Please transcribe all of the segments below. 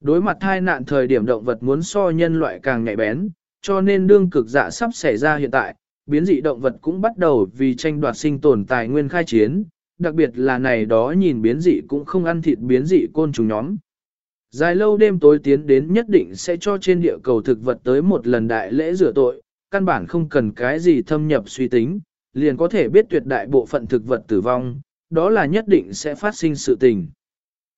Đối mặt thai nạn thời điểm động vật muốn so nhân loại càng nhạy bén, cho nên đương cực dạ sắp xảy ra hiện tại, biến dị động vật cũng bắt đầu vì tranh đoạt sinh tồn tài nguyên khai chiến, đặc biệt là này đó nhìn biến dị cũng không ăn thịt biến dị côn trùng nhóm. Dài lâu đêm tối tiến đến nhất định sẽ cho trên địa cầu thực vật tới một lần đại lễ rửa tội, căn bản không cần cái gì thâm nhập suy tính, liền có thể biết tuyệt đại bộ phận thực vật tử vong, đó là nhất định sẽ phát sinh sự tình.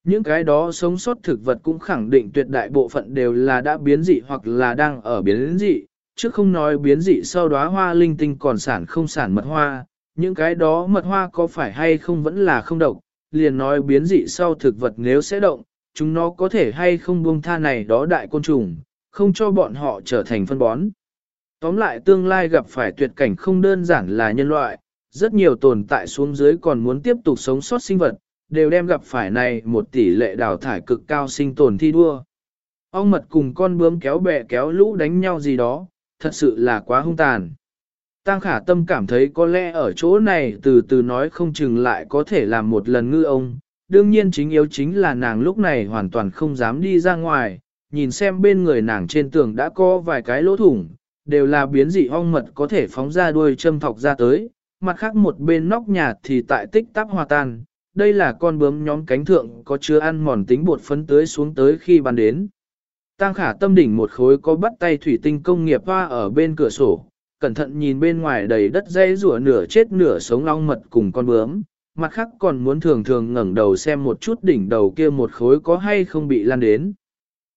Những cái đó sống sót thực vật cũng khẳng định tuyệt đại bộ phận đều là đã biến dị hoặc là đang ở biến dị, chứ không nói biến dị sau đó hoa linh tinh còn sản không sản mật hoa, những cái đó mật hoa có phải hay không vẫn là không độc, liền nói biến dị sau thực vật nếu sẽ động, chúng nó có thể hay không buông tha này đó đại côn trùng, không cho bọn họ trở thành phân bón. Tóm lại tương lai gặp phải tuyệt cảnh không đơn giản là nhân loại, rất nhiều tồn tại xuống dưới còn muốn tiếp tục sống sót sinh vật, đều đem gặp phải này một tỷ lệ đào thải cực cao sinh tồn thi đua. Ong mật cùng con bướm kéo bè kéo lũ đánh nhau gì đó, thật sự là quá hung tàn. Tăng khả tâm cảm thấy có lẽ ở chỗ này từ từ nói không chừng lại có thể làm một lần ngư ông. Đương nhiên chính yếu chính là nàng lúc này hoàn toàn không dám đi ra ngoài, nhìn xem bên người nàng trên tường đã có vài cái lỗ thủng, đều là biến dị ong mật có thể phóng ra đuôi châm thọc ra tới, mặt khác một bên nóc nhà thì tại tích tắc hòa tan, đây là con bướm nhóm cánh thượng có chứa ăn mòn tính bột phấn tưới xuống tới khi ban đến. Tăng khả tâm đỉnh một khối có bắt tay thủy tinh công nghiệp hoa ở bên cửa sổ, cẩn thận nhìn bên ngoài đầy đất dây rủa nửa chết nửa sống long mật cùng con bướm, mặt khác còn muốn thường thường ngẩng đầu xem một chút đỉnh đầu kia một khối có hay không bị lan đến.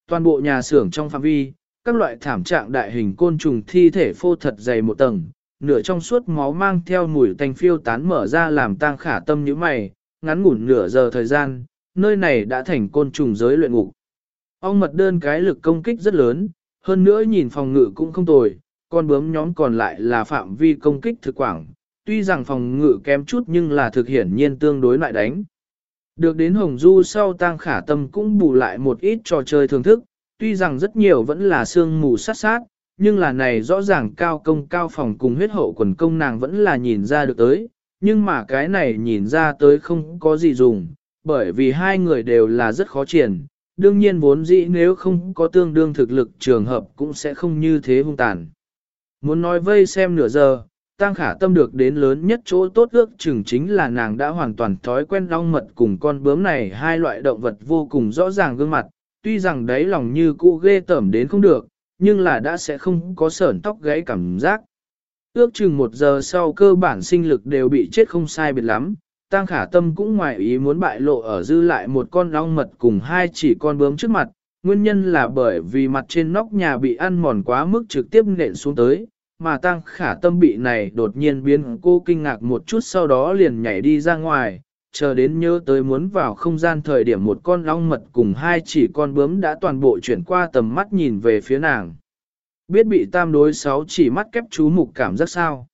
Toàn bộ nhà xưởng trong phạm vi, các loại thảm trạng đại hình côn trùng thi thể phô thật dày một tầng, nửa trong suốt máu mang theo mùi tanh phiêu tán mở ra làm tang khả tâm như mày, ngắn ngủn nửa giờ thời gian, nơi này đã thành côn trùng giới luyện ngục. Ong mật đơn cái lực công kích rất lớn, hơn nữa nhìn phòng ngự cũng không tồi, con bướm nhóm còn lại là phạm vi công kích thực quảng, tuy rằng phòng ngự kém chút nhưng là thực hiển nhiên tương đối lại đánh. Được đến Hồng Du sau tang khả tâm cũng bù lại một ít trò chơi thưởng thức, tuy rằng rất nhiều vẫn là sương mù sát sát, nhưng là này rõ ràng cao công cao phòng cùng huyết hậu quần công nàng vẫn là nhìn ra được tới, nhưng mà cái này nhìn ra tới không có gì dùng, bởi vì hai người đều là rất khó triển, đương nhiên vốn dĩ nếu không có tương đương thực lực trường hợp cũng sẽ không như thế hung tàn. Muốn nói vây xem nửa giờ, Tăng khả tâm được đến lớn nhất chỗ tốt ước chừng chính là nàng đã hoàn toàn thói quen long mật cùng con bướm này hai loại động vật vô cùng rõ ràng gương mặt, tuy rằng đấy lòng như cũ ghê tởm đến không được, nhưng là đã sẽ không có sởn tóc gãy cảm giác. Ước chừng một giờ sau cơ bản sinh lực đều bị chết không sai biệt lắm, Tăng khả tâm cũng ngoài ý muốn bại lộ ở dư lại một con long mật cùng hai chỉ con bướm trước mặt, nguyên nhân là bởi vì mặt trên nóc nhà bị ăn mòn quá mức trực tiếp nện xuống tới, mà tăng khả tâm bị này đột nhiên biến cô kinh ngạc một chút sau đó liền nhảy đi ra ngoài, chờ đến nhớ tới muốn vào không gian thời điểm một con long mật cùng hai chỉ con bướm đã toàn bộ chuyển qua tầm mắt nhìn về phía nàng. Biết bị tam đối sáu chỉ mắt kép chú mục cảm giác sao.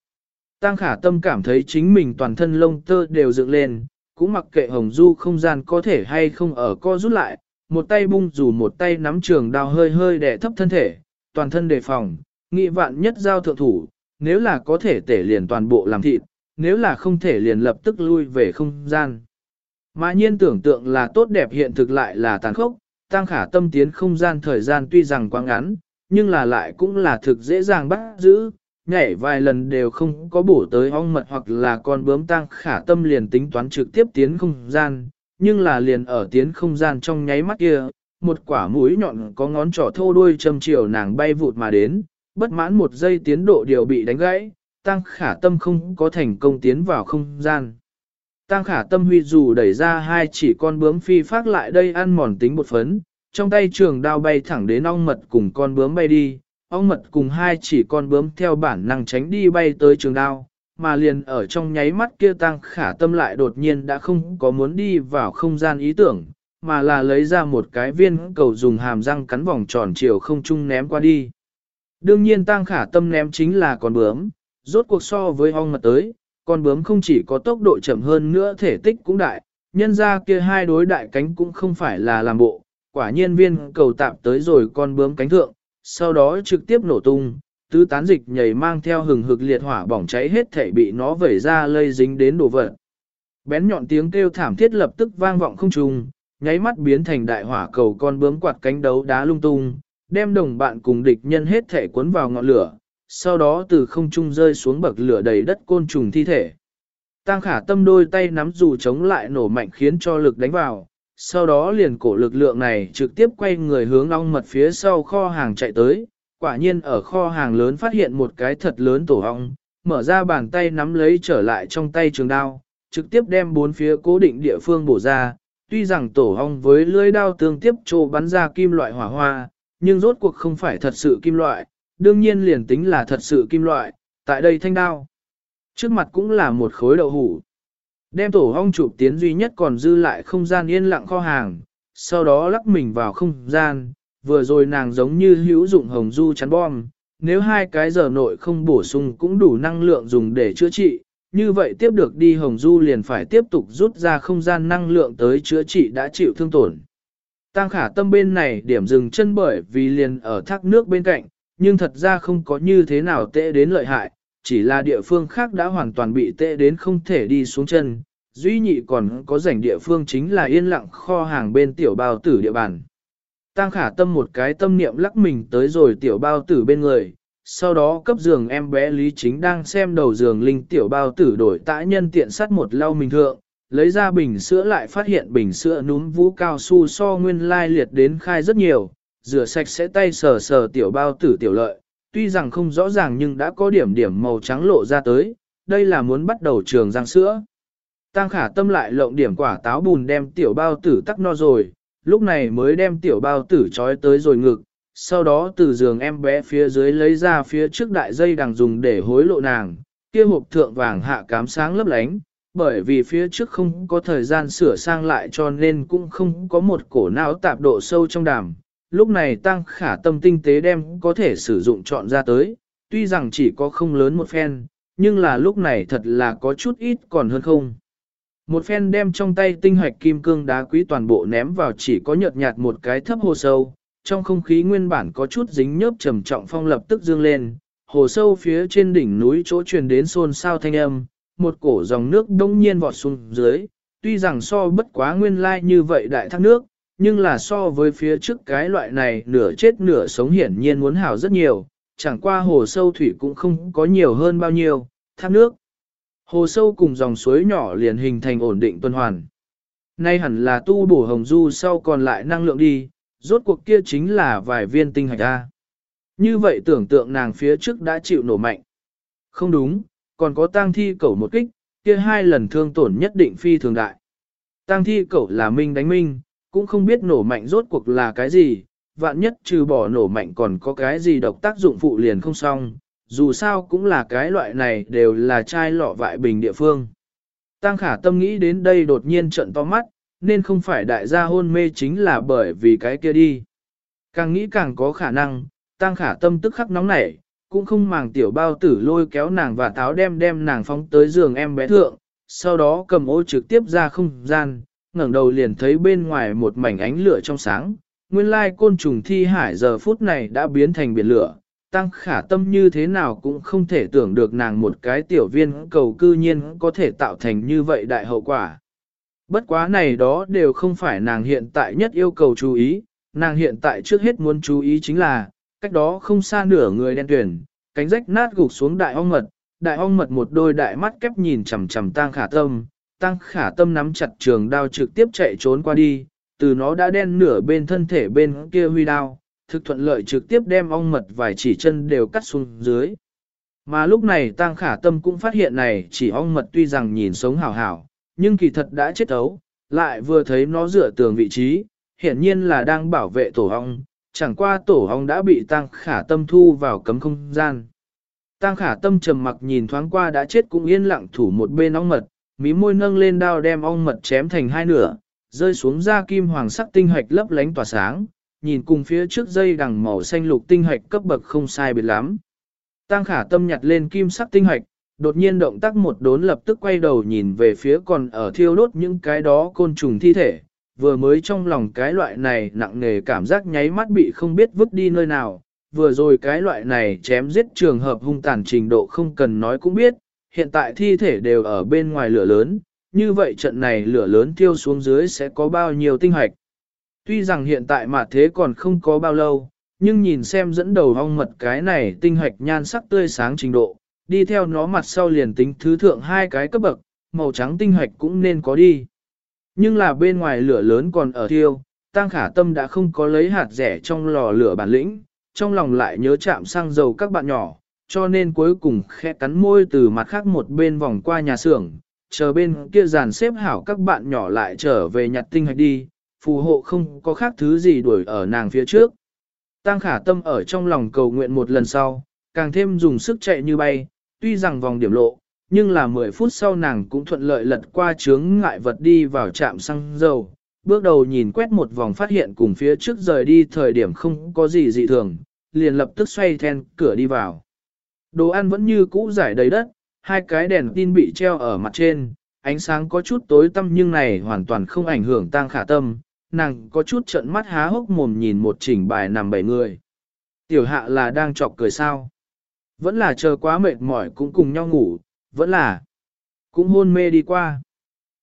Tăng khả tâm cảm thấy chính mình toàn thân lông tơ đều dựng lên, cũng mặc kệ hồng du không gian có thể hay không ở co rút lại, một tay bung dù một tay nắm trường đào hơi hơi đè thấp thân thể, toàn thân đề phòng, nghị vạn nhất giao thượng thủ, nếu là có thể tể liền toàn bộ làm thịt, nếu là không thể liền lập tức lui về không gian. Mã nhiên tưởng tượng là tốt đẹp hiện thực lại là tàn khốc, tăng khả tâm tiến không gian thời gian tuy rằng quá ngắn, nhưng là lại cũng là thực dễ dàng bắt giữ, nhảy vài lần đều không có bổ tới ong mật hoặc là con bướm tăng khả tâm liền tính toán trực tiếp tiến không gian, nhưng là liền ở tiến không gian trong nháy mắt kia, một quả mũi nhọn có ngón trỏ thô đuôi châm chiều nàng bay vụt mà đến, bất mãn một giây tiến độ điều bị đánh gãy, tăng khả tâm không có thành công tiến vào không gian. Tăng khả tâm huy dù đẩy ra hai chỉ con bướm phi phát lại đây ăn mòn tính bột phấn, trong tay trường đao bay thẳng đến ong mật cùng con bướm bay đi, ong mật cùng hai chỉ con bướm theo bản năng tránh đi bay tới trường đao, mà liền ở trong nháy mắt kia tăng khả tâm lại đột nhiên đã không có muốn đi vào không gian ý tưởng, mà là lấy ra một cái viên cầu dùng hàm răng cắn vòng tròn chiều không trung ném qua đi. Đương nhiên tăng khả tâm ném chính là con bướm, rốt cuộc so với ong mật tới, con bướm không chỉ có tốc độ chậm hơn nữa thể tích cũng đại, nhân ra kia hai đối đại cánh cũng không phải là làm bộ, quả nhiên viên cầu tạm tới rồi con bướm cánh thượng, sau đó trực tiếp nổ tung, tứ tán dịch nhảy mang theo hừng hực liệt hỏa bỏng cháy hết thể bị nó vẩy ra lây dính đến đồ vật. Bén nhọn tiếng kêu thảm thiết lập tức vang vọng không trùng, nháy mắt biến thành đại hỏa cầu con bướm quạt cánh đấu đá lung tung, đem đồng bạn cùng địch nhân hết thể cuốn vào ngọn lửa, sau đó từ không trung rơi xuống bậc lửa đầy đất côn trùng thi thể. Tăng khả tâm đôi tay nắm dù chống lại nổ mạnh khiến cho lực đánh vào, sau đó liền cổ lực lượng này trực tiếp quay người hướng ong mật phía sau kho hàng chạy tới, quả nhiên ở kho hàng lớn phát hiện một cái thật lớn tổ ong, mở ra bàn tay nắm lấy trở lại trong tay trường đao, trực tiếp đem bốn phía cố định địa phương bổ ra, tuy rằng tổ ong với lưỡi đao tương tiếp trô bắn ra kim loại hỏa hoa, nhưng rốt cuộc không phải thật sự kim loại, đương nhiên liền tính là thật sự kim loại, tại đây thanh đao. Trước mặt cũng là một khối đậu hủ. Đem tổ hong chụp tiến duy nhất còn dư lại không gian yên lặng kho hàng, sau đó lắc mình vào không gian, vừa rồi nàng giống như hữu dụng hồng du chắn bom, nếu hai cái giờ nội không bổ sung cũng đủ năng lượng dùng để chữa trị, như vậy tiếp được đi hồng du liền phải tiếp tục rút ra không gian năng lượng tới chữa trị đã chịu thương tổn. Tăng khả tâm bên này điểm dừng chân bởi vì liền ở thác nước bên cạnh, nhưng thật ra không có như thế nào tệ đến lợi hại, chỉ là địa phương khác đã hoàn toàn bị tệ đến không thể đi xuống chân. Duy nhị còn có rảnh địa phương chính là yên lặng kho hàng bên tiểu bao tử địa bàn. Tăng khả tâm một cái tâm niệm lắc mình tới rồi tiểu bao tử bên người, sau đó cấp giường em bé Lý Chính đang xem đầu giường linh tiểu bao tử đổi tã nhân tiện sắt một lau mình thượng, lấy ra bình sữa lại phát hiện bình sữa núm vũ cao su so nguyên lai liệt đến khai rất nhiều, rửa sạch sẽ tay sờ sờ tiểu bao tử tiểu lợi, tuy rằng không rõ ràng nhưng đã có điểm điểm màu trắng lộ ra tới, đây là muốn bắt đầu trường răng sữa. Tăng khả tâm lại lộng điểm quả táo bùn đem tiểu bao tử tắc no rồi, lúc này mới đem tiểu bao tử trói tới rồi ngực, sau đó từ giường em bé phía dưới lấy ra phía trước đại dây đằng dùng để hối lộ nàng, kia hộp thượng vàng hạ cám sáng lấp lánh, bởi vì phía trước không có thời gian sửa sang lại cho nên cũng không có một cổ não tạp độ sâu trong đàm. Lúc này tăng khả tâm tinh tế đem có thể sử dụng chọn ra tới, tuy rằng chỉ có không lớn một phen, nhưng là lúc này thật là có chút ít còn hơn không. Một phen đem trong tay tinh hoạch kim cương đá quý toàn bộ ném vào chỉ có nhợt nhạt một cái thấp hồ sâu, trong không khí nguyên bản có chút dính nhớp trầm trọng phong lập tức dương lên, hồ sâu phía trên đỉnh núi chỗ truyền đến xôn xao thanh âm, một cổ dòng nước đông nhiên vọt xuống dưới, tuy rằng so bất quá nguyên lai như vậy đại thác nước, nhưng là so với phía trước cái loại này nửa chết nửa sống hiển nhiên muốn hảo rất nhiều, chẳng qua hồ sâu thủy cũng không có nhiều hơn bao nhiêu, thác nước. Hồ sâu cùng dòng suối nhỏ liền hình thành ổn định tuần hoàn. Nay hẳn là tu bổ hồng du sau còn lại năng lượng đi, rốt cuộc kia chính là vài viên tinh hạch A. Như vậy tưởng tượng nàng phía trước đã chịu nổ mạnh. Không đúng, còn có tang thi cẩu một kích, kia hai lần thương tổn nhất định phi thường đại. Tang thi cẩu là minh đánh minh, cũng không biết nổ mạnh rốt cuộc là cái gì, vạn nhất trừ bỏ nổ mạnh còn có cái gì độc tác dụng phụ liền không xong, dù sao cũng là cái loại này đều là chai lọ vại bình địa phương. Tăng khả tâm nghĩ đến đây đột nhiên trận to mắt, nên không phải đại gia hôn mê chính là bởi vì cái kia đi. Càng nghĩ càng có khả năng, tăng khả tâm tức khắc nóng nảy, cũng không màng tiểu bao tử lôi kéo nàng và táo đem đem nàng phóng tới giường em bé thượng, sau đó cầm ô trực tiếp ra không gian, ngẩng đầu liền thấy bên ngoài một mảnh ánh lửa trong sáng. Nguyên lai côn trùng thi hải giờ phút này đã biến thành biển lửa, tăng khả tâm như thế nào cũng không thể tưởng được nàng một cái tiểu viên cầu cư nhiên có thể tạo thành như vậy đại hậu quả. Bất quá này đó đều không phải nàng hiện tại nhất yêu cầu chú ý, nàng hiện tại trước hết muốn chú ý chính là, cách đó không xa nửa người đen tuyển, cánh rách nát gục xuống đại ong mật, đại ong mật một đôi đại mắt kép nhìn chằm chằm tang khả tâm, tang khả tâm nắm chặt trường đao trực tiếp chạy trốn qua đi, từ nó đã đen nửa bên thân thể bên kia huy đao, thực thuận lợi trực tiếp đem ong mật vài chỉ chân đều cắt xuống dưới. Mà lúc này tang khả tâm cũng phát hiện này chỉ ong mật tuy rằng nhìn sống hảo hảo, nhưng kỳ thật đã chết ấu, lại vừa thấy nó dựa tường vị trí, hiển nhiên là đang bảo vệ tổ ong, chẳng qua tổ ong đã bị tăng khả tâm thu vào cấm không gian. Tăng khả tâm trầm mặc nhìn thoáng qua đã chết cũng yên lặng thủ một bên ong mật, mí môi nâng lên đao đem ong mật chém thành hai nửa, rơi xuống ra kim hoàng sắc tinh hạch lấp lánh tỏa sáng, nhìn cùng phía trước dây đằng màu xanh lục tinh hạch cấp bậc không sai biệt lắm. Tăng khả tâm nhặt lên kim sắc tinh hạch, đột nhiên động tác một đốn lập tức quay đầu nhìn về phía còn ở thiêu đốt những cái đó côn trùng thi thể, vừa mới trong lòng cái loại này nặng nề cảm giác nháy mắt bị không biết vứt đi nơi nào, vừa rồi cái loại này chém giết trường hợp hung tàn trình độ không cần nói cũng biết, hiện tại thi thể đều ở bên ngoài lửa lớn, như vậy trận này lửa lớn tiêu xuống dưới sẽ có bao nhiêu tinh hoạch. Tuy rằng hiện tại mà thế còn không có bao lâu, nhưng nhìn xem dẫn đầu hong mật cái này tinh hoạch nhan sắc tươi sáng trình độ, đi theo nó mặt sau liền tính thứ thượng hai cái cấp bậc, màu trắng tinh hoạch cũng nên có đi. Nhưng là bên ngoài lửa lớn còn ở thiêu, Tăng Khả Tâm đã không có lấy hạt rẻ trong lò lửa bản lĩnh, trong lòng lại nhớ chạm sang dầu các bạn nhỏ, cho nên cuối cùng khẽ cắn môi từ mặt khác một bên vòng qua nhà xưởng, chờ bên kia dàn xếp hảo các bạn nhỏ lại trở về nhặt tinh hạch đi, phù hộ không có khác thứ gì đuổi ở nàng phía trước. Tăng khả tâm ở trong lòng cầu nguyện một lần sau, càng thêm dùng sức chạy như bay, tuy rằng vòng điểm lộ, nhưng là 10 phút sau nàng cũng thuận lợi lật qua chướng ngại vật đi vào trạm xăng dầu. Bước đầu nhìn quét một vòng phát hiện cùng phía trước rời đi thời điểm không có gì dị thường, liền lập tức xoay then cửa đi vào. Đồ ăn vẫn như cũ giải đầy đất, hai cái đèn tin bị treo ở mặt trên, ánh sáng có chút tối tăm nhưng này hoàn toàn không ảnh hưởng tang khả tâm, nàng có chút trận mắt há hốc mồm nhìn một chỉnh bài nằm bảy người. Tiểu hạ là đang chọc cười sao? Vẫn là chờ quá mệt mỏi cũng cùng nhau ngủ, vẫn là cũng hôn mê đi qua.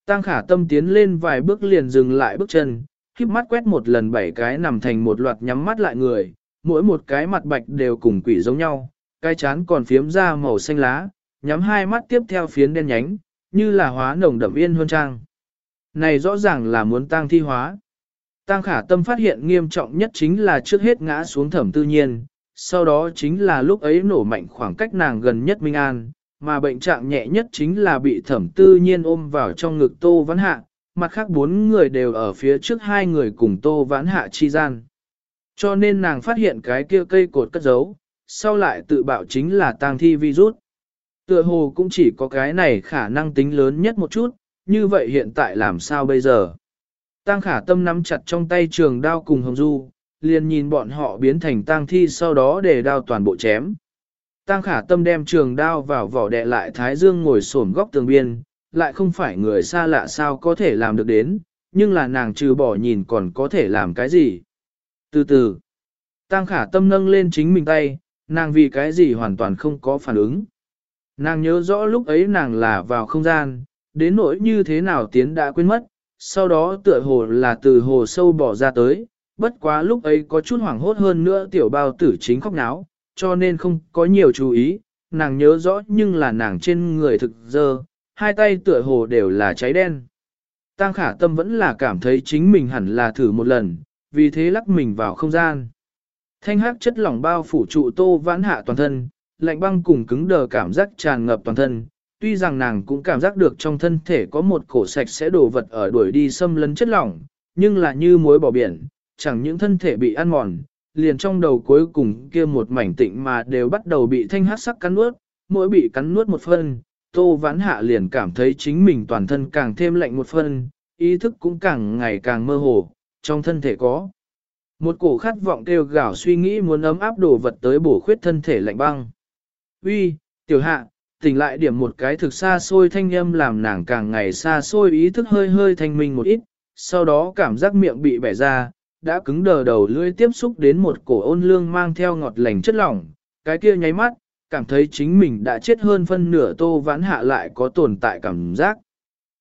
Tang khả tâm tiến lên vài bước liền dừng lại bước chân, khiếp mắt quét một lần bảy cái nằm thành một loạt nhắm mắt lại người, mỗi một cái mặt bạch đều cùng quỷ giống nhau, cái chán còn phiếm ra màu xanh lá, nhắm hai mắt tiếp theo phiến đen nhánh, như là hóa nồng đậm yên hơn trang. Này rõ ràng là muốn tang thi hóa. tang khả tâm phát hiện nghiêm trọng nhất chính là trước hết ngã xuống thẩm tư nhiên, sau đó chính là lúc ấy nổ mạnh khoảng cách nàng gần nhất Minh An, mà bệnh trạng nhẹ nhất chính là bị thẩm tư nhiên ôm vào trong ngực tô vãn hạ, mặt khác bốn người đều ở phía trước hai người cùng tô vãn hạ chi gian. Cho nên nàng phát hiện cái kia cây cột cất giấu, sau lại tự bạo chính là tang thi virus. Tựa hồ cũng chỉ có cái này khả năng tính lớn nhất một chút, như vậy hiện tại làm sao bây giờ? Tang khả tâm nắm chặt trong tay trường đao cùng hồng du, liền nhìn bọn họ biến thành tang thi sau đó để đao toàn bộ chém. Tang khả tâm đem trường đao vào vỏ đẹ lại Thái Dương ngồi xổm góc tường biên, lại không phải người xa lạ sao có thể làm được đến, nhưng là nàng trừ bỏ nhìn còn có thể làm cái gì. Từ từ, Tang khả tâm nâng lên chính mình tay, nàng vì cái gì hoàn toàn không có phản ứng. Nàng nhớ rõ lúc ấy nàng là vào không gian, đến nỗi như thế nào tiến đã quên mất, sau đó tựa hồ là từ hồ sâu bỏ ra tới, bất quá lúc ấy có chút hoảng hốt hơn nữa tiểu bao tử chính khóc náo, cho nên không có nhiều chú ý, nàng nhớ rõ nhưng là nàng trên người thực dơ, hai tay tựa hồ đều là cháy đen. Tăng khả tâm vẫn là cảm thấy chính mình hẳn là thử một lần, vì thế lắc mình vào không gian. Thanh hắc chất lỏng bao phủ trụ tô vãn hạ toàn thân, lạnh băng cùng cứng đờ cảm giác tràn ngập toàn thân. Tuy rằng nàng cũng cảm giác được trong thân thể có một cổ sạch sẽ đổ vật ở đuổi đi xâm lấn chất lỏng, nhưng là như muối bỏ biển, chẳng những thân thể bị ăn mòn, liền trong đầu cuối cùng kia một mảnh tịnh mà đều bắt đầu bị thanh hắc sắc cắn nuốt, mỗi bị cắn nuốt một phân, tô vãn hạ liền cảm thấy chính mình toàn thân càng thêm lạnh một phân, ý thức cũng càng ngày càng mơ hồ, trong thân thể có. Một cổ khát vọng kêu gào suy nghĩ muốn ấm áp đồ vật tới bổ khuyết thân thể lạnh băng. Uy, tiểu hạ, tỉnh lại điểm một cái thực xa xôi thanh âm làm nàng càng ngày xa xôi ý thức hơi hơi thanh minh một ít, sau đó cảm giác miệng bị bẻ ra, đã cứng đờ đầu lưỡi tiếp xúc đến một cổ ôn lương mang theo ngọt lành chất lỏng, cái kia nháy mắt, cảm thấy chính mình đã chết hơn phân nửa tô vãn hạ lại có tồn tại cảm giác.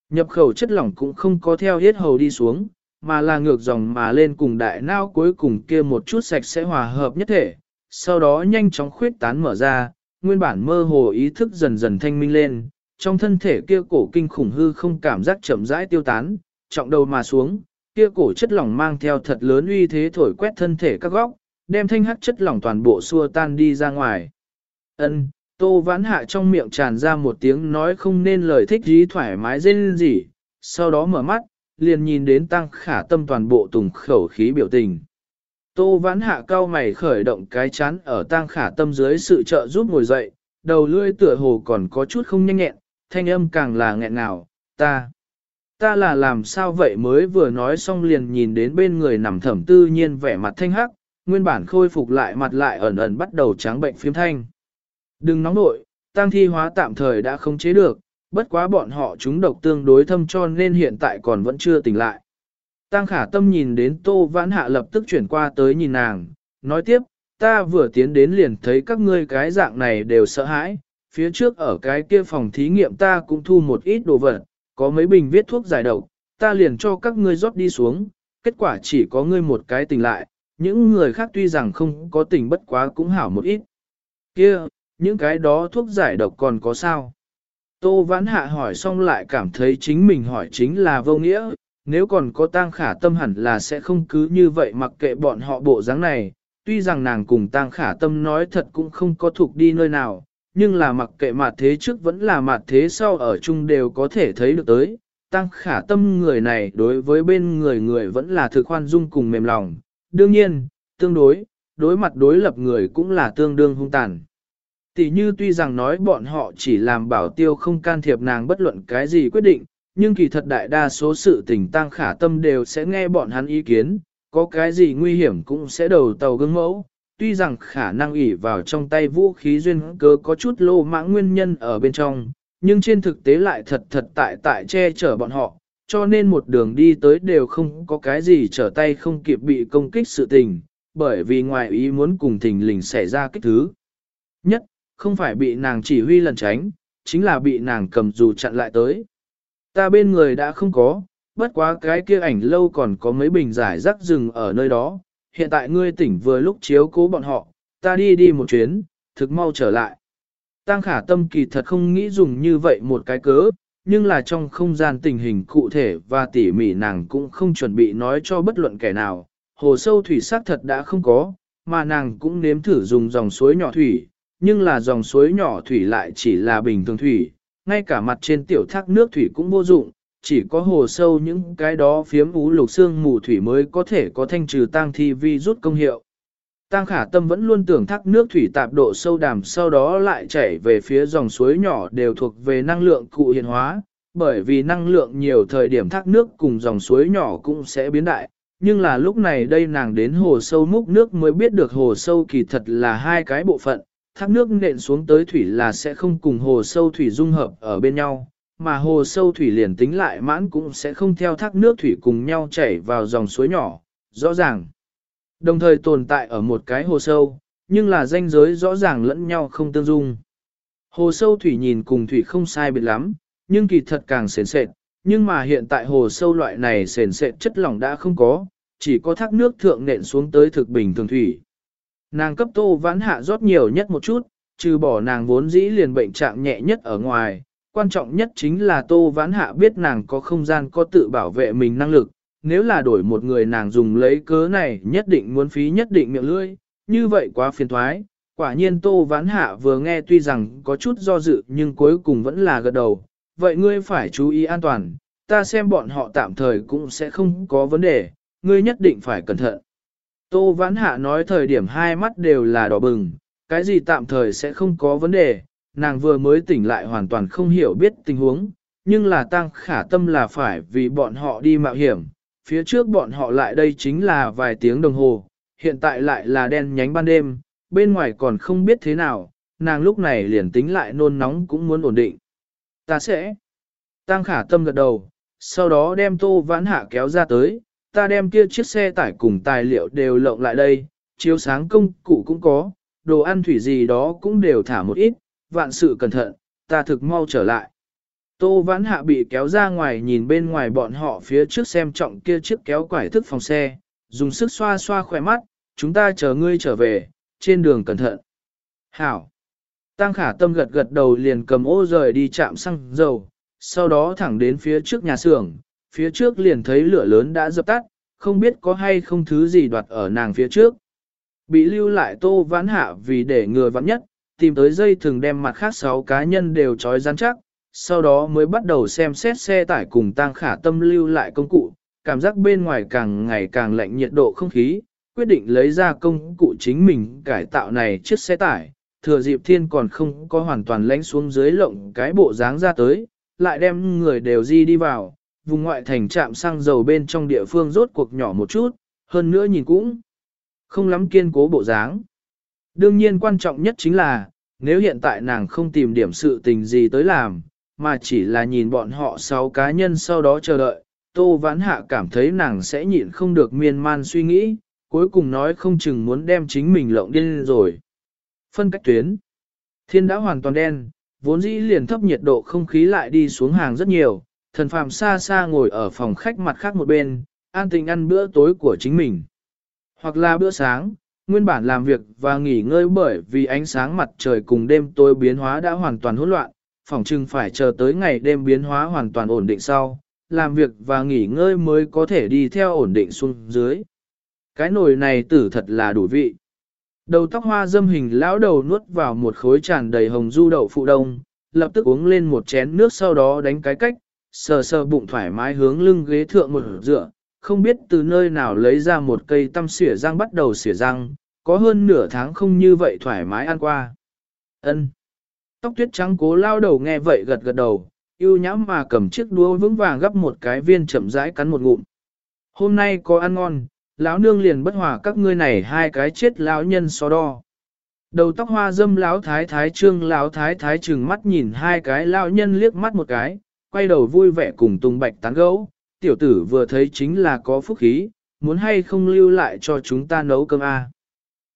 Nhập khẩu chất lỏng cũng không có theo hết hầu đi xuống, mà là ngược dòng mà lên cùng đại não cuối cùng kia một chút sạch sẽ hòa hợp nhất thể, sau đó nhanh chóng khuyết tán mở ra, nguyên bản mơ hồ ý thức dần dần thanh minh lên, trong thân thể kia cổ kinh khủng hư không cảm giác chậm rãi tiêu tán, trọng đầu mà xuống, kia cổ chất lỏng mang theo thật lớn uy thế thổi quét thân thể các góc, đem thanh hắc chất lỏng toàn bộ xua tan đi ra ngoài. Ân, Tô Vãn Hạ trong miệng tràn ra một tiếng nói không nên lời thích dí thoải mái dên gì, sau đó mở mắt, liền nhìn đến tăng khả tâm toàn bộ tùng khẩu khí biểu tình. Tô vãn hạ cao mày khởi động cái chán ở tăng khả tâm dưới sự trợ giúp ngồi dậy, đầu lưỡi tựa hồ còn có chút không nhanh nhẹn, thanh âm càng là nghẹn ngào, ta. Ta là làm sao vậy mới vừa nói xong liền nhìn đến bên người nằm thẩm tư nhiên vẻ mặt thanh hắc, nguyên bản khôi phục lại mặt lại ẩn ẩn bắt đầu trắng bệnh phiếm thanh. Đừng nóng nội, tăng thi hóa tạm thời đã không chế được, bất quá bọn họ chúng độc tương đối thâm cho nên hiện tại còn vẫn chưa tỉnh lại. Tăng khả tâm nhìn đến tô vãn hạ lập tức chuyển qua tới nhìn nàng, nói tiếp, ta vừa tiến đến liền thấy các ngươi cái dạng này đều sợ hãi, phía trước ở cái kia phòng thí nghiệm ta cũng thu một ít đồ vật, có mấy bình viết thuốc giải độc, ta liền cho các ngươi rót đi xuống, kết quả chỉ có ngươi một cái tỉnh lại, những người khác tuy rằng không có tỉnh bất quá cũng hảo một ít. Kia, những cái đó thuốc giải độc còn có sao? Tô Vãn Hạ hỏi xong lại cảm thấy chính mình hỏi chính là vô nghĩa, nếu còn có tang khả tâm hẳn là sẽ không cứ như vậy mặc kệ bọn họ bộ dáng này, tuy rằng nàng cùng tang khả tâm nói thật cũng không có thuộc đi nơi nào, nhưng là mặc kệ mặt thế trước vẫn là mặt thế sau ở chung đều có thể thấy được tới. Tăng khả tâm người này đối với bên người người vẫn là thực khoan dung cùng mềm lòng. Đương nhiên, tương đối, đối mặt đối lập người cũng là tương đương hung tàn. Tỷ như tuy rằng nói bọn họ chỉ làm bảo tiêu không can thiệp nàng bất luận cái gì quyết định, nhưng kỳ thật đại đa số sự tình tăng khả tâm đều sẽ nghe bọn hắn ý kiến, có cái gì nguy hiểm cũng sẽ đầu tàu gương mẫu, tuy rằng khả năng ỉ vào trong tay vũ khí duyên cớ có chút lô mãng nguyên nhân ở bên trong, nhưng trên thực tế lại thật thật tại tại che chở bọn họ, cho nên một đường đi tới đều không có cái gì trở tay không kịp bị công kích sự tình, bởi vì ngoài ý muốn cùng thình lình xảy ra kích thứ. Nhất, không phải bị nàng chỉ huy lần tránh, chính là bị nàng cầm dù chặn lại tới. Ta bên người đã không có, bất quá cái kia ảnh lâu còn có mấy bình giải rắc rừng ở nơi đó, hiện tại ngươi tỉnh vừa lúc chiếu cố bọn họ, ta đi đi một chuyến, thực mau trở lại. Tăng khả tâm kỳ thật không nghĩ dùng như vậy một cái cớ, nhưng là trong không gian tình hình cụ thể và tỉ mỉ nàng cũng không chuẩn bị nói cho bất luận kẻ nào. Hồ sâu thủy sắc thật đã không có, mà nàng cũng nếm thử dùng dòng suối nhỏ thủy, nhưng là dòng suối nhỏ thủy lại chỉ là bình thường thủy, ngay cả mặt trên tiểu thác nước thủy cũng vô dụng, chỉ có hồ sâu những cái đó phiếm ú lục xương mù thủy mới có thể có thanh trừ tang thi vi rút công hiệu. Tang khả tâm vẫn luôn tưởng thác nước thủy tạp độ sâu đàm sau đó lại chảy về phía dòng suối nhỏ đều thuộc về năng lượng cụ hiện hóa, bởi vì năng lượng nhiều thời điểm thác nước cùng dòng suối nhỏ cũng sẽ biến đại. Nhưng là lúc này đây nàng đến hồ sâu múc nước mới biết được hồ sâu kỳ thật là hai cái bộ phận, thác nước nện xuống tới thủy là sẽ không cùng hồ sâu thủy dung hợp ở bên nhau, mà hồ sâu thủy liền tính lại mãn cũng sẽ không theo thác nước thủy cùng nhau chảy vào dòng suối nhỏ, rõ ràng. Đồng thời tồn tại ở một cái hồ sâu, nhưng là danh giới rõ ràng lẫn nhau không tương dung. Hồ sâu thủy nhìn cùng thủy không sai biệt lắm, nhưng kỳ thật càng sền sệt, nhưng mà hiện tại hồ sâu loại này sền sệt chất lỏng đã không có, chỉ có thác nước thượng nện xuống tới thực bình thường thủy. Nàng cấp tô vãn hạ rót nhiều nhất một chút, trừ bỏ nàng vốn dĩ liền bệnh trạng nhẹ nhất ở ngoài, quan trọng nhất chính là Tô Vãn Hạ biết nàng có không gian có tự bảo vệ mình năng lực, nếu là đổi một người nàng dùng lấy cớ này nhất định muốn phí nhất định miệng lưỡi, như vậy quá phiền thoái. Quả nhiên Tô Vãn Hạ vừa nghe tuy rằng có chút do dự nhưng cuối cùng vẫn là gật đầu, vậy ngươi phải chú ý an toàn, ta xem bọn họ tạm thời cũng sẽ không có vấn đề, ngươi nhất định phải cẩn thận. Tô Vãn Hạ nói thời điểm hai mắt đều là đỏ bừng, cái gì tạm thời sẽ không có vấn đề, nàng vừa mới tỉnh lại hoàn toàn không hiểu biết tình huống, nhưng là tăng khả tâm là phải vì bọn họ đi mạo hiểm, phía trước bọn họ lại đây chính là vài tiếng đồng hồ, hiện tại lại là đen nhánh ban đêm, bên ngoài còn không biết thế nào, nàng lúc này liền tính lại nôn nóng cũng muốn ổn định. Ta sẽ. Tăng khả tâm gật đầu, sau đó đem tô vãn hạ kéo ra tới, ta đem kia chiếc xe tải cùng tài liệu đều lộng lại đây, chiếu sáng công cụ cũng có, đồ ăn thủy gì đó cũng đều thả một ít, vạn sự cẩn thận, ta thực mau trở lại. Tô vãn hạ bị kéo ra ngoài nhìn bên ngoài bọn họ phía trước xem trọng kia chiếc kéo quải thức phòng xe, dùng sức xoa xoa khỏe mắt, chúng ta chờ ngươi trở về, trên đường cẩn thận. Hảo! Tăng khả tâm gật gật đầu liền cầm ô rời đi chạm xăng dầu, sau đó thẳng đến phía trước nhà xưởng, phía trước liền thấy lửa lớn đã dập tắt, không biết có hay không thứ gì đoạt ở nàng phía trước. Bị lưu lại tô vãn hạ vì để ngừa vắng nhất, tìm tới dây thường đem mặt khác sáu cá nhân đều trói rắn chắc, sau đó mới bắt đầu xem xét xe tải cùng tăng khả tâm lưu lại công cụ, cảm giác bên ngoài càng ngày càng lạnh nhiệt độ không khí, quyết định lấy ra công cụ chính mình cải tạo này chiếc xe tải, thừa dịp thiên còn không có hoàn toàn lánh xuống dưới lộng cái bộ dáng ra tới, lại đem người đều di đi vào, vùng ngoại thành trạm xăng dầu bên trong địa phương rốt cuộc nhỏ một chút, hơn nữa nhìn cũng không lắm kiên cố bộ dáng. Đương nhiên quan trọng nhất chính là, nếu hiện tại nàng không tìm điểm sự tình gì tới làm, mà chỉ là nhìn bọn họ sáu cá nhân sau đó chờ đợi, Tô Vãn Hạ cảm thấy nàng sẽ nhịn không được miên man suy nghĩ, cuối cùng nói không chừng muốn đem chính mình lộng điên rồi. Phân cách tuyến. Thiên đã hoàn toàn đen, vốn dĩ liền thấp nhiệt độ không khí lại đi xuống hàng rất nhiều, thần phàm xa xa ngồi ở phòng khách mặt khác một bên, an tình ăn bữa tối của chính mình. Hoặc là bữa sáng, nguyên bản làm việc và nghỉ ngơi bởi vì ánh sáng mặt trời cùng đêm tối biến hóa đã hoàn toàn hỗn loạn, phòng trưng phải chờ tới ngày đêm biến hóa hoàn toàn ổn định sau, làm việc và nghỉ ngơi mới có thể đi theo ổn định xuống dưới. Cái nồi này tử thật là đủ vị. Đầu tóc hoa dâm hình lão đầu nuốt vào một khối tràn đầy hồng du đậu phụ đông, lập tức uống lên một chén nước sau đó đánh cái cách, sờ sờ bụng thoải mái hướng lưng ghế thượng một dựa, không biết từ nơi nào lấy ra một cây tăm xỉa răng bắt đầu xỉa răng, có hơn nửa tháng không như vậy thoải mái ăn qua. Ân. Tóc tuyết trắng cố lao đầu nghe vậy gật gật đầu, yêu nhãm mà cầm chiếc đũa vững vàng gấp một cái viên chậm rãi cắn một ngụm. Hôm nay có ăn ngon, lão nương liền bất hòa các ngươi này hai cái chết lão nhân so đo. Đầu tóc hoa dâm lão thái thái trương lão thái thái trừng mắt nhìn hai cái lão nhân liếc mắt một cái, quay đầu vui vẻ cùng Tùng Bạch tán gẫu. Tiểu tử vừa thấy chính là có phúc khí, muốn hay không lưu lại cho chúng ta nấu cơm a. À.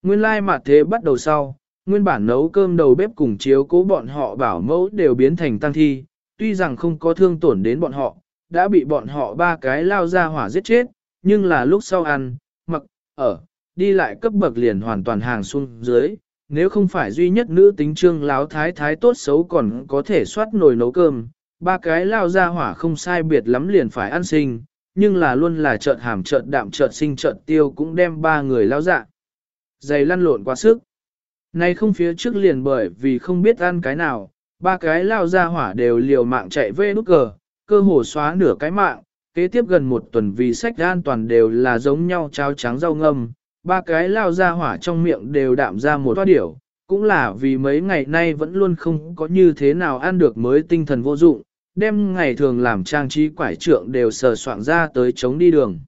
Nguyên lai mà thế bắt đầu sau, nguyên bản nấu cơm đầu bếp cùng chiếu cố bọn họ bảo mẫu đều biến thành tăng thi, tuy rằng không có thương tổn đến bọn họ, đã bị bọn họ ba cái lao ra hỏa giết chết, nhưng là lúc sau ăn, mặc, ở, đi lại cấp bậc liền hoàn toàn hàng xuống dưới. Nếu không phải duy nhất nữ tính trương láo thái thái tốt xấu còn có thể soát nồi nấu cơm, ba cái lao ra hỏa không sai biệt lắm liền phải ăn sinh, nhưng là luôn là chợt hàm chợt đạm chợt sinh chợt tiêu cũng đem ba người lao dạ. dày lăn lộn quá sức. Nay không phía trước liền bởi vì không biết ăn cái nào, ba cái lao ra hỏa đều liều mạng chạy về nút cờ, cơ hồ xóa nửa cái mạng, kế tiếp gần một tuần vì sách an toàn đều là giống nhau cháo trắng rau ngâm, ba cái lao ra hỏa trong miệng đều đạm ra một toa điểu, cũng là vì mấy ngày nay vẫn luôn không có như thế nào ăn được mới tinh thần vô dụng, đem ngày thường làm trang trí quải trượng đều sờ soạn ra tới chống đi đường.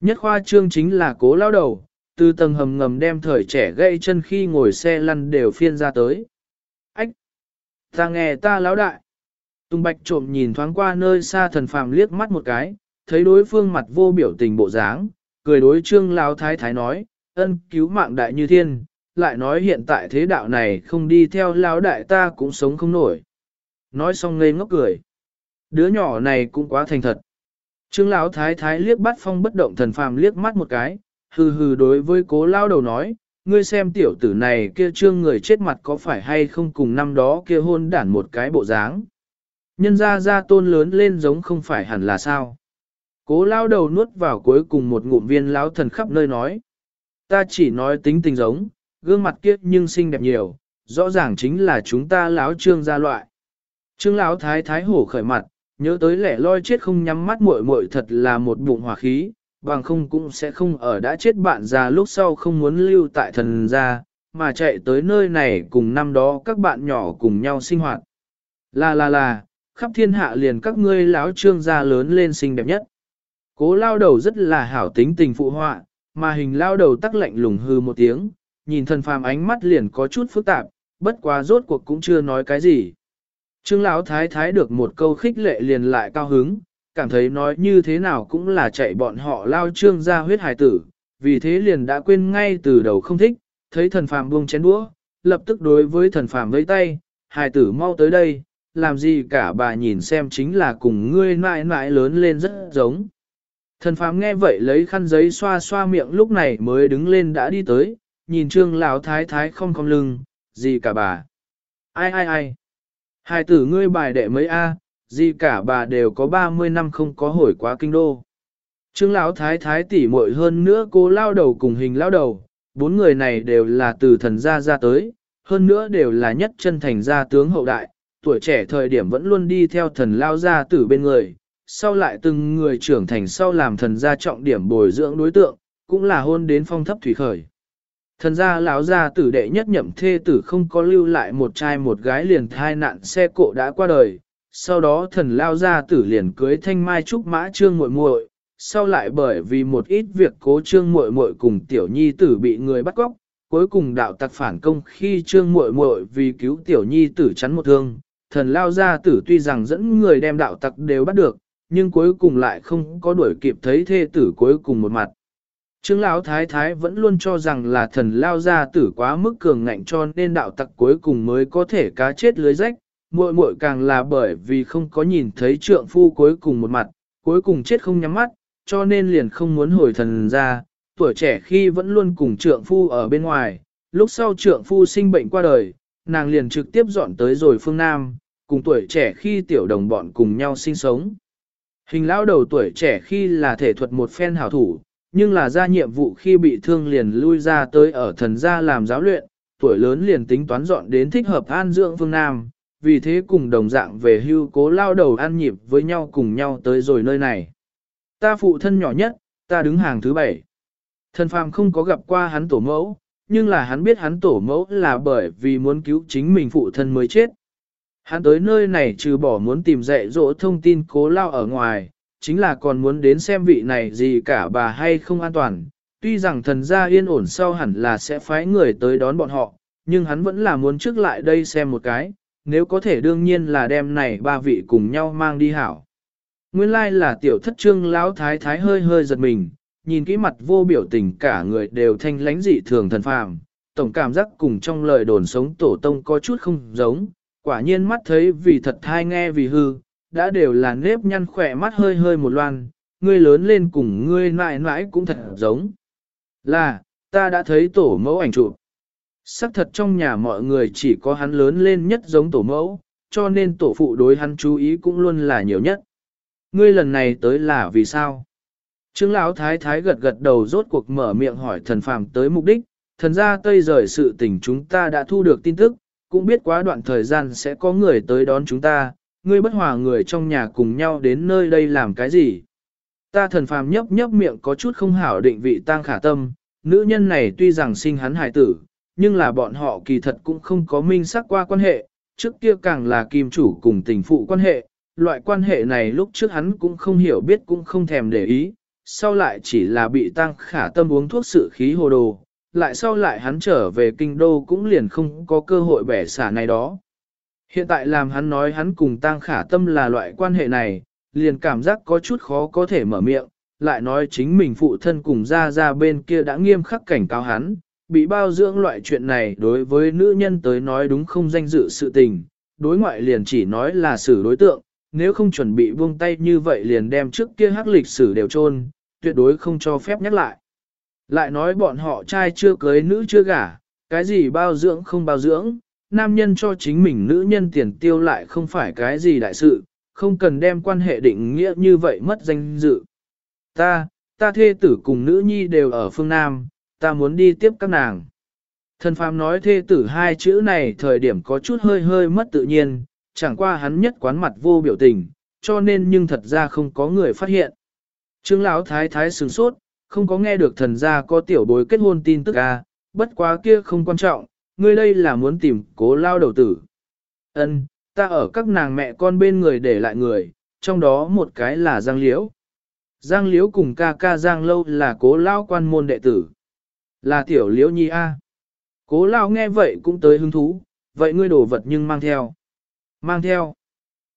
Nhất khoa trương chính là cố lao đầu, từ tầng hầm ngầm đem thời trẻ gây chân khi ngồi xe lăn đều phiên ra tới. Ách! Ta nghe ta lão đại! Tùng Bạch trộm nhìn thoáng qua nơi xa thần phàm liếc mắt một cái, thấy đối phương mặt vô biểu tình bộ dáng, cười đối trương lão thái thái nói, ân cứu mạng đại như thiên, lại nói hiện tại thế đạo này không đi theo lão đại ta cũng sống không nổi. Nói xong ngây ngốc cười. Đứa nhỏ này cũng quá thành thật. Trương lão thái thái liếc bắt phong bất động thần phàm liếc mắt một cái, hừ hừ đối với cố lao đầu nói, ngươi xem tiểu tử này kia trương người chết mặt có phải hay không cùng năm đó kia hôn đản một cái bộ dáng. Nhân ra ra tôn lớn lên giống không phải hẳn là sao. Cố lao đầu nuốt vào cuối cùng một ngụm viên lão thần khắp nơi nói. Ta chỉ nói tính tình giống, gương mặt kiếp nhưng xinh đẹp nhiều, rõ ràng chính là chúng ta lão trương gia loại. Trương lão thái thái hổ khởi mặt, nhớ tới lẻ loi chết không nhắm mắt muội muội thật là một bụng hỏa khí, bằng không cũng sẽ không ở đã chết bạn già lúc sau không muốn lưu tại thần gia, mà chạy tới nơi này cùng năm đó các bạn nhỏ cùng nhau sinh hoạt. Là là là, khắp thiên hạ liền các ngươi lão trương gia lớn lên xinh đẹp nhất. Cố lao đầu rất là hảo tính tình phụ họa, mà hình lao đầu tắc lạnh lùng hư một tiếng, nhìn thần phàm ánh mắt liền có chút phức tạp, bất quá rốt cuộc cũng chưa nói cái gì. Trương lão thái thái được một câu khích lệ liền lại cao hứng, cảm thấy nói như thế nào cũng là chạy bọn họ lao trương ra huyết hài tử, vì thế liền đã quên ngay từ đầu không thích, thấy thần phàm buông chén đũa, lập tức đối với thần phàm vẫy tay, hài tử mau tới đây, làm gì cả bà nhìn xem chính là cùng ngươi mãi mãi lớn lên rất giống. Thần phàm nghe vậy lấy khăn giấy xoa xoa miệng lúc này mới đứng lên đã đi tới, nhìn trương lão thái thái không cong lưng, gì cả bà. Ai ai ai. Hai tử ngươi bài đệ mấy A, gì cả bà đều có 30 năm không có hồi quá kinh đô. Trương lão thái thái tỉ muội hơn nữa cô lao đầu cùng hình lao đầu, bốn người này đều là từ thần gia ra tới, hơn nữa đều là nhất chân thành gia tướng hậu đại, tuổi trẻ thời điểm vẫn luôn đi theo thần lao gia tử bên người, sau lại từng người trưởng thành sau làm thần gia trọng điểm bồi dưỡng đối tượng, cũng là hôn đến phong thấp thủy khởi. Thần gia lão gia tử đệ nhất nhậm thê tử không có lưu lại một trai một gái liền thai nạn xe cộ đã qua đời, sau đó thần lao gia tử liền cưới thanh mai trúc mã trương muội muội, sau lại bởi vì một ít việc cố trương muội muội cùng tiểu nhi tử bị người bắt cóc, cuối cùng đạo tặc phản công khi trương muội muội vì cứu tiểu nhi tử chắn một thương, thần lao gia tử tuy rằng dẫn người đem đạo tặc đều bắt được, nhưng cuối cùng lại không có đuổi kịp thấy thê tử cuối cùng một mặt. Trương lão thái thái vẫn luôn cho rằng là thần lao gia tử quá mức cường ngạnh cho nên đạo tặc cuối cùng mới có thể cá chết lưới rách, muội muội càng là bởi vì không có nhìn thấy trượng phu cuối cùng một mặt, cuối cùng chết không nhắm mắt, cho nên liền không muốn hồi thần ra, tuổi trẻ khi vẫn luôn cùng trượng phu ở bên ngoài, lúc sau trượng phu sinh bệnh qua đời, nàng liền trực tiếp dọn tới rồi phương Nam, cùng tuổi trẻ khi tiểu đồng bọn cùng nhau sinh sống. Hình lão đầu tuổi trẻ khi là thể thuật một phen hảo thủ, nhưng là ra nhiệm vụ khi bị thương liền lui ra tới ở thần gia làm giáo luyện, tuổi lớn liền tính toán dọn đến thích hợp an dưỡng phương Nam, vì thế cùng đồng dạng về hưu cố lao đầu ăn nhịp với nhau cùng nhau tới rồi nơi này. Ta phụ thân nhỏ nhất, ta đứng hàng thứ bảy. Thần phàm không có gặp qua hắn tổ mẫu, nhưng là hắn biết hắn tổ mẫu là bởi vì muốn cứu chính mình phụ thân mới chết. Hắn tới nơi này trừ bỏ muốn tìm dạy dỗ thông tin cố lao ở ngoài, chính là còn muốn đến xem vị này gì cả bà hay không an toàn. Tuy rằng thần gia yên ổn sau hẳn là sẽ phái người tới đón bọn họ, nhưng hắn vẫn là muốn trước lại đây xem một cái, nếu có thể đương nhiên là đem này ba vị cùng nhau mang đi hảo. Nguyên lai like là tiểu thất trương lão thái thái hơi hơi giật mình, nhìn kỹ mặt vô biểu tình cả người đều thanh lánh dị thường thần phàm, tổng cảm giác cùng trong lời đồn sống tổ tông có chút không giống, quả nhiên mắt thấy vì thật thai nghe vì hư, đã đều là nếp nhăn khỏe mắt hơi hơi một loan, ngươi lớn lên cùng ngươi mãi mãi cũng thật giống. Là, ta đã thấy tổ mẫu ảnh chụp. Sắc thật trong nhà mọi người chỉ có hắn lớn lên nhất giống tổ mẫu, cho nên tổ phụ đối hắn chú ý cũng luôn là nhiều nhất. Ngươi lần này tới là vì sao? Trương Lão Thái Thái gật gật đầu rốt cuộc mở miệng hỏi thần phàm tới mục đích, thần gia tây rời sự tình chúng ta đã thu được tin tức, cũng biết quá đoạn thời gian sẽ có người tới đón chúng ta, ngươi bất hòa người trong nhà cùng nhau đến nơi đây làm cái gì. Ta thần phàm nhấp nhấp miệng có chút không hảo định vị tang khả tâm, nữ nhân này tuy rằng sinh hắn hài tử, nhưng là bọn họ kỳ thật cũng không có minh xác qua quan hệ, trước kia càng là kim chủ cùng tình phụ quan hệ, loại quan hệ này lúc trước hắn cũng không hiểu biết cũng không thèm để ý, sau lại chỉ là bị tăng khả tâm uống thuốc sự khí hồ đồ, lại sau lại hắn trở về kinh đô cũng liền không có cơ hội bẻ xả này đó. Hiện tại làm hắn nói hắn cùng Tang khả tâm là loại quan hệ này, liền cảm giác có chút khó có thể mở miệng, lại nói chính mình phụ thân cùng ra ra bên kia đã nghiêm khắc cảnh cáo hắn, bị bao dưỡng loại chuyện này đối với nữ nhân tới nói đúng không danh dự sự tình, đối ngoại liền chỉ nói là xử đối tượng, nếu không chuẩn bị buông tay như vậy liền đem trước kia hắc lịch sử đều trôn, tuyệt đối không cho phép nhắc lại. Lại nói bọn họ trai chưa cưới nữ chưa gả, cái gì bao dưỡng không bao dưỡng, nam nhân cho chính mình nữ nhân tiền tiêu lại không phải cái gì đại sự, không cần đem quan hệ định nghĩa như vậy mất danh dự. Ta, ta thê tử cùng nữ nhi đều ở phương Nam, ta muốn đi tiếp các nàng. Thần phàm nói thê tử hai chữ này thời điểm có chút hơi hơi mất tự nhiên, chẳng qua hắn nhất quán mặt vô biểu tình, cho nên nhưng thật ra không có người phát hiện. Trương lão thái thái sửng sốt, không có nghe được thần gia có tiểu bối kết hôn tin tức à, bất quá kia không quan trọng, ngươi đây là muốn tìm cố lao đầu tử. Ân, ta ở các nàng mẹ con bên người để lại người, trong đó một cái là Giang Liễu. Giang Liễu cùng ca ca Giang Lâu là cố lao quan môn đệ tử. Là tiểu Liễu Nhi A. Cố lao nghe vậy cũng tới hứng thú, vậy ngươi đổ vật nhưng mang theo. Mang theo.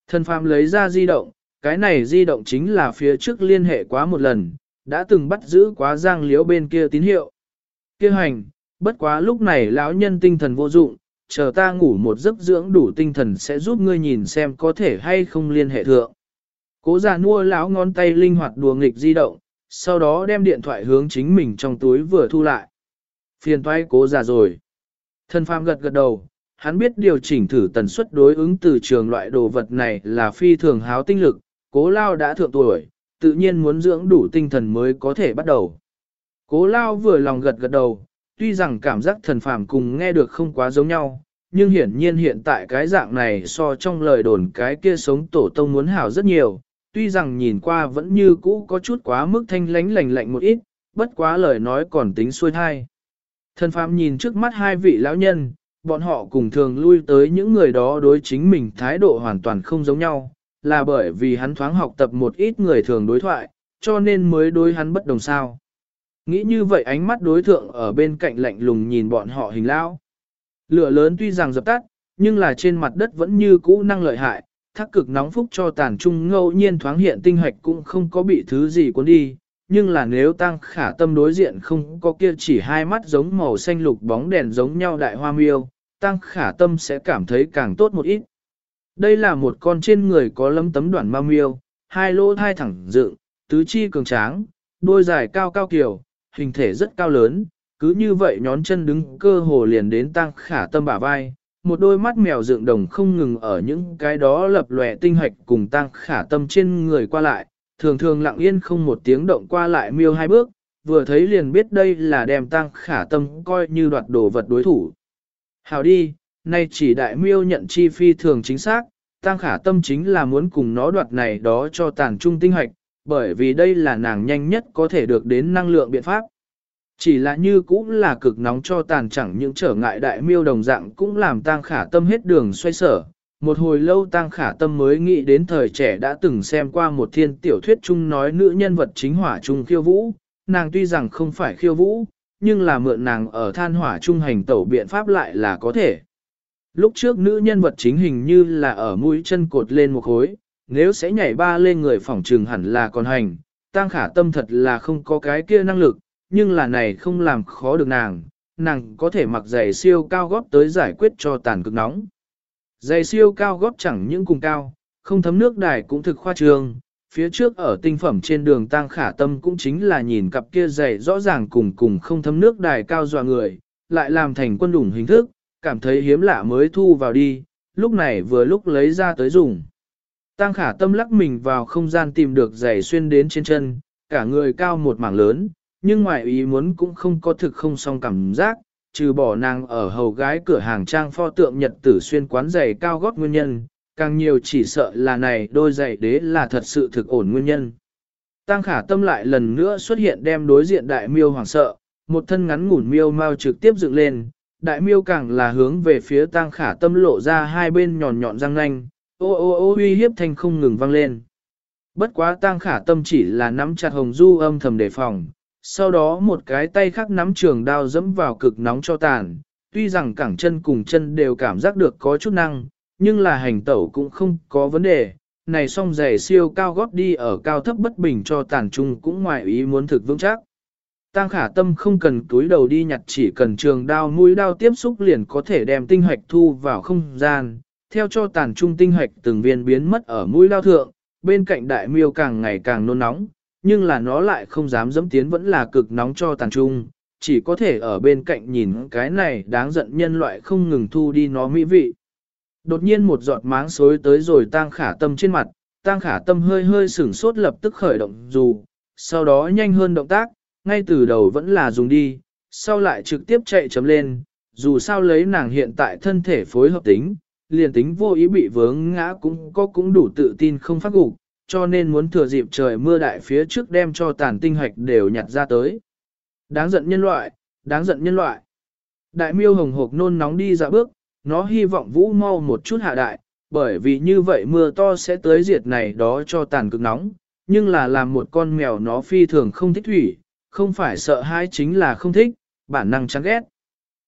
Thần phàm lấy ra di động, cái này di động chính là phía trước liên hệ quá một lần, đã từng bắt giữ quá giang liễu bên kia tín hiệu. Kêu hành, bất quá lúc này lão nhân tinh thần vô dụng, chờ ta ngủ một giấc dưỡng đủ tinh thần sẽ giúp ngươi nhìn xem có thể hay không liên hệ thượng. Cố già nua lão ngón tay linh hoạt đùa nghịch di động, sau đó đem điện thoại hướng chính mình trong túi vừa thu lại. Phiền toái cố già rồi. Thân phàm gật gật đầu, hắn biết điều chỉnh thử tần suất đối ứng từ trường loại đồ vật này là phi thường háo tinh lực, cố lao đã thượng tuổi, tự nhiên muốn dưỡng đủ tinh thần mới có thể bắt đầu. Cố lao vừa lòng gật gật đầu, tuy rằng cảm giác thần phàm cùng nghe được không quá giống nhau, nhưng hiển nhiên hiện tại cái dạng này so trong lời đồn cái kia sống tổ tông muốn hảo rất nhiều, tuy rằng nhìn qua vẫn như cũ có chút quá mức thanh lánh lành lạnh một ít, bất quá lời nói còn tính xuôi thai. Thần phàm nhìn trước mắt hai vị lão nhân, bọn họ cùng thường lui tới những người đó đối chính mình thái độ hoàn toàn không giống nhau, là bởi vì hắn thoáng học tập một ít người thường đối thoại, cho nên mới đối hắn bất đồng sao. Nghĩ như vậy ánh mắt đối thượng ở bên cạnh lạnh lùng nhìn bọn họ hình lao. Lửa lớn tuy rằng dập tắt, nhưng là trên mặt đất vẫn như cũ năng lợi hại, thác cực nóng phúc cho tàn trung ngẫu nhiên thoáng hiện tinh hoạch cũng không có bị thứ gì cuốn đi. Nhưng là nếu tăng khả tâm đối diện không có kia chỉ hai mắt giống màu xanh lục bóng đèn giống nhau đại hoa miêu, tăng khả tâm sẽ cảm thấy càng tốt một ít. Đây là một con trên người có lấm tấm đoạn ma miêu, hai lỗ thai thẳng dựng, tứ chi cường tráng, đôi dài cao cao kiểu, hình thể rất cao lớn, cứ như vậy nhón chân đứng cơ hồ liền đến tăng khả tâm bả vai, một đôi mắt mèo dựng đồng không ngừng ở những cái đó lập lòe tinh hạch cùng tăng khả tâm trên người qua lại, thường thường lặng yên không một tiếng động qua lại miêu hai bước, vừa thấy liền biết đây là đem tăng khả tâm coi như đoạt đồ vật đối thủ. Hào đi, nay chỉ đại miêu nhận chi phi thường chính xác, tăng khả tâm chính là muốn cùng nó đoạt này đó cho tàn trung tinh hạch, bởi vì đây là nàng nhanh nhất có thể được đến năng lượng biện pháp. Chỉ là như cũng là cực nóng cho tàn chẳng những trở ngại đại miêu đồng dạng cũng làm tang khả tâm hết đường xoay sở. Một hồi lâu tang khả tâm mới nghĩ đến thời trẻ đã từng xem qua một thiên tiểu thuyết chung nói nữ nhân vật chính hỏa chung khiêu vũ, nàng tuy rằng không phải khiêu vũ, nhưng là mượn nàng ở than hỏa trung hành tẩu biện pháp lại là có thể. Lúc trước nữ nhân vật chính hình như là ở mũi chân cột lên một khối, nếu sẽ nhảy ba lên người phỏng trừng hẳn là còn hành, tang khả tâm thật là không có cái kia năng lực, nhưng là này không làm khó được nàng, nàng có thể mặc giày siêu cao gót tới giải quyết cho tàn cực nóng. Giày siêu cao gót chẳng những cùng cao, không thấm nước đài cũng thực khoa trương, phía trước ở tinh phẩm trên đường tang khả tâm cũng chính là nhìn cặp kia giày rõ ràng cùng cùng không thấm nước đài cao dọa người, lại làm thành quân đủng hình thức, cảm thấy hiếm lạ mới thu vào đi, lúc này vừa lúc lấy ra tới dùng. Tang khả tâm lắc mình vào không gian tìm được giày xuyên đến trên chân, cả người cao một mảng lớn, nhưng ngoài ý muốn cũng không có thực không song cảm giác, trừ bỏ nàng ở hầu gái cửa hàng trang pho tượng nhật tử xuyên quán giày cao gót nguyên nhân, càng nhiều chỉ sợ là này đôi giày đế là thật sự thực ổn nguyên nhân. Tăng khả tâm lại lần nữa xuất hiện đem đối diện đại miêu hoàng sợ, một thân ngắn ngủn miêu mau trực tiếp dựng lên, đại miêu càng là hướng về phía tăng khả tâm lộ ra hai bên nhọn nhọn răng nanh, ô ô ô uy hiếp thanh không ngừng vang lên. Bất quá Tang khả tâm chỉ là nắm chặt hồng du âm thầm đề phòng, sau đó một cái tay khác nắm trường đao dẫm vào cực nóng cho tàn, tuy rằng cẳng chân cùng chân đều cảm giác được có chút năng, nhưng là hành tẩu cũng không có vấn đề, này song giày siêu cao gót đi ở cao thấp bất bình cho tàn trung cũng ngoài ý muốn thực vững chắc. Tang khả tâm không cần túi đầu đi nhặt chỉ cần trường đao mũi đao tiếp xúc liền có thể đem tinh hoạch thu vào không gian, theo cho tàn trung tinh hoạch từng viên biến mất ở mũi lao thượng, bên cạnh đại miêu càng ngày càng nôn nóng, nhưng là nó lại không dám dẫm tiến vẫn là cực nóng cho tàn trung, chỉ có thể ở bên cạnh nhìn cái này đáng giận nhân loại không ngừng thu đi nó mỹ vị. Đột nhiên một giọt máng xối tới rồi tang khả tâm trên mặt, tang khả tâm hơi hơi sửng sốt lập tức khởi động dù, sau đó nhanh hơn động tác, ngay từ đầu vẫn là dùng đi, sau lại trực tiếp chạy chấm lên, dù sao lấy nàng hiện tại thân thể phối hợp tính, liền tính vô ý bị vướng ngã cũng có cũng đủ tự tin không phát gục, cho nên muốn thừa dịp trời mưa đại phía trước đem cho tàn tinh hoạch đều nhặt ra tới. Đáng giận nhân loại, đáng giận nhân loại. Đại miêu hồng hộc nôn nóng đi ra bước, nó hy vọng vũ mau một chút hạ đại, bởi vì như vậy mưa to sẽ tới diệt này đó cho tàn cực nóng, nhưng là làm một con mèo nó phi thường không thích thủy, không phải sợ hãi chính là không thích, bản năng chán ghét.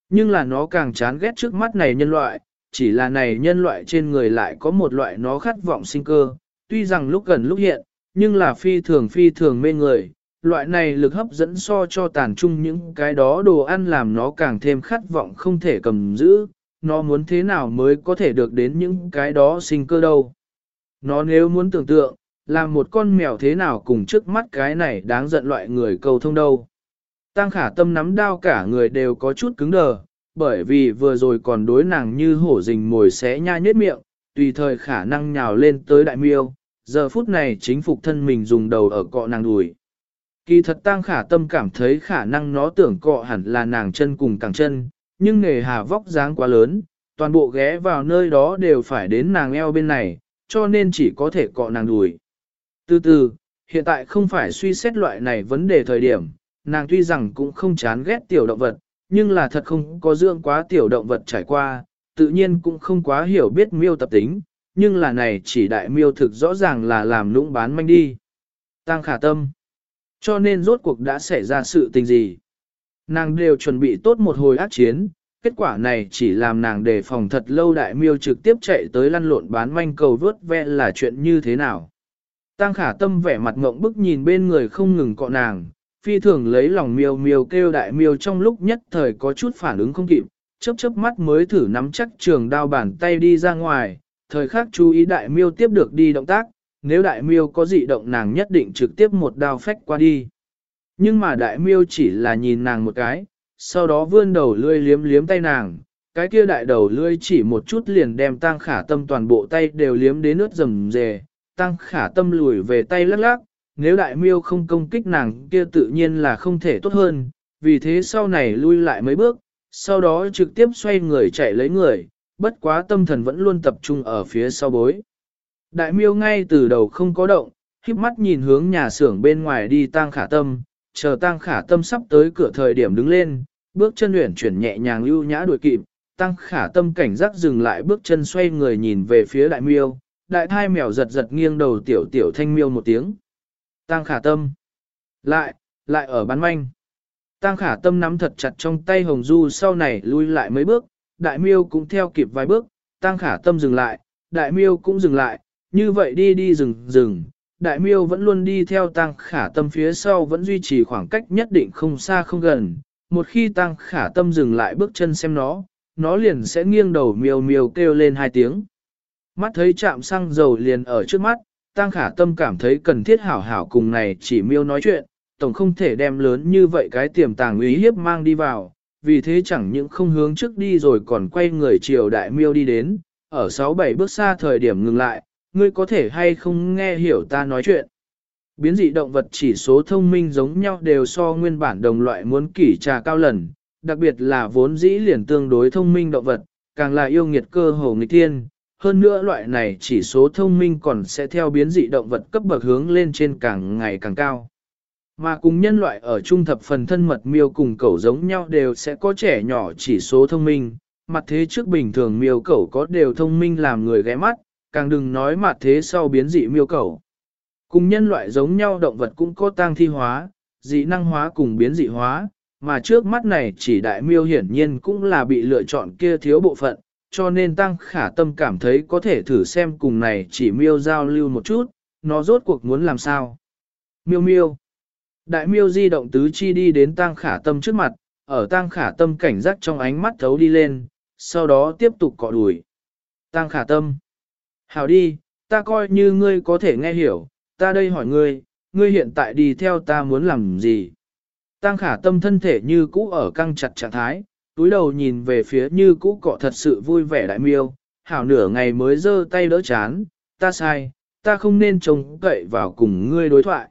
Nhưng là nó càng chán ghét trước mắt này nhân loại, chỉ là này nhân loại trên người lại có một loại nó khát vọng sinh cơ, tuy rằng lúc gần lúc hiện, nhưng là phi thường phi thường mê người, loại này lực hấp dẫn so cho tàn trung những cái đó đồ ăn làm nó càng thêm khát vọng không thể cầm giữ, nó muốn thế nào mới có thể được đến những cái đó sinh cơ đâu. Nó nếu muốn tưởng tượng, làm một con mèo thế nào cùng trước mắt cái này đáng giận loại người cầu thông đâu. Tăng khả tâm nắm đao cả người đều có chút cứng đờ, bởi vì vừa rồi còn đối nàng như hổ rình mồi xé nha nhết miệng, tùy thời khả năng nhào lên tới đại miêu, giờ phút này chính phục thân mình dùng đầu ở cọ nàng đùi. Kỳ thật tang khả tâm cảm thấy khả năng nó tưởng cọ hẳn là nàng chân cùng càng chân, nhưng nghề hà vóc dáng quá lớn, toàn bộ ghé vào nơi đó đều phải đến nàng eo bên này, cho nên chỉ có thể cọ nàng đùi. Từ từ, hiện tại không phải suy xét loại này vấn đề thời điểm, nàng tuy rằng cũng không chán ghét tiểu động vật, nhưng là thật không có dưỡng quá tiểu động vật trải qua, tự nhiên cũng không quá hiểu biết miêu tập tính, nhưng là này chỉ đại miêu thực rõ ràng là làm lũng bán manh đi. Tăng khả tâm. Cho nên rốt cuộc đã xảy ra sự tình gì. Nàng đều chuẩn bị tốt một hồi ác chiến, kết quả này chỉ làm nàng đề phòng thật lâu đại miêu trực tiếp chạy tới lăn lộn bán manh cầu vớt ve là chuyện như thế nào. Tăng khả tâm vẻ mặt ngộng bức nhìn bên người không ngừng cọ nàng, phi thường lấy lòng miêu miêu kêu đại miêu trong lúc nhất thời có chút phản ứng không kịp, chớp chớp mắt mới thử nắm chắc trường đao bàn tay đi ra ngoài, Thời khắc chú ý đại miêu tiếp được đi động tác, nếu đại miêu có dị động nàng nhất định trực tiếp một đao phách qua đi. Nhưng mà đại miêu chỉ là nhìn nàng một cái, sau đó vươn đầu lươi liếm liếm tay nàng, cái kia đại đầu lươi chỉ một chút liền đem tăng khả tâm toàn bộ tay đều liếm đến nước rầm rề, tăng khả tâm lùi về tay lắc lắc, nếu đại miêu không công kích nàng kia tự nhiên là không thể tốt hơn, vì thế sau này lui lại mấy bước, sau đó trực tiếp xoay người chạy lấy người, bất quá tâm thần vẫn luôn tập trung ở phía sau bối. Đại miêu ngay từ đầu không có động, khiếp mắt nhìn hướng nhà xưởng bên ngoài đi tang khả tâm, chờ tang khả tâm sắp tới cửa thời điểm đứng lên, bước chân luyện chuyển nhẹ nhàng lưu nhã đuổi kịp, tăng khả tâm cảnh giác dừng lại bước chân xoay người nhìn về phía đại miêu, đại thai mèo giật giật nghiêng đầu tiểu tiểu thanh miêu một tiếng. Tăng khả tâm. Lại, lại ở bán manh. Tăng khả tâm nắm thật chặt trong tay hồng du sau này lui lại mấy bước, đại miêu cũng theo kịp vài bước, tăng khả tâm dừng lại, đại miêu cũng dừng lại, như vậy đi đi dừng dừng. Đại miêu vẫn luôn đi theo tăng khả tâm phía sau vẫn duy trì khoảng cách nhất định không xa không gần. Một khi tăng khả tâm dừng lại bước chân xem nó, nó liền sẽ nghiêng đầu miêu miêu kêu lên hai tiếng. Mắt thấy chạm xăng dầu liền ở trước mắt, tăng khả tâm cảm thấy cần thiết hảo hảo cùng này chỉ miêu nói chuyện, tổng không thể đem lớn như vậy cái tiềm tàng uy hiếp mang đi vào, vì thế chẳng những không hướng trước đi rồi còn quay người chiều đại miêu đi đến, ở 6-7 bước xa thời điểm ngừng lại, ngươi có thể hay không nghe hiểu ta nói chuyện. Biến dị động vật chỉ số thông minh giống nhau đều so nguyên bản đồng loại muốn kỷ trà cao lần, đặc biệt là vốn dĩ liền tương đối thông minh động vật, càng là yêu nghiệt cơ hồ nghịch thiên. Hơn nữa loại này chỉ số thông minh còn sẽ theo biến dị động vật cấp bậc hướng lên trên càng ngày càng cao. Mà cùng nhân loại ở trung thập phần thân mật miêu cùng cẩu giống nhau đều sẽ có trẻ nhỏ chỉ số thông minh, mặt thế trước bình thường miêu cẩu có đều thông minh làm người ghé mắt, càng đừng nói mặt thế sau biến dị miêu cẩu. Cùng nhân loại giống nhau động vật cũng có tăng thi hóa, dị năng hóa cùng biến dị hóa, mà trước mắt này chỉ đại miêu hiển nhiên cũng là bị lựa chọn kia thiếu bộ phận, cho nên tăng khả tâm cảm thấy có thể thử xem cùng này chỉ miêu giao lưu một chút, nó rốt cuộc muốn làm sao. Miêu miêu. Đại miêu di động tứ chi đi đến tăng khả tâm trước mặt, ở tăng khả tâm cảnh giác trong ánh mắt thấu đi lên, sau đó tiếp tục cọ đuổi. Tăng khả tâm. Hảo đi, ta coi như ngươi có thể nghe hiểu, ta đây hỏi ngươi, ngươi hiện tại đi theo ta muốn làm gì? Tăng khả tâm thân thể như cũ ở căng chặt trạng thái, túi đầu nhìn về phía như cũ cọ thật sự vui vẻ đại miêu, hảo nửa ngày mới giơ tay đỡ chán, ta sai, ta không nên trông cậy vào cùng ngươi đối thoại.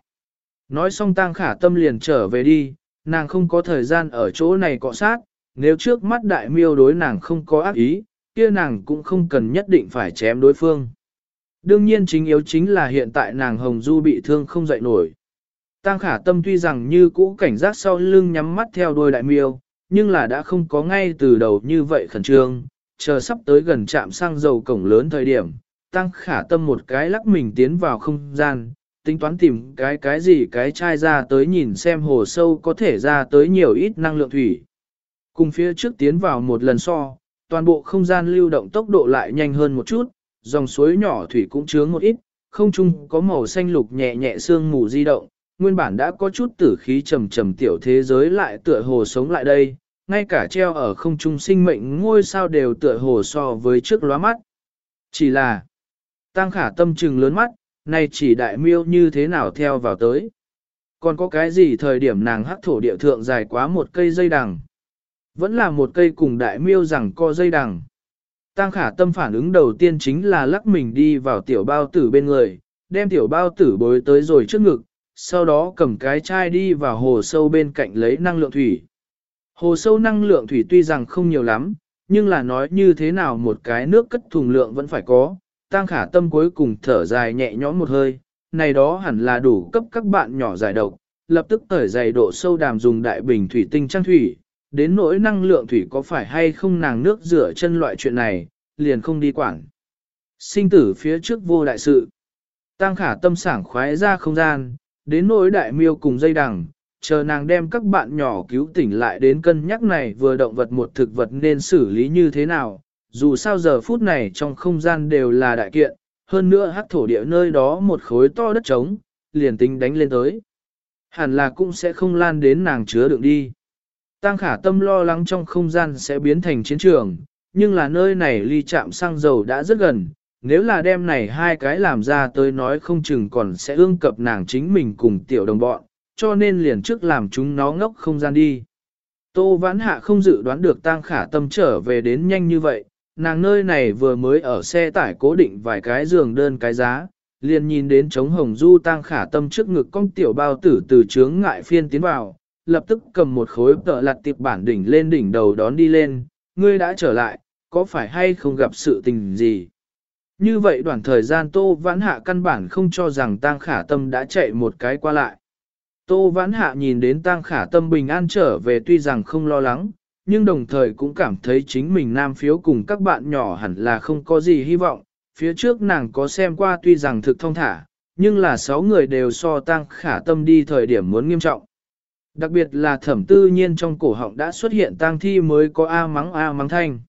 Nói xong tang khả tâm liền trở về đi, nàng không có thời gian ở chỗ này cọ sát, nếu trước mắt đại miêu đối nàng không có ác ý, kia nàng cũng không cần nhất định phải chém đối phương. Đương nhiên chính yếu chính là hiện tại nàng Hồng Du bị thương không dậy nổi. Tăng khả tâm tuy rằng như cũ cảnh giác sau lưng nhắm mắt theo đôi đại miêu, nhưng là đã không có ngay từ đầu như vậy khẩn trương, chờ sắp tới gần trạm xăng dầu cổng lớn thời điểm, tăng khả tâm một cái lắc mình tiến vào không gian, tính toán tìm cái cái gì cái chai ra tới nhìn xem hồ sâu có thể ra tới nhiều ít năng lượng thủy. Cùng phía trước tiến vào một lần so, toàn bộ không gian lưu động tốc độ lại nhanh hơn một chút, dòng suối nhỏ thủy cũng chướng một ít, không chung có màu xanh lục nhẹ nhẹ sương mù di động, nguyên bản đã có chút tử khí trầm trầm tiểu thế giới lại tựa hồ sống lại đây, ngay cả treo ở không trung sinh mệnh ngôi sao đều tựa hồ so với trước lóa mắt. Chỉ là, tăng khả tâm trừng lớn mắt, này chỉ đại miêu như thế nào theo vào tới. Còn có cái gì thời điểm nàng hắc thổ địa thượng dài quá một cây dây đằng. Vẫn là một cây cùng đại miêu rằng co dây đằng. Tăng khả tâm phản ứng đầu tiên chính là lắc mình đi vào tiểu bao tử bên người, đem tiểu bao tử bối tới rồi trước ngực, sau đó cầm cái chai đi vào hồ sâu bên cạnh lấy năng lượng thủy. Hồ sâu năng lượng thủy tuy rằng không nhiều lắm, nhưng là nói như thế nào một cái nước cất thùng lượng vẫn phải có, tăng khả tâm cuối cùng thở dài nhẹ nhõm một hơi, này đó hẳn là đủ cấp các bạn nhỏ giải độc, lập tức tởi dày độ sâu đàm dùng đại bình thủy tinh trang thủy, đến nỗi năng lượng thủy có phải hay không nàng nước rửa chân loại chuyện này, liền không đi quản. Sinh tử phía trước vô đại sự. Tăng khả tâm sảng khoái ra không gian, đến nỗi đại miêu cùng dây đằng, chờ nàng đem các bạn nhỏ cứu tỉnh lại đến cân nhắc này vừa động vật một thực vật nên xử lý như thế nào, dù sao giờ phút này trong không gian đều là đại kiện, hơn nữa hắc thổ địa nơi đó một khối to đất trống, liền tính đánh lên tới. Hẳn là cũng sẽ không lan đến nàng chứa đựng đi. Tăng khả tâm lo lắng trong không gian sẽ biến thành chiến trường, nhưng là nơi này ly chạm xăng dầu đã rất gần, nếu là đem này hai cái làm ra tới nói không chừng còn sẽ ương cập nàng chính mình cùng tiểu đồng bọn, cho nên liền trước làm chúng nó ngốc không gian đi. Tô Vãn Hạ không dự đoán được Tang Khả Tâm trở về đến nhanh như vậy, nàng nơi này vừa mới ở xe tải cố định vài cái giường đơn cái giá, liền nhìn đến trống hồng du Tang Khả Tâm trước ngực con tiểu bao tử từ chướng ngại phiên tiến vào, lập tức cầm một khối tợ lặt tiệp bản đỉnh lên đỉnh đầu đón đi lên, ngươi đã trở lại, có phải hay không gặp sự tình gì? Như vậy đoạn thời gian Tô Vãn Hạ căn bản không cho rằng Tang Khả Tâm đã chạy một cái qua lại. Tô Vãn Hạ nhìn đến Tăng Khả Tâm bình an trở về tuy rằng không lo lắng, nhưng đồng thời cũng cảm thấy chính mình nam phiếu cùng các bạn nhỏ hẳn là không có gì hy vọng. Phía trước nàng có xem qua tuy rằng thực thông thả, nhưng là sáu người đều so Tăng Khả Tâm đi thời điểm muốn nghiêm trọng. Đặc biệt là thẩm tư nhiên trong cổ họng đã xuất hiện tang thi mới có A mắng A mắng thanh.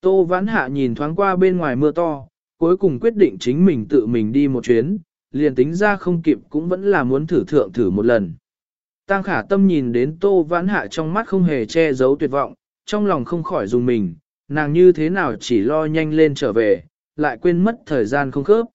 Tô Vãn Hạ nhìn thoáng qua bên ngoài mưa to, cuối cùng quyết định chính mình tự mình đi một chuyến, liền tính ra không kịp cũng vẫn là muốn thử thượng thử một lần. Tăng khả tâm nhìn đến tô vãn hạ trong mắt không hề che giấu tuyệt vọng, trong lòng không khỏi dùng mình, nàng như thế nào chỉ lo nhanh lên trở về, lại quên mất thời gian không khớp.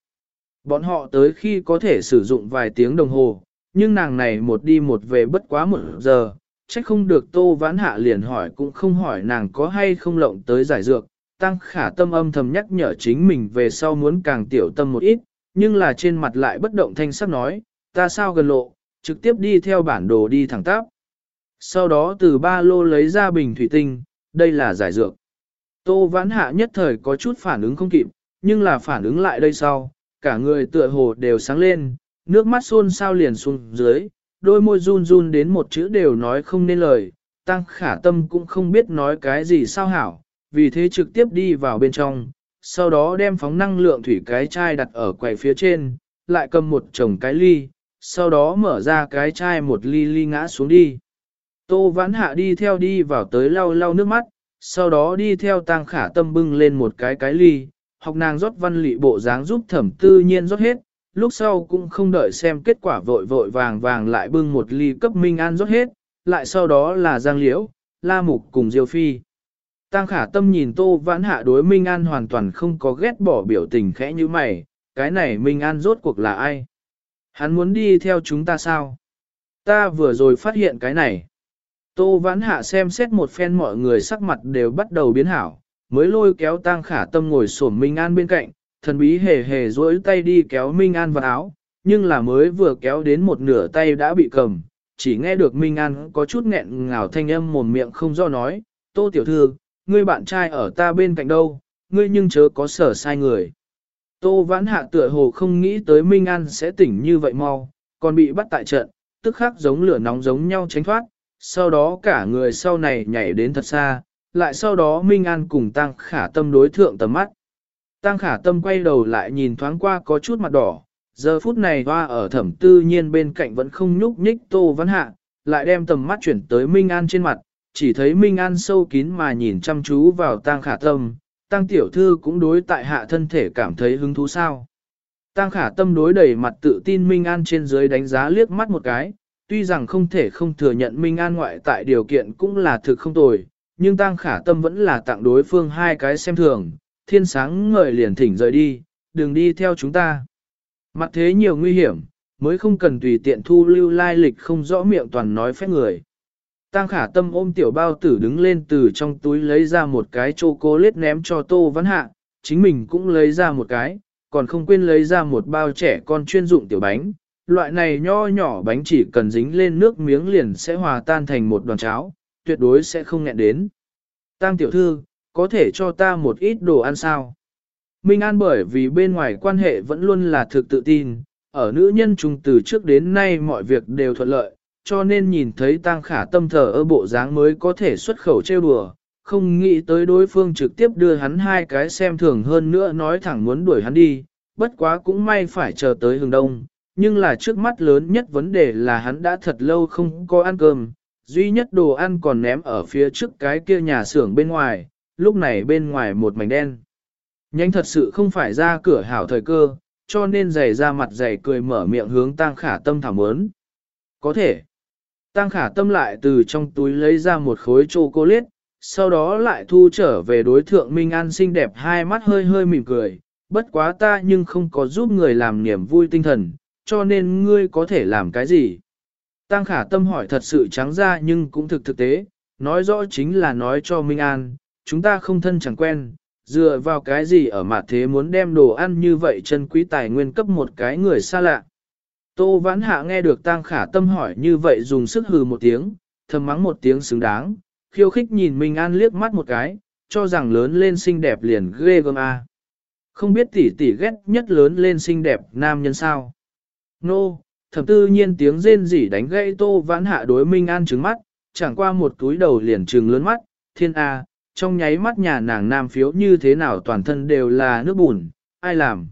Bọn họ tới khi có thể sử dụng vài tiếng đồng hồ, nhưng nàng này một đi một về bất quá một giờ, trách không được tô vãn hạ liền hỏi cũng không hỏi nàng có hay không lộng tới giải dược. Tăng khả tâm âm thầm nhắc nhở chính mình về sau muốn càng tiểu tâm một ít, nhưng là trên mặt lại bất động thanh sắc nói, ta sao gần lộ, trực tiếp đi theo bản đồ đi thẳng tắp. Sau đó từ ba lô lấy ra bình thủy tinh, đây là giải dược. Tô vãn hạ nhất thời có chút phản ứng không kịp, nhưng là phản ứng lại đây sau, cả người tựa hồ đều sáng lên, nước mắt xôn sao liền xuống dưới, đôi môi run run đến một chữ đều nói không nên lời, tăng khả tâm cũng không biết nói cái gì sao hảo, vì thế trực tiếp đi vào bên trong, sau đó đem phóng năng lượng thủy cái chai đặt ở quầy phía trên, lại cầm một chồng cái ly, sau đó mở ra cái chai một ly ly ngã xuống đi. Tô vãn hạ đi theo đi vào tới lau lau nước mắt, sau đó đi theo tang khả tâm bưng lên một cái cái ly, học nàng rót văn lị bộ dáng giúp thẩm tư nhiên rót hết, lúc sau cũng không đợi xem kết quả vội vội vàng vàng lại bưng một ly cấp minh an rót hết, lại sau đó là giang liễu, la mục cùng diêu phi. Tăng khả tâm nhìn tô vãn hạ đối Minh An hoàn toàn không có ghét bỏ biểu tình khẽ như mày, cái này Minh An rốt cuộc là ai? Hắn muốn đi theo chúng ta sao? Ta vừa rồi phát hiện cái này. Tô vãn hạ xem xét một phen mọi người sắc mặt đều bắt đầu biến hảo, mới lôi kéo Tăng khả tâm ngồi sổm Minh An bên cạnh, thần bí hề hề duỗi tay đi kéo Minh An vào áo, nhưng là mới vừa kéo đến một nửa tay đã bị cầm, chỉ nghe được Minh An có chút nghẹn ngào thanh âm mồm miệng không do nói, Tô tiểu thư, ngươi bạn trai ở ta bên cạnh đâu, ngươi nhưng chớ có sở sai người. Tô vãn hạ tựa hồ không nghĩ tới Minh An sẽ tỉnh như vậy mau, còn bị bắt tại trận, tức khắc giống lửa nóng giống nhau tránh thoát, sau đó cả người sau này nhảy đến thật xa, lại sau đó Minh An cùng Tăng Khả Tâm đối thượng tầm mắt. Tăng Khả Tâm quay đầu lại nhìn thoáng qua có chút mặt đỏ, giờ phút này hoa ở thẩm tư nhiên bên cạnh vẫn không nhúc nhích Tô Văn Hạ, lại đem tầm mắt chuyển tới Minh An trên mặt, chỉ thấy Minh An sâu kín mà nhìn chăm chú vào tang khả tâm, tang tiểu thư cũng đối tại hạ thân thể cảm thấy hứng thú sao. Tang khả tâm đối đầy mặt tự tin Minh An trên dưới đánh giá liếc mắt một cái, tuy rằng không thể không thừa nhận Minh An ngoại tại điều kiện cũng là thực không tồi, nhưng Tang khả tâm vẫn là tặng đối phương hai cái xem thường, thiên sáng ngời liền thỉnh rời đi, đừng đi theo chúng ta. Mặt thế nhiều nguy hiểm, mới không cần tùy tiện thu lưu lai lịch không rõ miệng toàn nói phép người. Tăng khả tâm ôm tiểu bao tử đứng lên từ trong túi lấy ra một cái chocolate ném cho tô văn hạ, chính mình cũng lấy ra một cái, còn không quên lấy ra một bao trẻ con chuyên dụng tiểu bánh. Loại này nho nhỏ bánh chỉ cần dính lên nước miếng liền sẽ hòa tan thành một đoàn cháo, tuyệt đối sẽ không nghẹn đến. Tăng tiểu thư, có thể cho ta một ít đồ ăn sao? Minh An bởi vì bên ngoài quan hệ vẫn luôn là thực tự tin, ở nữ nhân trung từ trước đến nay mọi việc đều thuận lợi, cho nên nhìn thấy tang khả tâm thờ ơ bộ dáng mới có thể xuất khẩu trêu đùa, không nghĩ tới đối phương trực tiếp đưa hắn hai cái xem thường hơn nữa nói thẳng muốn đuổi hắn đi, bất quá cũng may phải chờ tới hừng đông, nhưng là trước mắt lớn nhất vấn đề là hắn đã thật lâu không có ăn cơm, duy nhất đồ ăn còn ném ở phía trước cái kia nhà xưởng bên ngoài, lúc này bên ngoài một mảnh đen. Nhanh thật sự không phải ra cửa hảo thời cơ, cho nên giày ra mặt giày cười mở miệng hướng tang khả tâm thảo mớn. Có thể. Tăng khả tâm lại từ trong túi lấy ra một khối chocolate, sau đó lại thu trở về đối thượng Minh An xinh đẹp hai mắt hơi hơi mỉm cười, bất quá ta nhưng không có giúp người làm niềm vui tinh thần, cho nên ngươi có thể làm cái gì? Tăng khả tâm hỏi thật sự trắng ra nhưng cũng thực thực tế, nói rõ chính là nói cho Minh An, chúng ta không thân chẳng quen, dựa vào cái gì ở mặt thế muốn đem đồ ăn như vậy chân quý tài nguyên cấp một cái người xa lạ. Tô Vãn Hạ nghe được Tang Khả Tâm hỏi như vậy dùng sức hừ một tiếng, thầm mắng một tiếng xứng đáng, khiêu khích nhìn Minh An liếc mắt một cái, cho rằng lớn lên xinh đẹp liền ghê gớm a. Không biết tỷ tỷ ghét nhất lớn lên xinh đẹp nam nhân sao. Nô, no, tư nhiên tiếng rên rỉ đánh gãy Tô Vãn Hạ đối Minh An trứng mắt, chẳng qua một túi đầu liền trừng lớn mắt, thiên a, trong nháy mắt nhà nàng nam phiếu như thế nào toàn thân đều là nước bùn, ai làm.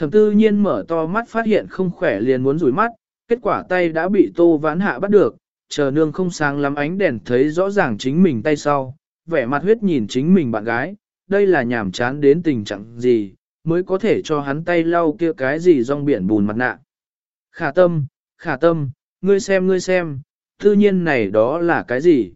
Thẩm tư nhiên mở to mắt phát hiện không khỏe liền muốn rủi mắt, kết quả tay đã bị tô vãn hạ bắt được, chờ nương không sáng lắm ánh đèn thấy rõ ràng chính mình tay sau, vẻ mặt huyết nhìn chính mình bạn gái, đây là nhảm chán đến tình trạng gì, mới có thể cho hắn tay lau kia cái gì rong biển bùn mặt nạ. Khả tâm, khả tâm, ngươi xem ngươi xem, tự nhiên này đó là cái gì?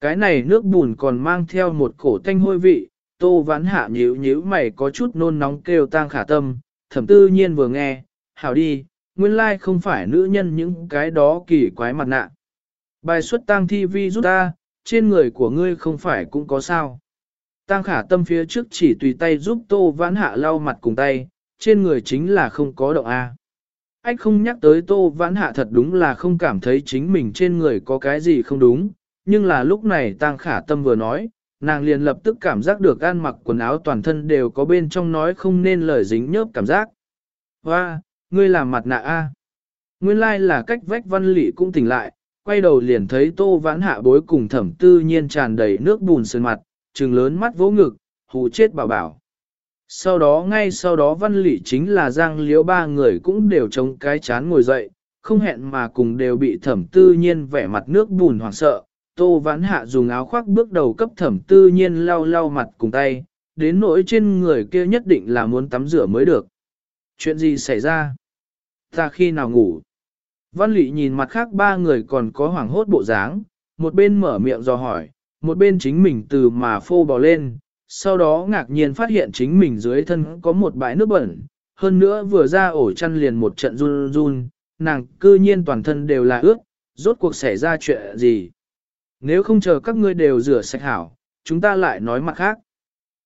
Cái này nước bùn còn mang theo một cổ thanh hôi vị, tô vãn hạ nhíu nhíu mày có chút nôn nóng kêu tang khả tâm, thẩm tư nhiên vừa nghe, hảo đi, nguyên lai không phải nữ nhân những cái đó kỳ quái mặt nạ. Bài xuất tang thi vi rút ta, trên người của ngươi không phải cũng có sao. Tang khả tâm phía trước chỉ tùy tay giúp tô vãn hạ lau mặt cùng tay, trên người chính là không có động A. Anh không nhắc tới tô vãn hạ thật đúng là không cảm thấy chính mình trên người có cái gì không đúng, nhưng là lúc này Tang khả tâm vừa nói, nàng liền lập tức cảm giác được ăn mặc quần áo toàn thân đều có bên trong nói không nên lời dính nhớp cảm giác. Hoa, ngươi làm mặt nạ a. Nguyên lai like là cách vách văn lị cũng tỉnh lại, quay đầu liền thấy tô vãn hạ bối cùng thẩm tư nhiên tràn đầy nước bùn sơn mặt, trừng lớn mắt vỗ ngực, hù chết bảo bảo. Sau đó ngay sau đó văn lị chính là giang liễu ba người cũng đều chống cái chán ngồi dậy, không hẹn mà cùng đều bị thẩm tư nhiên vẻ mặt nước bùn hoảng sợ, Tô Vãn Hạ dùng áo khoác bước đầu cấp thẩm tư nhiên lau lau mặt cùng tay, đến nỗi trên người kia nhất định là muốn tắm rửa mới được. Chuyện gì xảy ra? Ta khi nào ngủ? Văn Lị nhìn mặt khác ba người còn có hoảng hốt bộ dáng, một bên mở miệng do hỏi, một bên chính mình từ mà phô bò lên, sau đó ngạc nhiên phát hiện chính mình dưới thân có một bãi nước bẩn, hơn nữa vừa ra ổ chăn liền một trận run run, nàng cư nhiên toàn thân đều là ướt, rốt cuộc xảy ra chuyện gì? Nếu không chờ các ngươi đều rửa sạch hảo, chúng ta lại nói mặt khác.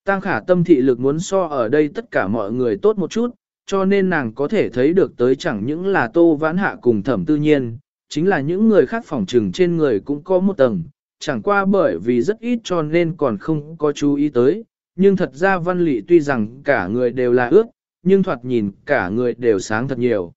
Tăng khả tâm thị lực muốn so ở đây tất cả mọi người tốt một chút, cho nên nàng có thể thấy được tới chẳng những là tô vãn hạ cùng thẩm tư nhiên, chính là những người khác phòng trừng trên người cũng có một tầng, chẳng qua bởi vì rất ít cho nên còn không có chú ý tới, nhưng thật ra văn lị tuy rằng cả người đều là ướt, nhưng thoạt nhìn cả người đều sáng thật nhiều.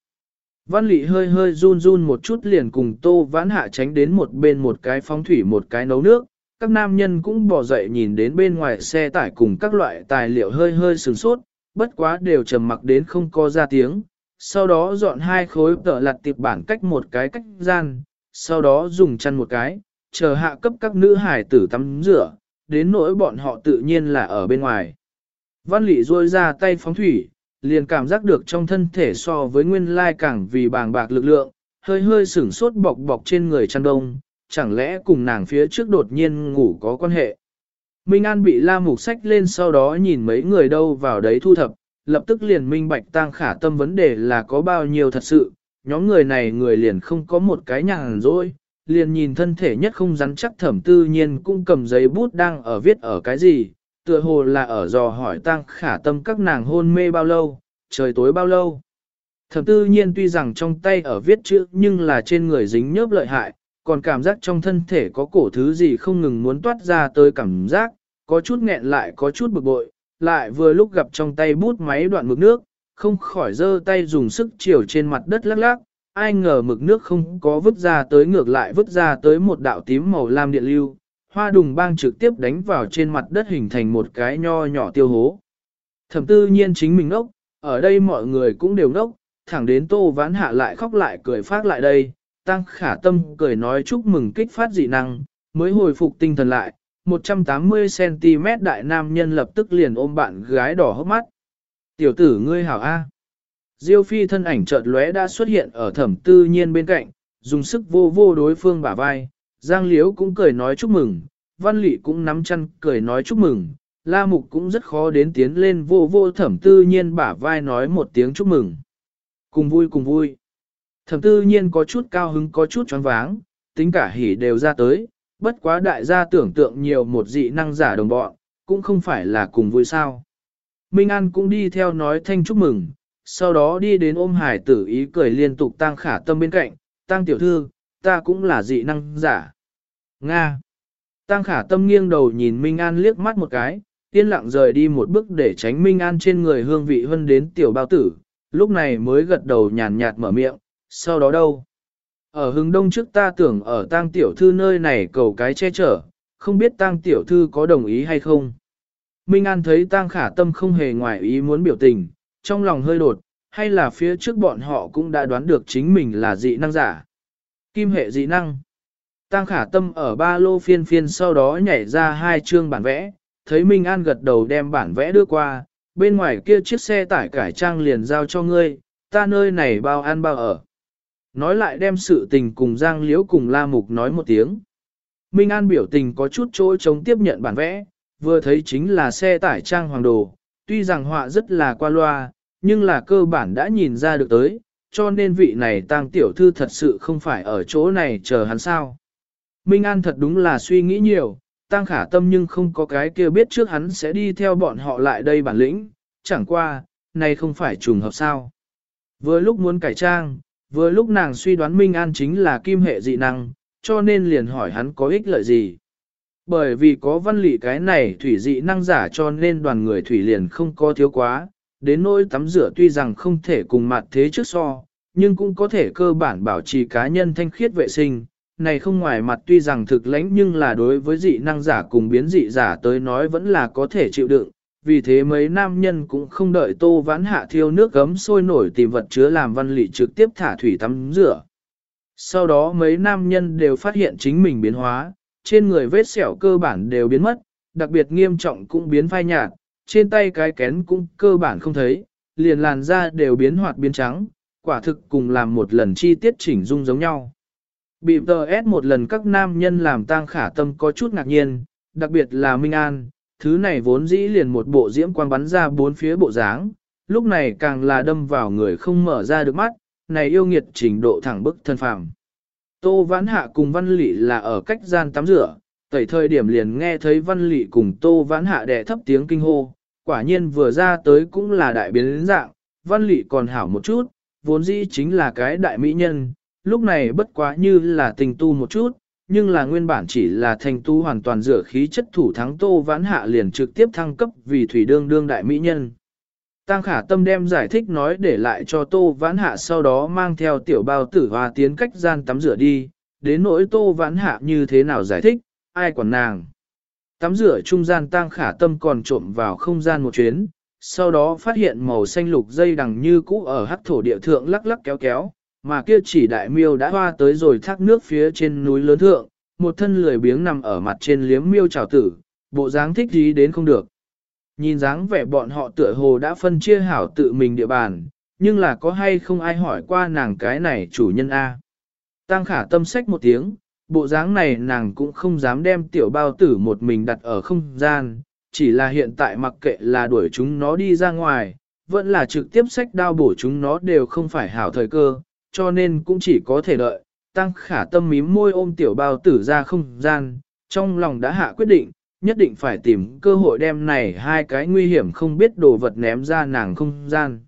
Văn lị hơi hơi run run một chút liền cùng tô vãn hạ tránh đến một bên một cái phóng thủy một cái nấu nước. Các nam nhân cũng bỏ dậy nhìn đến bên ngoài xe tải cùng các loại tài liệu hơi hơi sừng sốt, bất quá đều trầm mặc đến không có ra tiếng. Sau đó dọn hai khối tợ lặt tiệp bản cách một cái cách gian, sau đó dùng chăn một cái, chờ hạ cấp các nữ hải tử tắm rửa, đến nỗi bọn họ tự nhiên là ở bên ngoài. Văn lị ruôi ra tay phóng thủy, liền cảm giác được trong thân thể so với nguyên lai càng vì bàng bạc lực lượng, hơi hơi sửng sốt bọc bọc trên người chăn đông, chẳng lẽ cùng nàng phía trước đột nhiên ngủ có quan hệ. Minh An bị la mục sách lên sau đó nhìn mấy người đâu vào đấy thu thập, lập tức liền minh bạch tang khả tâm vấn đề là có bao nhiêu thật sự, nhóm người này người liền không có một cái nhàn rỗi, liền nhìn thân thể nhất không rắn chắc thẩm tư nhiên cũng cầm giấy bút đang ở viết ở cái gì, tựa hồ là ở dò hỏi tăng khả tâm các nàng hôn mê bao lâu, trời tối bao lâu. Thẩm tư nhiên tuy rằng trong tay ở viết chữ nhưng là trên người dính nhớp lợi hại, còn cảm giác trong thân thể có cổ thứ gì không ngừng muốn toát ra tới cảm giác, có chút nghẹn lại có chút bực bội, lại vừa lúc gặp trong tay bút máy đoạn mực nước, không khỏi giơ tay dùng sức chiều trên mặt đất lắc lắc, ai ngờ mực nước không có vứt ra tới ngược lại vứt ra tới một đạo tím màu lam điện lưu, hoa đùng bang trực tiếp đánh vào trên mặt đất hình thành một cái nho nhỏ tiêu hố. Thẩm tư nhiên chính mình ngốc, ở đây mọi người cũng đều ngốc, thẳng đến tô vãn hạ lại khóc lại cười phát lại đây, tăng khả tâm cười nói chúc mừng kích phát dị năng, mới hồi phục tinh thần lại, 180cm đại nam nhân lập tức liền ôm bạn gái đỏ hốc mắt. Tiểu tử ngươi hảo A. Diêu phi thân ảnh chợt lóe đã xuất hiện ở thẩm tư nhiên bên cạnh, dùng sức vô vô đối phương bả vai, Giang Liễu cũng cười nói chúc mừng, Văn Lị cũng nắm chăn cười nói chúc mừng, La Mục cũng rất khó đến tiến lên vô vô thẩm tư nhiên bả vai nói một tiếng chúc mừng. Cùng vui cùng vui. Thẩm tư nhiên có chút cao hứng có chút choáng váng, tính cả hỉ đều ra tới, bất quá đại gia tưởng tượng nhiều một dị năng giả đồng bọn, cũng không phải là cùng vui sao. Minh An cũng đi theo nói thanh chúc mừng, sau đó đi đến ôm hải tử ý cười liên tục tăng khả tâm bên cạnh, tăng tiểu thư, ta cũng là dị năng giả. Nga. Tăng khả tâm nghiêng đầu nhìn Minh An liếc mắt một cái, yên lặng rời đi một bước để tránh Minh An trên người hương vị hơn đến tiểu bao tử, lúc này mới gật đầu nhàn nhạt mở miệng, sau đó đâu? Ở hướng đông trước ta tưởng ở tang tiểu thư nơi này cầu cái che chở, không biết tang tiểu thư có đồng ý hay không? Minh An thấy tang khả tâm không hề ngoài ý muốn biểu tình, trong lòng hơi đột, hay là phía trước bọn họ cũng đã đoán được chính mình là dị năng giả. Kim hệ dị năng. tăng khả tâm ở ba lô phiên phiên sau đó nhảy ra hai chương bản vẽ, thấy Minh An gật đầu đem bản vẽ đưa qua, bên ngoài kia chiếc xe tải cải trang liền giao cho ngươi, ta nơi này bao ăn bao ở. Nói lại đem sự tình cùng Giang Liễu cùng La Mục nói một tiếng. Minh An biểu tình có chút chỗ chống tiếp nhận bản vẽ, vừa thấy chính là xe tải trang hoàng đồ, tuy rằng họa rất là qua loa, nhưng là cơ bản đã nhìn ra được tới, cho nên vị này tang tiểu thư thật sự không phải ở chỗ này chờ hắn sao. Minh An thật đúng là suy nghĩ nhiều, tăng khả tâm nhưng không có cái kia biết trước hắn sẽ đi theo bọn họ lại đây bản lĩnh, chẳng qua, này không phải trùng hợp sao. Vừa lúc muốn cải trang, vừa lúc nàng suy đoán Minh An chính là kim hệ dị năng, cho nên liền hỏi hắn có ích lợi gì. Bởi vì có văn lị cái này thủy dị năng giả cho nên đoàn người thủy liền không có thiếu quá, đến nỗi tắm rửa tuy rằng không thể cùng mặt thế trước so, nhưng cũng có thể cơ bản bảo trì cá nhân thanh khiết vệ sinh, này không ngoài mặt tuy rằng thực lãnh nhưng là đối với dị năng giả cùng biến dị giả tới nói vẫn là có thể chịu đựng, vì thế mấy nam nhân cũng không đợi tô vãn hạ thiêu nước gấm sôi nổi tìm vật chứa làm văn lị trực tiếp thả thủy tắm rửa. Sau đó mấy nam nhân đều phát hiện chính mình biến hóa, trên người vết sẹo cơ bản đều biến mất, đặc biệt nghiêm trọng cũng biến phai nhạt, trên tay cái kén cũng cơ bản không thấy, liền làn da đều biến hoạt biến trắng, quả thực cùng làm một lần chi tiết chỉnh dung giống nhau. Bị TS một lần các nam nhân làm tang khả tâm có chút ngạc nhiên, đặc biệt là Minh An, thứ này vốn dĩ liền một bộ diễm quang bắn ra bốn phía bộ dáng, lúc này càng là đâm vào người không mở ra được mắt, này yêu nghiệt trình độ thẳng bức thân phàm. Tô Vãn Hạ cùng Văn Lị là ở cách gian tắm rửa, tẩy thời điểm liền nghe thấy Văn Lị cùng Tô Vãn Hạ đẻ thấp tiếng kinh hô, quả nhiên vừa ra tới cũng là đại biến dạng, Văn Lị còn hảo một chút, vốn dĩ chính là cái đại mỹ nhân, lúc này bất quá như là tình tu một chút, nhưng là nguyên bản chỉ là thành tu hoàn toàn dựa khí chất thủ thắng Tô Vãn Hạ liền trực tiếp thăng cấp vì thủy đương đương đại mỹ nhân. Tăng khả tâm đem giải thích nói để lại cho Tô Vãn Hạ sau đó mang theo tiểu bao tử hòa tiến cách gian tắm rửa đi, đến nỗi Tô Vãn Hạ như thế nào giải thích, ai quản nàng. Tắm rửa trung gian tăng khả tâm còn trộm vào không gian một chuyến, sau đó phát hiện màu xanh lục dây đằng như cũ ở hắc thổ địa thượng lắc lắc kéo kéo, mà kia chỉ đại miêu đã hoa tới rồi thác nước phía trên núi lớn thượng, một thân lười biếng nằm ở mặt trên liếm miêu trào tử, bộ dáng thích gì đến không được. Nhìn dáng vẻ bọn họ tựa hồ đã phân chia hảo tự mình địa bàn, nhưng là có hay không ai hỏi qua nàng cái này chủ nhân A. Tăng khả tâm sách một tiếng, bộ dáng này nàng cũng không dám đem tiểu bao tử một mình đặt ở không gian, chỉ là hiện tại mặc kệ là đuổi chúng nó đi ra ngoài, vẫn là trực tiếp sách đao bổ chúng nó đều không phải hảo thời cơ, cho nên cũng chỉ có thể đợi. Tăng khả tâm mím môi ôm tiểu bao tử ra không gian, trong lòng đã hạ quyết định, nhất định phải tìm cơ hội đem này hai cái nguy hiểm không biết đồ vật ném ra nàng không gian.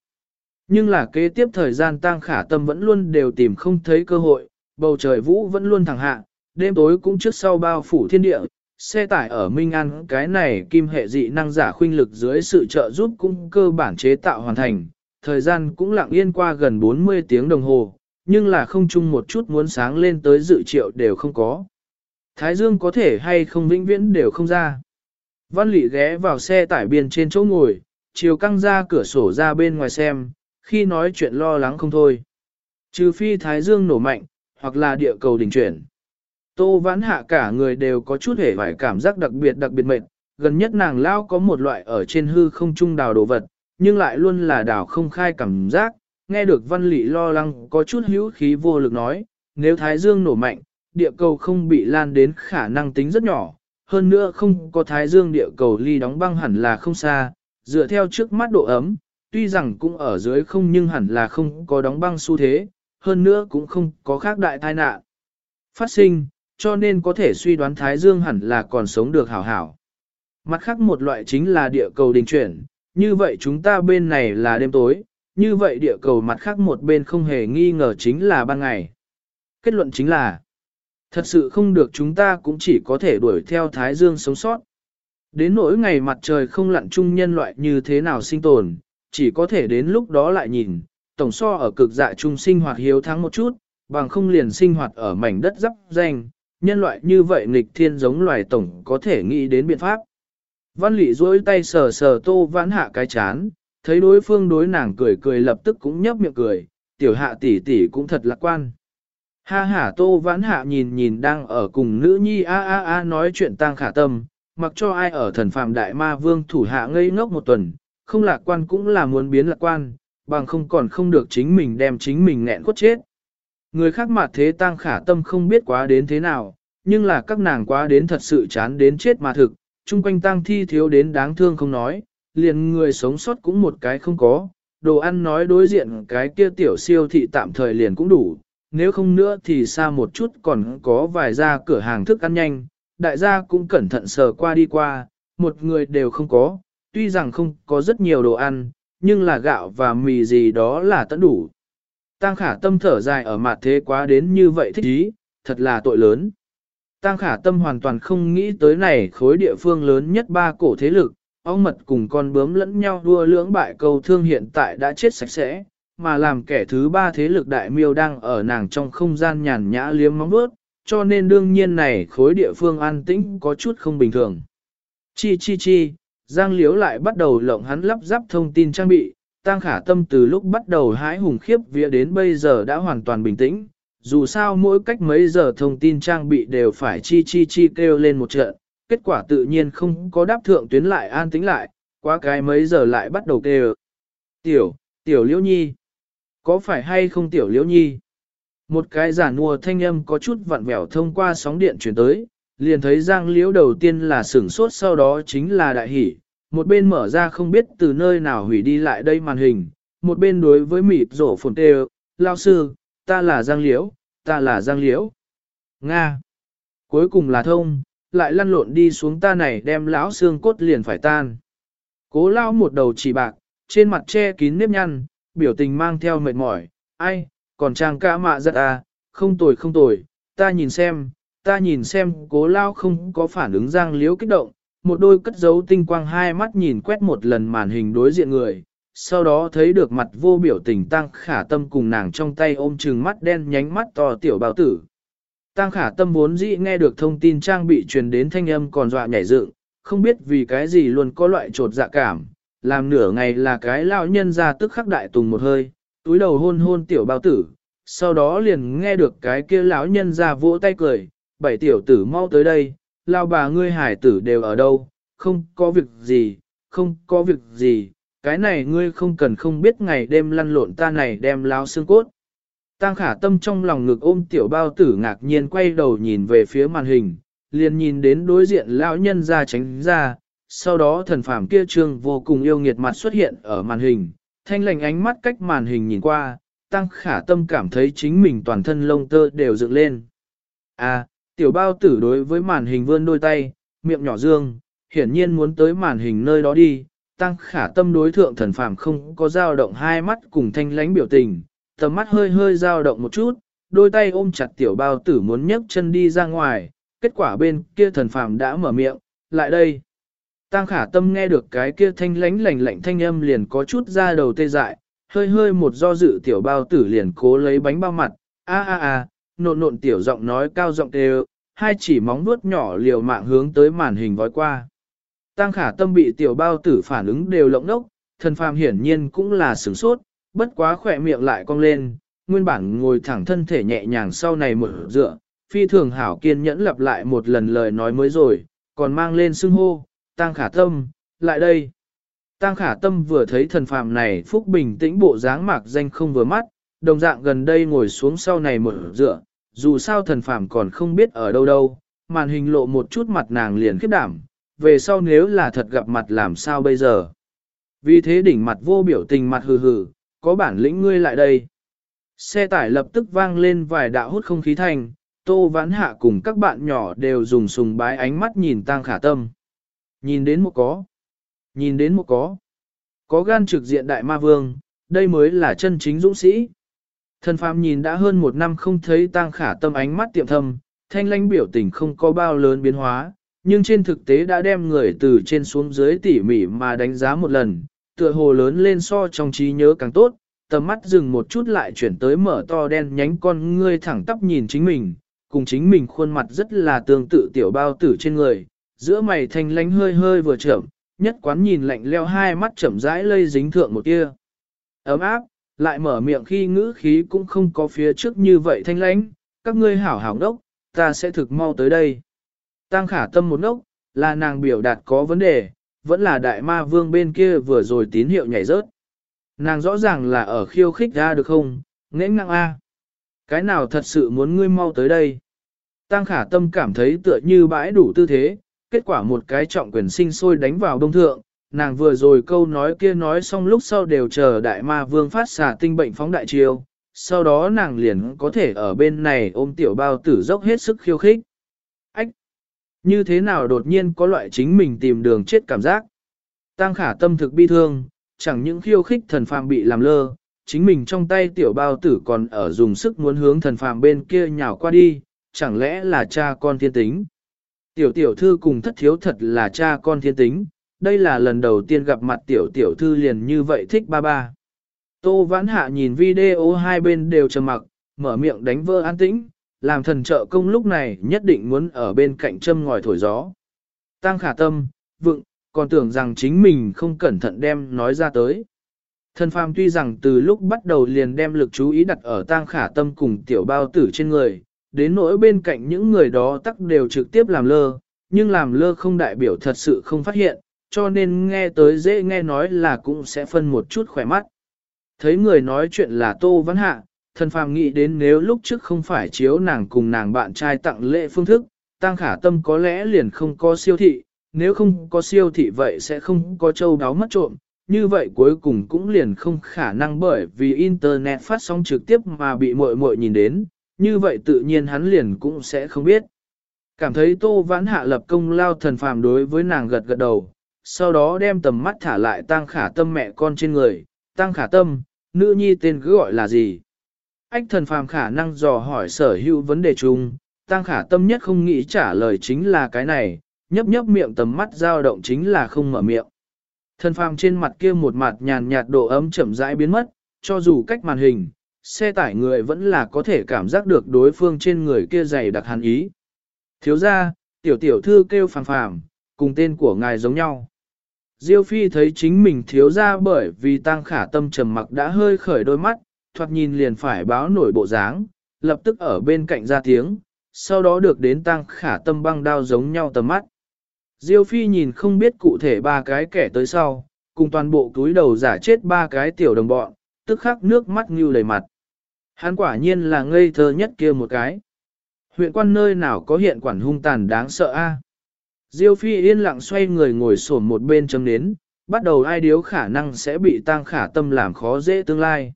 Nhưng là kế tiếp thời gian tăng khả tâm vẫn luôn đều tìm không thấy cơ hội, bầu trời vũ vẫn luôn thẳng hạ, đêm tối cũng trước sau bao phủ thiên địa, xe tải ở Minh An cái này kim hệ dị năng giả khuynh lực dưới sự trợ giúp cũng cơ bản chế tạo hoàn thành, thời gian cũng lặng yên qua gần 40 tiếng đồng hồ, nhưng là không chung một chút muốn sáng lên tới dự triệu đều không có. Thái Dương có thể hay không vĩnh viễn đều không ra. Văn Lị ghé vào xe tải biên trên chỗ ngồi, chiều căng ra cửa sổ ra bên ngoài xem, khi nói chuyện lo lắng không thôi. Trừ phi Thái Dương nổ mạnh, hoặc là địa cầu đình chuyển. Tô vãn hạ cả người đều có chút hề vải cảm giác đặc biệt đặc biệt mệt, gần nhất nàng lao có một loại ở trên hư không trung đào đồ vật, nhưng lại luôn là đào không khai cảm giác, nghe được văn lị lo lắng có chút hữu khí vô lực nói, nếu Thái Dương nổ mạnh, địa cầu không bị lan đến khả năng tính rất nhỏ, hơn nữa không có thái dương địa cầu ly đóng băng hẳn là không xa, dựa theo trước mắt độ ấm, tuy rằng cũng ở dưới không nhưng hẳn là không có đóng băng xu thế, hơn nữa cũng không có khác đại tai nạn. Phát sinh, cho nên có thể suy đoán Thái Dương hẳn là còn sống được hảo hảo. Mặt khác một loại chính là địa cầu đình chuyển, như vậy chúng ta bên này là đêm tối, như vậy địa cầu mặt khác một bên không hề nghi ngờ chính là ban ngày. Kết luận chính là, thật sự không được chúng ta cũng chỉ có thể đuổi theo Thái Dương sống sót. Đến nỗi ngày mặt trời không lặn chung nhân loại như thế nào sinh tồn, chỉ có thể đến lúc đó lại nhìn, tổng so ở cực dạ trung sinh hoạt hiếu thắng một chút, bằng không liền sinh hoạt ở mảnh đất dắp danh, nhân loại như vậy nghịch thiên giống loài tổng có thể nghĩ đến biện pháp. Văn lị duỗi tay sờ sờ tô vãn hạ cái chán, thấy đối phương đối nàng cười cười lập tức cũng nhấp miệng cười, tiểu hạ tỷ tỷ cũng thật lạc quan. Ha ha tô vãn hạ nhìn nhìn đang ở cùng nữ nhi a a a nói chuyện tang khả tâm, mặc cho ai ở thần phàm đại ma vương thủ hạ ngây ngốc một tuần, không lạc quan cũng là muốn biến lạc quan, bằng không còn không được chính mình đem chính mình nghẹn quất chết. Người khác mặt thế tang khả tâm không biết quá đến thế nào, nhưng là các nàng quá đến thật sự chán đến chết mà thực, chung quanh tang thi thiếu đến đáng thương không nói, liền người sống sót cũng một cái không có, đồ ăn nói đối diện cái kia tiểu siêu thị tạm thời liền cũng đủ, nếu không nữa thì xa một chút còn có vài gia cửa hàng thức ăn nhanh, đại gia cũng cẩn thận sờ qua đi qua, một người đều không có, tuy rằng không có rất nhiều đồ ăn, nhưng là gạo và mì gì đó là tận đủ. Tăng khả tâm thở dài ở mặt thế quá đến như vậy thích ý, thật là tội lớn. Tăng khả tâm hoàn toàn không nghĩ tới này khối địa phương lớn nhất ba cổ thế lực, ong mật cùng con bướm lẫn nhau đua lưỡng bại cầu thương hiện tại đã chết sạch sẽ, mà làm kẻ thứ ba thế lực đại miêu đang ở nàng trong không gian nhàn nhã liếm móng vuốt, cho nên đương nhiên này khối địa phương an tĩnh có chút không bình thường. Chi chi chi, Giang Liếu lại bắt đầu lộng hắn lắp ráp thông tin trang bị, Tăng Khả Tâm từ lúc bắt đầu hái hùng khiếp vía đến bây giờ đã hoàn toàn bình tĩnh, dù sao mỗi cách mấy giờ thông tin trang bị đều phải chi chi chi kêu lên một trận, kết quả tự nhiên không có đáp thượng tuyến lại an tĩnh lại, quá cái mấy giờ lại bắt đầu kêu. Tiểu, tiểu liễu nhi, có phải hay không tiểu liễu nhi? Một cái giả mùa thanh âm có chút vặn vẹo thông qua sóng điện chuyển tới, liền thấy Giang Liễu đầu tiên là sửng sốt sau đó chính là đại hỷ, một bên mở ra không biết từ nơi nào hủy đi lại đây màn hình, một bên đối với mịt rổ phồn tê lao sư, ta là Giang Liễu, ta là Giang Liễu. Nga. Cuối cùng là thông, lại lăn lộn đi xuống ta này đem lão xương cốt liền phải tan. Cố lao một đầu chỉ bạc, trên mặt che kín nếp nhăn, biểu tình mang theo mệt mỏi, ai, còn trang ca mạ giật à, không tồi không tồi, ta nhìn xem, ta nhìn xem cố lao không có phản ứng giang Liễu kích động, một đôi cất dấu tinh quang hai mắt nhìn quét một lần màn hình đối diện người, sau đó thấy được mặt vô biểu tình tăng khả tâm cùng nàng trong tay ôm trừng mắt đen nhánh mắt to tiểu bào tử. Tăng khả tâm vốn dĩ nghe được thông tin trang bị truyền đến thanh âm còn dọa nhảy dựng, không biết vì cái gì luôn có loại trột dạ cảm, làm nửa ngày là cái lão nhân ra tức khắc đại tùng một hơi, túi đầu hôn hôn tiểu bào tử, sau đó liền nghe được cái kia lão nhân ra vỗ tay cười, bảy tiểu tử mau tới đây, lao bà ngươi hải tử đều ở đâu, không có việc gì, không có việc gì, cái này ngươi không cần không biết ngày đêm lăn lộn ta này đem lao xương cốt. Tăng khả tâm trong lòng ngực ôm tiểu bao tử ngạc nhiên quay đầu nhìn về phía màn hình, liền nhìn đến đối diện lão nhân ra tránh ra, sau đó thần phàm kia trương vô cùng yêu nghiệt mặt xuất hiện ở màn hình, thanh lành ánh mắt cách màn hình nhìn qua, tăng khả tâm cảm thấy chính mình toàn thân lông tơ đều dựng lên. À, Tiểu bao tử đối với màn hình vươn đôi tay, miệng nhỏ dương, hiển nhiên muốn tới màn hình nơi đó đi, tăng khả tâm đối thượng thần phàm không có dao động hai mắt cùng thanh lánh biểu tình, tầm mắt hơi hơi dao động một chút, đôi tay ôm chặt tiểu bao tử muốn nhấc chân đi ra ngoài, kết quả bên kia thần phàm đã mở miệng, lại đây. Tăng khả tâm nghe được cái kia thanh lánh lành lạnh thanh âm liền có chút ra đầu tê dại, hơi hơi một do dự tiểu bao tử liền cố lấy bánh bao mặt, a a a, nộn nộn tiểu giọng nói cao giọng đều, hai chỉ móng vuốt nhỏ liều mạng hướng tới màn hình vói qua. Tăng khả tâm bị tiểu bao tử phản ứng đều lộng nốc, thần phàm hiển nhiên cũng là sửng sốt, bất quá khỏe miệng lại cong lên, nguyên bản ngồi thẳng thân thể nhẹ nhàng sau này một dựa, phi thường hảo kiên nhẫn lặp lại một lần lời nói mới rồi, còn mang lên xưng hô, tăng khả tâm, lại đây. Tăng khả tâm vừa thấy thần phàm này phúc bình tĩnh bộ dáng mạc danh không vừa mắt, đồng dạng gần đây ngồi xuống sau này một dựa, dù sao thần phàm còn không biết ở đâu đâu, màn hình lộ một chút mặt nàng liền khiếp đảm, về sau nếu là thật gặp mặt làm sao bây giờ. Vì thế đỉnh mặt vô biểu tình mặt hừ hừ, có bản lĩnh ngươi lại đây. Xe tải lập tức vang lên vài đạo hút không khí thành, tô vãn hạ cùng các bạn nhỏ đều dùng sùng bái ánh mắt nhìn tang khả tâm. Nhìn đến một có. Nhìn đến một có. Có gan trực diện đại ma vương, đây mới là chân chính dũng sĩ. Thần phàm nhìn đã hơn một năm không thấy tang khả tâm ánh mắt tiệm thâm, thanh lãnh biểu tình không có bao lớn biến hóa, nhưng trên thực tế đã đem người từ trên xuống dưới tỉ mỉ mà đánh giá một lần, tựa hồ lớn lên so trong trí nhớ càng tốt, tầm mắt dừng một chút lại chuyển tới mở to đen nhánh con ngươi thẳng tắp nhìn chính mình, cùng chính mình khuôn mặt rất là tương tự tiểu bao tử trên người, giữa mày thanh lánh hơi hơi vừa chậm, nhất quán nhìn lạnh leo hai mắt chậm rãi lây dính thượng một kia. Ấm áp, lại mở miệng khi ngữ khí cũng không có phía trước như vậy thanh lãnh, các ngươi hảo hảo đốc, ta sẽ thực mau tới đây. Tăng khả tâm một đốc, là nàng biểu đạt có vấn đề, vẫn là đại ma vương bên kia vừa rồi tín hiệu nhảy rớt. Nàng rõ ràng là ở khiêu khích ra được không, nghẽ ngang a. Cái nào thật sự muốn ngươi mau tới đây? Tăng khả tâm cảm thấy tựa như bãi đủ tư thế, kết quả một cái trọng quyền sinh sôi đánh vào đông thượng, nàng vừa rồi câu nói kia nói xong lúc sau đều chờ đại ma vương phát xả tinh bệnh phóng đại chiêu, sau đó nàng liền có thể ở bên này ôm tiểu bao tử dốc hết sức khiêu khích. Ách! Như thế nào đột nhiên có loại chính mình tìm đường chết cảm giác? Tăng khả tâm thực bi thương, chẳng những khiêu khích thần phàm bị làm lơ, chính mình trong tay tiểu bao tử còn ở dùng sức muốn hướng thần phàm bên kia nhào qua đi, chẳng lẽ là cha con thiên tính. Tiểu tiểu thư cùng thất thiếu thật là cha con thiên tính, đây là lần đầu tiên gặp mặt tiểu tiểu thư liền như vậy thích ba ba. Tô vãn hạ nhìn video hai bên đều trầm mặc, mở miệng đánh vỡ an tĩnh, làm thần trợ công lúc này nhất định muốn ở bên cạnh châm ngòi thổi gió. Tăng khả tâm, vựng, còn tưởng rằng chính mình không cẩn thận đem nói ra tới. Thần phàm tuy rằng từ lúc bắt đầu liền đem lực chú ý đặt ở tang khả tâm cùng tiểu bao tử trên người, đến nỗi bên cạnh những người đó tắc đều trực tiếp làm lơ, nhưng làm lơ không đại biểu thật sự không phát hiện, cho nên nghe tới dễ nghe nói là cũng sẽ phân một chút khỏe mắt. Thấy người nói chuyện là Tô Văn Hạ, thần phàm nghĩ đến nếu lúc trước không phải chiếu nàng cùng nàng bạn trai tặng lễ phương thức, tăng khả tâm có lẽ liền không có siêu thị, nếu không có siêu thị vậy sẽ không có châu đáo mất trộm, như vậy cuối cùng cũng liền không khả năng bởi vì Internet phát sóng trực tiếp mà bị mội mội nhìn đến, như vậy tự nhiên hắn liền cũng sẽ không biết. Cảm thấy Tô Vãn Hạ lập công lao thần phàm đối với nàng gật gật đầu, sau đó đem tầm mắt thả lại tăng khả tâm mẹ con trên người, tăng khả tâm, nữ nhi tên cứ gọi là gì? Ách thần phàm khả năng dò hỏi sở hữu vấn đề chung, tăng khả tâm nhất không nghĩ trả lời chính là cái này, nhấp nhấp miệng tầm mắt dao động chính là không mở miệng. Thần phàm trên mặt kia một mặt nhàn nhạt độ ấm chậm rãi biến mất, cho dù cách màn hình, xe tải người vẫn là có thể cảm giác được đối phương trên người kia dày đặc hàn ý. Thiếu ra, tiểu tiểu thư kêu phàm phàm, cùng tên của ngài giống nhau. Diêu Phi thấy chính mình thiếu ra bởi vì tăng khả tâm trầm mặc đã hơi khởi đôi mắt, thoạt nhìn liền phải báo nổi bộ dáng, lập tức ở bên cạnh ra tiếng, sau đó được đến tăng khả tâm băng đao giống nhau tầm mắt. Diêu Phi nhìn không biết cụ thể ba cái kẻ tới sau, cùng toàn bộ túi đầu giả chết ba cái tiểu đồng bọn, tức khắc nước mắt như đầy mặt. Hắn quả nhiên là ngây thơ nhất kia một cái. Huyện quan nơi nào có hiện quản hung tàn đáng sợ a? Diêu Phi yên lặng xoay người ngồi xổm một bên chấm nến, bắt đầu ai điếu khả năng sẽ bị Tang khả tâm làm khó dễ tương lai.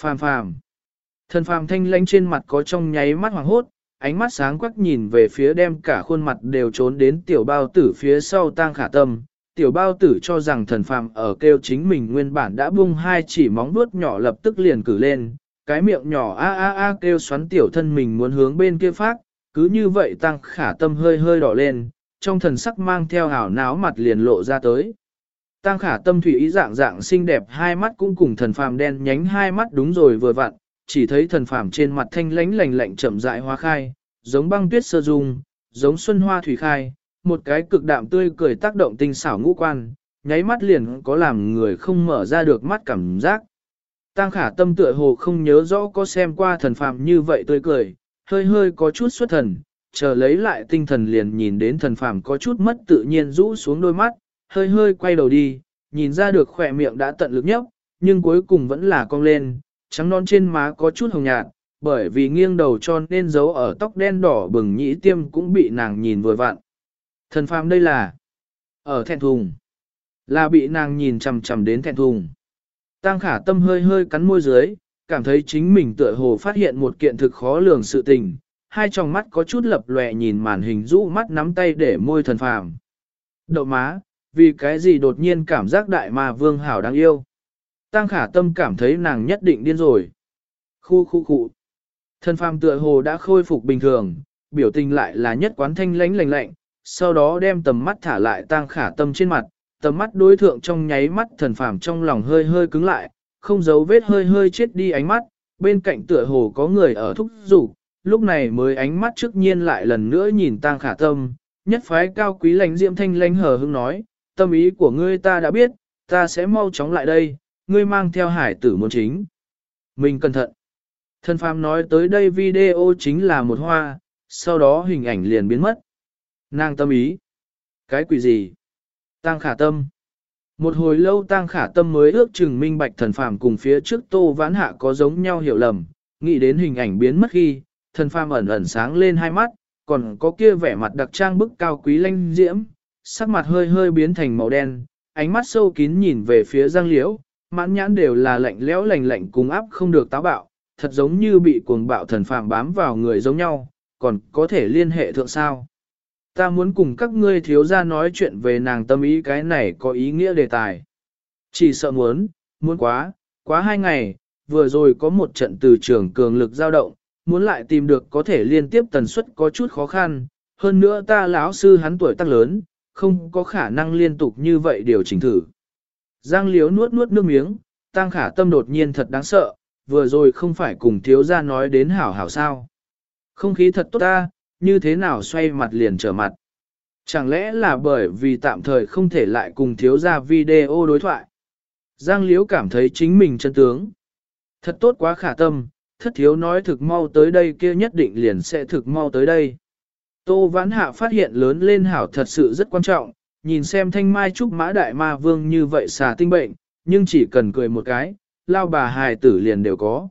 Phàm phàm. Thần phàm thanh lãnh trên mặt có trong nháy mắt hoàng hốt, ánh mắt sáng quắc nhìn về phía đem cả khuôn mặt đều trốn đến tiểu bao tử phía sau tang khả tâm. Tiểu bao tử cho rằng thần phàm ở kêu chính mình nguyên bản đã bung hai chỉ móng vuốt nhỏ lập tức liền cử lên, cái miệng nhỏ a a a kêu xoắn tiểu thân mình muốn hướng bên kia phát, cứ như vậy tăng khả tâm hơi hơi đỏ lên, trong thần sắc mang theo hảo náo mặt liền lộ ra tới. Tăng khả tâm thủy ý dạng dạng xinh đẹp hai mắt cũng cùng thần phàm đen nhánh hai mắt đúng rồi vừa vặn, chỉ thấy thần phàm trên mặt thanh lánh lành lạnh chậm rãi hoa khai, giống băng tuyết sơ dung, giống xuân hoa thủy khai, một cái cực đạm tươi cười tác động tinh xảo ngũ quan, nháy mắt liền có làm người không mở ra được mắt cảm giác. Tăng khả tâm tựa hồ không nhớ rõ có xem qua thần phàm như vậy tươi cười, hơi hơi có chút xuất thần, chờ lấy lại tinh thần liền nhìn đến thần phàm có chút mất tự nhiên rũ xuống đôi mắt, hơi hơi quay đầu đi, nhìn ra được khỏe miệng đã tận lực nhấp, nhưng cuối cùng vẫn là cong lên, trắng non trên má có chút hồng nhạt, bởi vì nghiêng đầu cho nên dấu ở tóc đen đỏ bừng nhĩ tiêm cũng bị nàng nhìn vừa vặn. Thần phàm đây là ở thẹn thùng. Là bị nàng nhìn chằm chằm đến thẹn thùng. Tăng khả tâm hơi hơi cắn môi dưới, cảm thấy chính mình tựa hồ phát hiện một kiện thực khó lường sự tình, hai tròng mắt có chút lập lòe nhìn màn hình rũ mắt nắm tay để môi thần phàm. Đậu má, vì cái gì đột nhiên cảm giác đại ma vương hảo đáng yêu. Tăng khả tâm cảm thấy nàng nhất định điên rồi. Khu khu khu. Thần phàm tựa hồ đã khôi phục bình thường, biểu tình lại là nhất quán thanh lánh lạnh lạnh, sau đó đem tầm mắt thả lại tăng khả tâm trên mặt, tầm mắt đối thượng trong nháy mắt thần phàm trong lòng hơi hơi cứng lại, không giấu vết hơi hơi chết đi ánh mắt, bên cạnh tựa hồ có người ở thúc rủ, lúc này mới ánh mắt trước nhiên lại lần nữa nhìn tang khả tâm, nhất phái cao quý lãnh diệm thanh lãnh hờ hững nói, tâm ý của ngươi ta đã biết, ta sẽ mau chóng lại đây, ngươi mang theo hải tử muốn chính. Mình cẩn thận. Thần phàm nói tới đây video chính là một hoa, sau đó hình ảnh liền biến mất. Nàng tâm ý. Cái quỷ gì? Tăng khả tâm. Một hồi lâu tăng khả tâm mới ước chừng minh bạch thần phàm cùng phía trước tô vãn hạ có giống nhau hiểu lầm, nghĩ đến hình ảnh biến mất khi, thần phàm ẩn ẩn sáng lên hai mắt, còn có kia vẻ mặt đặc trang bức cao quý lanh diễm, sắc mặt hơi hơi biến thành màu đen, ánh mắt sâu kín nhìn về phía giang liễu, mãn nhãn đều là lạnh lẽo lạnh lạnh cùng áp không được táo bạo, thật giống như bị cuồng bạo thần phàm bám vào người giống nhau, còn có thể liên hệ thượng sao. Ta muốn cùng các ngươi thiếu ra nói chuyện về nàng tâm ý cái này có ý nghĩa đề tài. Chỉ sợ muốn, muốn quá, quá hai ngày, vừa rồi có một trận từ trường cường lực dao động, muốn lại tìm được có thể liên tiếp tần suất có chút khó khăn, hơn nữa ta lão sư hắn tuổi tác lớn, không có khả năng liên tục như vậy điều chỉnh thử. Giang liếu nuốt nuốt nước miếng, tăng khả tâm đột nhiên thật đáng sợ, vừa rồi không phải cùng thiếu gia nói đến hảo hảo sao. Không khí thật tốt ta, như thế nào xoay mặt liền trở mặt. Chẳng lẽ là bởi vì tạm thời không thể lại cùng thiếu gia video đối thoại. Giang liếu cảm thấy chính mình chân tướng. Thật tốt quá khả tâm, thất thiếu nói thực mau tới đây kia nhất định liền sẽ thực mau tới đây. Tô Vãn Hạ phát hiện lớn lên hảo thật sự rất quan trọng, nhìn xem thanh mai trúc mã đại ma vương như vậy xà tinh bệnh, nhưng chỉ cần cười một cái, lao bà hài tử liền đều có.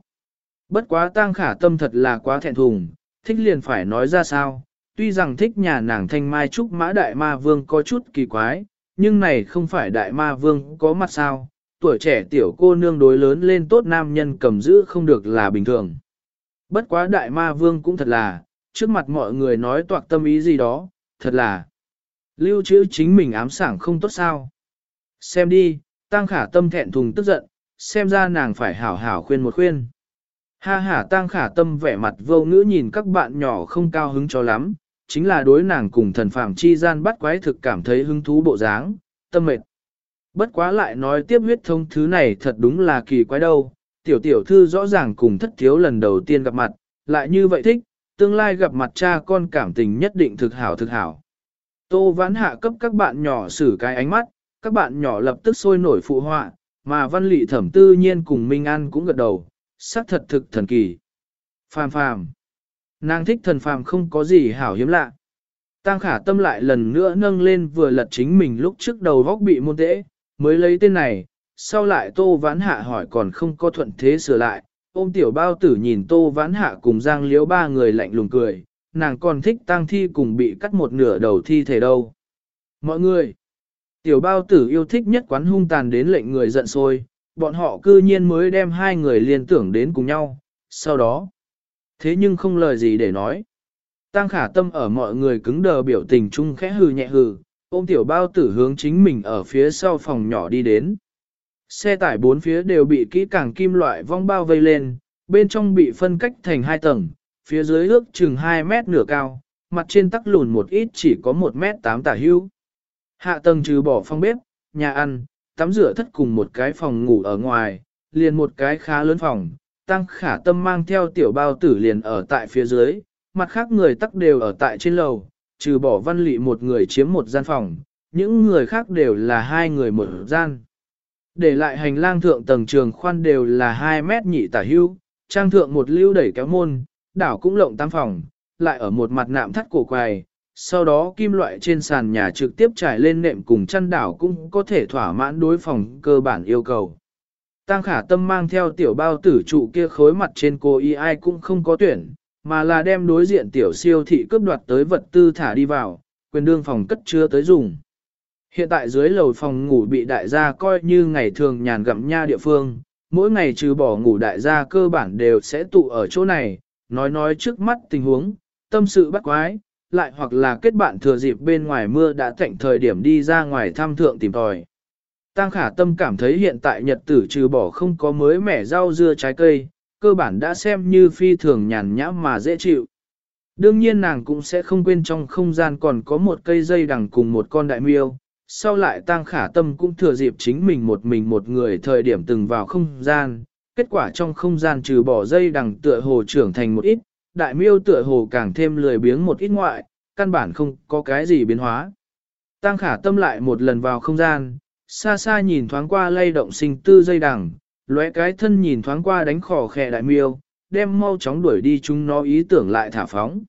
Bất quá tang khả tâm thật là quá thẹn thùng, thích liền phải nói ra sao, tuy rằng thích nhà nàng thanh mai trúc mã đại ma vương có chút kỳ quái, nhưng này không phải đại ma vương có mặt sao, tuổi trẻ tiểu cô nương đối lớn lên tốt nam nhân cầm giữ không được là bình thường. Bất quá đại ma vương cũng thật là, trước mặt mọi người nói toạc tâm ý gì đó, thật là lưu trữ chính mình ám sảng không tốt sao. Xem đi, tăng khả tâm thẹn thùng tức giận, xem ra nàng phải hảo hảo khuyên một khuyên. Ha ha tăng khả tâm vẻ mặt vô ngữ nhìn các bạn nhỏ không cao hứng cho lắm, chính là đối nàng cùng thần phàm chi gian bắt quái thực cảm thấy hứng thú bộ dáng, tâm mệt. Bất quá lại nói tiếp huyết thông thứ này thật đúng là kỳ quái đâu, tiểu tiểu thư rõ ràng cùng thất thiếu lần đầu tiên gặp mặt, lại như vậy thích, tương lai gặp mặt cha con cảm tình nhất định thực hảo thực hảo. Tô vãn hạ cấp các bạn nhỏ xử cái ánh mắt, các bạn nhỏ lập tức sôi nổi phụ họa, mà văn lị thẩm tư nhiên cùng Minh An cũng gật đầu, sắc thật thực thần kỳ. Phàm phàm. Nàng thích thần phàm không có gì hảo hiếm lạ. Tăng khả tâm lại lần nữa nâng lên vừa lật chính mình lúc trước đầu vóc bị môn tễ, mới lấy tên này, sau lại tô vãn hạ hỏi còn không có thuận thế sửa lại. Ôm tiểu bao tử nhìn tô vãn hạ cùng giang liễu ba người lạnh lùng cười, nàng còn thích tang thi cùng bị cắt một nửa đầu thi thể đâu. Mọi người, tiểu bao tử yêu thích nhất quán hung tàn đến lệnh người giận sôi bọn họ cư nhiên mới đem hai người liên tưởng đến cùng nhau, sau đó. Thế nhưng không lời gì để nói. Tăng khả tâm ở mọi người cứng đờ biểu tình chung khẽ hừ nhẹ hừ, ôm tiểu bao tử hướng chính mình ở phía sau phòng nhỏ đi đến. Xe tải bốn phía đều bị kỹ càng kim loại vong bao vây lên, bên trong bị phân cách thành hai tầng, phía dưới ước chừng 2 mét nửa cao, mặt trên tắc lùn một ít chỉ có 1 mét 8 tả hưu. Hạ tầng trừ bỏ phòng bếp, nhà ăn, tắm rửa thất cùng một cái phòng ngủ ở ngoài, liền một cái khá lớn phòng, tăng khả tâm mang theo tiểu bao tử liền ở tại phía dưới, mặt khác người tắc đều ở tại trên lầu, trừ bỏ văn lị một người chiếm một gian phòng, những người khác đều là hai người một gian. Để lại hành lang thượng tầng trường khoan đều là 2 mét nhị tả hưu, trang thượng một lưu đẩy kéo môn, đảo cũng lộng tam phòng, lại ở một mặt nạm thắt cổ quài, sau đó kim loại trên sàn nhà trực tiếp trải lên nệm cùng chăn đảo cũng có thể thỏa mãn đối phòng cơ bản yêu cầu. Tăng khả tâm mang theo tiểu bao tử trụ kia khối mặt trên cô y ai cũng không có tuyển, mà là đem đối diện tiểu siêu thị cướp đoạt tới vật tư thả đi vào, quyền đương phòng cất chứa tới dùng. Hiện tại dưới lầu phòng ngủ bị đại gia coi như ngày thường nhàn gặm nha địa phương, mỗi ngày trừ bỏ ngủ đại gia cơ bản đều sẽ tụ ở chỗ này, nói nói trước mắt tình huống, tâm sự bắt quái, lại hoặc là kết bạn thừa dịp bên ngoài mưa đã thạnh thời điểm đi ra ngoài thăm thượng tìm tòi. Tăng khả tâm cảm thấy hiện tại nhật tử trừ bỏ không có mới mẻ rau dưa trái cây, cơ bản đã xem như phi thường nhàn nhã mà dễ chịu. Đương nhiên nàng cũng sẽ không quên trong không gian còn có một cây dây đằng cùng một con đại miêu. Sau lại tăng khả tâm cũng thừa dịp chính mình một mình một người thời điểm từng vào không gian. Kết quả trong không gian trừ bỏ dây đằng tựa hồ trưởng thành một ít, đại miêu tựa hồ càng thêm lười biếng một ít ngoại, căn bản không có cái gì biến hóa. Tăng khả tâm lại một lần vào không gian, xa xa nhìn thoáng qua lay động sinh tư dây đằng, lóe cái thân nhìn thoáng qua đánh khỏ khẽ đại miêu, đem mau chóng đuổi đi chúng nó ý tưởng lại thả phóng.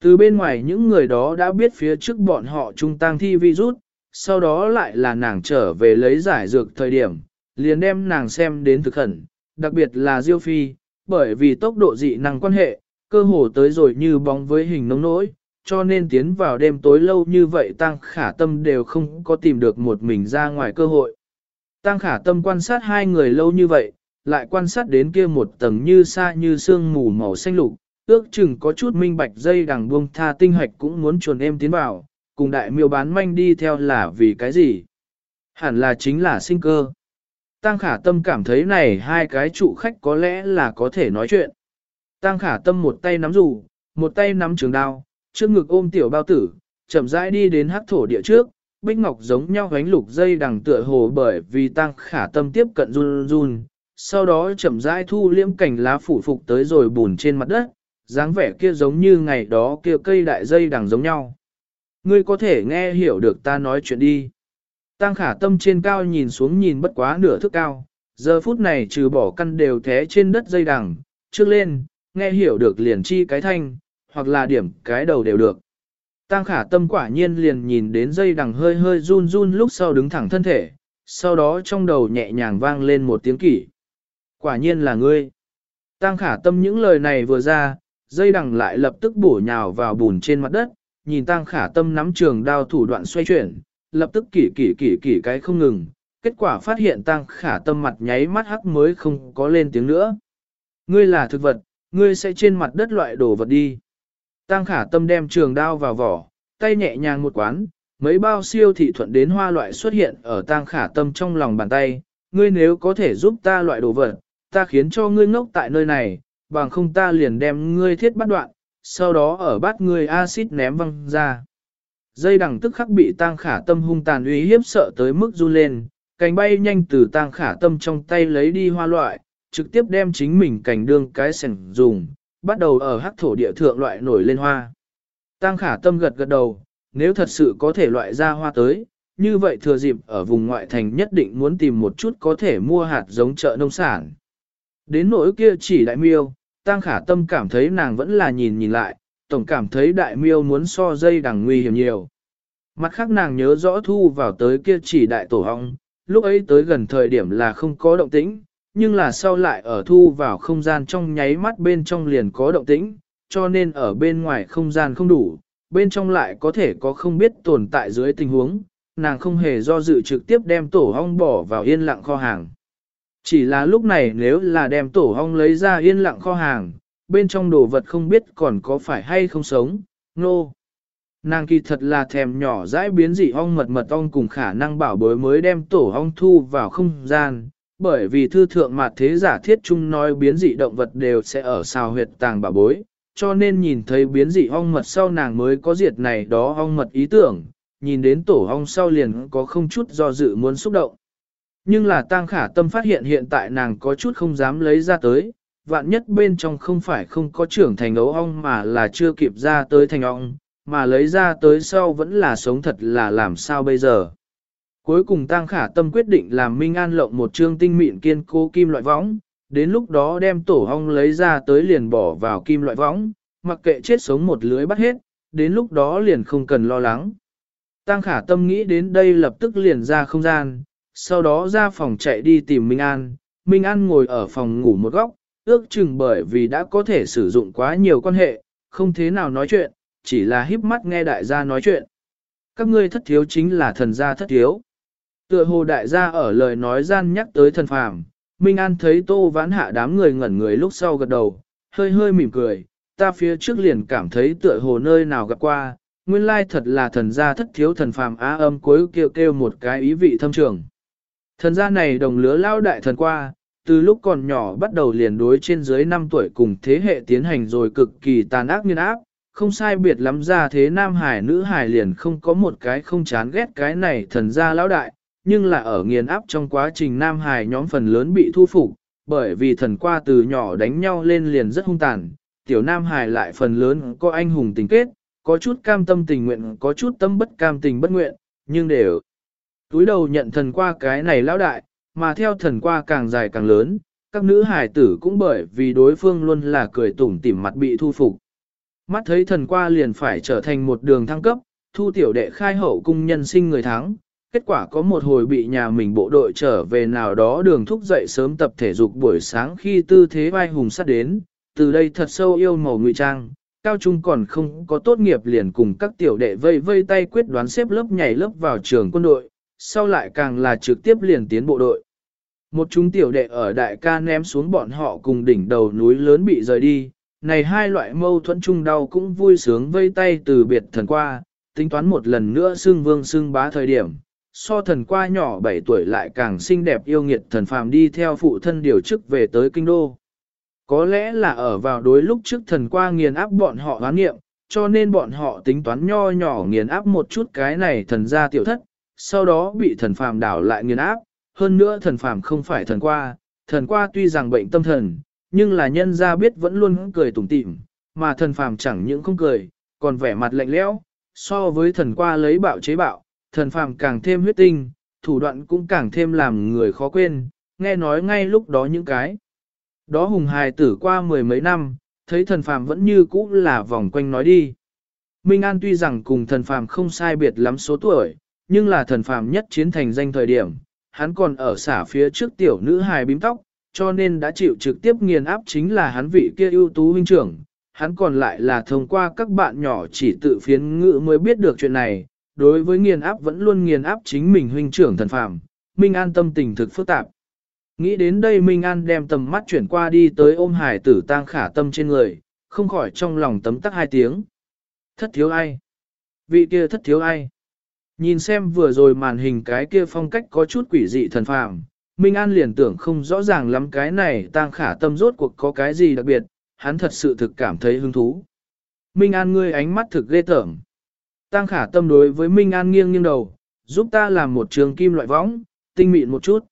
Từ bên ngoài những người đó đã biết phía trước bọn họ trung tăng thi virus, sau đó lại là nàng trở về lấy giải dược thời điểm, liền đem nàng xem đến thực khẩn, đặc biệt là Diêu Phi, bởi vì tốc độ dị năng quan hệ, cơ hồ tới rồi như bóng với hình nông nỗi, cho nên tiến vào đêm tối lâu như vậy tăng khả tâm đều không có tìm được một mình ra ngoài cơ hội. Tăng khả tâm quan sát hai người lâu như vậy, lại quan sát đến kia một tầng như xa như sương mù màu xanh lục, ước chừng có chút minh bạch dây đằng buông tha tinh hoạch cũng muốn chuồn em tiến vào, cùng đại miêu bán manh đi theo là vì cái gì? Hẳn là chính là sinh cơ. Tăng khả tâm cảm thấy này hai cái trụ khách có lẽ là có thể nói chuyện. Tăng khả tâm một tay nắm rủ, một tay nắm trường đao, trước ngực ôm tiểu bao tử, chậm rãi đi đến hắc thổ địa trước, bích ngọc giống nhau gánh lục dây đằng tựa hồ bởi vì tăng khả tâm tiếp cận run run, sau đó chậm rãi thu liễm cảnh lá phủ phục tới rồi bùn trên mặt đất, dáng vẻ kia giống như ngày đó kia cây đại dây đằng giống nhau. Ngươi có thể nghe hiểu được ta nói chuyện đi. Tăng khả tâm trên cao nhìn xuống nhìn bất quá nửa thước cao, giờ phút này trừ bỏ căn đều thế trên đất dây đằng, trước lên, nghe hiểu được liền chi cái thanh, hoặc là điểm cái đầu đều được. Tăng khả tâm quả nhiên liền nhìn đến dây đằng hơi hơi run run lúc sau đứng thẳng thân thể, sau đó trong đầu nhẹ nhàng vang lên một tiếng kỷ. Quả nhiên là ngươi. Tăng khả tâm những lời này vừa ra, dây đằng lại lập tức bổ nhào vào bùn trên mặt đất, nhìn tăng khả tâm nắm trường đao thủ đoạn xoay chuyển, lập tức kỷ kỷ kỷ kỷ cái không ngừng, kết quả phát hiện tăng khả tâm mặt nháy mắt hắc mới không có lên tiếng nữa. Ngươi là thực vật, ngươi sẽ trên mặt đất loại đồ vật đi. Tăng khả tâm đem trường đao vào vỏ, tay nhẹ nhàng một quán, mấy bao siêu thị thuận đến hoa loại xuất hiện ở tăng khả tâm trong lòng bàn tay. Ngươi nếu có thể giúp ta loại đồ vật, ta khiến cho ngươi ngốc tại nơi này, bằng không ta liền đem ngươi thiết bắt đoạn, sau đó ở bát ngươi axit ném văng ra. Dây đằng tức khắc bị Tang khả tâm hung tàn uy hiếp sợ tới mức run lên, cành bay nhanh từ Tang khả tâm trong tay lấy đi hoa loại, trực tiếp đem chính mình cành đương cái sẻng dùng, bắt đầu ở hắc thổ địa thượng loại nổi lên hoa. Tăng khả tâm gật gật đầu, nếu thật sự có thể loại ra hoa tới, như vậy thừa dịp ở vùng ngoại thành nhất định muốn tìm một chút có thể mua hạt giống chợ nông sản. Đến nỗi kia chỉ đại miêu, tăng khả tâm cảm thấy nàng vẫn là nhìn nhìn lại, tổng cảm thấy đại miêu muốn so dây đằng nguy hiểm nhiều. Mặt khác nàng nhớ rõ thu vào tới kia chỉ đại tổ hong, lúc ấy tới gần thời điểm là không có động tĩnh, nhưng là sau lại ở thu vào không gian trong nháy mắt bên trong liền có động tĩnh, cho nên ở bên ngoài không gian không đủ, bên trong lại có thể có không biết tồn tại dưới tình huống, nàng không hề do dự trực tiếp đem tổ hong bỏ vào yên lặng kho hàng. Chỉ là lúc này nếu là đem tổ hong lấy ra yên lặng kho hàng, bên trong đồ vật không biết còn có phải hay không sống, nô. No. Nàng kỳ thật là thèm nhỏ dãi biến dị ong mật mật ong cùng khả năng bảo bối mới đem tổ ong thu vào không gian, bởi vì thư thượng mặt thế giả thiết chung nói biến dị động vật đều sẽ ở sao huyệt tàng bà bối, cho nên nhìn thấy biến dị ong mật sau nàng mới có diệt này đó ong mật ý tưởng, nhìn đến tổ ong sau liền có không chút do dự muốn xúc động. Nhưng là tang khả tâm phát hiện hiện tại nàng có chút không dám lấy ra tới, vạn nhất bên trong không phải không có trưởng thành ấu ong mà là chưa kịp ra tới thành ong, mà lấy ra tới sau vẫn là sống thật là làm sao bây giờ. Cuối cùng Tăng Khả Tâm quyết định làm Minh An lộng một trương tinh mịn kiên cố kim loại võng, đến lúc đó đem tổ ong lấy ra tới liền bỏ vào kim loại võng, mặc kệ chết sống một lưới bắt hết, đến lúc đó liền không cần lo lắng. Tăng Khả Tâm nghĩ đến đây lập tức liền ra không gian, sau đó ra phòng chạy đi tìm Minh An, Minh An ngồi ở phòng ngủ một góc, ước chừng bởi vì đã có thể sử dụng quá nhiều quan hệ, không thế nào nói chuyện, chỉ là híp mắt nghe đại gia nói chuyện. Các ngươi thất thiếu chính là thần gia thất thiếu. Tựa hồ đại gia ở lời nói gian nhắc tới thần phàm, Minh An thấy tô vãn hạ đám người ngẩn người lúc sau gật đầu, hơi hơi mỉm cười, ta phía trước liền cảm thấy tựa hồ nơi nào gặp qua, nguyên lai thật là thần gia thất thiếu thần phàm á âm cuối kêu kêu một cái ý vị thâm trường. Thần gia này đồng lứa lao đại thần qua, từ lúc còn nhỏ bắt đầu liền đối trên dưới 5 tuổi cùng thế hệ tiến hành rồi cực kỳ tàn ác nghiên áp, không sai biệt lắm ra thế nam hải nữ hải liền không có một cái không chán ghét cái này thần gia lão đại, nhưng là ở nghiền áp trong quá trình nam hải nhóm phần lớn bị thu phục, bởi vì thần qua từ nhỏ đánh nhau lên liền rất hung tàn, tiểu nam hải lại phần lớn có anh hùng tình kết, có chút cam tâm tình nguyện, có chút tâm bất cam tình bất nguyện, nhưng đều túi đầu nhận thần qua cái này lão đại, mà theo thần qua càng dài càng lớn, các nữ hải tử cũng bởi vì đối phương luôn là cười tủm tỉm mặt bị thu phục. Mắt thấy thần qua liền phải trở thành một đường thăng cấp, thu tiểu đệ khai hậu cung nhân sinh người thắng, kết quả có một hồi bị nhà mình bộ đội trở về nào đó đường thúc dậy sớm tập thể dục buổi sáng khi tư thế vai hùng sắt đến, từ đây thật sâu yêu màu ngụy trang, cao trung còn không có tốt nghiệp liền cùng các tiểu đệ vây vây tay quyết đoán xếp lớp nhảy lớp vào trường quân đội, sau lại càng là trực tiếp liền tiến bộ đội. Một chúng tiểu đệ ở đại ca ném xuống bọn họ cùng đỉnh đầu núi lớn bị rời đi, này hai loại mâu thuẫn chung đau cũng vui sướng vây tay từ biệt thần qua, tính toán một lần nữa xương vương xương bá thời điểm. So thần qua nhỏ 7 tuổi lại càng xinh đẹp yêu nghiệt thần phàm đi theo phụ thân điều chức về tới kinh đô. Có lẽ là ở vào đối lúc trước thần qua nghiền áp bọn họ hoán nghiệm, cho nên bọn họ tính toán nho nhỏ nghiền áp một chút cái này thần ra tiểu thất, sau đó bị thần phàm đảo lại nghiền áp. Hơn nữa thần phàm không phải thần qua, thần qua tuy rằng bệnh tâm thần, nhưng là nhân ra biết vẫn luôn cười tủm tỉm, mà thần phàm chẳng những không cười, còn vẻ mặt lạnh lẽo, so với thần qua lấy bạo chế bạo, thần phàm càng thêm huyết tinh, thủ đoạn cũng càng thêm làm người khó quên, nghe nói ngay lúc đó những cái. Đó hùng hài tử qua mười mấy năm, thấy thần phàm vẫn như cũ là vòng quanh nói đi. Minh An tuy rằng cùng thần phàm không sai biệt lắm số tuổi, nhưng là thần phàm nhất chiến thành danh thời điểm, hắn còn ở xả phía trước tiểu nữ hài bím tóc, cho nên đã chịu trực tiếp nghiền áp chính là hắn vị kia ưu tú huynh trưởng. Hắn còn lại là thông qua các bạn nhỏ chỉ tự phiến ngữ mới biết được chuyện này, đối với nghiền áp vẫn luôn nghiền áp chính mình huynh trưởng thần phàm, Minh An tâm tình thực phức tạp. Nghĩ đến đây Minh An đem tầm mắt chuyển qua đi tới ôm hải tử tang khả tâm trên người, không khỏi trong lòng tấm tắc hai tiếng. Thất thiếu ai? Vị kia thất thiếu ai? Nhìn xem vừa rồi màn hình cái kia phong cách có chút quỷ dị thần phàm, Minh An liền tưởng không rõ ràng lắm cái này tang khả tâm rốt cuộc có cái gì đặc biệt, hắn thật sự thực cảm thấy hứng thú. Minh An ngươi ánh mắt thực ghê tởm. Tang khả tâm đối với Minh An nghiêng nghiêng đầu, giúp ta làm một trường kim loại võng, tinh mịn một chút.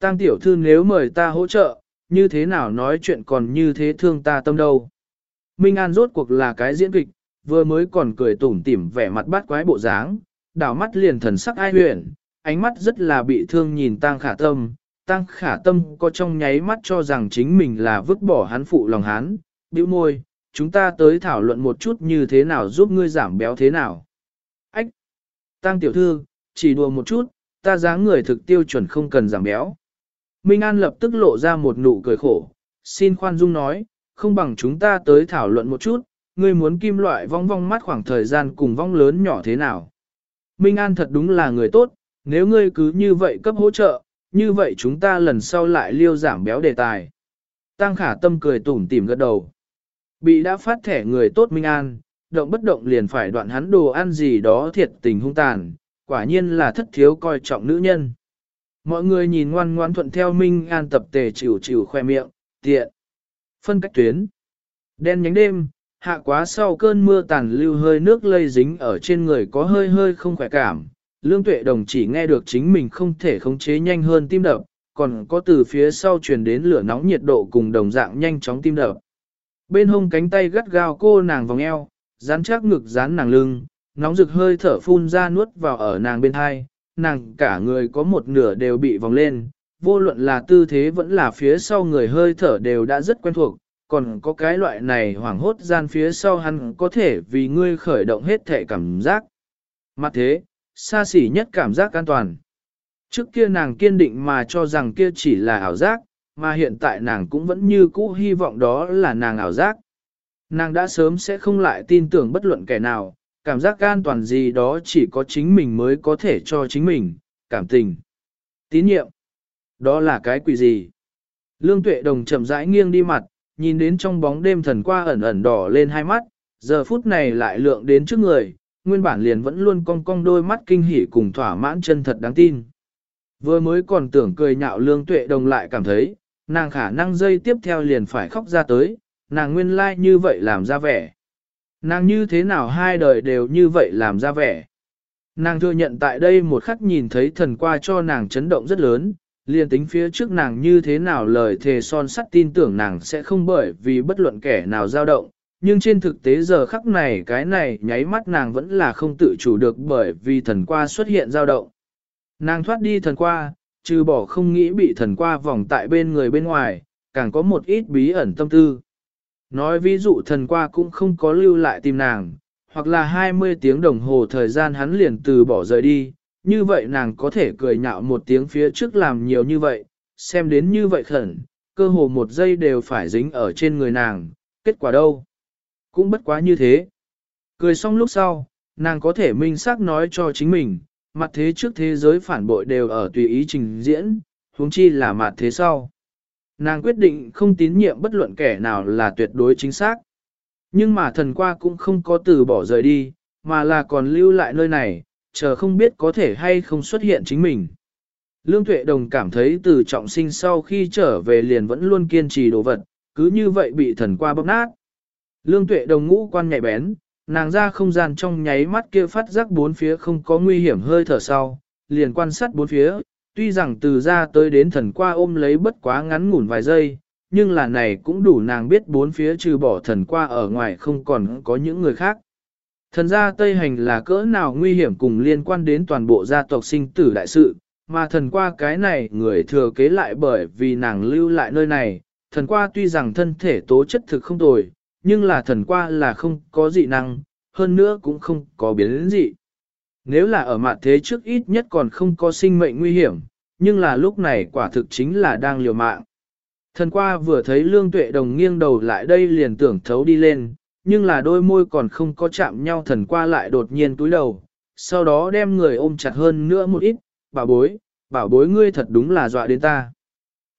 Tang tiểu thư nếu mời ta hỗ trợ, như thế nào nói chuyện còn như thế thương ta tâm đâu. Minh An rốt cuộc là cái diễn kịch, vừa mới còn cười tủm tỉm vẻ mặt bát quái bộ dáng, đảo mắt liền thần sắc ai huyền, ánh mắt rất là bị thương nhìn Tang khả tâm. Tang khả tâm có trong nháy mắt cho rằng chính mình là vứt bỏ hắn phụ lòng hắn, bĩu môi, chúng ta tới thảo luận một chút như thế nào giúp ngươi giảm béo thế nào. Tang tiểu thư, chỉ đùa một chút, ta dáng người thực tiêu chuẩn không cần giảm béo. Minh An lập tức lộ ra một nụ cười khổ, xin khoan dung nói, không bằng chúng ta tới thảo luận một chút, ngươi muốn kim loại vong vong mắt khoảng thời gian cùng vong lớn nhỏ thế nào. Minh An thật đúng là người tốt, nếu ngươi cứ như vậy cấp hỗ trợ, như vậy chúng ta lần sau lại liêu giảm béo đề tài. Tăng khả tâm cười tủm tỉm gật đầu. Bị đã phát thẻ người tốt Minh An, động bất động liền phải đoạn hắn đồ ăn gì đó thiệt tình hung tàn, quả nhiên là thất thiếu coi trọng nữ nhân. Mọi người nhìn ngoan ngoan thuận theo Minh An tập tề chịu chịu khoe miệng, tiện. Phân cách tuyến. Đen nhánh đêm, hạ quá sau cơn mưa tàn lưu hơi nước lây dính ở trên người có hơi hơi không khỏe cảm. Lương tuệ đồng chỉ nghe được chính mình không thể khống chế nhanh hơn tim đập, còn có từ phía sau truyền đến lửa nóng nhiệt độ cùng đồng dạng nhanh chóng tim đập. Bên hông cánh tay gắt gao cô nàng vòng eo, dán chắc ngực dán nàng lưng, nóng rực hơi thở phun ra nuốt vào ở nàng bên hai, nàng cả người có một nửa đều bị vòng lên, vô luận là tư thế vẫn là phía sau người hơi thở đều đã rất quen thuộc, còn có cái loại này hoảng hốt gian phía sau hắn có thể vì ngươi khởi động hết thể cảm giác. Mặt thế, xa xỉ nhất cảm giác an toàn. Trước kia nàng kiên định mà cho rằng kia chỉ là ảo giác, mà hiện tại nàng cũng vẫn như cũ hy vọng đó là nàng ảo giác. Nàng đã sớm sẽ không lại tin tưởng bất luận kẻ nào, cảm giác an toàn gì đó chỉ có chính mình mới có thể cho chính mình, cảm tình. Tín nhiệm. Đó là cái quỷ gì? Lương tuệ đồng chậm rãi nghiêng đi mặt, nhìn đến trong bóng đêm thần qua ẩn ẩn đỏ lên hai mắt, giờ phút này lại lượng đến trước người, nguyên bản liền vẫn luôn cong cong đôi mắt kinh hỉ cùng thỏa mãn chân thật đáng tin. Vừa mới còn tưởng cười nhạo lương tuệ đồng lại cảm thấy, nàng khả năng dây tiếp theo liền phải khóc ra tới, nàng nguyên lai like như vậy làm ra vẻ. Nàng như thế nào hai đời đều như vậy làm ra vẻ. Nàng thừa nhận tại đây một khắc nhìn thấy thần qua cho nàng chấn động rất lớn, liền tính phía trước nàng như thế nào lời thề son sắt tin tưởng nàng sẽ không bởi vì bất luận kẻ nào dao động, nhưng trên thực tế giờ khắc này cái này nháy mắt nàng vẫn là không tự chủ được bởi vì thần qua xuất hiện dao động. Nàng thoát đi thần qua, trừ bỏ không nghĩ bị thần qua vòng tại bên người bên ngoài, càng có một ít bí ẩn tâm tư. Nói ví dụ thần qua cũng không có lưu lại tìm nàng, hoặc là 20 tiếng đồng hồ thời gian hắn liền từ bỏ rời đi, như vậy nàng có thể cười nhạo một tiếng phía trước làm nhiều như vậy, xem đến như vậy khẩn, cơ hồ một giây đều phải dính ở trên người nàng, kết quả đâu? Cũng bất quá như thế. Cười xong lúc sau, nàng có thể minh xác nói cho chính mình, mặt thế trước thế giới phản bội đều ở tùy ý trình diễn, huống chi là mặt thế sau. Nàng quyết định không tín nhiệm bất luận kẻ nào là tuyệt đối chính xác. Nhưng mà thần qua cũng không có từ bỏ rời đi, mà là còn lưu lại nơi này, chờ không biết có thể hay không xuất hiện chính mình. Lương Tuệ Đồng cảm thấy từ trọng sinh sau khi trở về liền vẫn luôn kiên trì đồ vật, cứ như vậy bị thần qua bóp nát. Lương Tuệ Đồng ngũ quan nhạy bén, nàng ra không gian trong nháy mắt kia phát giác bốn phía không có nguy hiểm hơi thở sau, liền quan sát bốn phía, tuy rằng từ ra tới đến thần qua ôm lấy bất quá ngắn ngủn vài giây, nhưng là này cũng đủ nàng biết bốn phía trừ bỏ thần qua ở ngoài không còn có những người khác. Thần gia Tây Hành là cỡ nào nguy hiểm cùng liên quan đến toàn bộ gia tộc sinh tử đại sự, mà thần qua cái này người thừa kế lại bởi vì nàng lưu lại nơi này, thần qua tuy rằng thân thể tố chất thực không tồi, nhưng là thần qua là không có dị năng, hơn nữa cũng không có biến dị. Nếu là ở mặt thế trước ít nhất còn không có sinh mệnh nguy hiểm, nhưng là lúc này quả thực chính là đang liều mạng. Thần qua vừa thấy lương tuệ đồng nghiêng đầu lại đây liền tưởng thấu đi lên, nhưng là đôi môi còn không có chạm nhau thần qua lại đột nhiên túi đầu, sau đó đem người ôm chặt hơn nữa một ít, bảo bối, bảo bối ngươi thật đúng là dọa đến ta.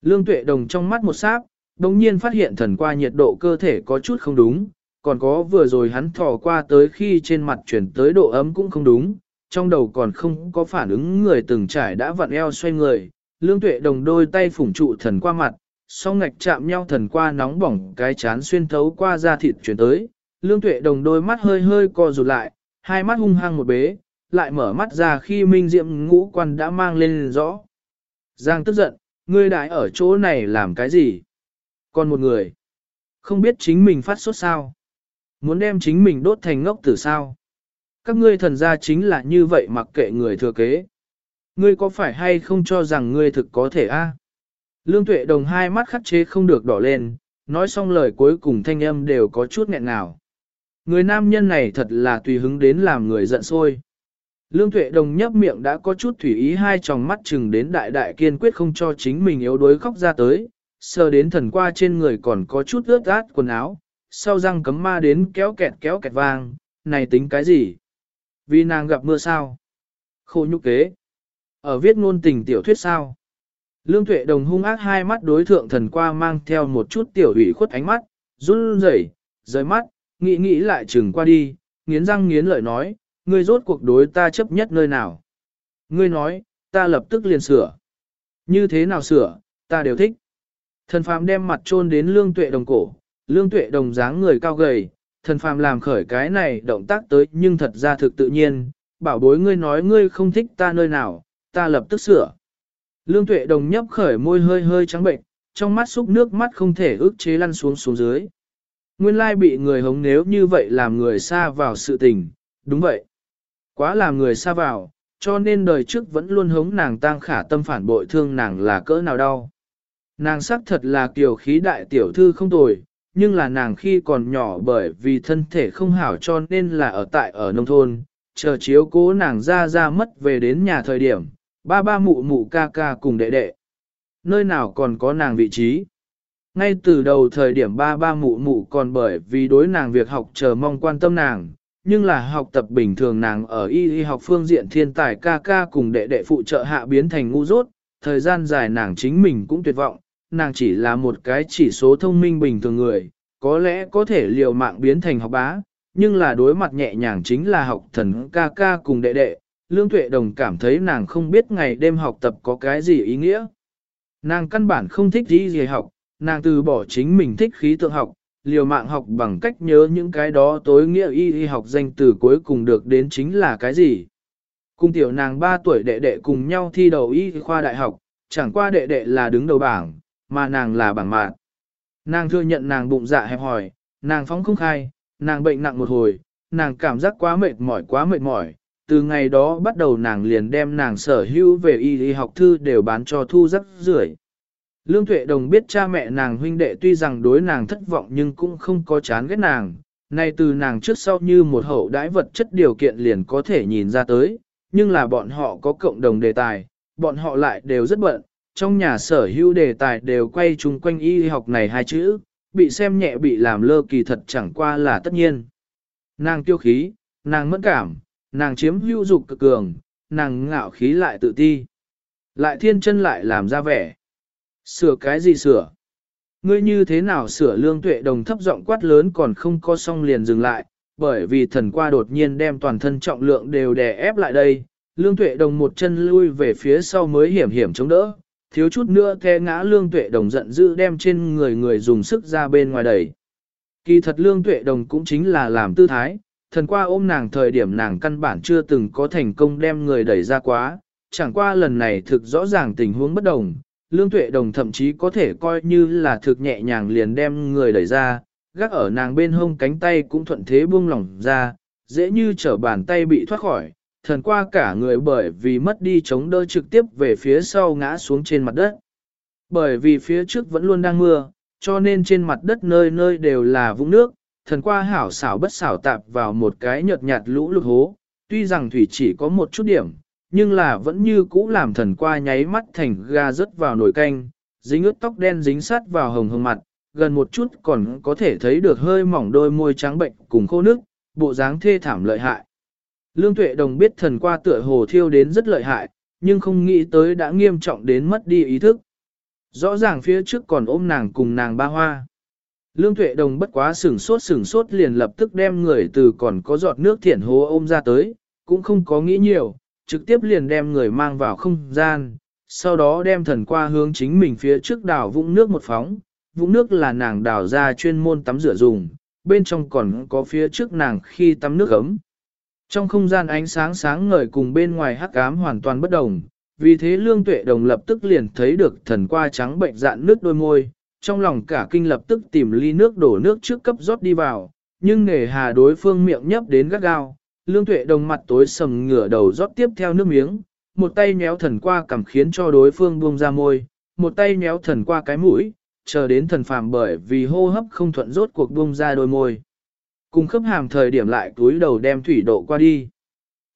Lương tuệ đồng trong mắt một sáp, đồng nhiên phát hiện thần qua nhiệt độ cơ thể có chút không đúng, còn có vừa rồi hắn thò qua tới khi trên mặt chuyển tới độ ấm cũng không đúng, trong đầu còn không có phản ứng người từng trải đã vặn eo xoay người, lương tuệ đồng đôi tay phủng trụ thần qua mặt, song ngạch chạm nhau thần qua nóng bỏng cái chán xuyên thấu qua da thịt chuyển tới, lương tuệ đồng đôi mắt hơi hơi co rụt lại, hai mắt hung hăng một bế, lại mở mắt ra khi minh diệm ngũ quan đã mang lên rõ. Giang tức giận, ngươi đại ở chỗ này làm cái gì? Còn một người, không biết chính mình phát sốt sao? Muốn đem chính mình đốt thành ngốc tử sao? Các ngươi thần gia chính là như vậy mặc kệ người thừa kế. Ngươi có phải hay không cho rằng ngươi thực có thể a? Lương tuệ đồng hai mắt khắc chế không được đỏ lên, nói xong lời cuối cùng thanh âm đều có chút nghẹn ngào. Người nam nhân này thật là tùy hứng đến làm người giận sôi. Lương tuệ đồng nhấp miệng đã có chút thủy ý hai tròng mắt chừng đến đại đại kiên quyết không cho chính mình yếu đuối khóc ra tới, sờ đến thần qua trên người còn có chút ướt át quần áo, sau răng cấm ma đến kéo kẹt kéo kẹt vang, này tính cái gì? Vì nàng gặp mưa sao? Khổ nhục kế. Ở viết ngôn tình tiểu thuyết sao? Lương tuệ đồng hung ác hai mắt đối thượng thần qua mang theo một chút tiểu ủy khuất ánh mắt, run rẩy, rời mắt, nghĩ nghĩ lại chừng qua đi, nghiến răng nghiến lợi nói, ngươi rốt cuộc đối ta chấp nhất nơi nào. Ngươi nói, ta lập tức liền sửa. Như thế nào sửa, ta đều thích. Thần phàm đem mặt chôn đến lương tuệ đồng cổ, lương tuệ đồng dáng người cao gầy, thần phàm làm khởi cái này động tác tới nhưng thật ra thực tự nhiên, bảo bối ngươi nói ngươi không thích ta nơi nào, ta lập tức sửa. Lương tuệ đồng nhấp khởi môi hơi hơi trắng bệnh, trong mắt xúc nước mắt không thể ức chế lăn xuống xuống dưới. Nguyên lai bị người hống nếu như vậy làm người xa vào sự tình, đúng vậy. Quá làm người xa vào, cho nên đời trước vẫn luôn hống nàng tang khả tâm phản bội thương nàng là cỡ nào đau. Nàng sắc thật là kiều khí đại tiểu thư không tồi, nhưng là nàng khi còn nhỏ bởi vì thân thể không hảo cho nên là ở tại ở nông thôn, chờ chiếu cố nàng ra ra mất về đến nhà thời điểm, ba ba mụ mụ ca ca cùng đệ đệ. Nơi nào còn có nàng vị trí? Ngay từ đầu thời điểm ba ba mụ mụ còn bởi vì đối nàng việc học chờ mong quan tâm nàng, nhưng là học tập bình thường nàng ở y y học phương diện thiên tài ca ca cùng đệ đệ phụ trợ hạ biến thành ngu dốt, thời gian dài nàng chính mình cũng tuyệt vọng, nàng chỉ là một cái chỉ số thông minh bình thường người, có lẽ có thể liều mạng biến thành học bá, nhưng là đối mặt nhẹ nhàng chính là học thần ca ca cùng đệ đệ, Lương Tuệ Đồng cảm thấy nàng không biết ngày đêm học tập có cái gì ý nghĩa. Nàng căn bản không thích gì gì học, nàng từ bỏ chính mình thích khí tượng học, liều mạng học bằng cách nhớ những cái đó tối nghĩa y y học danh từ cuối cùng được đến chính là cái gì. cung tiểu nàng 3 tuổi đệ đệ cùng nhau thi đầu y khoa đại học, chẳng qua đệ đệ là đứng đầu bảng, mà nàng là bảng mạn. Nàng thừa nhận nàng bụng dạ hẹp hỏi, nàng phóng không khai, nàng bệnh nặng một hồi, nàng cảm giác quá mệt mỏi quá mệt mỏi. Từ ngày đó bắt đầu nàng liền đem nàng sở hữu về y y học thư đều bán cho thu rất rưởi. Lương Tuệ Đồng biết cha mẹ nàng huynh đệ tuy rằng đối nàng thất vọng nhưng cũng không có chán ghét nàng, nay từ nàng trước sau như một hậu đãi vật chất điều kiện liền có thể nhìn ra tới, nhưng là bọn họ có cộng đồng đề tài, bọn họ lại đều rất bận, trong nhà sở hữu đề tài đều quay chung quanh y học này hai chữ, bị xem nhẹ bị làm lơ kỳ thật chẳng qua là tất nhiên. Nàng tiêu khí, nàng mất cảm, nàng chiếm hữu dục cực cường, nàng ngạo khí lại tự ti. Lại thiên chân lại làm ra vẻ. Sửa cái gì sửa? Ngươi như thế nào sửa lương tuệ đồng thấp giọng quát lớn còn không có xong liền dừng lại, bởi vì thần qua đột nhiên đem toàn thân trọng lượng đều đè ép lại đây, lương tuệ đồng một chân lui về phía sau mới hiểm hiểm chống đỡ, thiếu chút nữa the ngã lương tuệ đồng giận dữ đem trên người người dùng sức ra bên ngoài đẩy. Kỳ thật lương tuệ đồng cũng chính là làm tư thái, thần qua ôm nàng thời điểm nàng căn bản chưa từng có thành công đem người đẩy ra quá, chẳng qua lần này thực rõ ràng tình huống bất đồng, lương tuệ đồng thậm chí có thể coi như là thực nhẹ nhàng liền đem người đẩy ra, gác ở nàng bên hông cánh tay cũng thuận thế buông lỏng ra, dễ như trở bàn tay bị thoát khỏi, thần qua cả người bởi vì mất đi chống đỡ trực tiếp về phía sau ngã xuống trên mặt đất. Bởi vì phía trước vẫn luôn đang mưa, cho nên trên mặt đất nơi nơi đều là vũng nước, thần qua hảo xảo bất xảo tạp vào một cái nhợt nhạt lũ lụt hố, tuy rằng thủy chỉ có một chút điểm, nhưng là vẫn như cũ làm thần qua nháy mắt thành ga rớt vào nồi canh, dính ướt tóc đen dính sát vào hồng hồng mặt, gần một chút còn có thể thấy được hơi mỏng đôi môi trắng bệnh cùng khô nước, bộ dáng thê thảm lợi hại. Lương Tuệ Đồng biết thần qua tựa hồ thiêu đến rất lợi hại, nhưng không nghĩ tới đã nghiêm trọng đến mất đi ý thức. Rõ ràng phía trước còn ôm nàng cùng nàng ba hoa. Lương Tuệ Đồng bất quá sửng sốt sửng sốt liền lập tức đem người từ còn có giọt nước thiển hố ôm ra tới, cũng không có nghĩ nhiều, trực tiếp liền đem người mang vào không gian, sau đó đem thần qua hướng chính mình phía trước đảo vũng nước một phóng, vũng nước là nàng đảo ra chuyên môn tắm rửa dùng, bên trong còn có phía trước nàng khi tắm nước ấm. Trong không gian ánh sáng sáng ngời cùng bên ngoài hắc ám hoàn toàn bất đồng, vì thế lương tuệ đồng lập tức liền thấy được thần qua trắng bệnh dạn nước đôi môi, trong lòng cả kinh lập tức tìm ly nước đổ nước trước cấp rót đi vào, nhưng nghề hà đối phương miệng nhấp đến gắt gao, lương tuệ đồng mặt tối sầm ngửa đầu rót tiếp theo nước miếng, một tay méo thần qua cảm khiến cho đối phương buông ra môi, một tay méo thần qua cái mũi, chờ đến thần phàm bởi vì hô hấp không thuận rốt cuộc buông ra đôi môi. Cùng khớp hàm thời điểm lại túi đầu đem thủy độ qua đi.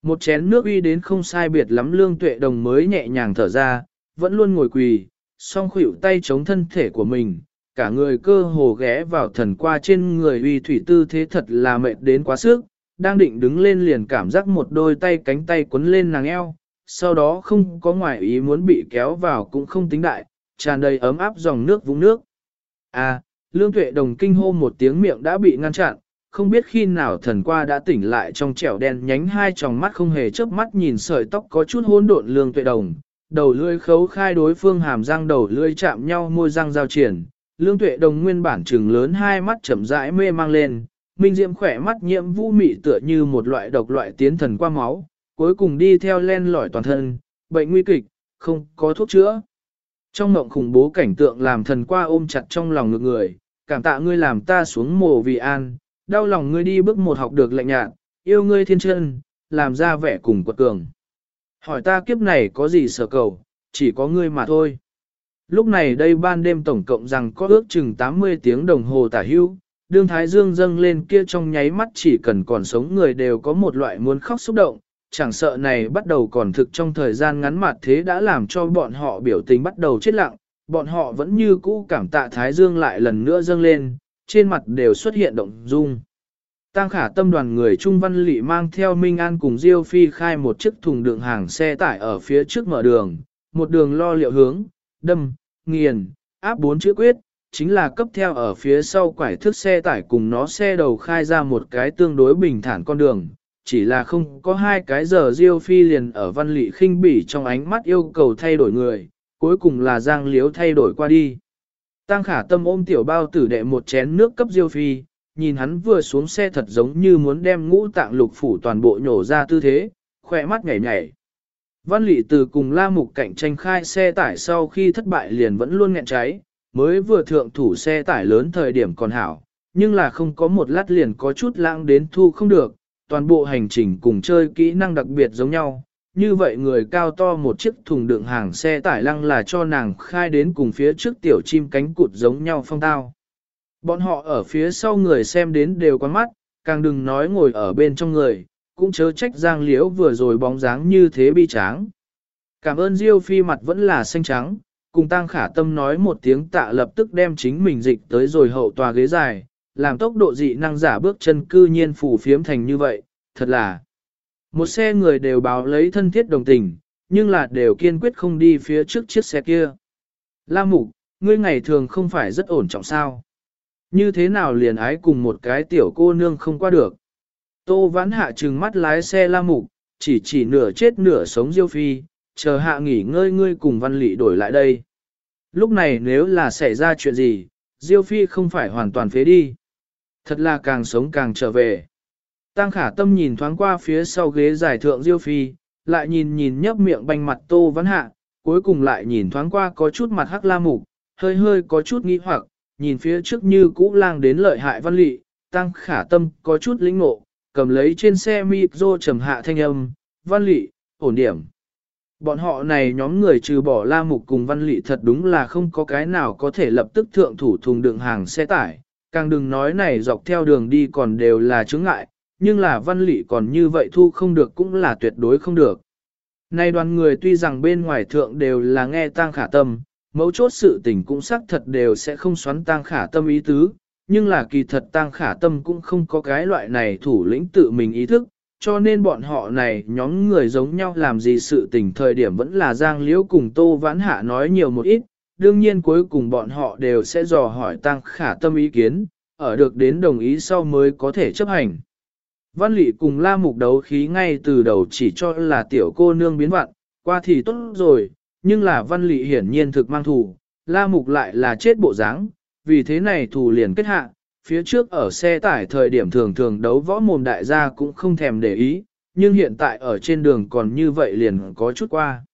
Một chén nước uy đến không sai biệt lắm lương tuệ đồng mới nhẹ nhàng thở ra, vẫn luôn ngồi quỳ, song khuỷu tay chống thân thể của mình, cả người cơ hồ ghé vào thần qua trên người uy thủy tư thế thật là mệt đến quá sức, đang định đứng lên liền cảm giác một đôi tay cánh tay quấn lên nàng eo, sau đó không có ngoại ý muốn bị kéo vào cũng không tính đại, tràn đầy ấm áp dòng nước vũng nước. À, lương tuệ đồng kinh hô một tiếng miệng đã bị ngăn chặn, không biết khi nào thần qua đã tỉnh lại trong trẻo đen nhánh hai tròng mắt không hề chớp mắt nhìn sợi tóc có chút hỗn độn lương tuệ đồng, đầu lưỡi khấu khai đối phương hàm răng đầu lưỡi chạm nhau môi răng giao triển, lương tuệ đồng nguyên bản trừng lớn hai mắt chậm rãi mê mang lên, minh diệm khỏe mắt nhiễm vũ mị tựa như một loại độc loại tiến thần qua máu, cuối cùng đi theo len lỏi toàn thân, bệnh nguy kịch, không có thuốc chữa. Trong mộng khủng bố cảnh tượng làm thần qua ôm chặt trong lòng ngực người, cảm tạ ngươi làm ta xuống mồ vì an, đau lòng ngươi đi bước một học được lạnh nhạt, yêu ngươi thiên chân, làm ra vẻ cùng quật cường. Hỏi ta kiếp này có gì sở cầu, chỉ có ngươi mà thôi. Lúc này đây ban đêm tổng cộng rằng có ước chừng 80 tiếng đồng hồ tả hưu, đương thái dương dâng lên kia trong nháy mắt chỉ cần còn sống người đều có một loại muốn khóc xúc động, chẳng sợ này bắt đầu còn thực trong thời gian ngắn mặt thế đã làm cho bọn họ biểu tình bắt đầu chết lặng, bọn họ vẫn như cũ cảm tạ Thái Dương lại lần nữa dâng lên, trên mặt đều xuất hiện động dung. Tăng khả tâm đoàn người Trung Văn Lị mang theo Minh An cùng Diêu Phi khai một chiếc thùng đựng hàng xe tải ở phía trước mở đường, một đường lo liệu hướng, đâm, nghiền, áp bốn chữ quyết, chính là cấp theo ở phía sau quải thước xe tải cùng nó xe đầu khai ra một cái tương đối bình thản con đường, chỉ là không có hai cái giờ Diêu Phi liền ở Văn Lị khinh bỉ trong ánh mắt yêu cầu thay đổi người, cuối cùng là Giang Liếu thay đổi qua đi. Tăng khả tâm ôm tiểu bao tử đệ một chén nước cấp Diêu Phi, nhìn hắn vừa xuống xe thật giống như muốn đem ngũ tạng lục phủ toàn bộ nhổ ra tư thế, khỏe mắt nhảy nhảy. Văn lị từ cùng la mục cạnh tranh khai xe tải sau khi thất bại liền vẫn luôn nghẹn cháy, mới vừa thượng thủ xe tải lớn thời điểm còn hảo, nhưng là không có một lát liền có chút lãng đến thu không được, toàn bộ hành trình cùng chơi kỹ năng đặc biệt giống nhau. Như vậy người cao to một chiếc thùng đựng hàng xe tải lăng là cho nàng khai đến cùng phía trước tiểu chim cánh cụt giống nhau phong tao. Bọn họ ở phía sau người xem đến đều quán mắt, càng đừng nói ngồi ở bên trong người, cũng chớ trách Giang Liễu vừa rồi bóng dáng như thế bi tráng. Cảm ơn Diêu Phi mặt vẫn là xanh trắng, cùng Tăng Khả Tâm nói một tiếng tạ lập tức đem chính mình dịch tới rồi hậu tòa ghế dài, làm tốc độ dị năng giả bước chân cư nhiên phủ phiếm thành như vậy, thật là. Một xe người đều báo lấy thân thiết đồng tình, nhưng là đều kiên quyết không đi phía trước chiếc xe kia. La Mục, ngươi ngày thường không phải rất ổn trọng sao? Như thế nào liền ái cùng một cái tiểu cô nương không qua được? Tô vãn hạ trừng mắt lái xe La Mục, chỉ chỉ nửa chết nửa sống Diêu Phi, chờ hạ nghỉ ngơi ngươi cùng văn lị đổi lại đây. Lúc này nếu là xảy ra chuyện gì, Diêu Phi không phải hoàn toàn phế đi. Thật là càng sống càng trở về. Tăng khả tâm nhìn thoáng qua phía sau ghế giải thượng Diêu Phi, lại nhìn nhìn nhấp miệng banh mặt Tô Văn Hạ, cuối cùng lại nhìn thoáng qua có chút mặt hắc la mục, hơi hơi có chút nghi hoặc, nhìn phía trước như cũ lang đến lợi hại văn lị, tăng khả tâm có chút lĩnh ngộ, cầm lấy trên xe micro trầm hạ thanh âm, văn lị, ổn điểm. Bọn họ này nhóm người trừ bỏ la mục cùng văn lị thật đúng là không có cái nào có thể lập tức thượng thủ thùng đường hàng xe tải, càng đừng nói này dọc theo đường đi còn đều là chướng ngại, nhưng là văn lị còn như vậy thu không được cũng là tuyệt đối không được. Nay đoàn người tuy rằng bên ngoài thượng đều là nghe tang khả tâm, mấu chốt sự tình cũng xác thật đều sẽ không xoắn tang khả tâm ý tứ, nhưng là kỳ thật tang khả tâm cũng không có cái loại này thủ lĩnh tự mình ý thức, cho nên bọn họ này nhóm người giống nhau làm gì sự tình thời điểm vẫn là Giang Liễu cùng Tô Vãn Hạ nói nhiều một ít, đương nhiên cuối cùng bọn họ đều sẽ dò hỏi tăng khả tâm ý kiến, ở được đến đồng ý sau mới có thể chấp hành. Văn Lị cùng La Mục đấu khí ngay từ đầu chỉ cho là tiểu cô nương biến vặn, qua thì tốt rồi, nhưng là Văn Lị hiển nhiên thực mang thù, La Mục lại là chết bộ dáng, vì thế này thù liền kết hạ, phía trước ở xe tải thời điểm thường thường đấu võ mồm đại gia cũng không thèm để ý, nhưng hiện tại ở trên đường còn như vậy liền có chút qua.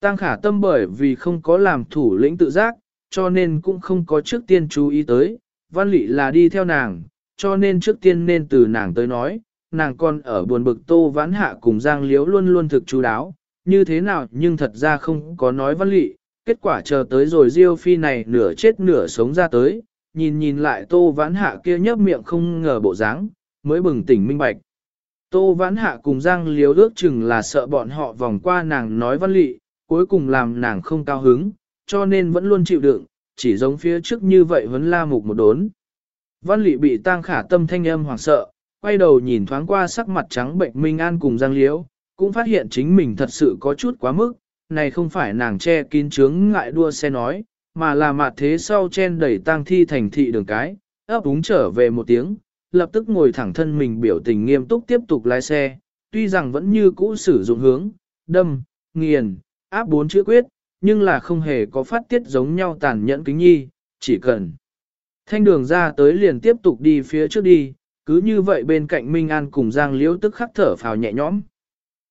Tăng khả tâm bởi vì không có làm thủ lĩnh tự giác, cho nên cũng không có trước tiên chú ý tới, văn lị là đi theo nàng, cho nên trước tiên nên từ nàng tới nói, nàng còn ở buồn bực tô vãn hạ cùng giang liếu luôn luôn thực chú đáo, như thế nào nhưng thật ra không có nói văn lị, kết quả chờ tới rồi diêu phi này nửa chết nửa sống ra tới, nhìn nhìn lại tô vãn hạ kia nhấp miệng không ngờ bộ dáng, mới bừng tỉnh minh bạch. Tô vãn hạ cùng giang liếu ước chừng là sợ bọn họ vòng qua nàng nói văn lị, cuối cùng làm nàng không cao hứng, cho nên vẫn luôn chịu đựng, chỉ giống phía trước như vậy vẫn la mục một đốn. Văn lị bị tang khả tâm thanh âm hoảng sợ, quay đầu nhìn thoáng qua sắc mặt trắng bệnh Minh An cùng Giang Liễu, cũng phát hiện chính mình thật sự có chút quá mức, này không phải nàng che kín chướng ngại đua xe nói, mà là mặt thế sau chen đẩy tang thi thành thị đường cái, ấp úng trở về một tiếng, lập tức ngồi thẳng thân mình biểu tình nghiêm túc tiếp tục lái xe, tuy rằng vẫn như cũ sử dụng hướng, đâm, nghiền, áp bốn chữ quyết, nhưng là không hề có phát tiết giống nhau tàn nhẫn kính nhi, chỉ cần thanh đường ra tới liền tiếp tục đi phía trước đi, cứ như vậy bên cạnh Minh An cùng Giang Liễu tức khắc thở phào nhẹ nhõm.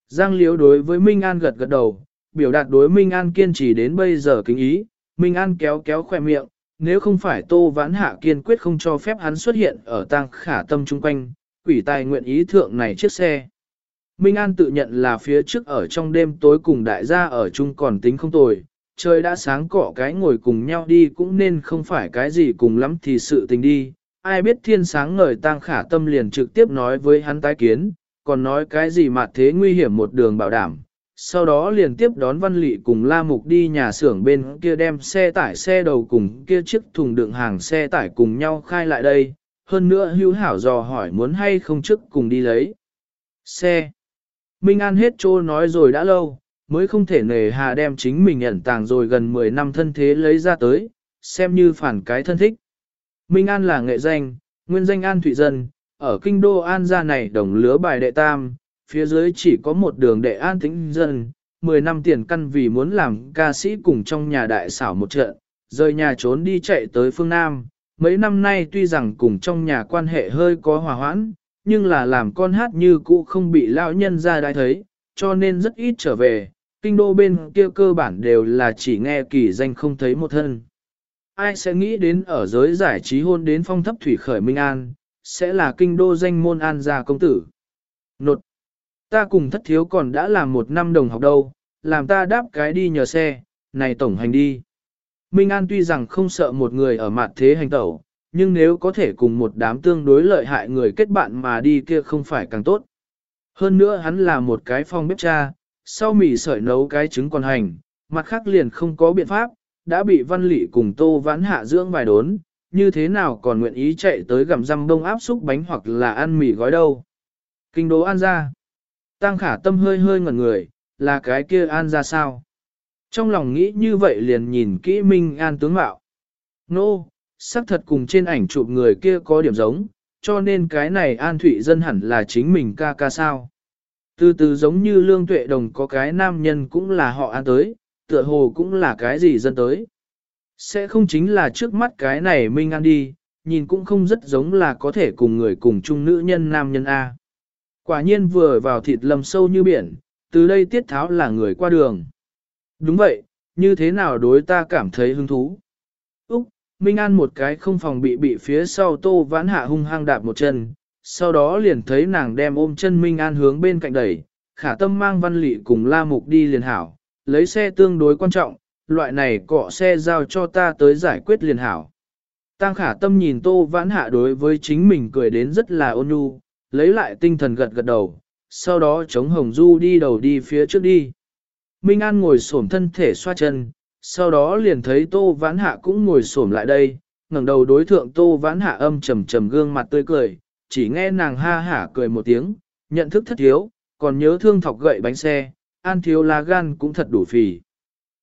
Giang Liễu đối với Minh An gật gật đầu, biểu đạt đối Minh An kiên trì đến bây giờ kính ý, Minh An kéo kéo khoe miệng, nếu không phải Tô Vãn Hạ kiên quyết không cho phép hắn xuất hiện ở tang khả tâm chung quanh, quỷ tài nguyện ý thượng này chiếc xe. Minh An tự nhận là phía trước ở trong đêm tối cùng đại gia ở chung còn tính không tồi, trời đã sáng cọ cái ngồi cùng nhau đi cũng nên không phải cái gì cùng lắm thì sự tình đi. Ai biết thiên sáng ngời tang khả tâm liền trực tiếp nói với hắn tái kiến, còn nói cái gì mà thế nguy hiểm một đường bảo đảm, sau đó liền tiếp đón Văn Lị cùng La Mục đi nhà xưởng bên kia đem xe tải xe đầu cùng kia chiếc thùng đựng hàng xe tải cùng nhau khai lại đây, hơn nữa hữu hảo dò hỏi muốn hay không trước cùng đi lấy. Xe. Minh An hết trô nói rồi đã lâu, mới không thể nề hà đem chính mình ẩn tàng rồi gần 10 năm thân thế lấy ra tới, xem như phản cái thân thích. Minh An là nghệ danh, nguyên danh An Thụy Dân, ở kinh đô An gia này đồng lứa bài đệ tam, phía dưới chỉ có một đường đệ An Tĩnh Dân, 10 năm tiền căn vì muốn làm ca sĩ cùng trong nhà đại xảo một trận, rời nhà trốn đi chạy tới phương Nam. Mấy năm nay tuy rằng cùng trong nhà quan hệ hơi có hòa hoãn, nhưng là làm con hát như cũ không bị lão nhân ra đai thấy, cho nên rất ít trở về, kinh đô bên kia cơ bản đều là chỉ nghe kỳ danh không thấy một thân. Ai sẽ nghĩ đến ở giới giải trí hôn đến phong thấp thủy khởi Minh An, sẽ là kinh đô danh môn an gia công tử. Nột! Ta cùng thất thiếu còn đã làm một năm đồng học đâu, làm ta đáp cái đi nhờ xe, này tổng hành đi. Minh An tuy rằng không sợ một người ở mặt thế hành tẩu, nhưng nếu có thể cùng một đám tương đối lợi hại người kết bạn mà đi kia không phải càng tốt. Hơn nữa hắn là một cái phong bếp cha, sau mì sợi nấu cái trứng còn hành, mặt khác liền không có biện pháp, đã bị văn lị cùng tô vãn hạ dưỡng vài đốn, như thế nào còn nguyện ý chạy tới gặm răm đông áp xúc bánh hoặc là ăn mì gói đâu. Kinh đố an ra. Tăng khả tâm hơi hơi ngẩn người, là cái kia an ra sao? Trong lòng nghĩ như vậy liền nhìn kỹ Minh An tướng mạo. Nô, no, xác thật cùng trên ảnh chụp người kia có điểm giống, cho nên cái này An Thụy Dân hẳn là chính mình ca ca sao. Từ từ giống như Lương Tuệ Đồng có cái nam nhân cũng là họ An tới, tựa hồ cũng là cái gì dân tới. Sẽ không chính là trước mắt cái này Minh An đi, nhìn cũng không rất giống là có thể cùng người cùng chung nữ nhân nam nhân A. Quả nhiên vừa vào thịt lầm sâu như biển, từ đây tiết tháo là người qua đường. Đúng vậy, như thế nào đối ta cảm thấy hứng thú. Úc, Minh An một cái không phòng bị bị phía sau tô vãn hạ hung hăng đạp một chân, sau đó liền thấy nàng đem ôm chân Minh An hướng bên cạnh đẩy, khả tâm mang văn lị cùng la mục đi liền hảo, lấy xe tương đối quan trọng, loại này cọ xe giao cho ta tới giải quyết liền hảo. Tăng khả tâm nhìn tô vãn hạ đối với chính mình cười đến rất là ôn nhu, lấy lại tinh thần gật gật đầu, sau đó chống hồng du đi đầu đi phía trước đi. Minh An ngồi xổm thân thể xoa chân, sau đó liền thấy tô vãn hạ cũng ngồi xổm lại đây, ngẩng đầu đối thượng tô vãn hạ âm trầm trầm gương mặt tươi cười, chỉ nghe nàng ha hả cười một tiếng, nhận thức thất thiếu, còn nhớ thương thọc gậy bánh xe, an thiếu lá gan cũng thật đủ phì.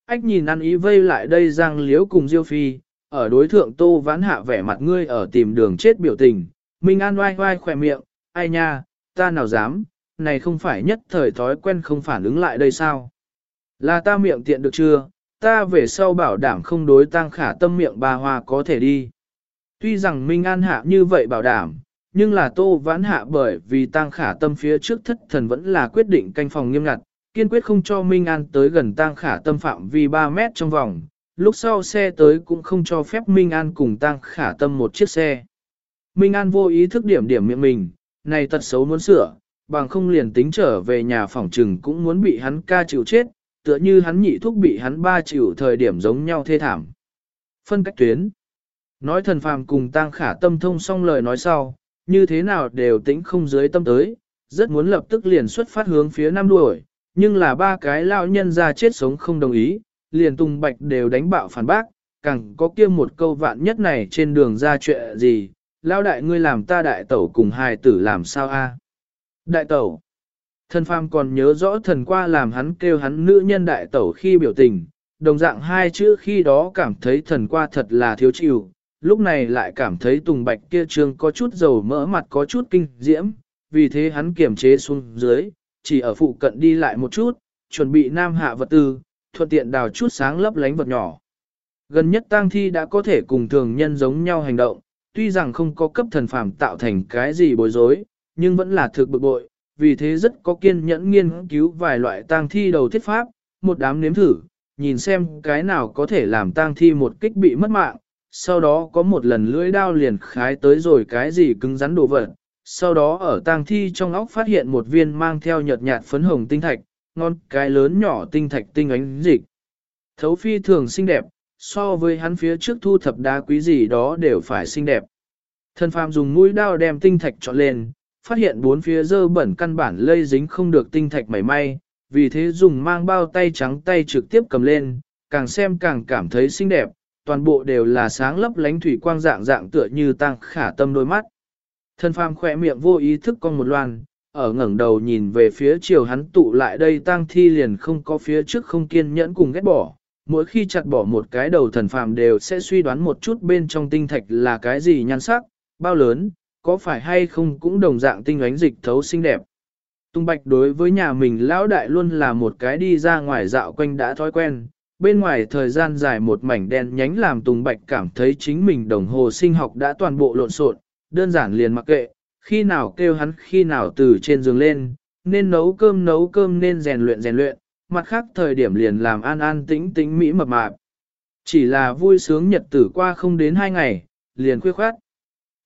Ách nhìn ăn ý vây lại đây giang liếu cùng diêu phi, ở đối thượng tô vãn hạ vẻ mặt ngươi ở tìm đường chết biểu tình, Minh An oai oai khỏe miệng, ai nha, ta nào dám, này không phải nhất thời thói quen không phản ứng lại đây sao? Là ta miệng tiện được chưa, ta về sau bảo đảm không đối tăng khả tâm miệng bà hoa có thể đi. Tuy rằng Minh An hạ như vậy bảo đảm, nhưng là tô vãn hạ bởi vì tăng khả tâm phía trước thất thần vẫn là quyết định canh phòng nghiêm ngặt, kiên quyết không cho Minh An tới gần Tang khả tâm phạm vi 3 mét trong vòng, lúc sau xe tới cũng không cho phép Minh An cùng Tang khả tâm một chiếc xe. Minh An vô ý thức điểm điểm miệng mình, này tật xấu muốn sửa, bằng không liền tính trở về nhà phòng trừng cũng muốn bị hắn ca chịu chết, tựa như hắn nhị thúc bị hắn ba chịu thời điểm giống nhau thê thảm. Phân cách tuyến Nói thần phàm cùng tang khả tâm thông xong lời nói sau, như thế nào đều tĩnh không dưới tâm tới, rất muốn lập tức liền xuất phát hướng phía nam đuổi, nhưng là ba cái lao nhân ra chết sống không đồng ý, liền tùng bạch đều đánh bạo phản bác, càng có kia một câu vạn nhất này trên đường ra chuyện gì, lao đại ngươi làm ta đại tẩu cùng hài tử làm sao a? Đại tẩu. Thần phàm còn nhớ rõ thần qua làm hắn kêu hắn nữ nhân đại tẩu khi biểu tình, đồng dạng hai chữ khi đó cảm thấy thần qua thật là thiếu chịu, lúc này lại cảm thấy tùng bạch kia trương có chút dầu mỡ mặt có chút kinh diễm, vì thế hắn kiềm chế xuống dưới, chỉ ở phụ cận đi lại một chút, chuẩn bị nam hạ vật tư, thuận tiện đào chút sáng lấp lánh vật nhỏ. Gần nhất tang thi đã có thể cùng thường nhân giống nhau hành động, tuy rằng không có cấp thần phàm tạo thành cái gì bối rối, nhưng vẫn là thực bực bội, vì thế rất có kiên nhẫn nghiên cứu vài loại tang thi đầu thiết pháp, một đám nếm thử, nhìn xem cái nào có thể làm tang thi một kích bị mất mạng, sau đó có một lần lưỡi đao liền khái tới rồi cái gì cứng rắn đồ vật, sau đó ở tang thi trong óc phát hiện một viên mang theo nhợt nhạt phấn hồng tinh thạch, ngon cái lớn nhỏ tinh thạch tinh ánh dịch. Thấu phi thường xinh đẹp, so với hắn phía trước thu thập đá quý gì đó đều phải xinh đẹp. Thần phàm dùng mũi đao đem tinh thạch chọn lên, phát hiện bốn phía dơ bẩn căn bản lây dính không được tinh thạch mảy may, vì thế dùng mang bao tay trắng tay trực tiếp cầm lên, càng xem càng cảm thấy xinh đẹp, toàn bộ đều là sáng lấp lánh thủy quang dạng dạng tựa như tăng khả tâm đôi mắt. Thân phàm khỏe miệng vô ý thức con một loan, ở ngẩng đầu nhìn về phía chiều hắn tụ lại đây tang thi liền không có phía trước không kiên nhẫn cùng ghét bỏ. Mỗi khi chặt bỏ một cái đầu thần phàm đều sẽ suy đoán một chút bên trong tinh thạch là cái gì nhan sắc, bao lớn, có phải hay không cũng đồng dạng tinh ánh dịch thấu xinh đẹp. Tung Bạch đối với nhà mình lão đại luôn là một cái đi ra ngoài dạo quanh đã thói quen, bên ngoài thời gian dài một mảnh đen nhánh làm Tùng Bạch cảm thấy chính mình đồng hồ sinh học đã toàn bộ lộn xộn, đơn giản liền mặc kệ, khi nào kêu hắn khi nào từ trên giường lên, nên nấu cơm nấu cơm nên rèn luyện rèn luyện, mặt khác thời điểm liền làm an an tĩnh tĩnh mỹ mập mạp. Chỉ là vui sướng nhật tử qua không đến hai ngày, liền khuya khoát.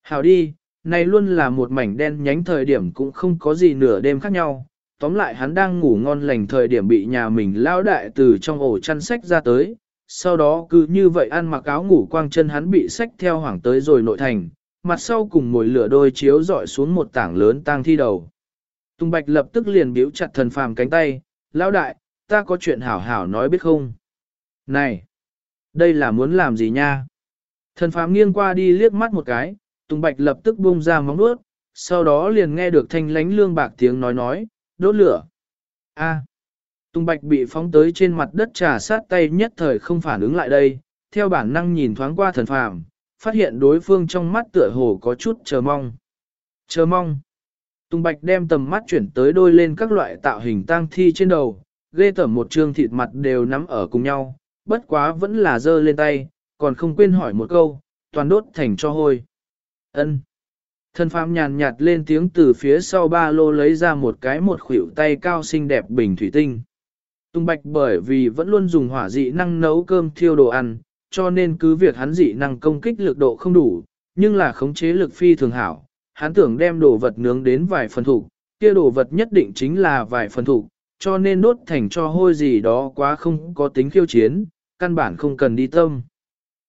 Hào đi, này luôn là một mảnh đen nhánh thời điểm cũng không có gì nửa đêm khác nhau. Tóm lại hắn đang ngủ ngon lành thời điểm bị nhà mình lao đại từ trong ổ chăn sách ra tới. Sau đó cứ như vậy ăn mặc áo ngủ quang chân hắn bị sách theo hoảng tới rồi nội thành, mặt sau cùng mồi lửa đôi chiếu dọi xuống một tảng lớn tang thi đầu. Tùng Bạch lập tức liền biếu chặt thần phàm cánh tay, lão đại, ta có chuyện hảo hảo nói biết không? Này, đây là muốn làm gì nha? Thần phàm nghiêng qua đi liếc mắt một cái, Tùng Bạch lập tức buông ra móng nuốt, sau đó liền nghe được thanh lánh lương bạc tiếng nói nói, đốt lửa. A. Tùng Bạch bị phóng tới trên mặt đất trà sát tay nhất thời không phản ứng lại đây, theo bản năng nhìn thoáng qua thần phàm, phát hiện đối phương trong mắt tựa hồ có chút chờ mong. Chờ mong. Tùng Bạch đem tầm mắt chuyển tới đôi lên các loại tạo hình tang thi trên đầu, ghê tởm một trương thịt mặt đều nắm ở cùng nhau, bất quá vẫn là dơ lên tay, còn không quên hỏi một câu, toàn đốt thành cho hôi. Ân. Thân phàm nhàn nhạt lên tiếng từ phía sau ba lô lấy ra một cái một khuỷu tay cao xinh đẹp bình thủy tinh. Tùng Bạch bởi vì vẫn luôn dùng hỏa dị năng nấu cơm thiêu đồ ăn, cho nên cứ việc hắn dị năng công kích lực độ không đủ, nhưng là khống chế lực phi thường hảo. Hắn tưởng đem đồ vật nướng đến vài phần thủ, kia đồ vật nhất định chính là vài phần thủ, cho nên đốt thành cho hôi gì đó quá không có tính khiêu chiến, căn bản không cần đi tâm.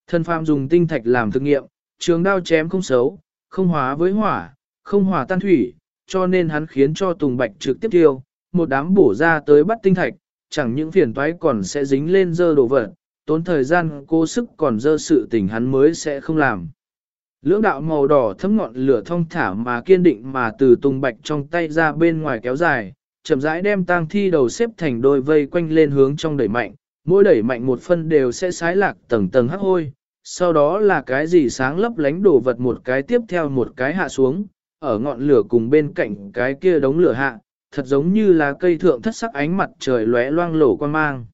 Thân phàm dùng tinh thạch làm thực nghiệm, trường đao chém không xấu, không hóa với hỏa, không hòa tan thủy, cho nên hắn khiến cho Tùng Bạch trực tiếp tiêu, một đám bổ ra tới bắt tinh thạch, chẳng những phiền toái còn sẽ dính lên dơ đồ vật, tốn thời gian cố sức còn dơ sự tình hắn mới sẽ không làm. Lưỡng đạo màu đỏ thấm ngọn lửa thông thả mà kiên định mà từ Tùng Bạch trong tay ra bên ngoài kéo dài, chậm rãi đem tang thi đầu xếp thành đôi vây quanh lên hướng trong đẩy mạnh, mỗi đẩy mạnh một phân đều sẽ sái lạc tầng tầng hắc hôi, sau đó là cái gì sáng lấp lánh đổ vật một cái tiếp theo một cái hạ xuống, ở ngọn lửa cùng bên cạnh cái kia đống lửa hạ, thật giống như là cây thượng thất sắc ánh mặt trời lóe loang lổ quan mang.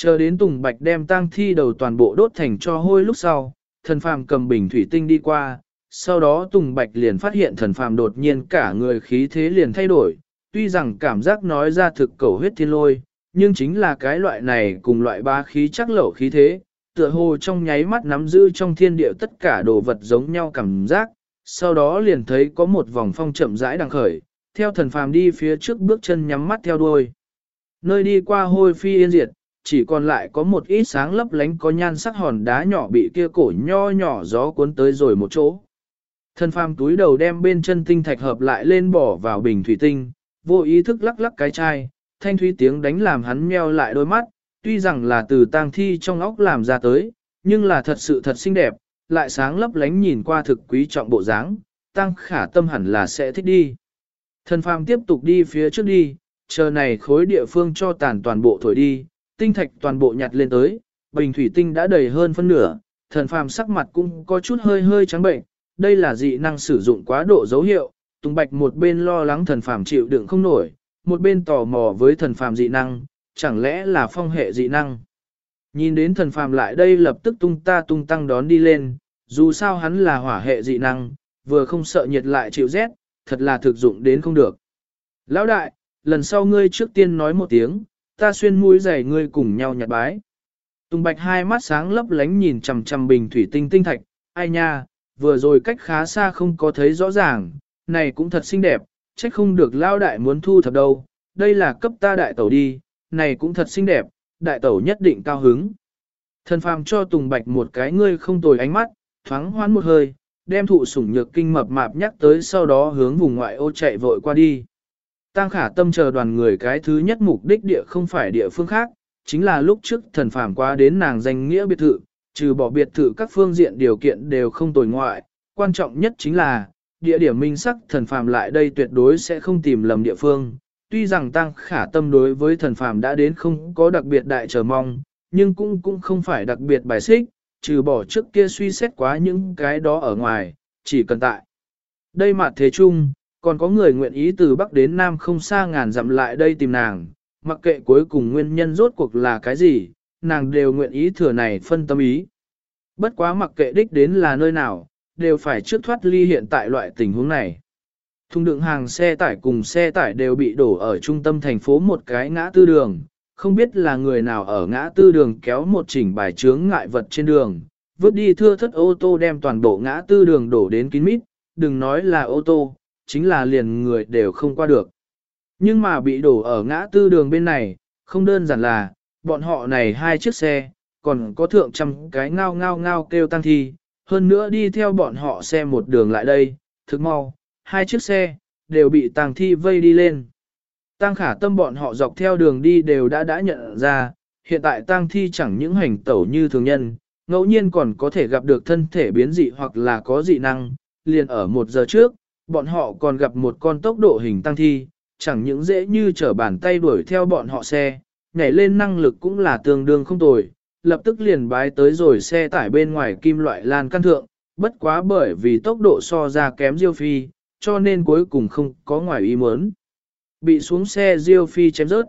Chờ đến Tùng Bạch đem tang thi đầu toàn bộ đốt thành cho hôi lúc sau, thần phàm cầm bình thủy tinh đi qua, sau đó Tùng Bạch liền phát hiện thần phàm đột nhiên cả người khí thế liền thay đổi, tuy rằng cảm giác nói ra thực cầu huyết thiên lôi, nhưng chính là cái loại này cùng loại ba khí chắc lẩu khí thế, tựa hồ trong nháy mắt nắm giữ trong thiên địa tất cả đồ vật giống nhau cảm giác, sau đó liền thấy có một vòng phong chậm rãi đang khởi, theo thần phàm đi phía trước bước chân nhắm mắt theo đuôi. Nơi đi qua hôi phi yên diệt, chỉ còn lại có một ít sáng lấp lánh có nhan sắc hòn đá nhỏ bị kia cổ nho nhỏ gió cuốn tới rồi một chỗ. thân phàm túi đầu đem bên chân tinh thạch hợp lại lên bỏ vào bình thủy tinh, vô ý thức lắc lắc cái chai, thanh thủy tiếng đánh làm hắn meo lại đôi mắt, tuy rằng là từ tang thi trong óc làm ra tới, nhưng là thật sự thật xinh đẹp, lại sáng lấp lánh nhìn qua thực quý trọng bộ dáng, tăng khả tâm hẳn là sẽ thích đi. Thần phàm tiếp tục đi phía trước đi, chờ này khối địa phương cho tàn toàn bộ thổi đi, tinh thạch toàn bộ nhặt lên tới, bình thủy tinh đã đầy hơn phân nửa, thần phàm sắc mặt cũng có chút hơi hơi trắng bệnh, đây là dị năng sử dụng quá độ dấu hiệu, Tùng Bạch một bên lo lắng thần phàm chịu đựng không nổi, một bên tò mò với thần phàm dị năng, chẳng lẽ là phong hệ dị năng. Nhìn đến thần phàm lại đây lập tức tung ta tung tăng đón đi lên, dù sao hắn là hỏa hệ dị năng, vừa không sợ nhiệt lại chịu rét, thật là thực dụng đến không được. Lão đại, lần sau ngươi trước tiên nói một tiếng, ta xuyên mũi giày ngươi cùng nhau nhặt bái. Tùng bạch hai mắt sáng lấp lánh nhìn chằm chằm bình thủy tinh tinh thạch, ai nha, vừa rồi cách khá xa không có thấy rõ ràng, này cũng thật xinh đẹp, trách không được lao đại muốn thu thập đâu, đây là cấp ta đại tẩu đi, này cũng thật xinh đẹp, đại tẩu nhất định cao hứng. Thần phàm cho Tùng Bạch một cái ngươi không tồi ánh mắt, thoáng hoán một hơi, đem thụ sủng nhược kinh mập mạp nhắc tới sau đó hướng vùng ngoại ô chạy vội qua đi. Tăng khả tâm chờ đoàn người cái thứ nhất mục đích địa không phải địa phương khác, chính là lúc trước thần phàm qua đến nàng danh nghĩa biệt thự, trừ bỏ biệt thự các phương diện điều kiện đều không tồi ngoại, quan trọng nhất chính là, địa điểm minh sắc thần phàm lại đây tuyệt đối sẽ không tìm lầm địa phương. Tuy rằng tăng khả tâm đối với thần phàm đã đến không có đặc biệt đại chờ mong, nhưng cũng cũng không phải đặc biệt bài xích, trừ bỏ trước kia suy xét quá những cái đó ở ngoài, chỉ cần tại. Đây mặt thế chung, còn có người nguyện ý từ Bắc đến Nam không xa ngàn dặm lại đây tìm nàng, mặc kệ cuối cùng nguyên nhân rốt cuộc là cái gì, nàng đều nguyện ý thừa này phân tâm ý. Bất quá mặc kệ đích đến là nơi nào, đều phải trước thoát ly hiện tại loại tình huống này. Thùng đựng hàng xe tải cùng xe tải đều bị đổ ở trung tâm thành phố một cái ngã tư đường, không biết là người nào ở ngã tư đường kéo một chỉnh bài chướng ngại vật trên đường, vứt đi thưa thất ô tô đem toàn bộ ngã tư đường đổ đến kín mít, đừng nói là ô tô, chính là liền người đều không qua được. Nhưng mà bị đổ ở ngã tư đường bên này, không đơn giản là, bọn họ này hai chiếc xe, còn có thượng trăm cái ngao ngao ngao kêu tăng thi, hơn nữa đi theo bọn họ xe một đường lại đây, thực mau, hai chiếc xe, đều bị tàng thi vây đi lên. Tăng khả tâm bọn họ dọc theo đường đi đều đã đã nhận ra, hiện tại tang thi chẳng những hành tẩu như thường nhân, ngẫu nhiên còn có thể gặp được thân thể biến dị hoặc là có dị năng, liền ở một giờ trước, bọn họ còn gặp một con tốc độ hình tăng thi, chẳng những dễ như trở bàn tay đuổi theo bọn họ xe, nhảy lên năng lực cũng là tương đương không tồi, lập tức liền bái tới rồi xe tải bên ngoài kim loại lan căn thượng, bất quá bởi vì tốc độ so ra kém Diêu Phi, cho nên cuối cùng không có ngoài ý muốn. Bị xuống xe Diêu Phi chém rớt.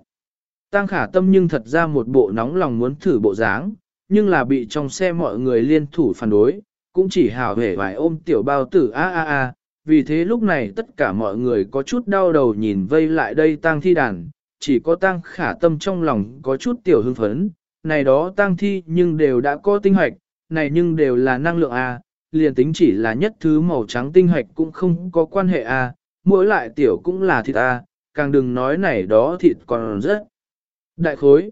Tăng khả tâm nhưng thật ra một bộ nóng lòng muốn thử bộ dáng, nhưng là bị trong xe mọi người liên thủ phản đối, cũng chỉ hào hề vài ôm tiểu bao tử a a a, vì thế lúc này tất cả mọi người có chút đau đầu nhìn vây lại đây tang thi đàn, chỉ có tang khả tâm trong lòng có chút tiểu hưng phấn, này đó tang thi nhưng đều đã có tinh hoạch, này nhưng đều là năng lượng A, liền tính chỉ là nhất thứ màu trắng tinh hoạch cũng không có quan hệ A, mỗi lại tiểu cũng là thịt A, càng đừng nói này đó thịt còn rất đại khối.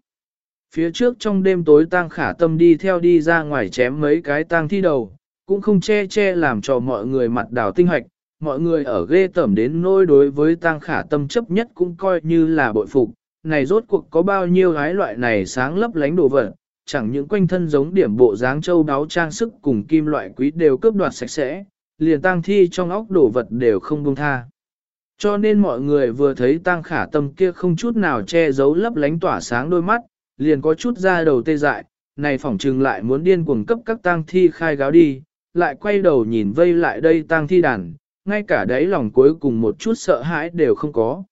Phía trước trong đêm tối tang khả tâm đi theo đi ra ngoài chém mấy cái tang thi đầu, cũng không che che làm cho mọi người mặt đảo tinh hoạch, mọi người ở ghê tẩm đến nỗi đối với tang khả tâm chấp nhất cũng coi như là bội phục, này rốt cuộc có bao nhiêu gái loại này sáng lấp lánh đồ vật, chẳng những quanh thân giống điểm bộ dáng châu đáo trang sức cùng kim loại quý đều cướp đoạt sạch sẽ, liền tang thi trong óc đồ vật đều không buông tha. Cho nên mọi người vừa thấy tang khả tâm kia không chút nào che giấu lấp lánh tỏa sáng đôi mắt, liền có chút ra đầu tê dại, này phỏng trừng lại muốn điên cuồng cấp các tang thi khai gáo đi, lại quay đầu nhìn vây lại đây tang thi đàn, ngay cả đáy lòng cuối cùng một chút sợ hãi đều không có.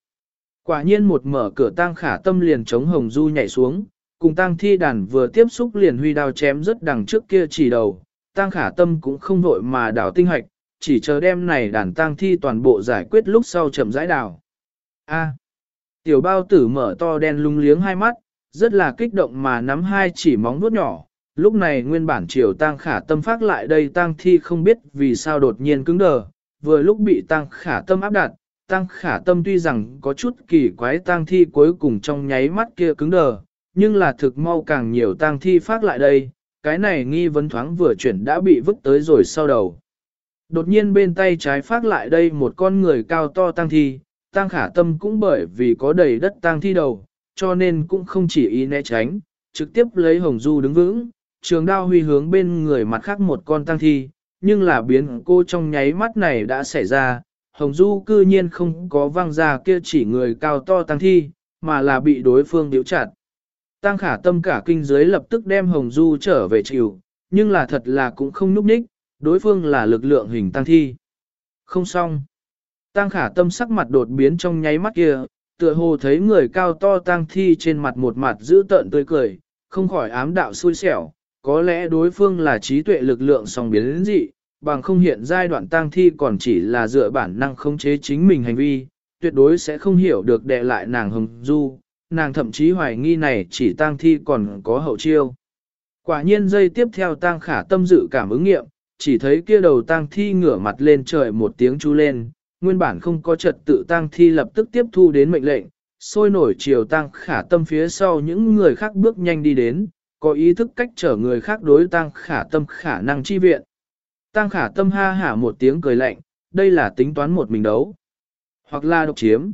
Quả nhiên một mở cửa tang khả tâm liền chống hồng du nhảy xuống, cùng tang thi đàn vừa tiếp xúc liền huy đao chém rất đằng trước kia chỉ đầu, tang khả tâm cũng không vội mà đảo tinh hoạch, chỉ chờ đêm này đàn tang thi toàn bộ giải quyết lúc sau chậm rãi đảo. A. tiểu bao tử mở to đen lung liếng hai mắt, rất là kích động mà nắm hai chỉ móng vuốt nhỏ. Lúc này nguyên bản chiều tang khả tâm phát lại đây tang thi không biết vì sao đột nhiên cứng đờ, vừa lúc bị tăng khả tâm áp đặt, tăng khả tâm tuy rằng có chút kỳ quái tăng thi cuối cùng trong nháy mắt kia cứng đờ, nhưng là thực mau càng nhiều tăng thi phát lại đây, cái này nghi vấn thoáng vừa chuyển đã bị vứt tới rồi sau đầu. Đột nhiên bên tay trái phát lại đây một con người cao to tăng thi, tăng khả tâm cũng bởi vì có đầy đất tăng thi đầu, cho nên cũng không chỉ ý né tránh, trực tiếp lấy hồng du đứng vững, trường đao huy hướng bên người mặt khác một con tăng thi, nhưng là biến cô trong nháy mắt này đã xảy ra, Hồng Du cư nhiên không có văng ra kia chỉ người cao to tăng thi, mà là bị đối phương điếu chặt. Tăng khả tâm cả kinh giới lập tức đem Hồng Du trở về chịu, nhưng là thật là cũng không núp ních, đối phương là lực lượng hình tăng thi. Không xong. Tăng khả tâm sắc mặt đột biến trong nháy mắt kia, tựa hồ thấy người cao to tăng thi trên mặt một mặt giữ tợn tươi cười, không khỏi ám đạo xui xẻo, có lẽ đối phương là trí tuệ lực lượng song biến dị, bằng không hiện giai đoạn tang thi còn chỉ là dựa bản năng khống chế chính mình hành vi, tuyệt đối sẽ không hiểu được đệ lại nàng hồng du, nàng thậm chí hoài nghi này chỉ tang thi còn có hậu chiêu. Quả nhiên dây tiếp theo tang khả tâm dự cảm ứng nghiệm, chỉ thấy kia đầu tang thi ngửa mặt lên trời một tiếng chú lên, nguyên bản không có trật tự tang thi lập tức tiếp thu đến mệnh lệnh, sôi nổi chiều tang khả tâm phía sau những người khác bước nhanh đi đến, có ý thức cách trở người khác đối tang khả tâm khả năng chi viện, Tăng khả tâm ha hả một tiếng cười lạnh, đây là tính toán một mình đấu. Hoặc là độc chiếm.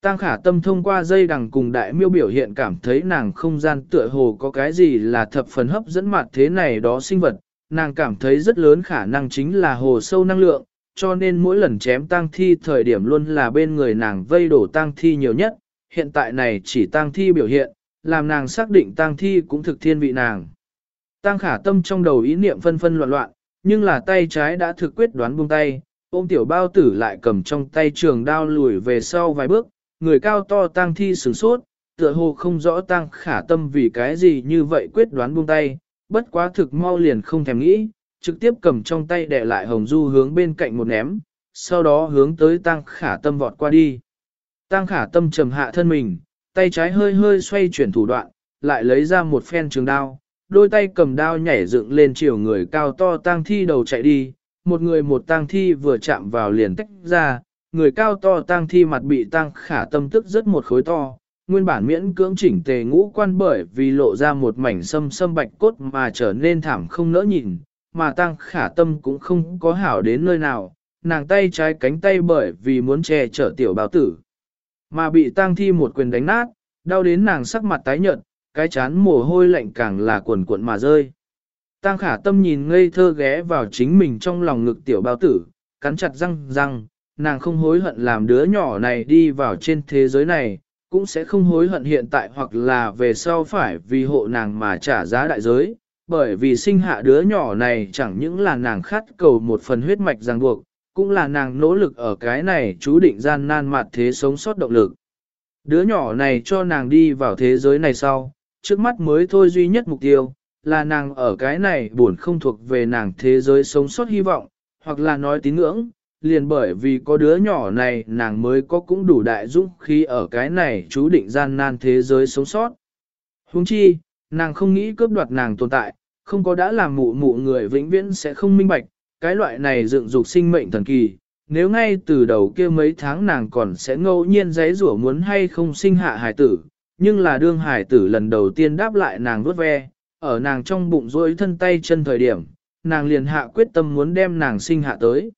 Tăng khả tâm thông qua dây đằng cùng đại miêu biểu hiện cảm thấy nàng không gian tựa hồ có cái gì là thập phần hấp dẫn mặt thế này đó sinh vật, nàng cảm thấy rất lớn khả năng chính là hồ sâu năng lượng, cho nên mỗi lần chém tang thi thời điểm luôn là bên người nàng vây đổ tang thi nhiều nhất, hiện tại này chỉ tang thi biểu hiện, làm nàng xác định tang thi cũng thực thiên vị nàng. Tang khả tâm trong đầu ý niệm phân phân loạn loạn, nhưng là tay trái đã thực quyết đoán buông tay, ôm tiểu bao tử lại cầm trong tay trường đao lùi về sau vài bước, người cao to tang thi sửng sốt, tựa hồ không rõ tang khả tâm vì cái gì như vậy quyết đoán buông tay, bất quá thực mau liền không thèm nghĩ, trực tiếp cầm trong tay để lại hồng du hướng bên cạnh một ném, sau đó hướng tới tang khả tâm vọt qua đi. Tang khả tâm trầm hạ thân mình, tay trái hơi hơi xoay chuyển thủ đoạn, lại lấy ra một phen trường đao, đôi tay cầm đao nhảy dựng lên chiều người cao to tang thi đầu chạy đi, một người một tang thi vừa chạm vào liền tách ra, người cao to tang thi mặt bị tang khả tâm tức rất một khối to, nguyên bản miễn cưỡng chỉnh tề ngũ quan bởi vì lộ ra một mảnh sâm sâm bạch cốt mà trở nên thảm không nỡ nhìn, mà tang khả tâm cũng không có hảo đến nơi nào, nàng tay trái cánh tay bởi vì muốn che chở tiểu bào tử, mà bị tang thi một quyền đánh nát, đau đến nàng sắc mặt tái nhợt, cái chán mồ hôi lạnh càng là cuồn cuộn mà rơi. Tang khả tâm nhìn ngây thơ ghé vào chính mình trong lòng ngực tiểu bao tử, cắn chặt răng răng, nàng không hối hận làm đứa nhỏ này đi vào trên thế giới này, cũng sẽ không hối hận hiện tại hoặc là về sau phải vì hộ nàng mà trả giá đại giới, bởi vì sinh hạ đứa nhỏ này chẳng những là nàng khát cầu một phần huyết mạch ràng buộc, cũng là nàng nỗ lực ở cái này chú định gian nan mặt thế sống sót động lực. Đứa nhỏ này cho nàng đi vào thế giới này sau, trước mắt mới thôi duy nhất mục tiêu, là nàng ở cái này buồn không thuộc về nàng thế giới sống sót hy vọng, hoặc là nói tín ngưỡng, liền bởi vì có đứa nhỏ này nàng mới có cũng đủ đại dũng khi ở cái này chú định gian nan thế giới sống sót. Huống chi, nàng không nghĩ cướp đoạt nàng tồn tại, không có đã làm mụ mụ người vĩnh viễn sẽ không minh bạch, cái loại này dựng dục sinh mệnh thần kỳ. Nếu ngay từ đầu kia mấy tháng nàng còn sẽ ngẫu nhiên giấy rủa muốn hay không sinh hạ hài tử, nhưng là đương hải tử lần đầu tiên đáp lại nàng vuốt ve, ở nàng trong bụng rối thân tay chân thời điểm, nàng liền hạ quyết tâm muốn đem nàng sinh hạ tới.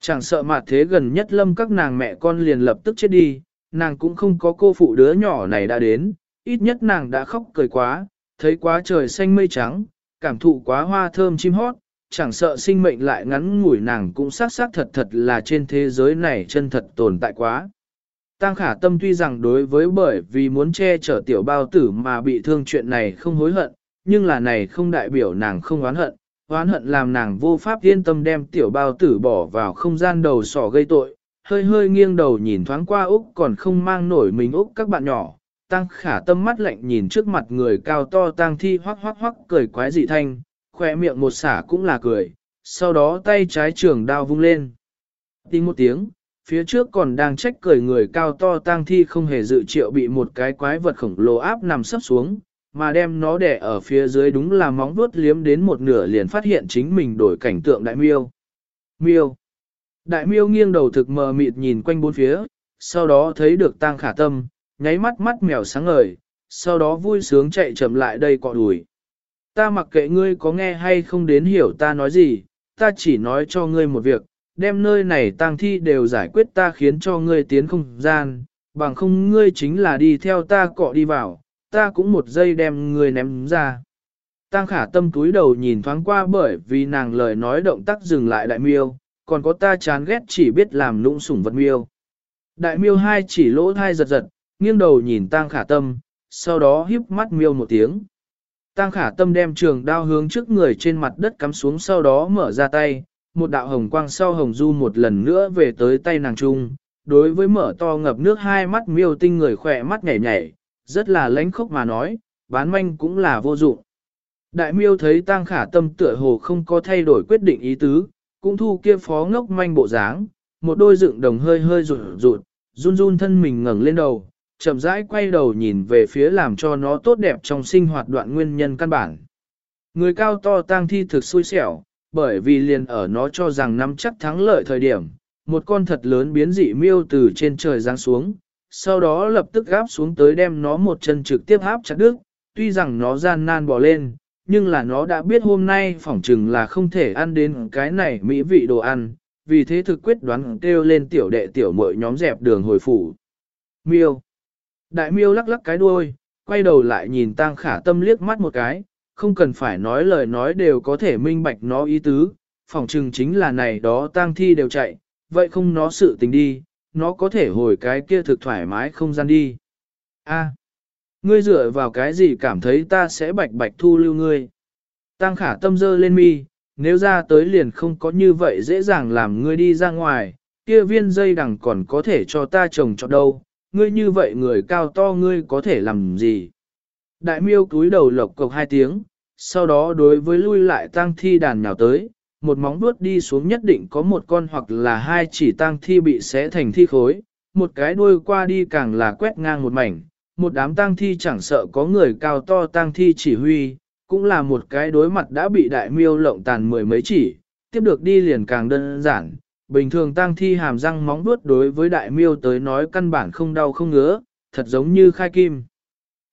Chẳng sợ mà thế gần nhất lâm các nàng mẹ con liền lập tức chết đi, nàng cũng không có cô phụ đứa nhỏ này đã đến, ít nhất nàng đã khóc cười quá, thấy quá trời xanh mây trắng, cảm thụ quá hoa thơm chim hót, chẳng sợ sinh mệnh lại ngắn ngủi nàng cũng xác xác thật thật là trên thế giới này chân thật tồn tại quá. Tăng khả tâm tuy rằng đối với bởi vì muốn che chở tiểu bao tử mà bị thương chuyện này không hối hận, nhưng là này không đại biểu nàng không oán hận, oán hận làm nàng vô pháp yên tâm đem tiểu bao tử bỏ vào không gian đầu sỏ gây tội, hơi hơi nghiêng đầu nhìn thoáng qua Úc còn không mang nổi mình Úc các bạn nhỏ. Tăng khả tâm mắt lạnh nhìn trước mặt người cao to tăng thi hoắc hoắc hoắc cười quái dị thanh, khỏe miệng một xả cũng là cười, sau đó tay trái trường đao vung lên. Tinh một tiếng, phía trước còn đang trách cười người cao to tang thi không hề dự triệu bị một cái quái vật khổng lồ áp nằm sấp xuống, mà đem nó đè ở phía dưới đúng là móng vuốt liếm đến một nửa liền phát hiện chính mình đổi cảnh tượng đại miêu. Miêu. Đại miêu nghiêng đầu thực mờ mịt nhìn quanh bốn phía, sau đó thấy được tang khả tâm, nháy mắt mắt mèo sáng ngời, sau đó vui sướng chạy chậm lại đây cọ đùi. Ta mặc kệ ngươi có nghe hay không đến hiểu ta nói gì, ta chỉ nói cho ngươi một việc, đem nơi này tang thi đều giải quyết ta khiến cho ngươi tiến không gian, bằng không ngươi chính là đi theo ta cọ đi vào, ta cũng một giây đem ngươi ném ra. Tang khả tâm túi đầu nhìn thoáng qua bởi vì nàng lời nói động tác dừng lại đại miêu, còn có ta chán ghét chỉ biết làm lũng sủng vật miêu. Đại miêu hai chỉ lỗ thai giật giật, nghiêng đầu nhìn tang khả tâm, sau đó híp mắt miêu một tiếng. Tang khả tâm đem trường đao hướng trước người trên mặt đất cắm xuống sau đó mở ra tay, một đạo hồng quang sau hồng du một lần nữa về tới tay nàng trung. Đối với mở to ngập nước hai mắt miêu tinh người khỏe mắt nhảy nhảy, rất là lánh khốc mà nói, bán manh cũng là vô dụng. Đại miêu thấy tang khả tâm tựa hồ không có thay đổi quyết định ý tứ, cũng thu kia phó ngốc manh bộ dáng, một đôi dựng đồng hơi hơi rụt rụt, run run thân mình ngẩng lên đầu, chậm rãi quay đầu nhìn về phía làm cho nó tốt đẹp trong sinh hoạt đoạn nguyên nhân căn bản. Người cao to tang thi thực xui xẻo, bởi vì liền ở nó cho rằng nắm chắc thắng lợi thời điểm, một con thật lớn biến dị miêu từ trên trời giáng xuống, sau đó lập tức gáp xuống tới đem nó một chân trực tiếp áp chặt đứt, tuy rằng nó gian nan bỏ lên, nhưng là nó đã biết hôm nay phỏng chừng là không thể ăn đến cái này mỹ vị đồ ăn, vì thế thực quyết đoán kêu lên tiểu đệ tiểu muội nhóm dẹp đường hồi phủ. Miêu. Đại miêu lắc lắc cái đuôi, quay đầu lại nhìn tang khả tâm liếc mắt một cái, không cần phải nói lời nói đều có thể minh bạch nó ý tứ, phỏng chừng chính là này đó tang thi đều chạy, vậy không nó sự tình đi, nó có thể hồi cái kia thực thoải mái không gian đi. A, ngươi dựa vào cái gì cảm thấy ta sẽ bạch bạch thu lưu ngươi? Tăng khả tâm dơ lên mi, nếu ra tới liền không có như vậy dễ dàng làm ngươi đi ra ngoài, kia viên dây đằng còn có thể cho ta trồng cho đâu, ngươi như vậy người cao to ngươi có thể làm gì? Đại miêu cúi đầu lộc cộc hai tiếng, sau đó đối với lui lại tang thi đàn nhào tới, một móng vuốt đi xuống nhất định có một con hoặc là hai chỉ tang thi bị xé thành thi khối, một cái đuôi qua đi càng là quét ngang một mảnh, một đám tang thi chẳng sợ có người cao to tang thi chỉ huy, cũng là một cái đối mặt đã bị đại miêu lộng tàn mười mấy chỉ, tiếp được đi liền càng đơn giản. Bình thường tang thi hàm răng móng vuốt đối với đại miêu tới nói căn bản không đau không ngứa, thật giống như khai kim.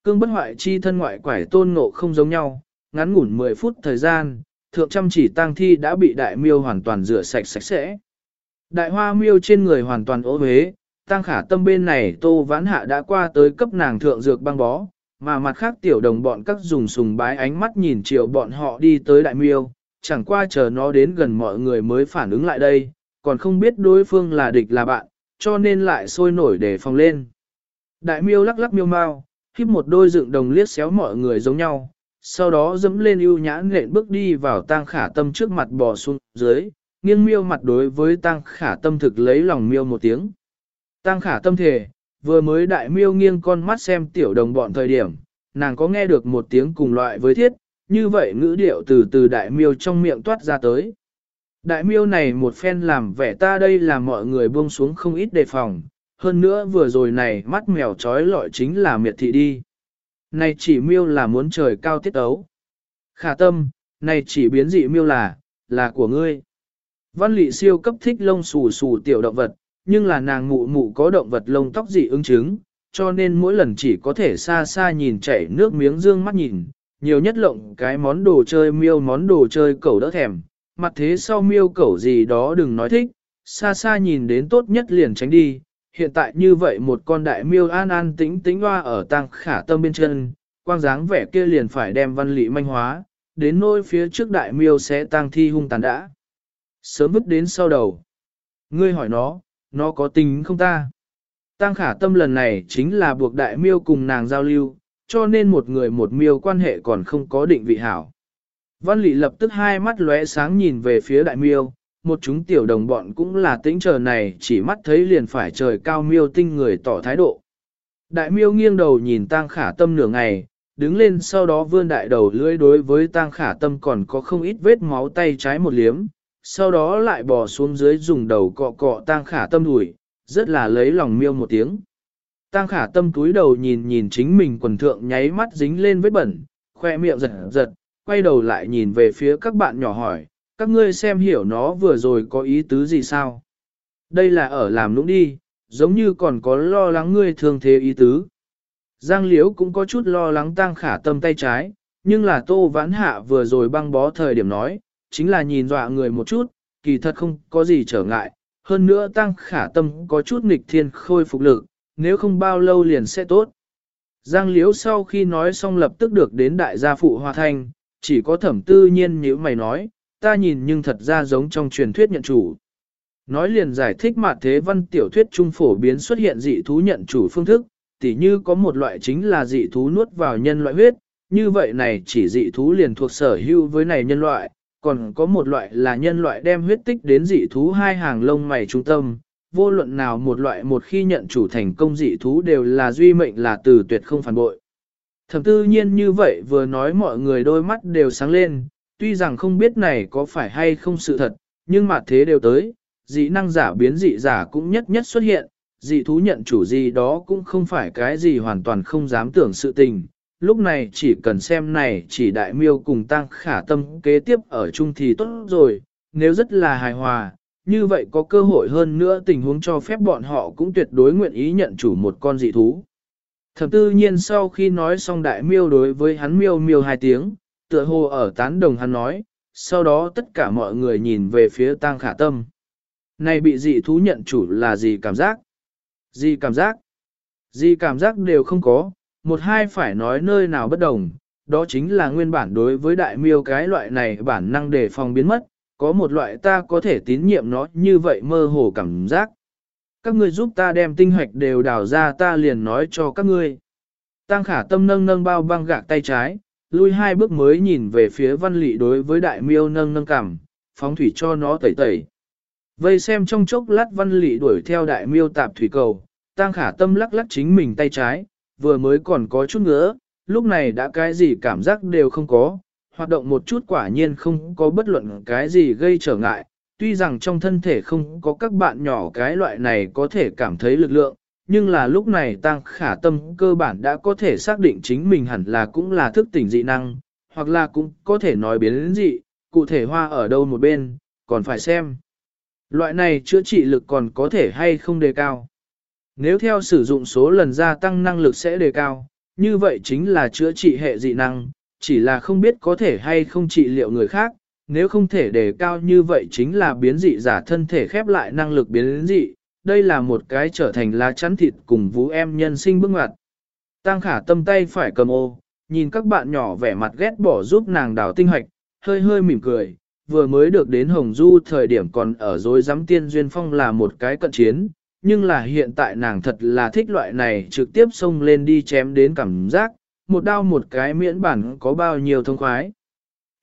Cương bất hoại chi thân ngoại quải tôn ngộ không giống nhau, ngắn ngủn 10 phút thời gian, thượng trăm chỉ tang thi đã bị đại miêu hoàn toàn rửa sạch sạch sẽ. Đại hoa miêu trên người hoàn toàn ố huế, Tang khả tâm bên này tô vãn hạ đã qua tới cấp nàng thượng dược băng bó, mà mặt khác tiểu đồng bọn các dùng sùng bái ánh mắt nhìn chiều bọn họ đi tới đại miêu, chẳng qua chờ nó đến gần mọi người mới phản ứng lại đây, còn không biết đối phương là địch là bạn, cho nên lại sôi nổi để phòng lên. Đại miêu lắc lắc miêu mau, khiếp một đôi dựng đồng liếc xéo mọi người giống nhau, sau đó dẫm lên ưu nhã nện bước đi vào tang khả tâm trước mặt bò xuống dưới, nghiêng miêu mặt đối với tang khả tâm thực lấy lòng miêu một tiếng. Tang khả tâm thể, vừa mới đại miêu nghiêng con mắt xem tiểu đồng bọn thời điểm, nàng có nghe được một tiếng cùng loại với thiết, như vậy ngữ điệu từ từ đại miêu trong miệng toát ra tới. Đại miêu này một phen làm vẻ ta đây là mọi người buông xuống không ít đề phòng, hơn nữa vừa rồi này mắt mèo trói lọi chính là miệt thị đi. Này chỉ miêu là muốn trời cao tiết ấu. Khả tâm, này chỉ biến dị miêu là, là của ngươi. Văn lị siêu cấp thích lông xù xù tiểu động vật, nhưng là nàng mụ mụ có động vật lông tóc dị ứng chứng, cho nên mỗi lần chỉ có thể xa xa nhìn chảy nước miếng dương mắt nhìn, nhiều nhất lộng cái món đồ chơi miêu món đồ chơi cẩu đỡ thèm, mặt thế sau miêu cẩu gì đó đừng nói thích, xa xa nhìn đến tốt nhất liền tránh đi, hiện tại như vậy một con đại miêu an an tĩnh tĩnh hoa ở tang khả tâm bên chân, quang dáng vẻ kia liền phải đem văn lị manh hóa, đến nôi phía trước đại miêu sẽ tang thi hung tàn đã. Sớm vứt đến sau đầu. Ngươi hỏi nó, nó có tình không ta? Tang khả tâm lần này chính là buộc đại miêu cùng nàng giao lưu, cho nên một người một miêu quan hệ còn không có định vị hảo. Văn lị lập tức hai mắt lóe sáng nhìn về phía đại miêu, một chúng tiểu đồng bọn cũng là tính chờ này chỉ mắt thấy liền phải trời cao miêu tinh người tỏ thái độ. Đại miêu nghiêng đầu nhìn tang khả tâm nửa ngày, đứng lên sau đó vươn đại đầu lưỡi đối với tang khả tâm còn có không ít vết máu tay trái một liếm, sau đó lại bò xuống dưới dùng đầu cọ cọ tang khả tâm đuổi, rất là lấy lòng miêu một tiếng. Tang khả tâm túi đầu nhìn nhìn chính mình quần thượng nháy mắt dính lên vết bẩn, khoe miệng giật giật, quay đầu lại nhìn về phía các bạn nhỏ hỏi, các ngươi xem hiểu nó vừa rồi có ý tứ gì sao? Đây là ở làm nũng đi, giống như còn có lo lắng ngươi thường thế ý tứ. Giang Liễu cũng có chút lo lắng tăng khả tâm tay trái, nhưng là tô vãn hạ vừa rồi băng bó thời điểm nói, chính là nhìn dọa người một chút, kỳ thật không có gì trở ngại, hơn nữa tăng khả tâm có chút nghịch thiên khôi phục lực, nếu không bao lâu liền sẽ tốt. Giang Liễu sau khi nói xong lập tức được đến đại gia phụ Hoa Thanh, chỉ có thẩm tư nhiên như mày nói, ta nhìn nhưng thật ra giống trong truyền thuyết nhận chủ. Nói liền giải thích mà thế văn tiểu thuyết trung phổ biến xuất hiện dị thú nhận chủ phương thức, tỉ như có một loại chính là dị thú nuốt vào nhân loại huyết, như vậy này chỉ dị thú liền thuộc sở hữu với này nhân loại, còn có một loại là nhân loại đem huyết tích đến dị thú hai hàng lông mày trung tâm, vô luận nào một loại một khi nhận chủ thành công dị thú đều là duy mệnh là từ tuyệt không phản bội. Thẩm tư nhiên như vậy vừa nói mọi người đôi mắt đều sáng lên, tuy rằng không biết này có phải hay không sự thật, nhưng mà thế đều tới, dị năng giả biến dị giả cũng nhất nhất xuất hiện, dị thú nhận chủ gì đó cũng không phải cái gì hoàn toàn không dám tưởng sự tình. Lúc này chỉ cần xem này chỉ đại miêu cùng tăng khả tâm kế tiếp ở chung thì tốt rồi, nếu rất là hài hòa, như vậy có cơ hội hơn nữa tình huống cho phép bọn họ cũng tuyệt đối nguyện ý nhận chủ một con dị thú. Thập tư nhiên sau khi nói xong đại miêu đối với hắn miêu miêu hai tiếng, tựa hồ ở tán đồng hắn nói, sau đó tất cả mọi người nhìn về phía tang khả tâm. Này bị dị thú nhận chủ là gì cảm giác? Gì cảm giác? Gì cảm giác đều không có, một hai phải nói nơi nào bất đồng, đó chính là nguyên bản đối với đại miêu cái loại này bản năng để phòng biến mất, có một loại ta có thể tín nhiệm nó như vậy mơ hồ cảm giác. Các ngươi giúp ta đem tinh hoạch đều đào ra ta liền nói cho các ngươi. Tăng khả tâm nâng nâng bao băng gạc tay trái, lui hai bước mới nhìn về phía văn lị đối với đại miêu nâng nâng cằm phóng thủy cho nó tẩy tẩy. Vây xem trong chốc lát văn lị đuổi theo đại miêu tạp thủy cầu, tăng khả tâm lắc lắc chính mình tay trái, vừa mới còn có chút nữa, lúc này đã cái gì cảm giác đều không có, hoạt động một chút quả nhiên không có bất luận cái gì gây trở ngại, tuy rằng trong thân thể không có các bạn nhỏ cái loại này có thể cảm thấy lực lượng, nhưng là lúc này tăng khả tâm cơ bản đã có thể xác định chính mình hẳn là cũng là thức tỉnh dị năng, hoặc là cũng có thể nói biến đến dị, cụ thể hoa ở đâu một bên, còn phải xem. Loại này chữa trị lực còn có thể hay không đề cao. Nếu theo sử dụng số lần gia tăng năng lực sẽ đề cao, như vậy chính là chữa trị hệ dị năng, chỉ là không biết có thể hay không trị liệu người khác, nếu không thể đề cao như vậy chính là biến dị giả thân thể khép lại năng lực biến dị, đây là một cái trở thành lá chắn thịt cùng vũ em nhân sinh bước ngoặt. Tăng khả tâm tay phải cầm ô, nhìn các bạn nhỏ vẻ mặt ghét bỏ giúp nàng đào tinh hoạch, hơi hơi mỉm cười, vừa mới được đến Hồng Du thời điểm còn ở dối giám tiên duyên phong là một cái cận chiến, nhưng là hiện tại nàng thật là thích loại này trực tiếp xông lên đi chém đến cảm giác, một đao một cái miễn bản có bao nhiêu thông khoái.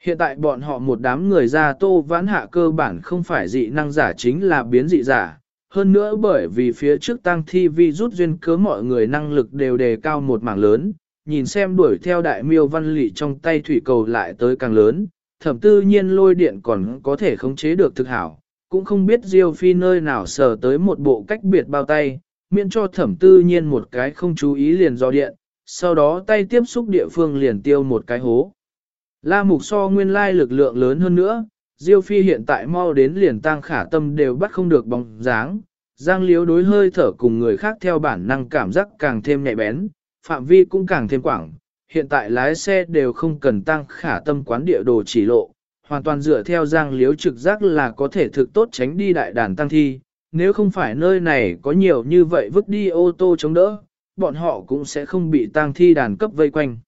Hiện tại bọn họ một đám người ra tô vãn hạ cơ bản không phải dị năng giả chính là biến dị giả. Hơn nữa bởi vì phía trước tăng thi vi rút duyên cớ mọi người năng lực đều đề cao một mảng lớn, nhìn xem đuổi theo đại miêu văn lị trong tay thủy cầu lại tới càng lớn, thẩm tư nhiên lôi điện còn có thể khống chế được thực hảo, cũng không biết Diêu Phi nơi nào sờ tới một bộ cách biệt bao tay, miễn cho thẩm tư nhiên một cái không chú ý liền do điện, sau đó tay tiếp xúc địa phương liền tiêu một cái hố. La mục so nguyên lai lực lượng lớn hơn nữa, Diêu Phi hiện tại mau đến liền tăng khả tâm đều bắt không được bóng dáng, giang liếu đối hơi thở cùng người khác theo bản năng cảm giác càng thêm nhạy bén, phạm vi cũng càng thêm quảng, hiện tại lái xe đều không cần tăng khả tâm quán địa đồ chỉ lộ, hoàn toàn dựa theo giang liếu trực giác là có thể thực tốt tránh đi đại đàn tăng thi, nếu không phải nơi này có nhiều như vậy vứt đi ô tô chống đỡ, bọn họ cũng sẽ không bị tăng thi đàn cấp vây quanh.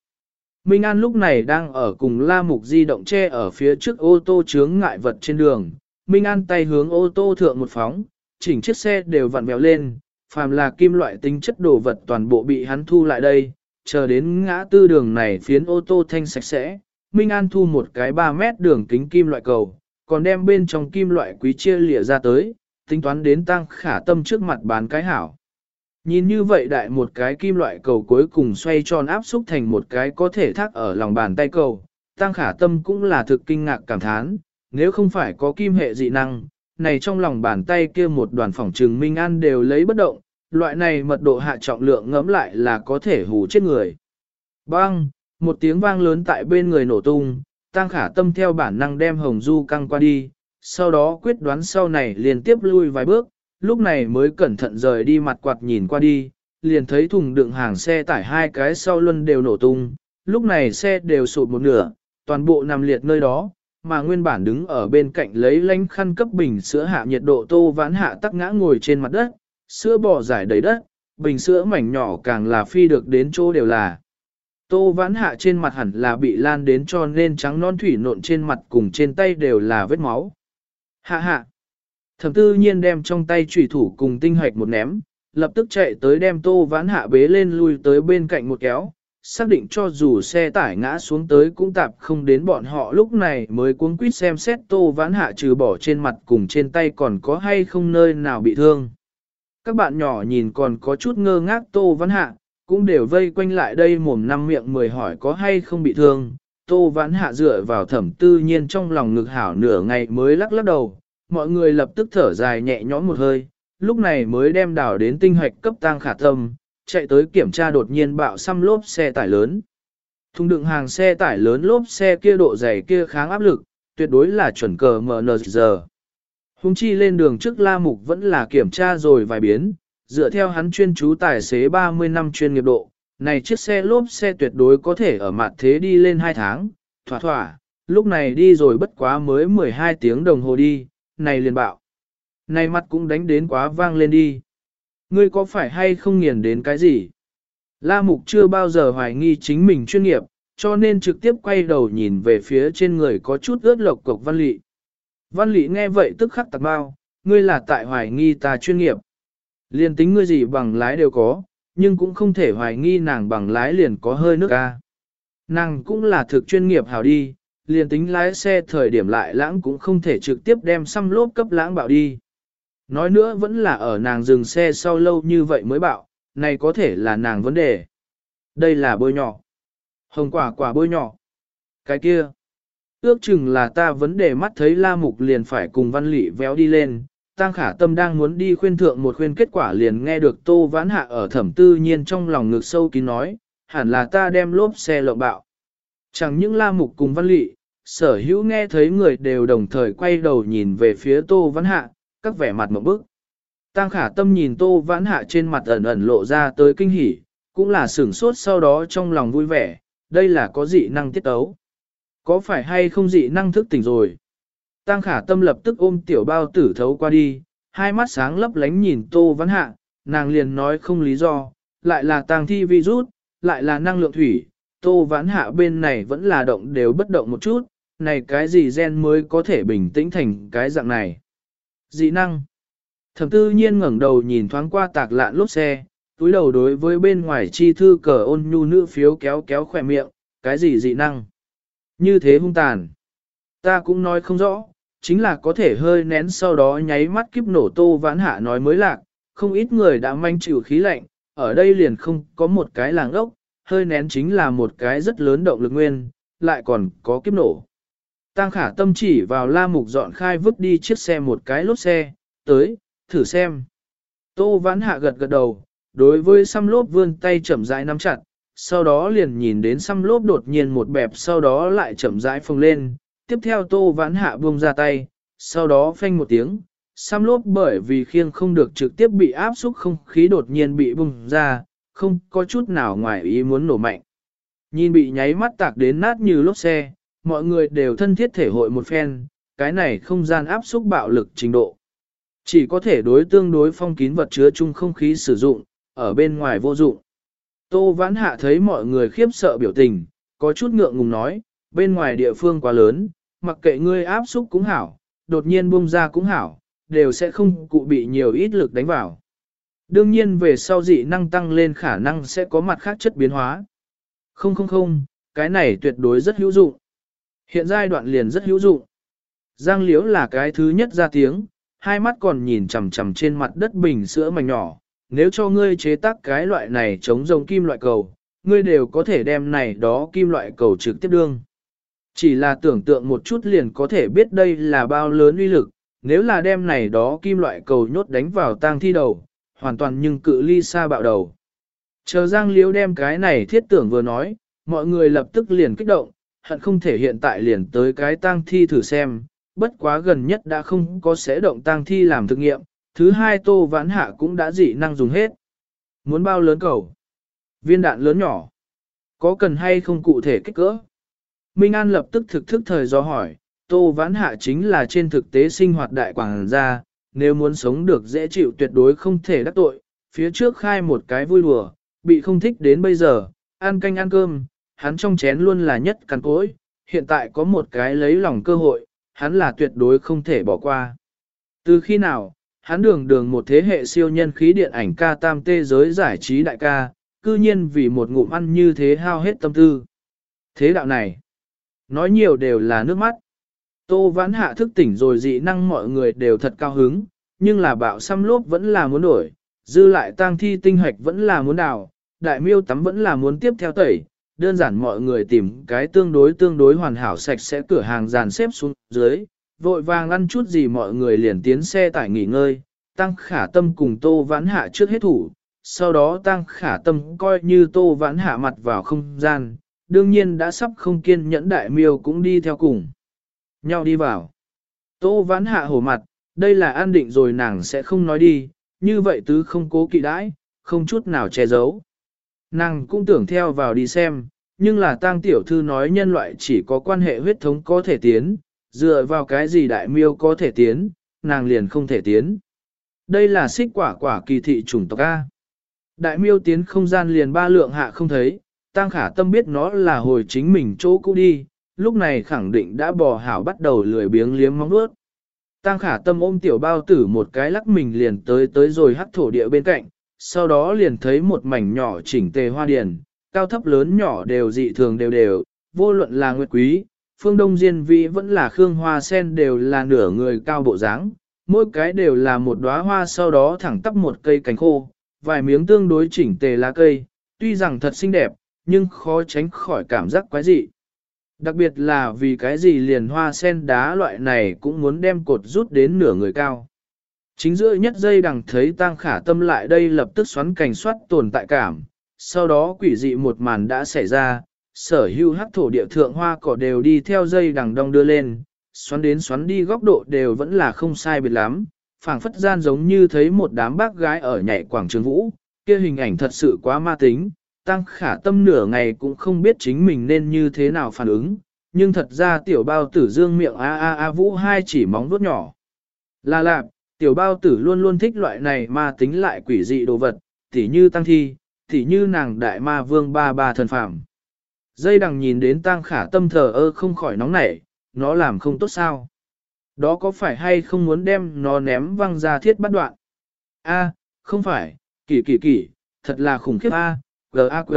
Minh An lúc này đang ở cùng La Mục di động che ở phía trước ô tô chướng ngại vật trên đường. Minh An tay hướng ô tô thượng một phóng, chỉnh chiếc xe đều vặn vẹo lên, phàm là kim loại tính chất đồ vật toàn bộ bị hắn thu lại đây, chờ đến ngã tư đường này phiến ô tô thanh sạch sẽ. Minh An thu một cái 3 mét đường kính kim loại cầu, còn đem bên trong kim loại quý chia lịa ra tới, tính toán đến tăng khả tâm trước mặt bán cái hảo. Nhìn như vậy đại một cái kim loại cầu cuối cùng xoay tròn áp xúc thành một cái có thể thác ở lòng bàn tay cầu, tăng khả tâm cũng là thực kinh ngạc cảm thán, nếu không phải có kim hệ dị năng, này trong lòng bàn tay kia một đoàn phỏng trừng Minh An đều lấy bất động, loại này mật độ hạ trọng lượng ngấm lại là có thể hù chết người. Bang, một tiếng vang lớn tại bên người nổ tung, tăng khả tâm theo bản năng đem hồng du căng qua đi, sau đó quyết đoán sau này liên tiếp lui vài bước, lúc này mới cẩn thận rời đi mặt quạt nhìn qua đi, liền thấy thùng đựng hàng xe tải hai cái sau luân đều nổ tung, lúc này xe đều sụt một nửa, toàn bộ nằm liệt nơi đó, mà nguyên bản đứng ở bên cạnh lấy lánh khăn cấp bình sữa hạ nhiệt độ tô vãn hạ tắc ngã ngồi trên mặt đất, sữa bò giải đầy đất, bình sữa mảnh nhỏ càng là phi được đến chỗ đều là. Tô vãn hạ trên mặt hẳn là bị lan đến cho nên trắng non thủy nộn trên mặt cùng trên tay đều là vết máu. Hạ hạ. Thẩm tư nhiên đem trong tay trùy thủ cùng tinh hạch một ném, lập tức chạy tới đem tô vãn hạ bế lên lui tới bên cạnh một kéo, xác định cho dù xe tải ngã xuống tới cũng tạp không đến bọn họ lúc này mới cuống quýt xem xét tô vãn hạ trừ bỏ trên mặt cùng trên tay còn có hay không nơi nào bị thương. Các bạn nhỏ nhìn còn có chút ngơ ngác tô vãn hạ, cũng đều vây quanh lại đây mồm năm miệng mười hỏi có hay không bị thương. Tô vãn hạ dựa vào thẩm tư nhiên trong lòng ngực hảo nửa ngày mới lắc lắc đầu, mọi người lập tức thở dài nhẹ nhõm một hơi, lúc này mới đem đào đến tinh hạch cấp tăng khả tâm, chạy tới kiểm tra đột nhiên bạo xăm lốp xe tải lớn. Thùng đựng hàng xe tải lớn lốp xe kia độ dày kia kháng áp lực, tuyệt đối là chuẩn cờ MNZ. Hùng chi lên đường trước La Mục vẫn là kiểm tra rồi vài biến, dựa theo hắn chuyên chú tài xế 30 năm chuyên nghiệp độ, này chiếc xe lốp xe tuyệt đối có thể ở mặt thế đi lên 2 tháng, thỏa thỏa, lúc này đi rồi bất quá mới 12 tiếng đồng hồ đi, này liền bạo. Này mặt cũng đánh đến quá vang lên đi. Ngươi có phải hay không nghiền đến cái gì? La Mục chưa bao giờ hoài nghi chính mình chuyên nghiệp, cho nên trực tiếp quay đầu nhìn về phía trên người có chút ướt lộc cục văn lị. Văn lị nghe vậy tức khắc tạc bao, ngươi là tại hoài nghi ta chuyên nghiệp. Liên tính ngươi gì bằng lái đều có, nhưng cũng không thể hoài nghi nàng bằng lái liền có hơi nước ca. Nàng cũng là thực chuyên nghiệp hảo đi, liền tính lái xe thời điểm lại lãng cũng không thể trực tiếp đem xăm lốp cấp lãng bạo đi. Nói nữa vẫn là ở nàng dừng xe sau lâu như vậy mới bạo, này có thể là nàng vấn đề. Đây là bôi nhỏ. Hồng quả quả bôi nhỏ. Cái kia. Ước chừng là ta vấn đề mắt thấy la mục liền phải cùng văn lị véo đi lên. Tăng khả tâm đang muốn đi khuyên thượng một khuyên kết quả liền nghe được tô vãn hạ ở thẩm tư nhiên trong lòng ngực sâu kín nói, hẳn là ta đem lốp xe lộng bạo. Chẳng những la mục cùng văn lị, sở hữu nghe thấy người đều đồng thời quay đầu nhìn về phía tô văn hạ, các vẻ mặt một bức. Tăng khả tâm nhìn tô văn hạ trên mặt ẩn ẩn lộ ra tới kinh hỉ, cũng là sửng sốt sau đó trong lòng vui vẻ, đây là có dị năng tiết tấu. Có phải hay không dị năng thức tỉnh rồi? Tăng khả tâm lập tức ôm tiểu bao tử thấu qua đi, hai mắt sáng lấp lánh nhìn tô văn hạ, nàng liền nói không lý do, lại là tàng thi virus, lại là năng lượng thủy, tô vãn hạ bên này vẫn là động đều bất động một chút, này cái gì gen mới có thể bình tĩnh thành cái dạng này. Dị năng. Thẩm tư nhiên ngẩng đầu nhìn thoáng qua tạc lạn lốp xe, túi đầu đối với bên ngoài chi thư cờ ôn nhu nữ phiếu kéo kéo khỏe miệng, cái gì dị năng. Như thế hung tàn. Ta cũng nói không rõ, chính là có thể hơi nén sau đó nháy mắt kiếp nổ tô vãn hạ nói mới lạc, không ít người đã manh chịu khí lạnh, ở đây liền không có một cái làng ốc, hơi nén chính là một cái rất lớn động lực nguyên, lại còn có kiếp nổ. Tăng khả tâm chỉ vào la mục dọn khai vứt đi chiếc xe một cái lốp xe, tới, thử xem. Tô vãn hạ gật gật đầu, đối với xăm lốp vươn tay chậm rãi nắm chặt, sau đó liền nhìn đến xăm lốp đột nhiên một bẹp sau đó lại chậm rãi phồng lên, tiếp theo tô vãn hạ buông ra tay, sau đó phanh một tiếng, xăm lốp bởi vì khiêng không được trực tiếp bị áp xúc không khí đột nhiên bị bung ra, không có chút nào ngoài ý muốn nổ mạnh. Nhìn bị nháy mắt tạc đến nát như lốp xe, mọi người đều thân thiết thể hội một phen, cái này không gian áp xúc bạo lực trình độ. Chỉ có thể đối tương đối phong kín vật chứa chung không khí sử dụng, ở bên ngoài vô dụng. Tô Vãn Hạ thấy mọi người khiếp sợ biểu tình, có chút ngượng ngùng nói, bên ngoài địa phương quá lớn, mặc kệ ngươi áp xúc cũng hảo, đột nhiên bung ra cũng hảo, đều sẽ không cụ bị nhiều ít lực đánh vào. Đương nhiên về sau dị năng tăng lên khả năng sẽ có mặt khác chất biến hóa. Không không không, cái này tuyệt đối rất hữu dụng. Hiện giai đoạn liền rất hữu dụng. Giang Liễu là cái thứ nhất ra tiếng, hai mắt còn nhìn chằm chằm trên mặt đất bình sữa mảnh nhỏ. Nếu cho ngươi chế tác cái loại này chống rồng kim loại cầu, ngươi đều có thể đem này đó kim loại cầu trực tiếp đương. Chỉ là tưởng tượng một chút liền có thể biết đây là bao lớn uy lực, nếu là đem này đó kim loại cầu nhốt đánh vào tang thi đầu, hoàn toàn nhưng cự ly xa bạo đầu. Chờ Giang Liễu đem cái này thiết tưởng vừa nói, mọi người lập tức liền kích động, hận không thể hiện tại liền tới cái tang thi thử xem, bất quá gần nhất đã không có sẽ động tang thi làm thực nghiệm, thứ hai tô vãn hạ cũng đã dị năng dùng hết. Muốn bao lớn cầu? Viên đạn lớn nhỏ? Có cần hay không cụ thể kích cỡ? Minh An lập tức thực thức thời do hỏi, tô vãn hạ chính là trên thực tế sinh hoạt đại quảng gia, nếu muốn sống được dễ chịu tuyệt đối không thể đắc tội, phía trước khai một cái vui đùa, bị không thích đến bây giờ, ăn canh ăn cơm, hắn trong chén luôn là nhất cằn cối, hiện tại có một cái lấy lòng cơ hội, hắn là tuyệt đối không thể bỏ qua. Từ khi nào, hắn đường đường một thế hệ siêu nhân khí điện ảnh ca tam tê giới giải trí đại ca, cư nhiên vì một ngụm ăn như thế hao hết tâm tư. Thế đạo này, nói nhiều đều là nước mắt. Tô vãn hạ thức tỉnh rồi dị năng mọi người đều thật cao hứng, nhưng là bạo xăm lốp vẫn là muốn đổi, dư lại tang thi tinh hoạch vẫn là muốn đào, đại miêu tắm vẫn là muốn tiếp theo tẩy, đơn giản mọi người tìm cái tương đối tương đối hoàn hảo sạch sẽ cửa hàng dàn xếp xuống dưới, vội vàng ăn chút gì mọi người liền tiến xe tải nghỉ ngơi, tăng khả tâm cùng tô vãn hạ trước hết thủ, sau đó tăng khả tâm coi như tô vãn hạ mặt vào không gian, đương nhiên đã sắp không kiên nhẫn đại miêu cũng đi theo cùng. Nhau đi vào. Tô vãn hạ hổ mặt, đây là an định rồi nàng sẽ không nói đi, như vậy tứ không cố kỵ đãi, không chút nào che giấu. Nàng cũng tưởng theo vào đi xem, nhưng là tang tiểu thư nói nhân loại chỉ có quan hệ huyết thống có thể tiến, dựa vào cái gì đại miêu có thể tiến, nàng liền không thể tiến. Đây là xích quả quả kỳ thị chủng tộc A. Đại miêu tiến không gian liền ba lượng hạ không thấy, tăng khả tâm biết nó là hồi chính mình chỗ cũ đi, lúc này khẳng định đã bò hảo bắt đầu lười biếng liếm móng nuốt. Tang khả tâm ôm tiểu bao tử một cái lắc mình liền tới tới rồi hắc thổ địa bên cạnh, sau đó liền thấy một mảnh nhỏ chỉnh tề hoa điền, cao thấp lớn nhỏ đều dị thường đều đều, vô luận là nguyệt quý, phương đông diên vĩ vẫn là khương hoa sen đều là nửa người cao bộ dáng, mỗi cái đều là một đóa hoa sau đó thẳng tắp một cây cánh khô, vài miếng tương đối chỉnh tề lá cây, tuy rằng thật xinh đẹp, nhưng khó tránh khỏi cảm giác quái dị. Đặc biệt là vì cái gì liền hoa sen đá loại này cũng muốn đem cột rút đến nửa người cao. Chính giữa nhất dây đằng thấy tang khả tâm lại đây lập tức xoắn cảnh soát tồn tại cảm, sau đó quỷ dị một màn đã xảy ra, sở hữu hắc thổ địa thượng hoa cỏ đều đi theo dây đằng đông đưa lên, xoắn đến xoắn đi góc độ đều vẫn là không sai biệt lắm, phảng phất gian giống như thấy một đám bác gái ở nhảy quảng trường vũ, kia hình ảnh thật sự quá ma tính, tăng khả tâm nửa ngày cũng không biết chính mình nên như thế nào phản ứng, nhưng thật ra tiểu bao tử dương miệng a a a vũ hai chỉ móng vuốt nhỏ. Là lạp, tiểu bao tử luôn luôn thích loại này ma tính lại quỷ dị đồ vật, tỉ như tăng thi, tỉ như nàng đại ma vương ba ba thần phạm. Dây đằng nhìn đến tăng khả tâm thờ ơ không khỏi nóng nảy, nó làm không tốt sao. Đó có phải hay không muốn đem nó ném văng ra thiết bắt đoạn? A, không phải, kỳ kỳ kỳ, thật là khủng khiếp A, g a g.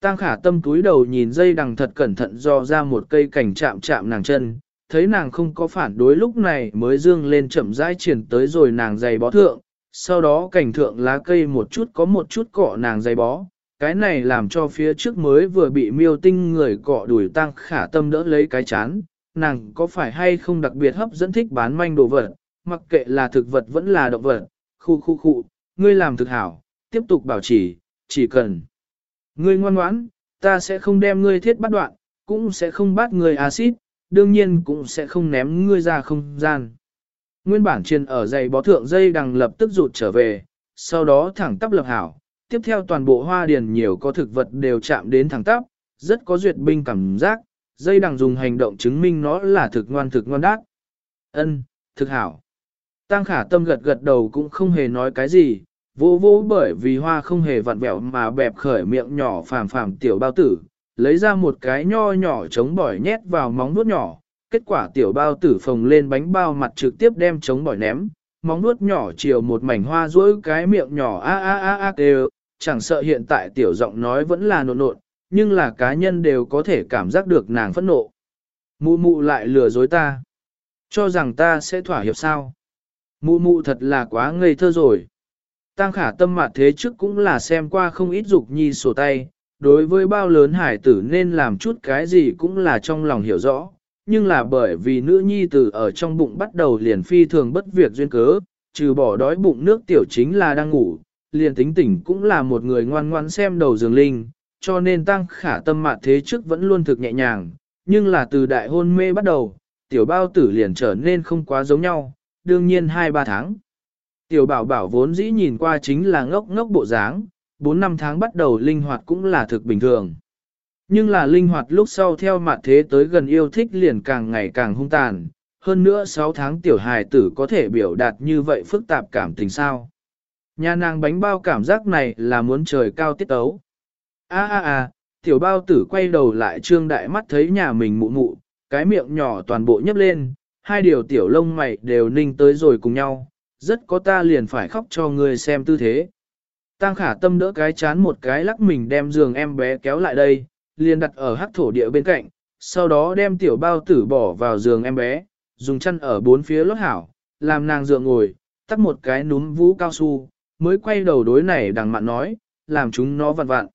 Tăng khả tâm túi đầu nhìn dây đằng thật cẩn thận do ra một cây cảnh chạm chạm nàng chân, thấy nàng không có phản đối lúc này mới dương lên chậm rãi triển tới rồi nàng giày bó thượng, sau đó cảnh thượng lá cây một chút có một chút cọ nàng giày bó, cái này làm cho phía trước mới vừa bị miêu tinh người cọ đuổi tăng khả tâm đỡ lấy cái chán, nàng có phải hay không đặc biệt hấp dẫn thích bán manh đồ vật, mặc kệ là thực vật vẫn là động vật, khu khu khu, ngươi làm thực hảo, tiếp tục bảo trì, chỉ cần. Ngươi ngoan ngoãn, ta sẽ không đem ngươi thiết bắt đoạn, cũng sẽ không bắt ngươi axit, đương nhiên cũng sẽ không ném ngươi ra không gian. Nguyên bản trên ở dây bó thượng dây đằng lập tức rụt trở về, sau đó thẳng tắp lập hảo, tiếp theo toàn bộ hoa điền nhiều có thực vật đều chạm đến thẳng tắp, rất có duyệt binh cảm giác, dây đằng dùng hành động chứng minh nó là thực ngoan thực ngoan đát. Ân, thực hảo. Tăng khả tâm gật gật đầu cũng không hề nói cái gì, vô vô bởi vì hoa không hề vặn vẹo mà bẹp khởi miệng nhỏ phàm phàm tiểu bao tử, lấy ra một cái nho nhỏ chống bỏi nhét vào móng nuốt nhỏ, kết quả tiểu bao tử phồng lên bánh bao mặt trực tiếp đem chống bỏi ném, móng nuốt nhỏ chiều một mảnh hoa rỗi cái miệng nhỏ a a a a đều, chẳng sợ hiện tại tiểu giọng nói vẫn là nộn nộn, nhưng là cá nhân đều có thể cảm giác được nàng phẫn nộ. Mụ mụ lại lừa dối ta. Cho rằng ta sẽ thỏa hiệp sao. Mụ mụ thật là quá ngây thơ rồi. Tăng khả tâm mặt thế trước cũng là xem qua không ít dục nhi sổ tay, đối với bao lớn hải tử nên làm chút cái gì cũng là trong lòng hiểu rõ, nhưng là bởi vì nữ nhi tử ở trong bụng bắt đầu liền phi thường bất việc duyên cớ, trừ bỏ đói bụng nước tiểu chính là đang ngủ, liền tính tỉnh cũng là một người ngoan ngoan xem đầu giường linh, cho nên tăng khả tâm mạn thế trước vẫn luôn thực nhẹ nhàng, nhưng là từ đại hôn mê bắt đầu, tiểu bao tử liền trở nên không quá giống nhau, đương nhiên 2-3 tháng. Tiểu bảo bảo vốn dĩ nhìn qua chính là ngốc ngốc bộ dáng, 4 năm tháng bắt đầu linh hoạt cũng là thực bình thường. Nhưng là linh hoạt lúc sau theo mặt thế tới gần yêu thích liền càng ngày càng hung tàn, hơn nữa 6 tháng tiểu hài tử có thể biểu đạt như vậy phức tạp cảm tình sao. Nhà nàng bánh bao cảm giác này là muốn trời cao tiết ấu. A a a, tiểu bao tử quay đầu lại trương đại mắt thấy nhà mình mụ mụ, cái miệng nhỏ toàn bộ nhấp lên, hai điều tiểu lông mày đều ninh tới rồi cùng nhau, rất có ta liền phải khóc cho người xem tư thế. Tăng khả tâm đỡ cái chán một cái lắc mình đem giường em bé kéo lại đây, liền đặt ở hắc thổ địa bên cạnh, sau đó đem tiểu bao tử bỏ vào giường em bé, dùng chân ở bốn phía lót hảo, làm nàng dựa ngồi, tắt một cái núm vũ cao su, mới quay đầu đối này đằng mặn nói, làm chúng nó vặn vặn.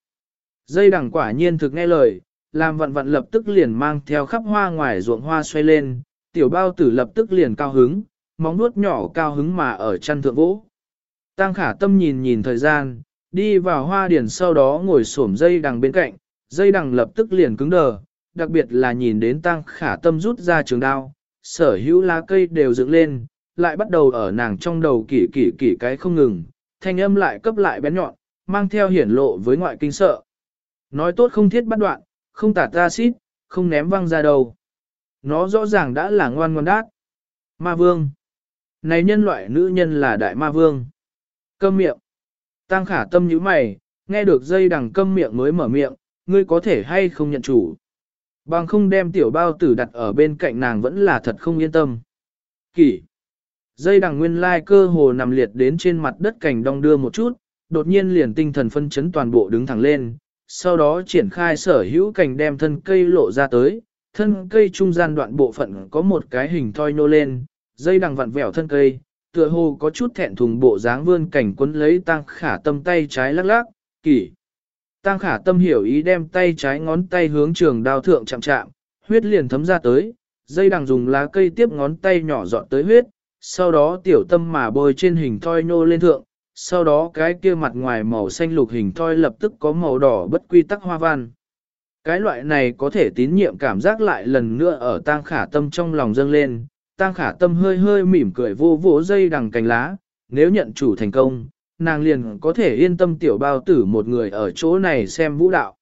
Dây đằng quả nhiên thực nghe lời, làm vặn vặn lập tức liền mang theo khắp hoa ngoài ruộng hoa xoay lên, tiểu bao tử lập tức liền cao hứng, móng nuốt nhỏ cao hứng mà ở chăn thượng vỗ. Tăng khả tâm nhìn nhìn thời gian, đi vào hoa điển sau đó ngồi xổm dây đằng bên cạnh, dây đằng lập tức liền cứng đờ, đặc biệt là nhìn đến tăng khả tâm rút ra trường đao, sở hữu lá cây đều dựng lên, lại bắt đầu ở nàng trong đầu kỷ kỷ kỷ cái không ngừng, thanh âm lại cấp lại bén nhọn, mang theo hiển lộ với ngoại kinh sợ. Nói tốt không thiết bắt đoạn, không tạt ra xít, không ném văng ra đầu. Nó rõ ràng đã là ngoan ngoan đát. Ma vương. Này nhân loại nữ nhân là đại ma vương. Câm miệng. Tăng khả tâm như mày, nghe được dây đằng câm miệng mới mở miệng, ngươi có thể hay không nhận chủ. Bằng không đem tiểu bao tử đặt ở bên cạnh nàng vẫn là thật không yên tâm. Kỷ. Dây đằng nguyên lai cơ hồ nằm liệt đến trên mặt đất cảnh đong đưa một chút, đột nhiên liền tinh thần phân chấn toàn bộ đứng thẳng lên, sau đó triển khai sở hữu cảnh đem thân cây lộ ra tới, thân cây trung gian đoạn bộ phận có một cái hình thoi nô lên, dây đằng vặn vẹo thân cây, tựa hồ có chút thẹn thùng bộ dáng vươn cảnh quấn lấy tăng khả tâm tay trái lắc lắc, kỷ. Tăng khả tâm hiểu ý đem tay trái ngón tay hướng trường đao thượng chạm chạm, huyết liền thấm ra tới, dây đằng dùng lá cây tiếp ngón tay nhỏ dọn tới huyết, sau đó tiểu tâm mà bôi trên hình thoi nô lên thượng, sau đó cái kia mặt ngoài màu xanh lục hình thoi lập tức có màu đỏ bất quy tắc hoa văn. Cái loại này có thể tín nhiệm cảm giác lại lần nữa ở tang khả tâm trong lòng dâng lên, tang khả tâm hơi hơi mỉm cười vô vỗ dây đằng cành lá, nếu nhận chủ thành công, nàng liền có thể yên tâm tiểu bao tử một người ở chỗ này xem vũ đạo.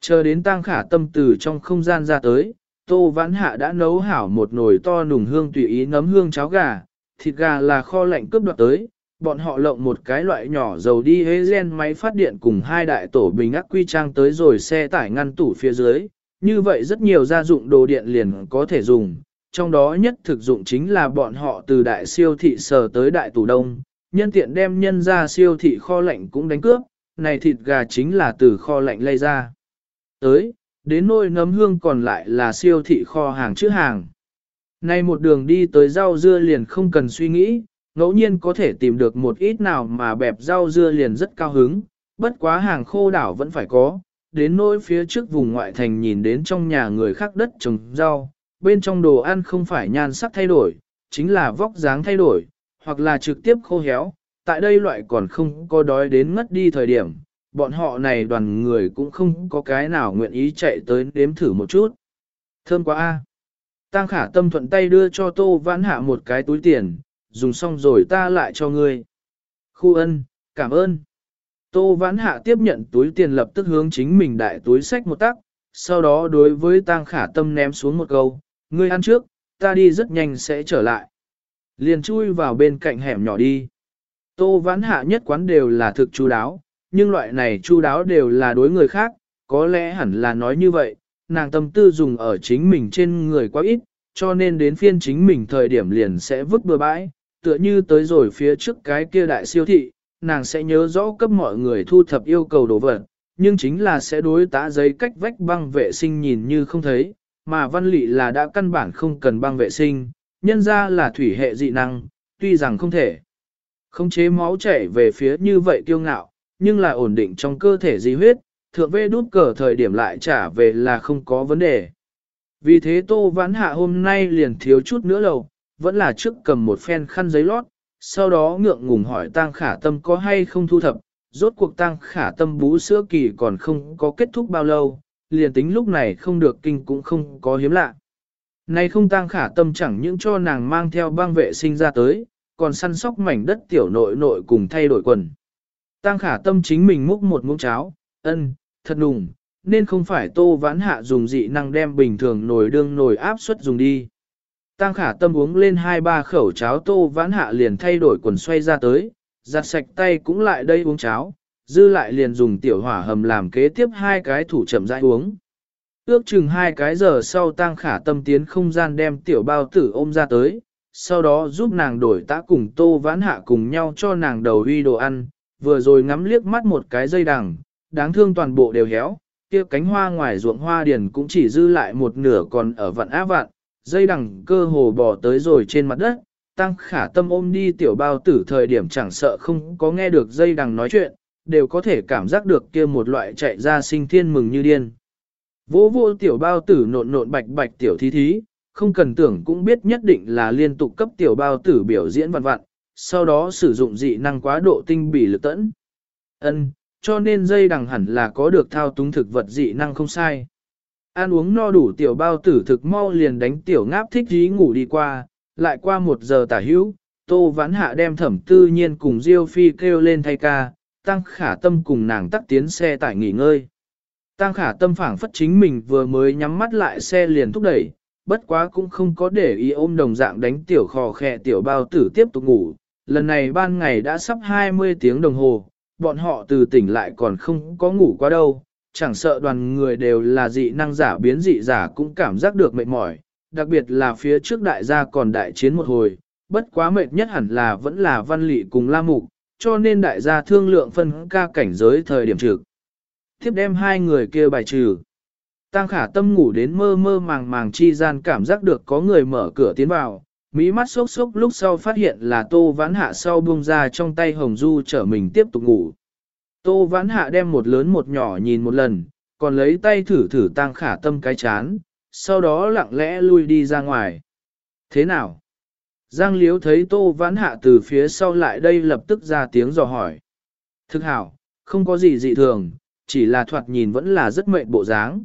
Chờ đến tang khả tâm từ trong không gian ra tới, tô vãn hạ đã nấu hảo một nồi to nùng hương tùy ý nấm hương cháo gà, thịt gà là kho lạnh cướp đoạt tới, bọn họ lộng một cái loại nhỏ dầu đi hế gen máy phát điện cùng hai đại tổ bình ắc quy trang tới rồi xe tải ngăn tủ phía dưới, như vậy rất nhiều gia dụng đồ điện liền có thể dùng, trong đó nhất thực dụng chính là bọn họ từ đại siêu thị sở tới đại tủ đông, nhân tiện đem nhân ra siêu thị kho lạnh cũng đánh cướp, này thịt gà chính là từ kho lạnh lây ra. Tới, đến nôi nấm hương còn lại là siêu thị kho hàng chữ hàng. Nay một đường đi tới rau dưa liền không cần suy nghĩ, ngẫu nhiên có thể tìm được một ít nào mà bẹp rau dưa liền rất cao hứng, bất quá hàng khô đảo vẫn phải có, đến nỗi phía trước vùng ngoại thành nhìn đến trong nhà người khác đất trồng rau, bên trong đồ ăn không phải nhan sắc thay đổi, chính là vóc dáng thay đổi, hoặc là trực tiếp khô héo, tại đây loại còn không có đói đến ngất đi thời điểm, bọn họ này đoàn người cũng không có cái nào nguyện ý chạy tới đếm thử một chút. Thơm quá a. Tăng khả tâm thuận tay đưa cho Tô Vãn Hạ một cái túi tiền, dùng xong rồi ta lại cho ngươi. Khu ân, cảm ơn. Tô Vãn Hạ tiếp nhận túi tiền lập tức hướng chính mình đại túi sách một tắc, sau đó đối với Tăng khả tâm ném xuống một câu, ngươi ăn trước, ta đi rất nhanh sẽ trở lại. Liền chui vào bên cạnh hẻm nhỏ đi. Tô Vãn Hạ nhất quán đều là thực chu đáo, nhưng loại này chu đáo đều là đối người khác, có lẽ hẳn là nói như vậy, nàng tâm tư dùng ở chính mình trên người quá ít, cho nên đến phiên chính mình thời điểm liền sẽ vứt bừa bãi, tựa như tới rồi phía trước cái kia đại siêu thị, nàng sẽ nhớ rõ cấp mọi người thu thập yêu cầu đồ vật, nhưng chính là sẽ đối tá giấy cách vách băng vệ sinh nhìn như không thấy, mà văn lị là đã căn bản không cần băng vệ sinh, nhân ra là thủy hệ dị năng, tuy rằng không thể không chế máu chảy về phía như vậy kiêu ngạo, nhưng là ổn định trong cơ thể di huyết, thượng vê đút cờ thời điểm lại trả về là không có vấn đề. Vì thế Tô Vãn Hạ hôm nay liền thiếu chút nữa lầu, vẫn là trước cầm một phen khăn giấy lót, sau đó ngượng ngùng hỏi Tăng Khả Tâm có hay không thu thập, rốt cuộc Tăng Khả Tâm bú sữa kỳ còn không có kết thúc bao lâu, liền tính lúc này không được kinh cũng không có hiếm lạ. nay không Tăng Khả Tâm chẳng những cho nàng mang theo băng vệ sinh ra tới, còn săn sóc mảnh đất tiểu nội nội cùng thay đổi quần. Tăng Khả Tâm chính mình múc một muỗng cháo, ân, thật nùng, nên không phải tô vãn hạ dùng dị năng đem bình thường nồi đương nồi áp suất dùng đi. Tăng khả tâm uống lên hai ba khẩu cháo tô vãn hạ liền thay đổi quần xoay ra tới, giặt sạch tay cũng lại đây uống cháo, dư lại liền dùng tiểu hỏa hầm làm kế tiếp hai cái thủ chậm rãi uống. Ước chừng hai cái giờ sau tăng khả tâm tiến không gian đem tiểu bao tử ôm ra tới, sau đó giúp nàng đổi tã cùng tô vãn hạ cùng nhau cho nàng đầu huy đồ ăn, vừa rồi ngắm liếc mắt một cái dây đằng, đáng thương toàn bộ đều héo, kia cánh hoa ngoài ruộng hoa điền cũng chỉ dư lại một nửa còn ở vạn á vạn, dây đằng cơ hồ bò tới rồi trên mặt đất, tăng khả tâm ôm đi tiểu bao tử thời điểm chẳng sợ không có nghe được dây đằng nói chuyện, đều có thể cảm giác được kia một loại chạy ra sinh thiên mừng như điên. Vô vô tiểu bao tử nộn nộn bạch bạch tiểu thí thí, không cần tưởng cũng biết nhất định là liên tục cấp tiểu bao tử biểu diễn vặn vặn, sau đó sử dụng dị năng quá độ tinh bỉ lực tẫn. Ân, cho nên dây đằng hẳn là có được thao túng thực vật dị năng không sai. Ăn uống no đủ tiểu bao tử thực mau liền đánh tiểu ngáp thích dí ngủ đi qua, lại qua một giờ tả hữu, tô vãn hạ đem thẩm tư nhiên cùng Diêu Phi kêu lên thay ca, tăng khả tâm cùng nàng tắt tiến xe tải nghỉ ngơi. Tăng khả tâm phảng phất chính mình vừa mới nhắm mắt lại xe liền thúc đẩy, bất quá cũng không có để ý ôm đồng dạng đánh tiểu khò khè tiểu bao tử tiếp tục ngủ. Lần này ban ngày đã sắp 20 tiếng đồng hồ, bọn họ từ tỉnh lại còn không có ngủ qua đâu, chẳng sợ đoàn người đều là dị năng giả biến dị giả cũng cảm giác được mệt mỏi, đặc biệt là phía trước đại gia còn đại chiến một hồi, bất quá mệt nhất hẳn là vẫn là văn lị cùng la mục, cho nên đại gia thương lượng phân ca cảnh giới thời điểm trực. Tiếp đem hai người kia bài trừ. Tăng khả tâm ngủ đến mơ mơ màng màng chi gian cảm giác được có người mở cửa tiến vào, mỹ mắt sốc sốc lúc sau phát hiện là tô vãn hạ sau buông ra trong tay hồng du trở mình tiếp tục ngủ. Tô vãn hạ đem một lớn một nhỏ nhìn một lần, còn lấy tay thử thử tăng khả tâm cái chán, sau đó lặng lẽ lui đi ra ngoài. Thế nào? Giang Liếu thấy Tô Vãn Hạ từ phía sau lại đây lập tức ra tiếng dò hỏi. Thực hảo, không có gì dị thường, chỉ là thoạt nhìn vẫn là rất mệt bộ dáng.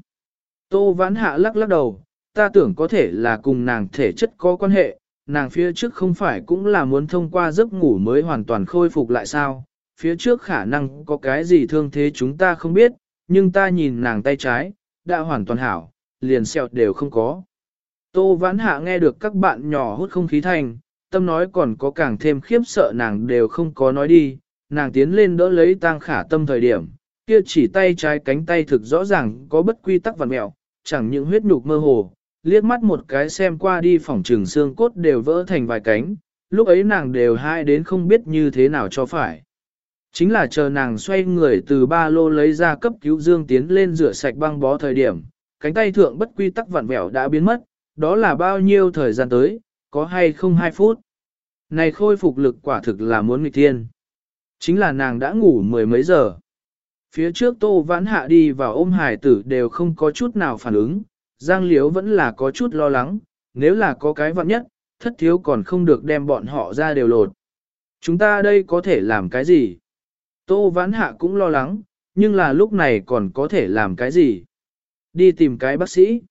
Tô Vãn Hạ lắc lắc đầu, ta tưởng có thể là cùng nàng thể chất có quan hệ, nàng phía trước không phải cũng là muốn thông qua giấc ngủ mới hoàn toàn khôi phục lại sao, phía trước khả năng có cái gì thương thế chúng ta không biết, nhưng ta nhìn nàng tay trái, đã hoàn toàn hảo, liền sẹo đều không có. Tô Vãn Hạ nghe được các bạn nhỏ hút không khí thành, tâm nói còn có càng thêm khiếp sợ nàng đều không có nói đi, nàng tiến lên đỡ lấy tang khả tâm thời điểm, kia chỉ tay trái cánh tay thực rõ ràng có bất quy tắc vằn mẹo, chẳng những huyết nhục mơ hồ, liếc mắt một cái xem qua đi phòng trường xương cốt đều vỡ thành vài cánh, lúc ấy nàng đều hai đến không biết như thế nào cho phải. Chính là chờ nàng xoay người từ ba lô lấy ra cấp cứu dương tiến lên rửa sạch băng bó thời điểm, cánh tay thượng bất quy tắc vặn vẹo đã biến mất, đó là bao nhiêu thời gian tới, có hay không 2 phút. Này khôi phục lực quả thực là muốn nghịch thiên. Chính là nàng đã ngủ mười mấy giờ. Phía trước tô vãn hạ đi vào ôm hải tử đều không có chút nào phản ứng, Giang Liếu vẫn là có chút lo lắng, nếu là có cái vặn nhất, thất thiếu còn không được đem bọn họ ra đều lột. Chúng ta đây có thể làm cái gì? Tô vãn hạ cũng lo lắng, nhưng là lúc này còn có thể làm cái gì? Đi tìm cái bác sĩ.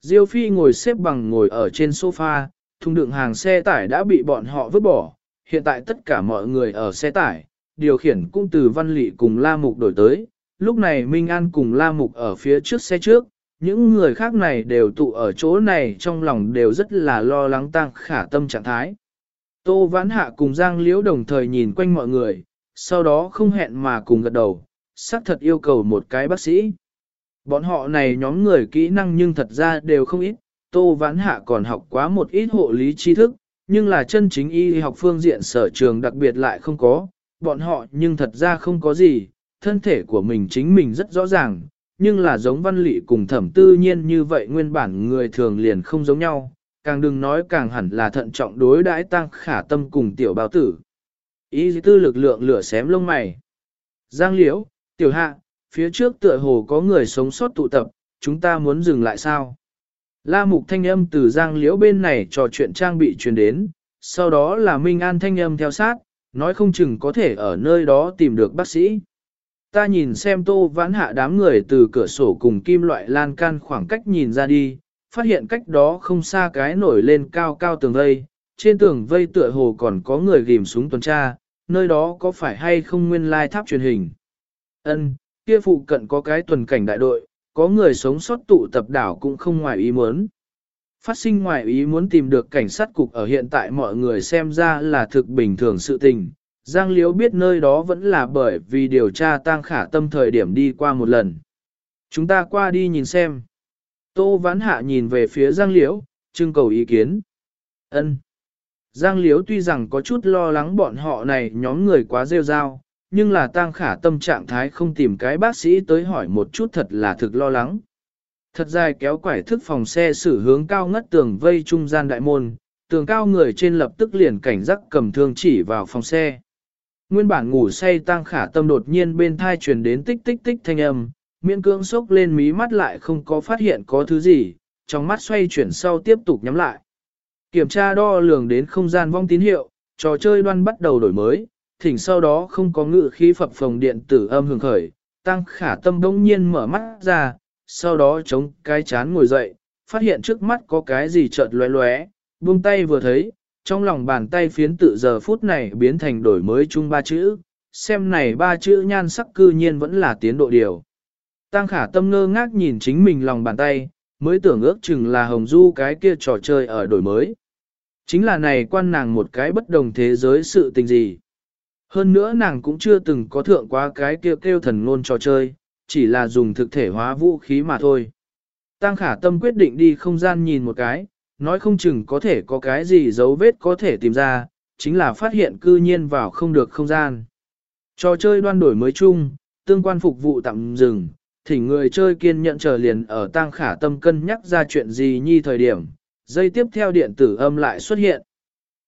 Diêu Phi ngồi xếp bằng ngồi ở trên sofa, thùng đựng hàng xe tải đã bị bọn họ vứt bỏ. Hiện tại tất cả mọi người ở xe tải, điều khiển cũng từ Văn Lị cùng La Mục đổi tới. Lúc này Minh An cùng La Mục ở phía trước xe trước, những người khác này đều tụ ở chỗ này trong lòng đều rất là lo lắng tăng khả tâm trạng thái. Tô Vãn Hạ cùng Giang Liễu đồng thời nhìn quanh mọi người, sau đó không hẹn mà cùng gật đầu, xác thật yêu cầu một cái bác sĩ. Bọn họ này nhóm người kỹ năng nhưng thật ra đều không ít, Tô Vãn Hạ còn học quá một ít hộ lý tri thức, nhưng là chân chính y học phương diện sở trường đặc biệt lại không có, bọn họ nhưng thật ra không có gì, thân thể của mình chính mình rất rõ ràng, nhưng là giống văn lị cùng thẩm tư nhiên như vậy nguyên bản người thường liền không giống nhau, càng đừng nói càng hẳn là thận trọng đối đãi tăng khả tâm cùng tiểu bào tử. Ý tư lực lượng lửa xém lông mày. Giang liễu, tiểu hạ, phía trước tựa hồ có người sống sót tụ tập, chúng ta muốn dừng lại sao? La mục thanh âm từ giang liễu bên này trò chuyện trang bị truyền đến, sau đó là Minh An thanh âm theo sát, nói không chừng có thể ở nơi đó tìm được bác sĩ. Ta nhìn xem tô vãn hạ đám người từ cửa sổ cùng kim loại lan can khoảng cách nhìn ra đi, phát hiện cách đó không xa cái nổi lên cao cao tường vây, trên tường vây tựa hồ còn có người ghim súng tuần tra, nơi đó có phải hay không nguyên lai tháp truyền hình. Ân, kia phụ cận có cái tuần cảnh đại đội, có người sống sót tụ tập đảo cũng không ngoài ý muốn. Phát sinh ngoài ý muốn tìm được cảnh sát cục ở hiện tại mọi người xem ra là thực bình thường sự tình. Giang Liễu biết nơi đó vẫn là bởi vì điều tra tang khả tâm thời điểm đi qua một lần. Chúng ta qua đi nhìn xem. Tô Vãn Hạ nhìn về phía Giang Liễu, trưng cầu ý kiến. Ân. Giang Liễu tuy rằng có chút lo lắng bọn họ này nhóm người quá rêu rao, nhưng là tang khả tâm trạng thái không tìm cái bác sĩ tới hỏi một chút thật là thực lo lắng. Thật dài kéo quải thức phòng xe xử hướng cao ngất tường vây trung gian đại môn, tường cao người trên lập tức liền cảnh giác cầm thương chỉ vào phòng xe. Nguyên bản ngủ say tang khả tâm đột nhiên bên thai truyền đến tích tích tích thanh âm, miễn cưỡng sốc lên mí mắt lại không có phát hiện có thứ gì, trong mắt xoay chuyển sau tiếp tục nhắm lại. Kiểm tra đo lường đến không gian vong tín hiệu, trò chơi đoan bắt đầu đổi mới, thỉnh sau đó không có ngự khí phập phồng điện tử âm hưởng khởi, tăng khả tâm đông nhiên mở mắt ra, sau đó chống cái chán ngồi dậy, phát hiện trước mắt có cái gì chợt lóe lóe, buông tay vừa thấy, trong lòng bàn tay phiến tự giờ phút này biến thành đổi mới chung ba chữ, xem này ba chữ nhan sắc cư nhiên vẫn là tiến độ điều. Tăng khả tâm ngơ ngác nhìn chính mình lòng bàn tay, mới tưởng ước chừng là hồng du cái kia trò chơi ở đổi mới. Chính là này quan nàng một cái bất đồng thế giới sự tình gì. Hơn nữa nàng cũng chưa từng có thượng quá cái kia kêu, kêu thần ngôn trò chơi, chỉ là dùng thực thể hóa vũ khí mà thôi. Tăng khả tâm quyết định đi không gian nhìn một cái, nói không chừng có thể có cái gì dấu vết có thể tìm ra, chính là phát hiện cư nhiên vào không được không gian. Trò chơi đoan đổi mới chung, tương quan phục vụ tạm dừng, thỉnh người chơi kiên nhận chờ liền ở tăng khả tâm cân nhắc ra chuyện gì nhi thời điểm, dây tiếp theo điện tử âm lại xuất hiện.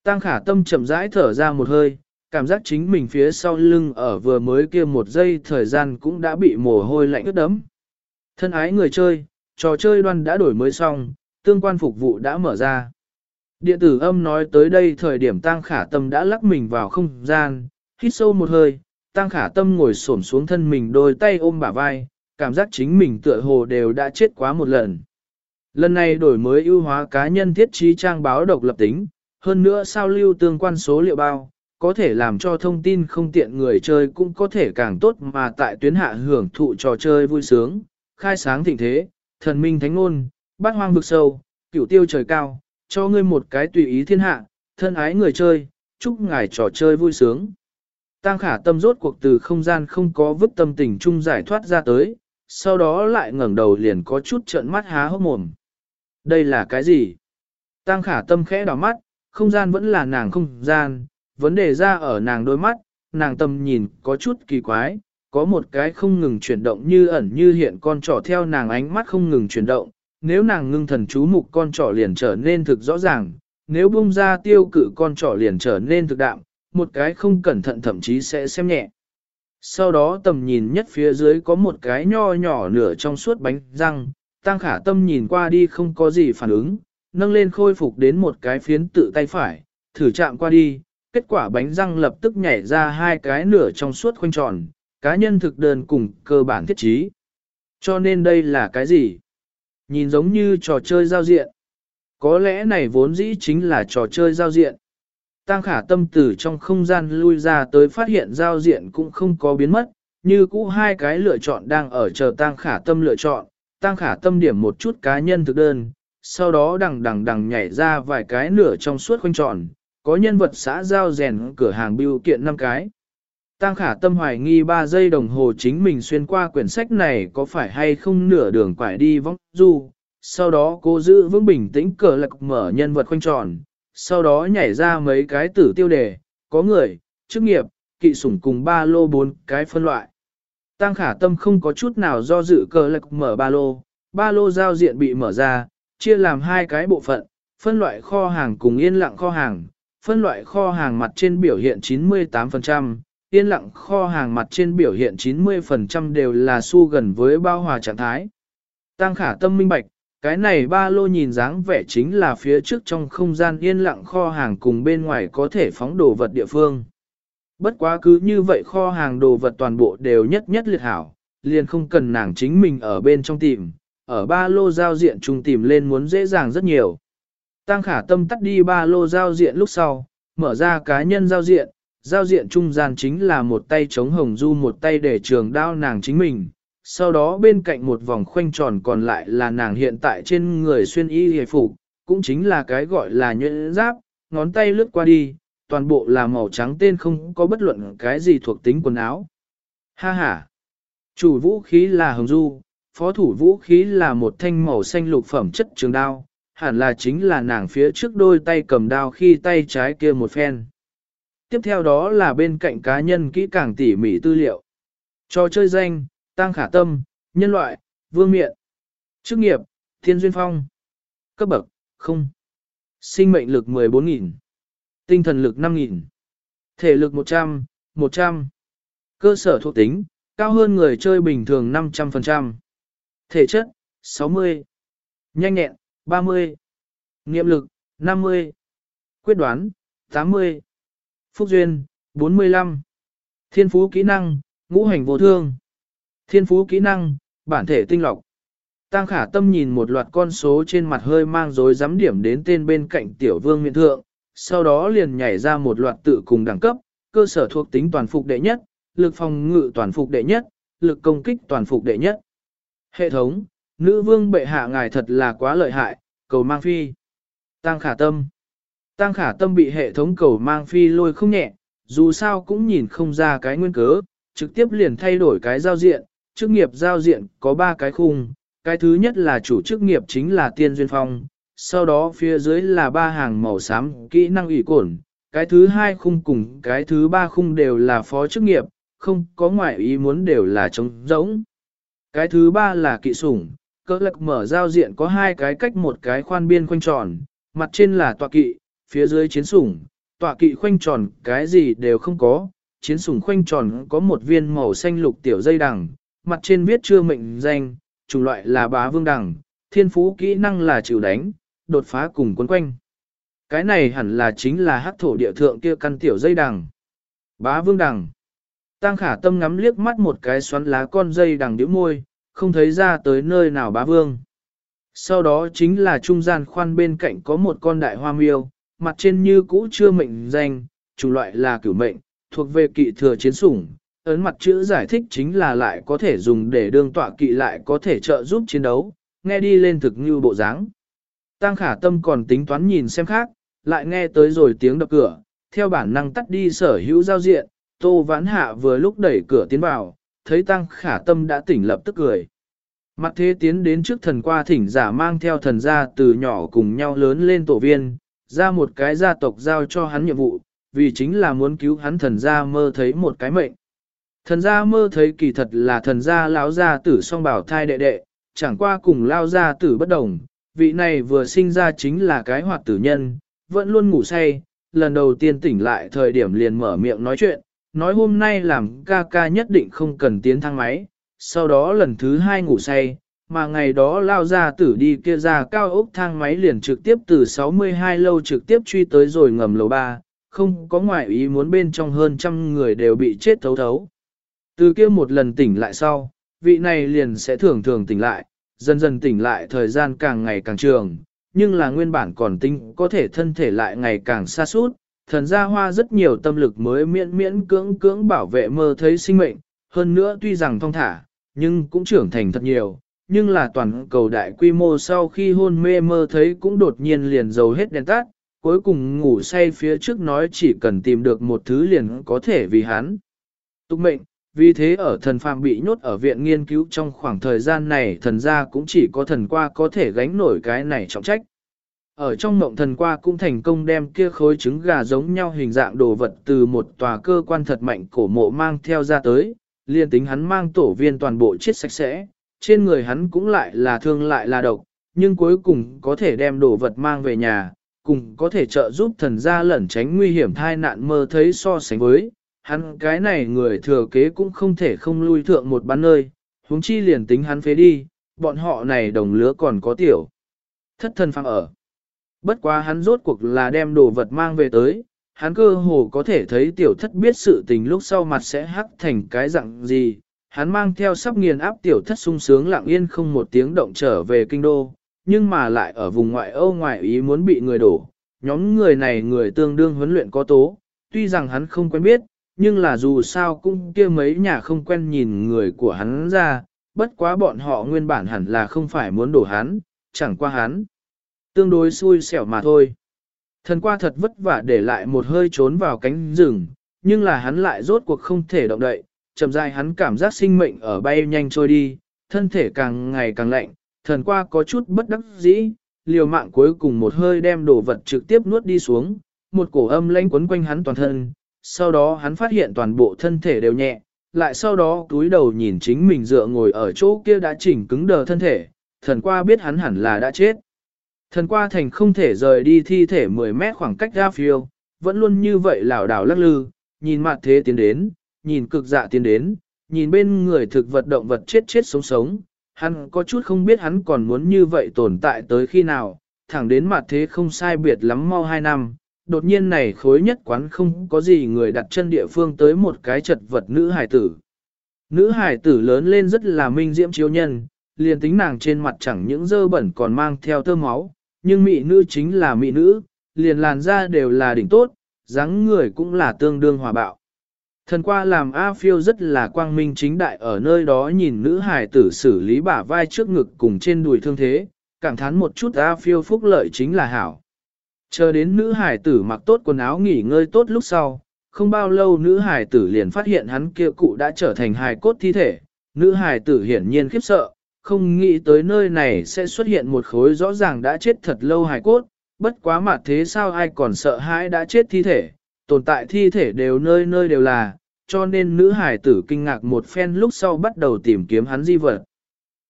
Tăng khả tâm chậm rãi thở ra một hơi, cảm giác chính mình phía sau lưng ở vừa mới kia một giây thời gian cũng đã bị mồ hôi lạnh ướt đẫm Thân ái người chơi, trò chơi đoan đã đổi mới xong, tương quan phục vụ đã mở ra. Điện tử âm nói tới đây thời điểm tăng khả tâm đã lắc mình vào không gian, hít sâu một hơi, tăng khả tâm ngồi xổm xuống thân mình đôi tay ôm bả vai, cảm giác chính mình tựa hồ đều đã chết quá một lần. Lần này đổi mới ưu hóa cá nhân thiết trí trang báo độc lập tính, hơn nữa sao lưu tương quan số liệu bao, có thể làm cho thông tin không tiện người chơi cũng có thể càng tốt mà tại tuyến hạ hưởng thụ trò chơi vui sướng, khai sáng thịnh thế, thần minh thánh ngôn, bát hoang vực sâu, cửu tiêu trời cao, cho ngươi một cái tùy ý thiên hạ, thân ái người chơi, chúc ngài trò chơi vui sướng. Tăng khả tâm rốt cuộc từ không gian không có vứt tâm tình chung giải thoát ra tới, sau đó lại ngẩng đầu liền có chút trợn mắt há hốc mồm. Đây là cái gì? Tăng khả tâm khẽ đỏ mắt, không gian vẫn là nàng không gian, vấn đề ra ở nàng đôi mắt, nàng tâm nhìn có chút kỳ quái, có một cái không ngừng chuyển động như ẩn như hiện con trỏ theo nàng ánh mắt không ngừng chuyển động, nếu nàng ngưng thần chú mục con trỏ liền trở nên thực rõ ràng, nếu bung ra tiêu cự con trỏ liền trở nên thực đạm, một cái không cẩn thận thậm chí sẽ xem nhẹ. Sau đó tầm nhìn nhất phía dưới có một cái nho nhỏ nửa trong suốt bánh răng, tăng khả tâm nhìn qua đi không có gì phản ứng, nâng lên khôi phục đến một cái phiến tự tay phải, thử chạm qua đi, kết quả bánh răng lập tức nhảy ra hai cái nửa trong suốt khoanh tròn, cá nhân thực đơn cùng cơ bản thiết trí. Cho nên đây là cái gì? Nhìn giống như trò chơi giao diện. Có lẽ này vốn dĩ chính là trò chơi giao diện. Tăng khả tâm tử trong không gian lui ra tới phát hiện giao diện cũng không có biến mất, như cũ hai cái lựa chọn đang ở chờ tăng khả tâm lựa chọn, tăng khả tâm điểm một chút cá nhân thực đơn, sau đó đằng đằng đằng nhảy ra vài cái nửa trong suốt khoanh tròn, có nhân vật xã giao rèn cửa hàng biêu kiện năm cái. Tăng khả tâm hoài nghi 3 giây đồng hồ chính mình xuyên qua quyển sách này có phải hay không nửa đường quải đi vong du, sau đó cô giữ vững bình tĩnh cờ lạc mở nhân vật khoanh tròn, sau đó nhảy ra mấy cái tử tiêu đề, có người, chức nghiệp, kỵ sủng cùng ba lô bốn cái phân loại. Tăng khả tâm không có chút nào do dự cờ lạc mở ba lô, ba lô giao diện bị mở ra, chia làm hai cái bộ phận, phân loại kho hàng cùng yên lặng kho hàng, phân loại kho hàng mặt trên biểu hiện 98%, yên lặng kho hàng mặt trên biểu hiện 90% đều là xu gần với bao hòa trạng thái. Tăng khả tâm minh bạch, cái này ba lô nhìn dáng vẻ chính là phía trước trong không gian yên lặng kho hàng cùng bên ngoài có thể phóng đồ vật địa phương. Bất quá cứ như vậy kho hàng đồ vật toàn bộ đều nhất nhất liệt hảo, liền không cần nàng chính mình ở bên trong tìm, ở ba lô giao diện chung tìm lên muốn dễ dàng rất nhiều. Tăng khả tâm tắt đi ba lô giao diện lúc sau, mở ra cá nhân giao diện, giao diện trung gian chính là một tay chống hồng du một tay để trường đao nàng chính mình. Sau đó bên cạnh một vòng khoanh tròn còn lại là nàng hiện tại trên người xuyên y hề phục, cũng chính là cái gọi là nhuyễn giáp, ngón tay lướt qua đi, toàn bộ là màu trắng tên không có bất luận cái gì thuộc tính quần áo. Ha ha! Chủ vũ khí là hồng du, phó thủ vũ khí là một thanh màu xanh lục phẩm chất trường đao, hẳn là chính là nàng phía trước đôi tay cầm đao khi tay trái kia một phen. Tiếp theo đó là bên cạnh cá nhân kỹ càng tỉ mỉ tư liệu. Trò chơi danh, tăng khả tâm, nhân loại, vương miện. Chức nghiệp, thiên duyên phong. Cấp bậc, không. Sinh mệnh lực 14.000. Tinh thần lực 5.000. Thể lực 100, 100. Cơ sở thuộc tính, cao hơn người chơi bình thường 500%. Thể chất, 60. Nhanh nhẹn, 30. Nghiệm lực, 50. Quyết đoán, 80. Phúc duyên, 45. Thiên phú kỹ năng, ngũ hành vô thương. Thiên phú kỹ năng, bản thể tinh lọc. Tăng khả tâm nhìn một loạt con số trên mặt hơi mang dối giám điểm đến tên bên cạnh tiểu vương miện thượng, sau đó liền nhảy ra một loạt tự cùng đẳng cấp, cơ sở thuộc tính toàn phục đệ nhất, lực phòng ngự toàn phục đệ nhất, lực công kích toàn phục đệ nhất. Hệ thống, nữ vương bệ hạ ngài thật là quá lợi hại, cầu mang phi. Tăng khả tâm. Tăng khả tâm bị hệ thống cầu mang phi lôi không nhẹ, dù sao cũng nhìn không ra cái nguyên cớ, trực tiếp liền thay đổi cái giao diện, chức nghiệp giao diện có 3 cái khung, cái thứ nhất là chủ chức nghiệp chính là tiên duyên phong, sau đó phía dưới là ba hàng màu xám kỹ năng ủy cổn, cái thứ hai khung cùng cái thứ ba khung đều là phó chức nghiệp, không có ngoại ý muốn đều là trống rỗng. Cái thứ ba là kỵ sủng, cơ lực mở giao diện có hai cái cách một cái khoan biên khoanh tròn, mặt trên là tọa kỵ, phía dưới chiến sủng, tọa kỵ khoanh tròn cái gì đều không có, chiến sủng khoanh tròn có một viên màu xanh lục tiểu dây đằng, mặt trên viết chưa mệnh danh, chủng loại là bá vương đằng, thiên phú kỹ năng là chịu đánh, đột phá cùng quấn quanh. Cái này hẳn là chính là hắc thổ địa thượng kia căn tiểu dây đằng. Bá vương đằng. Tăng khả tâm ngắm liếc mắt một cái xoắn lá con dây đằng điếu môi, không thấy ra tới nơi nào bá vương. Sau đó chính là trung gian khoan bên cạnh có một con đại hoa miêu, mặt trên như cũ chưa mệnh danh, chủng loại là cửu mệnh, thuộc về kỵ thừa chiến sủng. Ấn mặt chữ giải thích chính là lại có thể dùng để đương tọa kỵ lại có thể trợ giúp chiến đấu, nghe đi lên thực như bộ dáng. Tăng khả tâm còn tính toán nhìn xem khác, lại nghe tới rồi tiếng đập cửa, theo bản năng tắt đi sở hữu giao diện, tô vãn hạ vừa lúc đẩy cửa tiến vào, thấy tăng khả tâm đã tỉnh lập tức cười. Mặt thế tiến đến trước thần qua thỉnh giả mang theo thần gia từ nhỏ cùng nhau lớn lên tổ viên, ra một cái gia tộc giao cho hắn nhiệm vụ, vì chính là muốn cứu hắn thần gia mơ thấy một cái mệnh. Thần gia mơ thấy kỳ thật là thần gia lão gia tử song bảo thai đệ đệ, chẳng qua cùng lao gia tử bất đồng, vị này vừa sinh ra chính là cái hoạt tử nhân, vẫn luôn ngủ say, lần đầu tiên tỉnh lại thời điểm liền mở miệng nói chuyện, nói hôm nay làm ca ca nhất định không cần tiến thang máy, sau đó lần thứ hai ngủ say, mà ngày đó lao ra tử đi kia ra cao ốc thang máy liền trực tiếp từ 62 lâu trực tiếp truy tới rồi ngầm lầu 3, không có ngoại ý muốn bên trong hơn trăm người đều bị chết thấu thấu. Từ kia một lần tỉnh lại sau, vị này liền sẽ thường thường tỉnh lại, dần dần tỉnh lại thời gian càng ngày càng trường, nhưng là nguyên bản còn tinh có thể thân thể lại ngày càng xa suốt, thần gia hoa rất nhiều tâm lực mới miễn miễn cưỡng cưỡng bảo vệ mơ thấy sinh mệnh, hơn nữa tuy rằng thong thả, nhưng cũng trưởng thành thật nhiều, nhưng là toàn cầu đại quy mô sau khi hôn mê mơ thấy cũng đột nhiên liền dầu hết đèn tắt, cuối cùng ngủ say phía trước nói chỉ cần tìm được một thứ liền có thể vì hắn. Túc mệnh, vì thế ở thần phàm bị nhốt ở viện nghiên cứu trong khoảng thời gian này thần gia cũng chỉ có thần qua có thể gánh nổi cái này trọng trách. Ở trong mộng thần qua cũng thành công đem kia khối trứng gà giống nhau hình dạng đồ vật từ một tòa cơ quan thật mạnh cổ mộ mang theo ra tới, liền tính hắn mang tổ viên toàn bộ chết sạch sẽ, trên người hắn cũng lại là thương lại là độc, nhưng cuối cùng có thể đem đồ vật mang về nhà, cùng có thể trợ giúp thần gia lẩn tránh nguy hiểm thai nạn mơ thấy so sánh với, hắn cái này người thừa kế cũng không thể không lui thượng một bán nơi, huống chi liền tính hắn phế đi, bọn họ này đồng lứa còn có tiểu. Thất thân phang ở. Bất quá hắn rốt cuộc là đem đồ vật mang về tới, hắn cơ hồ có thể thấy tiểu thất biết sự tình lúc sau mặt sẽ hắc thành cái dạng gì. Hắn mang theo sắp nghiền áp tiểu thất sung sướng lặng yên không một tiếng động trở về kinh đô, nhưng mà lại ở vùng ngoại Âu ngoại ý muốn bị người đổ. Nhóm người này người tương đương huấn luyện có tố, tuy rằng hắn không quen biết, nhưng là dù sao cũng kia mấy nhà không quen nhìn người của hắn ra, bất quá bọn họ nguyên bản hẳn là không phải muốn đổ hắn, chẳng qua hắn. Tương đối xui xẻo mà thôi. Thần qua thật vất vả để lại một hơi trốn vào cánh rừng, nhưng là hắn lại rốt cuộc không thể động đậy, chậm dài hắn cảm giác sinh mệnh ở bay nhanh trôi đi, thân thể càng ngày càng lạnh, thần qua có chút bất đắc dĩ, liều mạng cuối cùng một hơi đem đồ vật trực tiếp nuốt đi xuống, một cổ âm lãnh quấn quanh hắn toàn thân, sau đó hắn phát hiện toàn bộ thân thể đều nhẹ, lại sau đó túi đầu nhìn chính mình dựa ngồi ở chỗ kia đã chỉnh cứng đờ thân thể, thần qua biết hắn hẳn là đã chết. Thần qua thành không thể rời đi thi thể 10 mét khoảng cách ra phiêu, vẫn luôn như vậy lảo đảo lắc lư, nhìn mặt thế tiến đến, nhìn cực dạ tiến đến, nhìn bên người thực vật động vật chết chết sống sống, hắn có chút không biết hắn còn muốn như vậy tồn tại tới khi nào, thẳng đến mặt thế không sai biệt lắm mau 2 năm, đột nhiên này khối nhất quán không có gì người đặt chân địa phương tới một cái chật vật nữ hải tử. Nữ hải tử lớn lên rất là minh diễm chiếu nhân, liền tính nàng trên mặt chẳng những dơ bẩn còn mang theo tơ máu, nhưng mỹ nữ chính là mỹ nữ, liền làn da đều là đỉnh tốt, dáng người cũng là tương đương hòa bạo. Thần qua làm A phiêu rất là quang minh chính đại ở nơi đó nhìn nữ hài tử xử lý bả vai trước ngực cùng trên đùi thương thế, cảm thán một chút A phiêu phúc lợi chính là hảo. Chờ đến nữ hải tử mặc tốt quần áo nghỉ ngơi tốt lúc sau, không bao lâu nữ hải tử liền phát hiện hắn kia cụ đã trở thành hài cốt thi thể. Nữ hải tử hiển nhiên khiếp sợ, không nghĩ tới nơi này sẽ xuất hiện một khối rõ ràng đã chết thật lâu hài cốt, bất quá mà thế sao ai còn sợ hãi đã chết thi thể, tồn tại thi thể đều nơi nơi đều là, cho nên nữ hải tử kinh ngạc một phen lúc sau bắt đầu tìm kiếm hắn di vật.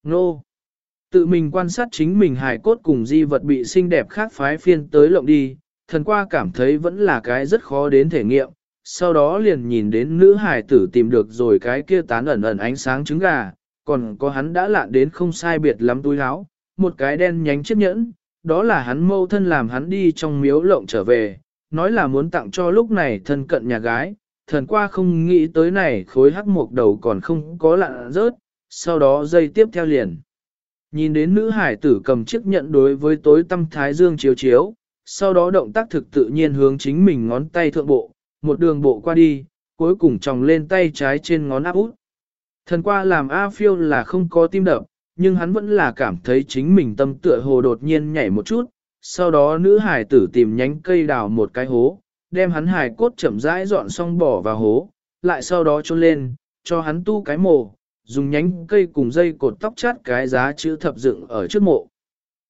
Nô! Tự mình quan sát chính mình hài cốt cùng di vật bị xinh đẹp khác phái phiên tới lộng đi, thần qua cảm thấy vẫn là cái rất khó đến thể nghiệm, sau đó liền nhìn đến nữ hải tử tìm được rồi cái kia tán ẩn ẩn ánh sáng trứng gà, còn có hắn đã lạn đến không sai biệt lắm túi áo, một cái đen nhánh chiếc nhẫn, đó là hắn mâu thân làm hắn đi trong miếu lộng trở về, nói là muốn tặng cho lúc này thân cận nhà gái, thần qua không nghĩ tới này khối hắc mộc đầu còn không có lạn rớt, sau đó dây tiếp theo liền. Nhìn đến nữ hải tử cầm chiếc nhẫn đối với tối tâm thái dương chiếu chiếu, sau đó động tác thực tự nhiên hướng chính mình ngón tay thượng bộ, một đường bộ qua đi, cuối cùng tròng lên tay trái trên ngón áp út. Thần qua làm A phiêu là không có tim đập, nhưng hắn vẫn là cảm thấy chính mình tâm tựa hồ đột nhiên nhảy một chút, sau đó nữ hải tử tìm nhánh cây đào một cái hố, đem hắn hải cốt chậm rãi dọn xong bỏ vào hố, lại sau đó trôn lên, cho hắn tu cái mồ, dùng nhánh cây cùng dây cột tóc chát cái giá chữ thập dựng ở trước mộ.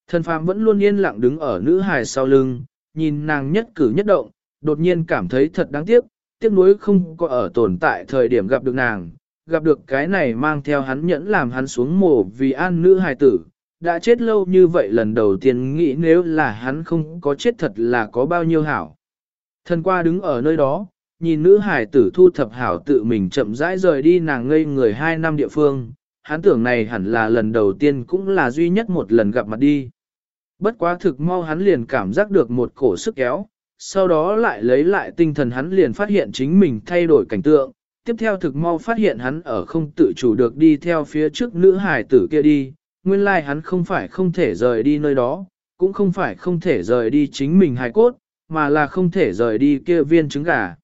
Thần phàm vẫn luôn yên lặng đứng ở nữ hài sau lưng, nhìn nàng nhất cử nhất động, đột nhiên cảm thấy thật đáng tiếc, tiếc nuối không có ở tồn tại thời điểm gặp được nàng, gặp được cái này mang theo hắn nhẫn làm hắn xuống mồ vì an nữ hài tử, đã chết lâu như vậy lần đầu tiên nghĩ nếu là hắn không có chết thật là có bao nhiêu hảo. Thần qua đứng ở nơi đó, nhìn nữ hải tử thu thập hảo tự mình chậm rãi rời đi nàng ngây người hai năm địa phương, hắn tưởng này hẳn là lần đầu tiên cũng là duy nhất một lần gặp mặt đi. Bất quá thực mau hắn liền cảm giác được một cổ sức kéo, sau đó lại lấy lại tinh thần hắn liền phát hiện chính mình thay đổi cảnh tượng, tiếp theo thực mau phát hiện hắn ở không tự chủ được đi theo phía trước nữ hải tử kia đi, nguyên lai like hắn không phải không thể rời đi nơi đó, cũng không phải không thể rời đi chính mình hài cốt, mà là không thể rời đi kia viên trứng gà.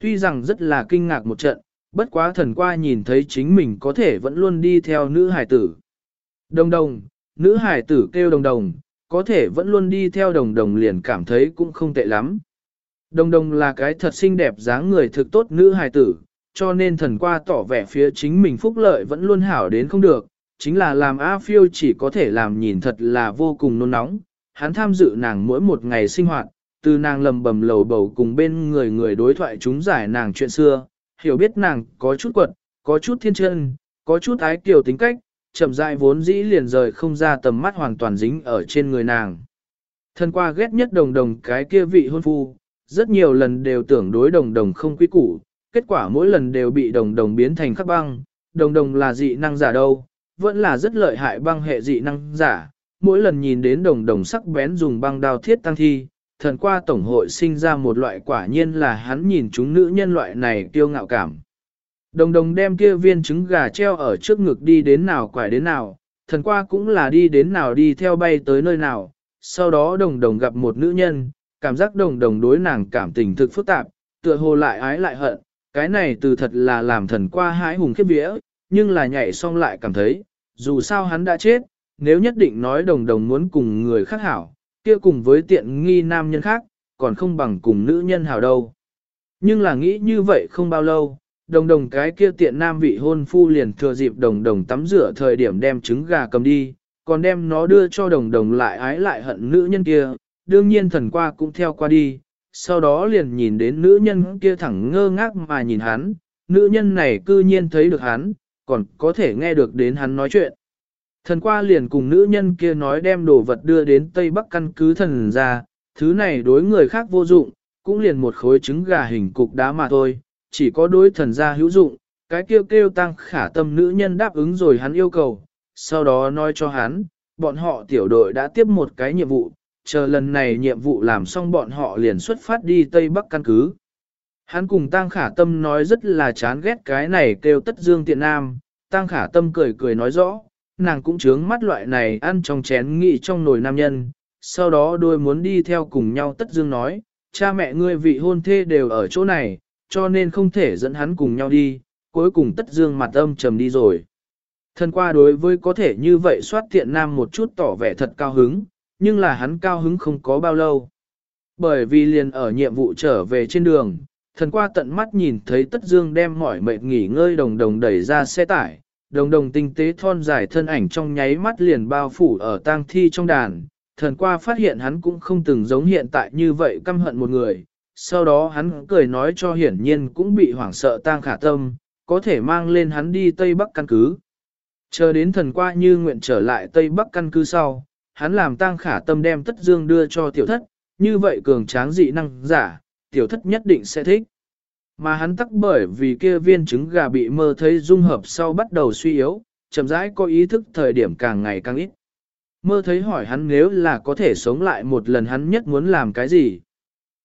Tuy rằng rất là kinh ngạc một trận, bất quá thần qua nhìn thấy chính mình có thể vẫn luôn đi theo nữ hải tử. Đồng đồng, nữ hải tử kêu đồng đồng, có thể vẫn luôn đi theo đồng đồng liền cảm thấy cũng không tệ lắm. Đồng đồng là cái thật xinh đẹp dáng người thực tốt nữ hài tử, cho nên thần qua tỏ vẻ phía chính mình phúc lợi vẫn luôn hảo đến không được, chính là làm A phiêu chỉ có thể làm nhìn thật là vô cùng nôn nóng. Hắn tham dự nàng mỗi một ngày sinh hoạt, từ nàng lầm bầm lầu bầu cùng bên người người đối thoại chúng giải nàng chuyện xưa, hiểu biết nàng có chút quật, có chút thiên chân, có chút ái kiều tính cách, chậm rãi vốn dĩ liền rời không ra tầm mắt hoàn toàn dính ở trên người nàng. Thân qua ghét nhất đồng đồng cái kia vị hôn phu, rất nhiều lần đều tưởng đối đồng đồng không quý củ, kết quả mỗi lần đều bị đồng đồng biến thành khắc băng, đồng đồng là dị năng giả đâu, vẫn là rất lợi hại băng hệ dị năng giả, mỗi lần nhìn đến đồng đồng sắc bén dùng băng đao thiết tăng thi, thần qua tổng hội sinh ra một loại quả nhiên là hắn nhìn chúng nữ nhân loại này kiêu ngạo cảm. Đồng đồng đem kia viên trứng gà treo ở trước ngực đi đến nào quải đến nào, thần qua cũng là đi đến nào đi theo bay tới nơi nào, sau đó đồng đồng gặp một nữ nhân, cảm giác đồng đồng đối nàng cảm tình thực phức tạp, tựa hồ lại ái lại hận, cái này từ thật là làm thần qua hái hùng khiếp vía, nhưng là nhảy xong lại cảm thấy, dù sao hắn đã chết, nếu nhất định nói đồng đồng muốn cùng người khác hảo, kia cùng với tiện nghi nam nhân khác, còn không bằng cùng nữ nhân hảo đâu. Nhưng là nghĩ như vậy không bao lâu, đồng đồng cái kia tiện nam vị hôn phu liền thừa dịp đồng đồng tắm rửa thời điểm đem trứng gà cầm đi, còn đem nó đưa cho đồng đồng lại ái lại hận nữ nhân kia, đương nhiên thần qua cũng theo qua đi, sau đó liền nhìn đến nữ nhân kia thẳng ngơ ngác mà nhìn hắn, nữ nhân này cư nhiên thấy được hắn, còn có thể nghe được đến hắn nói chuyện. Thần qua liền cùng nữ nhân kia nói đem đồ vật đưa đến Tây Bắc căn cứ thần ra, thứ này đối người khác vô dụng, cũng liền một khối trứng gà hình cục đá mà thôi, chỉ có đối thần gia hữu dụng, cái kêu kêu tăng khả tâm nữ nhân đáp ứng rồi hắn yêu cầu, sau đó nói cho hắn, bọn họ tiểu đội đã tiếp một cái nhiệm vụ, chờ lần này nhiệm vụ làm xong bọn họ liền xuất phát đi Tây Bắc căn cứ. Hắn cùng Tăng Khả Tâm nói rất là chán ghét cái này kêu tất dương tiện nam, Tăng Khả Tâm cười cười nói rõ, nàng cũng chướng mắt loại này ăn trong chén nghị trong nồi nam nhân, sau đó đôi muốn đi theo cùng nhau tất dương nói, cha mẹ ngươi vị hôn thê đều ở chỗ này, cho nên không thể dẫn hắn cùng nhau đi, cuối cùng tất dương mặt âm trầm đi rồi. thân qua đối với có thể như vậy soát tiện nam một chút tỏ vẻ thật cao hứng, nhưng là hắn cao hứng không có bao lâu. Bởi vì liền ở nhiệm vụ trở về trên đường, thần qua tận mắt nhìn thấy tất dương đem mỏi mệt nghỉ ngơi đồng đồng đẩy ra xe tải, đồng đồng tinh tế thon dài thân ảnh trong nháy mắt liền bao phủ ở tang thi trong đàn. Thần qua phát hiện hắn cũng không từng giống hiện tại như vậy căm hận một người, sau đó hắn cười nói cho hiển nhiên cũng bị hoảng sợ tang khả tâm, có thể mang lên hắn đi Tây Bắc căn cứ. Chờ đến thần qua như nguyện trở lại Tây Bắc căn cứ sau, hắn làm tang khả tâm đem tất dương đưa cho tiểu thất, như vậy cường tráng dị năng giả, tiểu thất nhất định sẽ thích. Mà hắn tắc bởi vì kia viên trứng gà bị mơ thấy dung hợp sau bắt đầu suy yếu, chậm rãi có ý thức thời điểm càng ngày càng ít. Mơ thấy hỏi hắn nếu là có thể sống lại một lần hắn nhất muốn làm cái gì.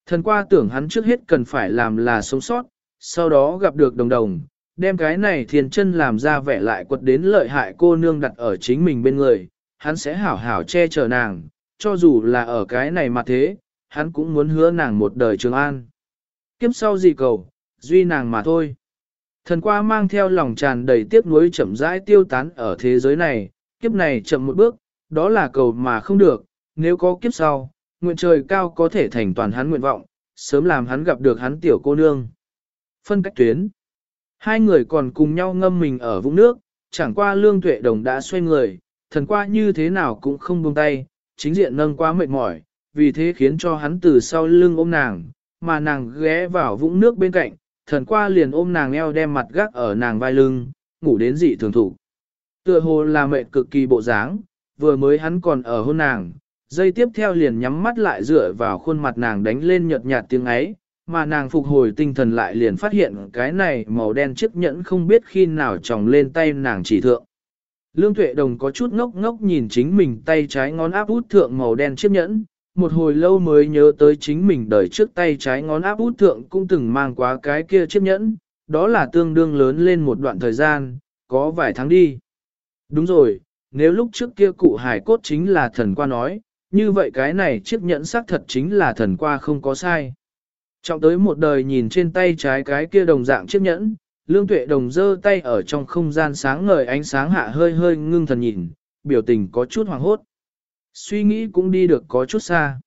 Thần qua tưởng hắn trước hết cần phải làm là sống sót, sau đó gặp được đồng đồng, đem cái này thiền chân làm ra vẻ lại quật đến lợi hại cô nương đặt ở chính mình bên người, hắn sẽ hảo hảo che chở nàng, cho dù là ở cái này mà thế, hắn cũng muốn hứa nàng một đời trường an. Kiếp sau gì cầu, duy nàng mà thôi. Thần qua mang theo lòng tràn đầy tiếc nuối chậm rãi tiêu tán ở thế giới này, kiếp này chậm một bước, đó là cầu mà không được, nếu có kiếp sau, nguyện trời cao có thể thành toàn hắn nguyện vọng, sớm làm hắn gặp được hắn tiểu cô nương. Phân cách tuyến. Hai người còn cùng nhau ngâm mình ở vũng nước, chẳng qua lương tuệ đồng đã xoay người, thần qua như thế nào cũng không buông tay, chính diện nâng quá mệt mỏi, vì thế khiến cho hắn từ sau lưng ôm nàng, mà nàng ghé vào vũng nước bên cạnh, thần qua liền ôm nàng eo đem mặt gác ở nàng vai lưng, ngủ đến dị thường thủ. Tựa hồ là mệt cực kỳ bộ dáng, vừa mới hắn còn ở hôn nàng, dây tiếp theo liền nhắm mắt lại dựa vào khuôn mặt nàng đánh lên nhợt nhạt tiếng ấy, mà nàng phục hồi tinh thần lại liền phát hiện cái này màu đen chiếc nhẫn không biết khi nào tròng lên tay nàng chỉ thượng. Lương Tuệ Đồng có chút ngốc ngốc nhìn chính mình tay trái ngón áp út thượng màu đen chiếc nhẫn, một hồi lâu mới nhớ tới chính mình đời trước tay trái ngón áp út thượng cũng từng mang quá cái kia chiếc nhẫn, đó là tương đương lớn lên một đoạn thời gian, có vài tháng đi. Đúng rồi, nếu lúc trước kia cụ hải cốt chính là thần qua nói, như vậy cái này chiếc nhẫn xác thật chính là thần qua không có sai. Trọng tới một đời nhìn trên tay trái cái kia đồng dạng chiếc nhẫn, lương tuệ đồng dơ tay ở trong không gian sáng ngời ánh sáng hạ hơi hơi ngưng thần nhìn, biểu tình có chút hoàng hốt. Suy nghĩ cũng đi được có chút xa.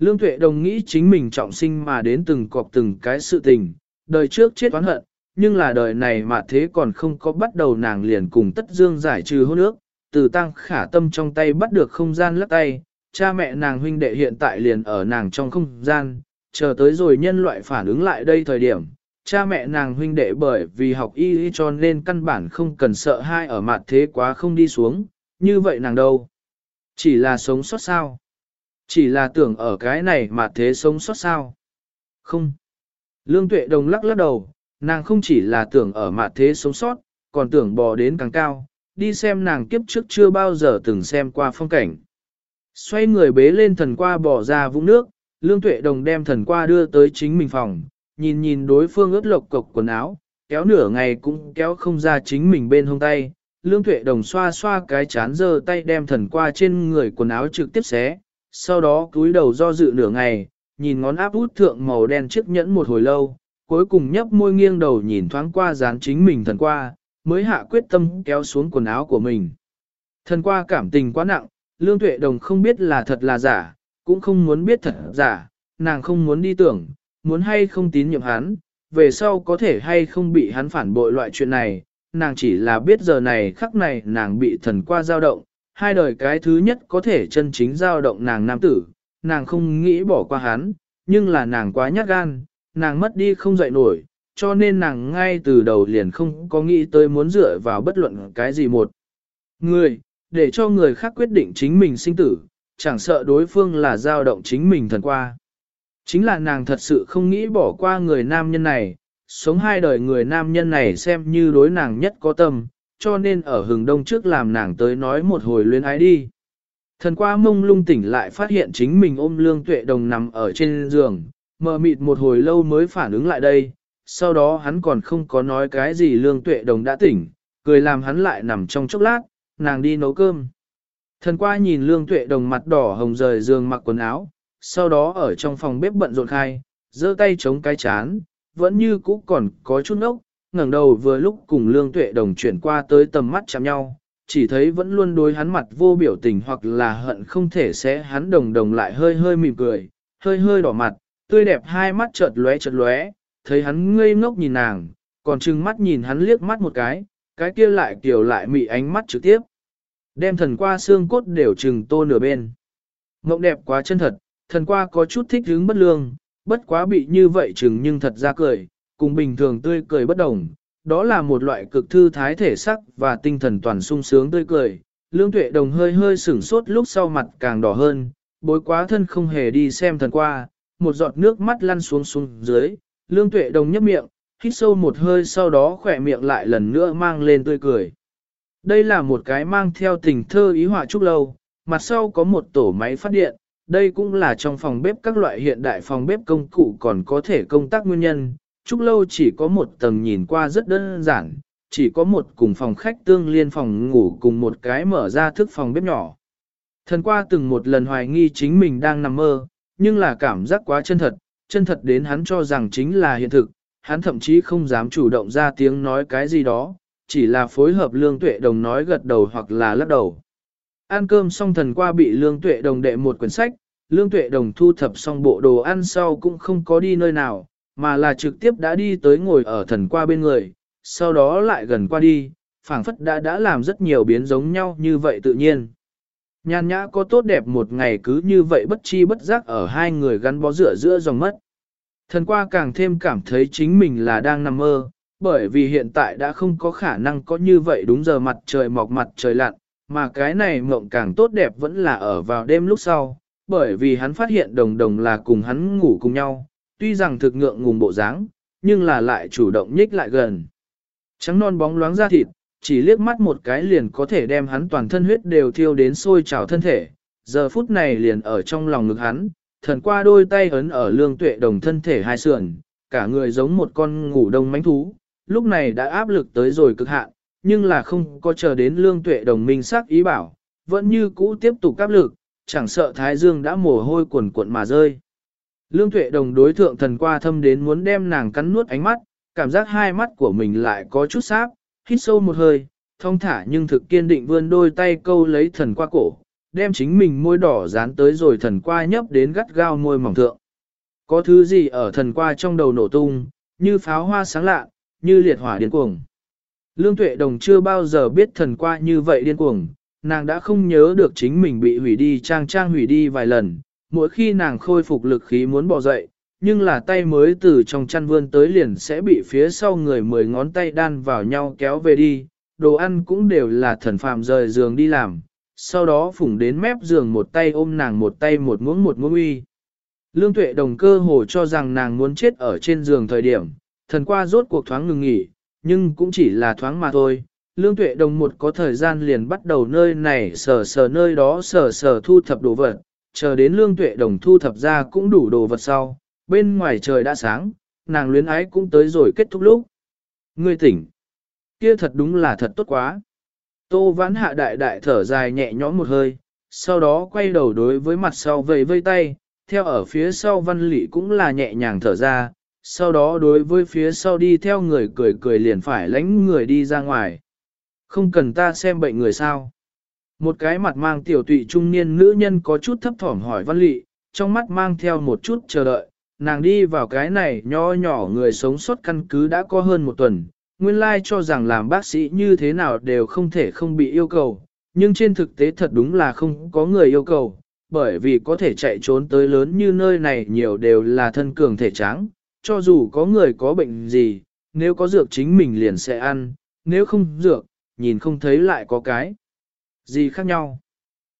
Lương tuệ đồng nghĩ chính mình trọng sinh mà đến từng cọp từng cái sự tình, đời trước chết oán hận, nhưng là đời này mà thế còn không có bắt đầu nàng liền cùng tất dương giải trừ hôn ước, từ tăng khả tâm trong tay bắt được không gian lắc tay, cha mẹ nàng huynh đệ hiện tại liền ở nàng trong không gian, chờ tới rồi nhân loại phản ứng lại đây thời điểm, cha mẹ nàng huynh đệ bởi vì học y cho nên căn bản không cần sợ hai ở mặt thế quá không đi xuống, như vậy nàng đâu? Chỉ là sống sót sao? Chỉ là tưởng ở cái này mà thế sống sót sao? Không. Lương tuệ đồng lắc lắc đầu, nàng không chỉ là tưởng ở mặt thế sống sót, còn tưởng bò đến càng cao, đi xem nàng kiếp trước chưa bao giờ từng xem qua phong cảnh. Xoay người bế lên thần qua bỏ ra vũng nước, Lương Tuệ Đồng đem thần qua đưa tới chính mình phòng, nhìn nhìn đối phương ướt lộc cộc quần áo, kéo nửa ngày cũng kéo không ra chính mình bên hông tay. Lương Tuệ Đồng xoa xoa cái chán giơ tay đem thần qua trên người quần áo trực tiếp xé, sau đó cúi đầu do dự nửa ngày, nhìn ngón áp út thượng màu đen chiếc nhẫn một hồi lâu, cuối cùng nhấp môi nghiêng đầu nhìn thoáng qua dán chính mình thần qua, mới hạ quyết tâm kéo xuống quần áo của mình. Thần qua cảm tình quá nặng, Lương Tuệ Đồng không biết là thật là giả, cũng không muốn biết thật giả, nàng không muốn đi tưởng, muốn hay không tín nhiệm hắn, về sau có thể hay không bị hắn phản bội loại chuyện này, nàng chỉ là biết giờ này khắc này nàng bị thần qua dao động, hai đời cái thứ nhất có thể chân chính dao động nàng nam tử, nàng không nghĩ bỏ qua hắn, nhưng là nàng quá nhát gan, nàng mất đi không dậy nổi, cho nên nàng ngay từ đầu liền không có nghĩ tới muốn dựa vào bất luận cái gì một người, để cho người khác quyết định chính mình sinh tử, chẳng sợ đối phương là dao động chính mình thần qua. Chính là nàng thật sự không nghĩ bỏ qua người nam nhân này, sống hai đời người nam nhân này xem như đối nàng nhất có tâm, cho nên ở hừng đông trước làm nàng tới nói một hồi luyến ái đi. Thần qua mông lung tỉnh lại phát hiện chính mình ôm lương tuệ đồng nằm ở trên giường, mờ mịt một hồi lâu mới phản ứng lại đây, sau đó hắn còn không có nói cái gì lương tuệ đồng đã tỉnh, cười làm hắn lại nằm trong chốc lát, nàng đi nấu cơm. Thần qua nhìn lương tuệ đồng mặt đỏ hồng rời giường mặc quần áo, sau đó ở trong phòng bếp bận rộn khai, giơ tay chống cái chán, vẫn như cũ còn có chút ốc, ngẩng đầu vừa lúc cùng lương tuệ đồng chuyển qua tới tầm mắt chạm nhau, chỉ thấy vẫn luôn đối hắn mặt vô biểu tình hoặc là hận không thể sẽ hắn đồng đồng lại hơi hơi mỉm cười, hơi hơi đỏ mặt, tươi đẹp hai mắt chợt lóe chợt lóe, thấy hắn ngây ngốc nhìn nàng, còn trừng mắt nhìn hắn liếc mắt một cái, cái kia lại kiểu lại mị ánh mắt trực tiếp. Đem thần qua xương cốt đều trừng tô nửa bên. Mộng đẹp quá chân thật, thần qua có chút thích hứng bất lương, bất quá bị như vậy chừng nhưng thật ra cười, cùng bình thường tươi cười bất đồng. Đó là một loại cực thư thái thể sắc và tinh thần toàn sung sướng tươi cười. Lương tuệ đồng hơi hơi sửng sốt lúc sau mặt càng đỏ hơn, bối quá thân không hề đi xem thần qua, một giọt nước mắt lăn xuống xuống dưới, lương tuệ đồng nhấp miệng, hít sâu một hơi sau đó khỏe miệng lại lần nữa mang lên tươi cười. Đây là một cái mang theo tình thơ ý họa trúc lâu, mặt sau có một tổ máy phát điện, đây cũng là trong phòng bếp các loại hiện đại phòng bếp công cụ còn có thể công tác nguyên nhân. Trúc lâu chỉ có một tầng nhìn qua rất đơn giản, chỉ có một cùng phòng khách tương liên phòng ngủ cùng một cái mở ra thức phòng bếp nhỏ. Thần qua từng một lần hoài nghi chính mình đang nằm mơ, nhưng là cảm giác quá chân thật, chân thật đến hắn cho rằng chính là hiện thực, hắn thậm chí không dám chủ động ra tiếng nói cái gì đó, chỉ là phối hợp lương tuệ đồng nói gật đầu hoặc là lắc đầu. Ăn cơm xong thần qua bị lương tuệ đồng đệ một quyển sách, lương tuệ đồng thu thập xong bộ đồ ăn sau cũng không có đi nơi nào, mà là trực tiếp đã đi tới ngồi ở thần qua bên người, sau đó lại gần qua đi, phảng phất đã đã làm rất nhiều biến giống nhau như vậy tự nhiên. Nhàn nhã có tốt đẹp một ngày cứ như vậy bất chi bất giác ở hai người gắn bó rửa giữa dòng mất. Thần qua càng thêm cảm thấy chính mình là đang nằm mơ, bởi vì hiện tại đã không có khả năng có như vậy đúng giờ mặt trời mọc mặt trời lặn, mà cái này mộng càng tốt đẹp vẫn là ở vào đêm lúc sau, bởi vì hắn phát hiện đồng đồng là cùng hắn ngủ cùng nhau, tuy rằng thực ngượng ngùng bộ dáng, nhưng là lại chủ động nhích lại gần. Trắng non bóng loáng da thịt, chỉ liếc mắt một cái liền có thể đem hắn toàn thân huyết đều thiêu đến sôi trào thân thể, giờ phút này liền ở trong lòng ngực hắn, thần qua đôi tay ấn ở lương tuệ đồng thân thể hai sườn, cả người giống một con ngủ đông mánh thú, lúc này đã áp lực tới rồi cực hạn, nhưng là không có chờ đến lương tuệ đồng minh sắc ý bảo, vẫn như cũ tiếp tục áp lực, chẳng sợ thái dương đã mồ hôi cuồn cuộn mà rơi. Lương tuệ đồng đối thượng thần qua thâm đến muốn đem nàng cắn nuốt ánh mắt, cảm giác hai mắt của mình lại có chút sáp, hít sâu một hơi, thông thả nhưng thực kiên định vươn đôi tay câu lấy thần qua cổ, đem chính mình môi đỏ dán tới rồi thần qua nhấp đến gắt gao môi mỏng thượng. Có thứ gì ở thần qua trong đầu nổ tung, như pháo hoa sáng lạ, như liệt hỏa điên cuồng. Lương Tuệ Đồng chưa bao giờ biết thần qua như vậy điên cuồng, nàng đã không nhớ được chính mình bị hủy đi trang trang hủy đi vài lần, mỗi khi nàng khôi phục lực khí muốn bỏ dậy, nhưng là tay mới từ trong chăn vươn tới liền sẽ bị phía sau người mười ngón tay đan vào nhau kéo về đi, đồ ăn cũng đều là thần phàm rời giường đi làm, sau đó phủng đến mép giường một tay ôm nàng một tay một muỗng một muỗng uy. Lương tuệ đồng cơ hồ cho rằng nàng muốn chết ở trên giường thời điểm, thần qua rốt cuộc thoáng ngừng nghỉ, nhưng cũng chỉ là thoáng mà thôi. Lương tuệ đồng một có thời gian liền bắt đầu nơi này sờ sờ nơi đó sờ sờ thu thập đồ vật, chờ đến lương tuệ đồng thu thập ra cũng đủ đồ vật sau, bên ngoài trời đã sáng, nàng luyến ái cũng tới rồi kết thúc lúc. Ngươi tỉnh, kia thật đúng là thật tốt quá. Tô vãn hạ đại đại thở dài nhẹ nhõm một hơi, sau đó quay đầu đối với mặt sau vầy vây tay, theo ở phía sau văn lị cũng là nhẹ nhàng thở ra, sau đó đối với phía sau đi theo người cười cười liền phải lánh người đi ra ngoài. Không cần ta xem bệnh người sao. Một cái mặt mang tiểu tụy trung niên nữ nhân có chút thấp thỏm hỏi văn lị, trong mắt mang theo một chút chờ đợi, nàng đi vào cái này nho nhỏ người sống sót căn cứ đã có hơn một tuần, nguyên lai cho rằng làm bác sĩ như thế nào đều không thể không bị yêu cầu, nhưng trên thực tế thật đúng là không có người yêu cầu, bởi vì có thể chạy trốn tới lớn như nơi này nhiều đều là thân cường thể trắng, cho dù có người có bệnh gì, nếu có dược chính mình liền sẽ ăn, nếu không dược, nhìn không thấy lại có cái gì khác nhau.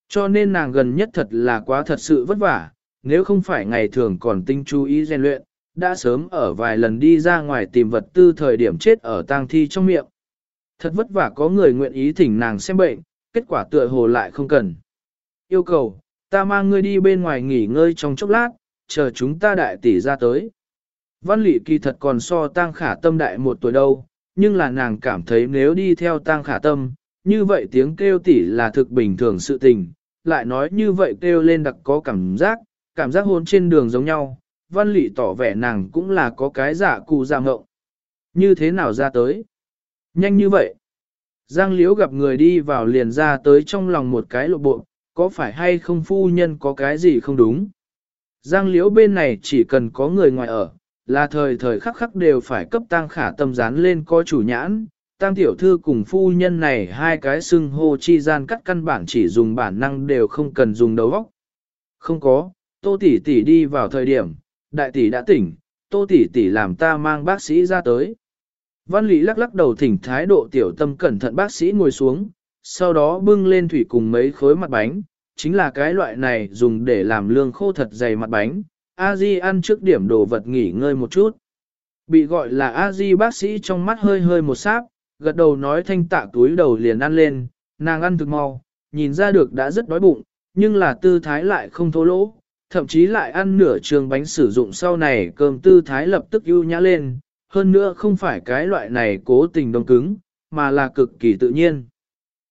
Cho nên nàng gần nhất thật là quá thật sự vất vả, nếu không phải ngày thường còn tinh chú ý rèn luyện, đã sớm ở vài lần đi ra ngoài tìm vật tư thời điểm chết ở tang thi trong miệng. Thật vất vả có người nguyện ý thỉnh nàng xem bệnh, kết quả tựa hồ lại không cần. Yêu cầu, ta mang ngươi đi bên ngoài nghỉ ngơi trong chốc lát, chờ chúng ta đại tỷ ra tới. Văn lị kỳ thật còn so tang khả tâm đại một tuổi đâu, nhưng là nàng cảm thấy nếu đi theo tang khả tâm, như vậy tiếng kêu tỉ là thực bình thường sự tình, lại nói như vậy kêu lên đặc có cảm giác, cảm giác hôn trên đường giống nhau, văn lị tỏ vẻ nàng cũng là có cái giả cụ giả ngộng. Như thế nào ra tới? Nhanh như vậy. Giang Liễu gặp người đi vào liền ra tới trong lòng một cái lộ bộ, có phải hay không phu nhân có cái gì không đúng? Giang Liễu bên này chỉ cần có người ngoài ở, là thời thời khắc khắc đều phải cấp tăng khả tâm dán lên coi chủ nhãn. Tăng tiểu thư cùng phu nhân này hai cái xưng hô chi gian cắt căn bản chỉ dùng bản năng đều không cần dùng đầu óc. Không có, tô tỷ tỷ đi vào thời điểm, đại tỷ đã tỉnh, tô tỷ tỷ làm ta mang bác sĩ ra tới. Văn Lý lắc lắc đầu thỉnh thái độ tiểu tâm cẩn thận bác sĩ ngồi xuống, sau đó bưng lên thủy cùng mấy khối mặt bánh, chính là cái loại này dùng để làm lương khô thật dày mặt bánh. A Di ăn trước điểm đồ vật nghỉ ngơi một chút. Bị gọi là A Di bác sĩ trong mắt hơi hơi một sáp, gật đầu nói thanh tạ túi đầu liền ăn lên, nàng ăn thực mau, nhìn ra được đã rất đói bụng, nhưng là tư thái lại không thô lỗ, thậm chí lại ăn nửa trường bánh sử dụng sau này cơm tư thái lập tức ưu nhã lên, hơn nữa không phải cái loại này cố tình đông cứng, mà là cực kỳ tự nhiên.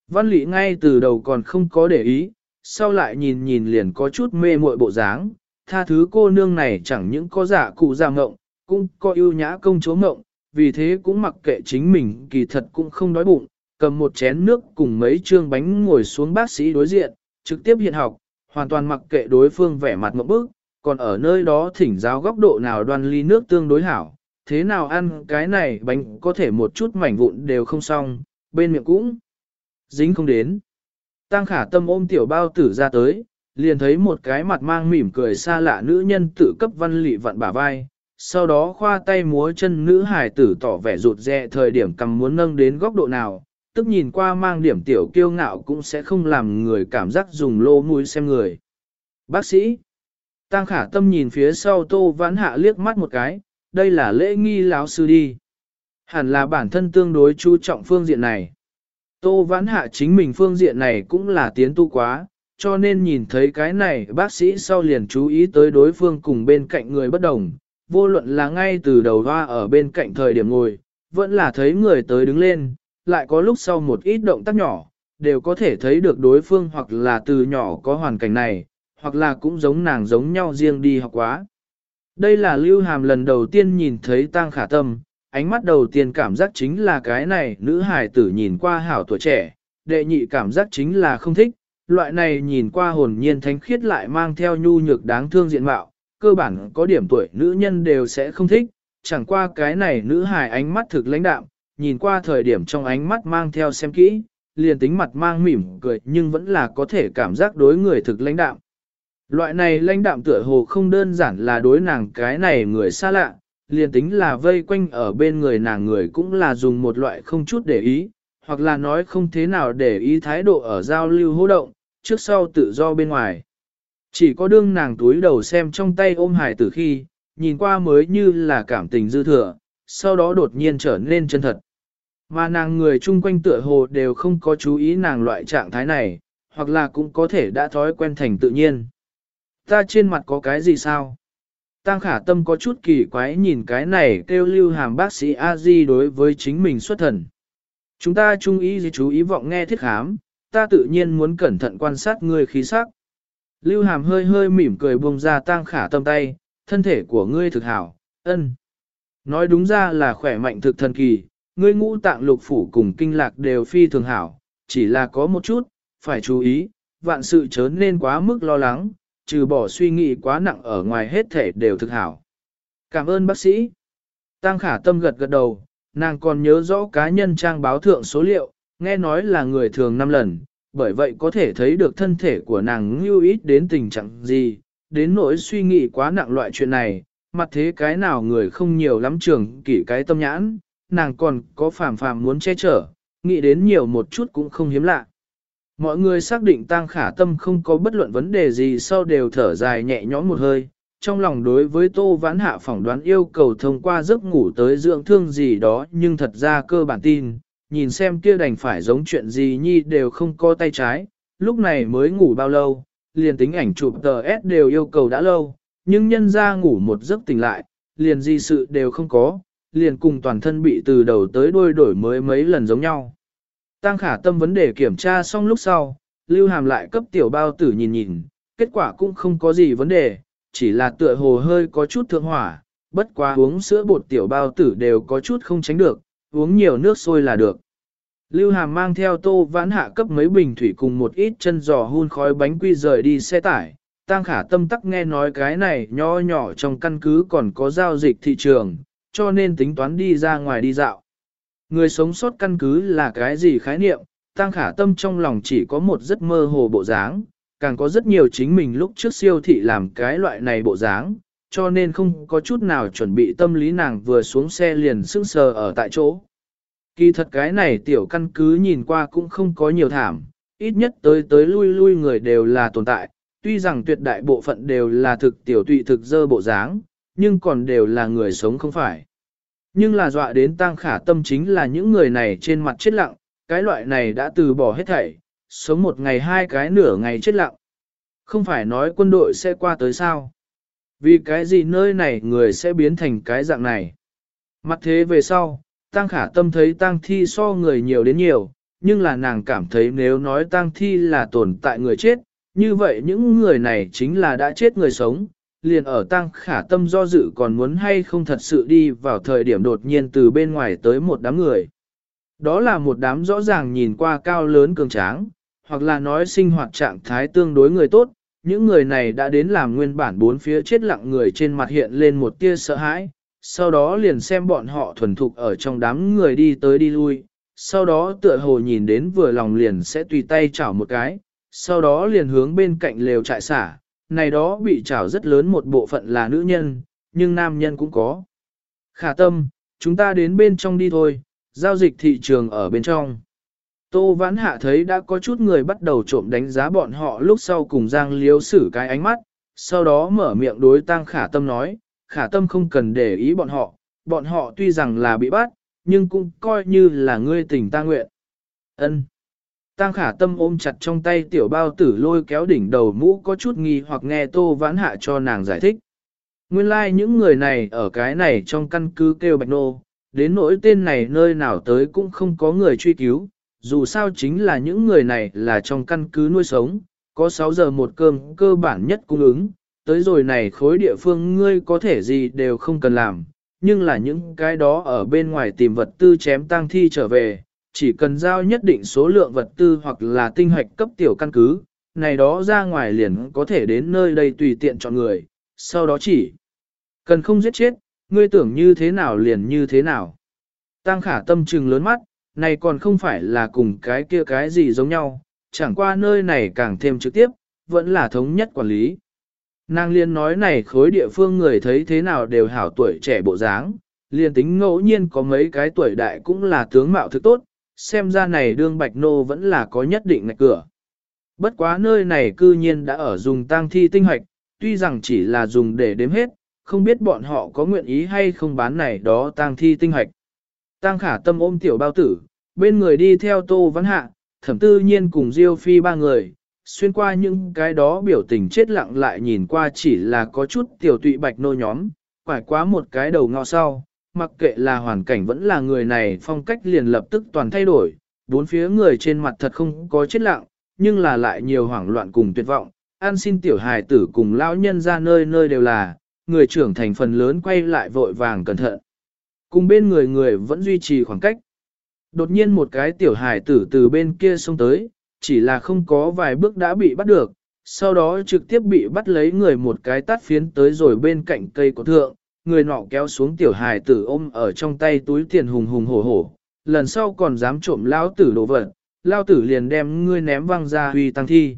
Văn lị ngay từ đầu còn không có để ý, sau lại nhìn nhìn liền có chút mê muội bộ dáng, tha thứ cô nương này chẳng những có giả cụ giả ngộng, cũng có ưu nhã công chúa ngộng, vì thế cũng mặc kệ chính mình kỳ thật cũng không đói bụng, cầm một chén nước cùng mấy trương bánh ngồi xuống bác sĩ đối diện, trực tiếp hiện học, hoàn toàn mặc kệ đối phương vẻ mặt mộng bức, còn ở nơi đó thỉnh giáo góc độ nào đoan ly nước tương đối hảo, thế nào ăn cái này bánh có thể một chút mảnh vụn đều không xong, bên miệng cũng dính không đến. Tăng khả tâm ôm tiểu bao tử ra tới, liền thấy một cái mặt mang mỉm cười xa lạ nữ nhân tự cấp văn lị vặn bả vai, sau đó khoa tay múa chân nữ hải tử tỏ vẻ rụt rè thời điểm cầm muốn nâng đến góc độ nào, tức nhìn qua mang điểm tiểu kiêu ngạo cũng sẽ không làm người cảm giác dùng lô mũi xem người. Bác sĩ, Tăng khả tâm nhìn phía sau tô vãn hạ liếc mắt một cái, đây là lễ nghi lão sư đi. Hẳn là bản thân tương đối chú trọng phương diện này. Tô vãn hạ chính mình phương diện này cũng là tiến tu quá, cho nên nhìn thấy cái này bác sĩ sau liền chú ý tới đối phương cùng bên cạnh người bất đồng, vô luận là ngay từ đầu hoa ở bên cạnh thời điểm ngồi, vẫn là thấy người tới đứng lên, lại có lúc sau một ít động tác nhỏ, đều có thể thấy được đối phương hoặc là từ nhỏ có hoàn cảnh này, hoặc là cũng giống nàng giống nhau riêng đi học quá. Đây là Lưu Hàm lần đầu tiên nhìn thấy Tăng Khả Tâm, ánh mắt đầu tiên cảm giác chính là cái này nữ hài tử nhìn qua hảo tuổi trẻ, đệ nhị cảm giác chính là không thích, loại này nhìn qua hồn nhiên thánh khiết lại mang theo nhu nhược đáng thương diện mạo, cơ bản có điểm tuổi nữ nhân đều sẽ không thích, chẳng qua cái này nữ hài ánh mắt thực lãnh đạm, nhìn qua thời điểm trong ánh mắt mang theo xem kỹ, liền tính mặt mang mỉm cười nhưng vẫn là có thể cảm giác đối người thực lãnh đạm. Loại này lãnh đạm tựa hồ không đơn giản là đối nàng cái này người xa lạ, liền tính là vây quanh ở bên người nàng người cũng là dùng một loại không chút để ý, hoặc là nói không thế nào để ý thái độ ở giao lưu hô động, trước sau tự do bên ngoài. Chỉ có đương nàng túi đầu xem trong tay ôm hải tử khi, nhìn qua mới như là cảm tình dư thừa, sau đó đột nhiên trở nên chân thật. Mà nàng người chung quanh tựa hồ đều không có chú ý nàng loại trạng thái này, hoặc là cũng có thể đã thói quen thành tự nhiên. Ta trên mặt có cái gì sao? Tăng khả tâm có chút kỳ quái nhìn cái này kêu lưu hàm bác sĩ A-di đối với chính mình xuất thần. Chúng ta chung ý gì chú ý vọng nghe thiết khám, ta tự nhiên muốn cẩn thận quan sát ngươi khí sắc. Lưu hàm hơi hơi mỉm cười buông ra tăng khả tâm tay, thân thể của ngươi thực hảo, ân. Nói đúng ra là khỏe mạnh thực thần kỳ, ngươi ngũ tạng lục phủ cùng kinh lạc đều phi thường hảo, chỉ là có một chút, phải chú ý, vạn sự chớ nên quá mức lo lắng, trừ bỏ suy nghĩ quá nặng ở ngoài hết thể đều thực hảo. Cảm ơn bác sĩ. Tăng khả tâm gật gật đầu, nàng còn nhớ rõ cá nhân trang báo thượng số liệu, nghe nói là người thường năm lần, bởi vậy có thể thấy được thân thể của nàng lưu ít đến tình trạng gì, đến nỗi suy nghĩ quá nặng loại chuyện này, mặt thế cái nào người không nhiều lắm trường kỷ cái tâm nhãn, nàng còn có phàm phàm muốn che chở, nghĩ đến nhiều một chút cũng không hiếm lạ. Mọi người xác định tăng khả tâm không có bất luận vấn đề gì sau đều thở dài nhẹ nhõm một hơi, trong lòng đối với tô vãn hạ phỏng đoán yêu cầu thông qua giấc ngủ tới dưỡng thương gì đó nhưng thật ra cơ bản tin, nhìn xem kia đành phải giống chuyện gì nhi đều không có tay trái, lúc này mới ngủ bao lâu, liền tính ảnh chụp tờ S đều yêu cầu đã lâu, nhưng nhân ra ngủ một giấc tỉnh lại, liền gì sự đều không có, liền cùng toàn thân bị từ đầu tới đuôi đổi mới mấy lần giống nhau. Tăng khả tâm vấn đề kiểm tra xong lúc sau, lưu hàm lại cấp tiểu bao tử nhìn nhìn, kết quả cũng không có gì vấn đề, chỉ là tựa hồ hơi có chút thượng hỏa, bất quá uống sữa bột tiểu bao tử đều có chút không tránh được, uống nhiều nước sôi là được. Lưu Hàm mang theo tô vãn hạ cấp mấy bình thủy cùng một ít chân giò hun khói bánh quy rời đi xe tải. Tăng khả tâm tắc nghe nói cái này nho nhỏ trong căn cứ còn có giao dịch thị trường, cho nên tính toán đi ra ngoài đi dạo. Người sống sót căn cứ là cái gì khái niệm, tăng khả tâm trong lòng chỉ có một giấc mơ hồ bộ dáng, càng có rất nhiều chính mình lúc trước siêu thị làm cái loại này bộ dáng, cho nên không có chút nào chuẩn bị tâm lý nàng vừa xuống xe liền sững sờ ở tại chỗ. Kỳ thật cái này tiểu căn cứ nhìn qua cũng không có nhiều thảm, ít nhất tới tới lui lui người đều là tồn tại, tuy rằng tuyệt đại bộ phận đều là thực tiểu tụy thực dơ bộ dáng, nhưng còn đều là người sống không phải. Nhưng là dọa đến tăng khả tâm chính là những người này trên mặt chết lặng, cái loại này đã từ bỏ hết thảy, sống một ngày hai cái nửa ngày chết lặng. Không phải nói quân đội sẽ qua tới sao. Vì cái gì nơi này người sẽ biến thành cái dạng này. Mặt thế về sau, Tăng khả tâm thấy tăng thi so người nhiều đến nhiều, nhưng là nàng cảm thấy nếu nói tăng thi là tồn tại người chết, như vậy những người này chính là đã chết người sống, liền ở tăng khả tâm do dự còn muốn hay không thật sự đi vào thời điểm đột nhiên từ bên ngoài tới một đám người. Đó là một đám rõ ràng nhìn qua cao lớn cường tráng, hoặc là nói sinh hoạt trạng thái tương đối người tốt, những người này đã đến làm nguyên bản bốn phía chết lặng người trên mặt hiện lên một tia sợ hãi, sau đó liền xem bọn họ thuần thục ở trong đám người đi tới đi lui, sau đó tựa hồ nhìn đến vừa lòng liền sẽ tùy tay chảo một cái, sau đó liền hướng bên cạnh lều trại xả, này đó bị chảo rất lớn một bộ phận là nữ nhân, nhưng nam nhân cũng có. Khả tâm, chúng ta đến bên trong đi thôi, giao dịch thị trường ở bên trong. Tô Vãn Hạ thấy đã có chút người bắt đầu trộm đánh giá bọn họ lúc sau cùng Giang Liếu xử cái ánh mắt, sau đó mở miệng đối Tăng Khả Tâm nói, khả tâm không cần để ý bọn họ, bọn họ tuy rằng là bị bắt, nhưng cũng coi như là ngươi tình ta nguyện. Ân. Tăng khả tâm ôm chặt trong tay tiểu bao tử lôi kéo đỉnh đầu mũ có chút nghi hoặc nghe tô vãn hạ cho nàng giải thích. Nguyên lai like những người này ở cái này trong căn cứ kêu bạch nô, đến nỗi tên này nơi nào tới cũng không có người truy cứu, dù sao chính là những người này là trong căn cứ nuôi sống, có 6 giờ một cơm cơ bản nhất cung ứng, tới rồi này khối địa phương ngươi có thể gì đều không cần làm, nhưng là những cái đó ở bên ngoài tìm vật tư chém tang thi trở về, chỉ cần giao nhất định số lượng vật tư hoặc là tinh hoạch cấp tiểu căn cứ, này đó ra ngoài liền có thể đến nơi đây tùy tiện chọn người, sau đó chỉ cần không giết chết, ngươi tưởng như thế nào liền như thế nào. Tăng khả tâm trừng lớn mắt, này còn không phải là cùng cái kia cái gì giống nhau, chẳng qua nơi này càng thêm trực tiếp, vẫn là thống nhất quản lý. Nàng liên nói này khối địa phương người thấy thế nào đều hảo tuổi trẻ bộ dáng, liền tính ngẫu nhiên có mấy cái tuổi đại cũng là tướng mạo thực tốt, xem ra này đương bạch nô vẫn là có nhất định ngạch cửa. Bất quá nơi này cư nhiên đã ở dùng tang thi tinh hoạch, tuy rằng chỉ là dùng để đếm hết, không biết bọn họ có nguyện ý hay không bán này đó tang thi tinh hoạch. Tang khả tâm ôm tiểu bao tử, bên người đi theo tô văn hạ, thẩm tư nhiên cùng Diêu phi ba người, xuyên qua những cái đó biểu tình chết lặng lại nhìn qua chỉ là có chút tiểu tụy bạch nô nhóm, quải quá một cái đầu ngọ sau, mặc kệ là hoàn cảnh vẫn là người này phong cách liền lập tức toàn thay đổi, bốn phía người trên mặt thật không có chết lặng, nhưng là lại nhiều hoảng loạn cùng tuyệt vọng, an xin tiểu hài tử cùng lão nhân ra nơi nơi đều là, người trưởng thành phần lớn quay lại vội vàng cẩn thận. Cùng bên người người vẫn duy trì khoảng cách. Đột nhiên một cái tiểu hải tử từ bên kia xông tới, chỉ là không có vài bước đã bị bắt được, sau đó trực tiếp bị bắt lấy người một cái tát phiến tới rồi bên cạnh cây của thượng, người nọ kéo xuống tiểu hài tử ôm ở trong tay túi tiền hùng hùng hổ hổ, lần sau còn dám trộm lão tử đồ vật, lao tử liền đem ngươi ném văng ra huy tăng thi.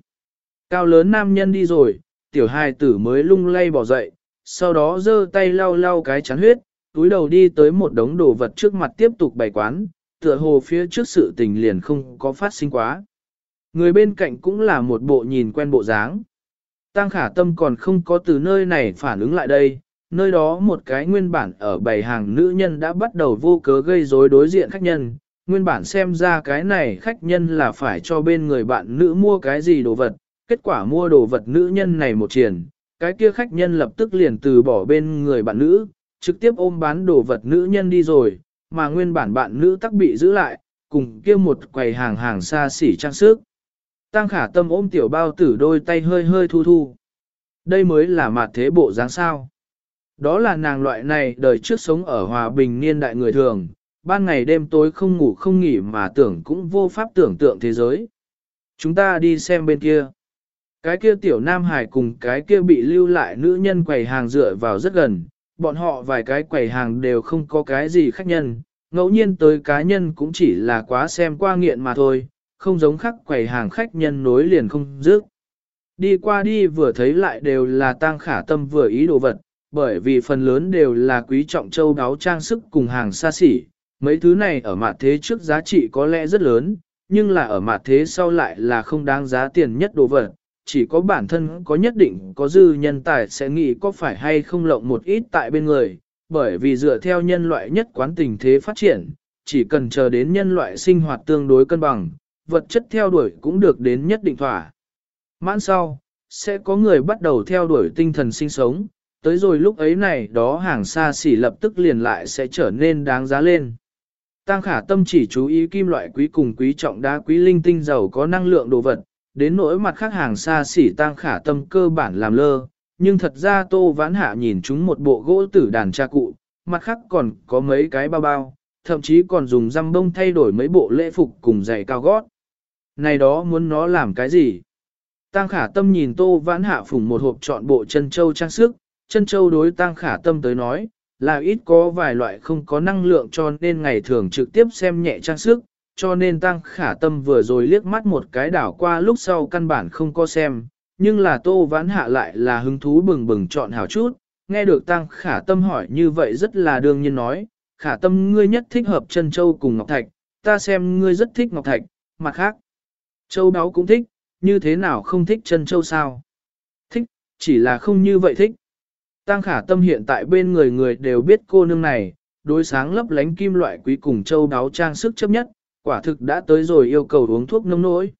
Cao lớn nam nhân đi rồi, tiểu hài tử mới lung lay bỏ dậy, sau đó giơ tay lau lau cái chán huyết, túi đầu đi tới một đống đồ vật trước mặt tiếp tục bày quán, tựa hồ phía trước sự tình liền không có phát sinh quá. Người bên cạnh cũng là một bộ nhìn quen bộ dáng. Tăng khả tâm còn không có từ nơi này phản ứng lại đây, nơi đó một cái nguyên bản ở bầy hàng nữ nhân đã bắt đầu vô cớ gây rối đối diện khách nhân. Nguyên bản xem ra cái này khách nhân là phải cho bên người bạn nữ mua cái gì đồ vật, kết quả mua đồ vật nữ nhân này một triển, cái kia khách nhân lập tức liền từ bỏ bên người bạn nữ, trực tiếp ôm bán đồ vật nữ nhân đi rồi, mà nguyên bản bạn nữ tắc bị giữ lại, cùng kia một quầy hàng hàng xa xỉ trang sức. Tăng khả tâm ôm tiểu bao tử đôi tay hơi hơi thu thu. Đây mới là mặt thế bộ dáng sao. Đó là nàng loại này đời trước sống ở hòa bình niên đại người thường, ban ngày đêm tối không ngủ không nghỉ mà tưởng cũng vô pháp tưởng tượng thế giới. Chúng ta đi xem bên kia. Cái kia tiểu nam hải cùng cái kia bị lưu lại nữ nhân quầy hàng dựa vào rất gần, bọn họ vài cái quầy hàng đều không có cái gì khách nhân, ngẫu nhiên tới cá nhân cũng chỉ là quá xem qua nghiện mà thôi, không giống khắc quầy hàng khách nhân nối liền không dứt. Đi qua đi vừa thấy lại đều là tang khả tâm vừa ý đồ vật, bởi vì phần lớn đều là quý trọng châu đáo trang sức cùng hàng xa xỉ, mấy thứ này ở mặt thế trước giá trị có lẽ rất lớn, nhưng là ở mặt thế sau lại là không đáng giá tiền nhất đồ vật, chỉ có bản thân có nhất định có dư nhân tài sẽ nghĩ có phải hay không lộng một ít tại bên người, bởi vì dựa theo nhân loại nhất quán tình thế phát triển, chỉ cần chờ đến nhân loại sinh hoạt tương đối cân bằng, vật chất theo đuổi cũng được đến nhất định thỏa. Mãn sau, sẽ có người bắt đầu theo đuổi tinh thần sinh sống, tới rồi lúc ấy này đó hàng xa xỉ lập tức liền lại sẽ trở nên đáng giá lên. Tăng khả tâm chỉ chú ý kim loại quý cùng quý trọng đá quý linh tinh giàu có năng lượng đồ vật, đến nỗi mặt khác hàng xa xỉ tăng khả tâm cơ bản làm lơ, nhưng thật ra tô vãn hạ nhìn chúng một bộ gỗ tử đàn cha cụ, mặt khác còn có mấy cái bao bao, thậm chí còn dùng răm bông thay đổi mấy bộ lễ phục cùng giày cao gót. Này đó muốn nó làm cái gì? Tăng khả tâm nhìn tô vãn hạ phủng một hộp chọn bộ chân châu trang sức, chân châu đối tăng khả tâm tới nói, là ít có vài loại không có năng lượng cho nên ngày thường trực tiếp xem nhẹ trang sức, cho nên tăng khả tâm vừa rồi liếc mắt một cái đảo qua lúc sau căn bản không có xem, nhưng là tô vãn hạ lại là hứng thú bừng bừng chọn hảo chút, nghe được tăng khả tâm hỏi như vậy rất là đương nhiên nói, khả tâm ngươi nhất thích hợp chân châu cùng ngọc thạch, ta xem ngươi rất thích ngọc thạch, mặt khác, châu đáo cũng thích, như thế nào không thích chân châu sao? Thích, chỉ là không như vậy thích. Tăng khả tâm hiện tại bên người người đều biết cô nương này, đối sáng lấp lánh kim loại quý cùng châu đáo trang sức chấp nhất, quả thực đã tới rồi yêu cầu uống thuốc nông nỗi.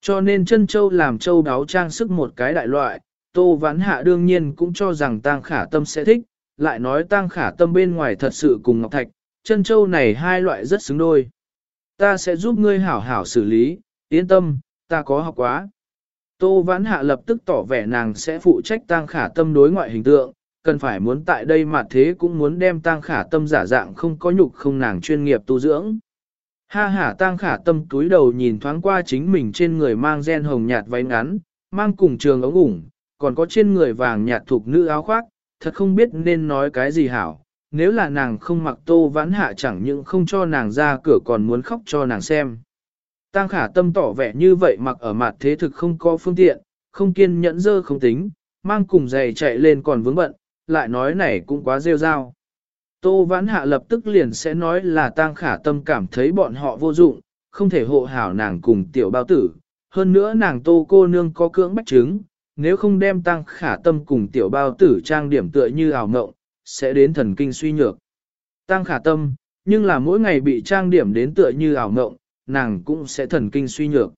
Cho nên chân châu làm châu đáo trang sức một cái đại loại, tô vãn hạ đương nhiên cũng cho rằng tăng khả tâm sẽ thích, lại nói tăng khả tâm bên ngoài thật sự cùng ngọc thạch, chân châu này hai loại rất xứng đôi. Ta sẽ giúp ngươi hảo hảo xử lý, yên tâm, ta có học quá. Tô vãn hạ lập tức tỏ vẻ nàng sẽ phụ trách tăng khả tâm đối ngoại hình tượng, cần phải muốn tại đây mà thế cũng muốn đem tăng khả tâm giả dạng không có nhục không nàng chuyên nghiệp tu dưỡng. Ha hả tang khả tâm túi đầu nhìn thoáng qua chính mình trên người mang gen hồng nhạt váy ngắn, mang cùng trường ống ủng, còn có trên người vàng nhạt thuộc nữ áo khoác, thật không biết nên nói cái gì hảo. Nếu là nàng không mặc tô vãn hạ chẳng những không cho nàng ra cửa còn muốn khóc cho nàng xem. Tang khả tâm tỏ vẻ như vậy mặc ở mặt thế thực không có phương tiện, không kiên nhẫn dơ không tính, mang cùng giày chạy lên còn vướng bận, lại nói này cũng quá rêu rao. Tô Vãn Hạ lập tức liền sẽ nói là Tang Khả Tâm cảm thấy bọn họ vô dụng, không thể hộ hảo nàng cùng tiểu bao tử. Hơn nữa nàng Tô cô nương có cưỡng bách chứng, nếu không đem Tang Khả Tâm cùng tiểu bao tử trang điểm tựa như ảo ngộng, sẽ đến thần kinh suy nhược. Tang Khả Tâm, nhưng là mỗi ngày bị trang điểm đến tựa như ảo ngộng, nàng cũng sẽ thần kinh suy nhược.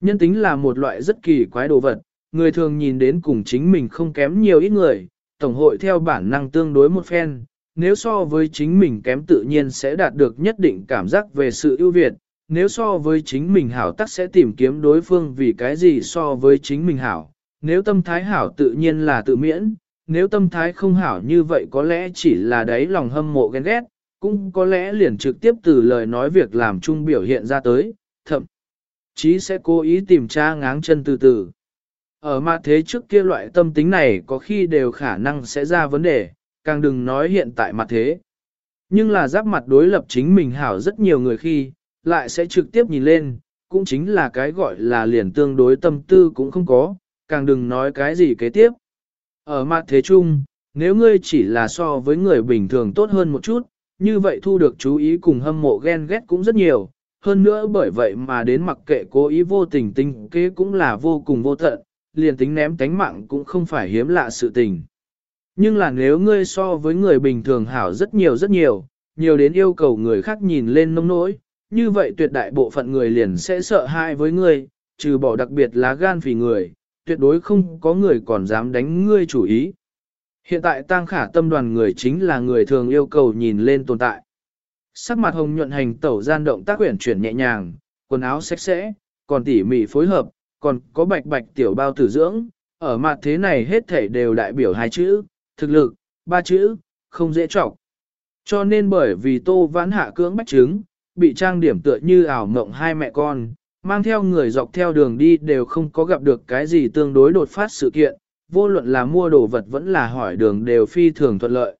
Nhân tính là một loại rất kỳ quái đồ vật, người thường nhìn đến cùng chính mình không kém nhiều ít người, tổng hội theo bản năng tương đối một phen, nếu so với chính mình kém tự nhiên sẽ đạt được nhất định cảm giác về sự ưu việt, nếu so với chính mình hảo tắc sẽ tìm kiếm đối phương vì cái gì so với chính mình hảo, nếu tâm thái hảo tự nhiên là tự miễn, nếu tâm thái không hảo như vậy có lẽ chỉ là đấy lòng hâm mộ ghen ghét, cũng có lẽ liền trực tiếp từ lời nói việc làm chung biểu hiện ra tới, thậm chí sẽ cố ý tìm tra ngáng chân từ từ. Ở mặt thế trước kia loại tâm tính này có khi đều khả năng sẽ ra vấn đề, càng đừng nói hiện tại mặt thế. Nhưng là giáp mặt đối lập chính mình hảo rất nhiều người khi, lại sẽ trực tiếp nhìn lên, cũng chính là cái gọi là liền tương đối tâm tư cũng không có, càng đừng nói cái gì kế tiếp. Ở mặt thế chung, nếu ngươi chỉ là so với người bình thường tốt hơn một chút, như vậy thu được chú ý cùng hâm mộ ghen ghét cũng rất nhiều, hơn nữa bởi vậy mà đến mặc kệ cố ý vô tình tinh kế cũng là vô cùng vô tận, liền tính ném tánh mạng cũng không phải hiếm lạ sự tình. Nhưng là nếu ngươi so với người bình thường hảo rất nhiều rất nhiều, nhiều đến yêu cầu người khác nhìn lên nông nỗi, như vậy tuyệt đại bộ phận người liền sẽ sợ hãi với ngươi, trừ bỏ đặc biệt lá gan vì người, tuyệt đối không có người còn dám đánh ngươi chủ ý. Hiện tại tăng khả tâm đoàn người chính là người thường yêu cầu nhìn lên tồn tại. Sắc mặt hồng nhuận hành tẩu gian động tác quyển chuyển nhẹ nhàng, quần áo sạch sẽ, còn tỉ mỉ phối hợp, còn có bạch bạch tiểu bao tử dưỡng, ở mặt thế này hết thể đều đại biểu hai chữ, thực lực, ba chữ, không dễ trọng. Cho nên bởi vì Tô Vãn Hạ cưỡng bách trứng, bị trang điểm tựa như ảo mộng hai mẹ con, mang theo người dọc theo đường đi đều không có gặp được cái gì tương đối đột phát sự kiện, vô luận là mua đồ vật vẫn là hỏi đường đều phi thường thuận lợi.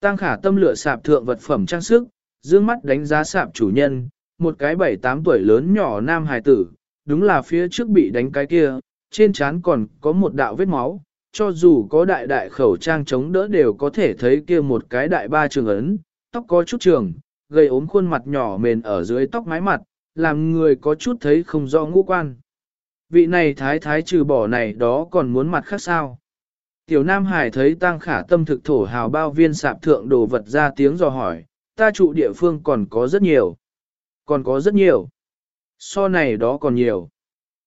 Tăng khả tâm lựa sạp thượng vật phẩm trang sức, dương mắt đánh giá sạp chủ nhân, một cái bảy tám tuổi lớn nhỏ nam hài tử, đúng là phía trước bị đánh cái kia, trên trán còn có một đạo vết máu, cho dù có đại đại khẩu trang chống đỡ đều có thể thấy kia một cái đại ba trường ấn, tóc có chút trường, gây ốm khuôn mặt nhỏ mền ở dưới tóc mái mặt, làm người có chút thấy không rõ ngũ quan. Vị này thái thái trừ bỏ này đó còn muốn mặt khác sao. Tiểu Nam Hải thấy tăng khả tâm thực thổ hào bao viên sạp thượng đồ vật ra tiếng dò hỏi, ta trụ địa phương còn có rất nhiều. Còn có rất nhiều. So này đó còn nhiều.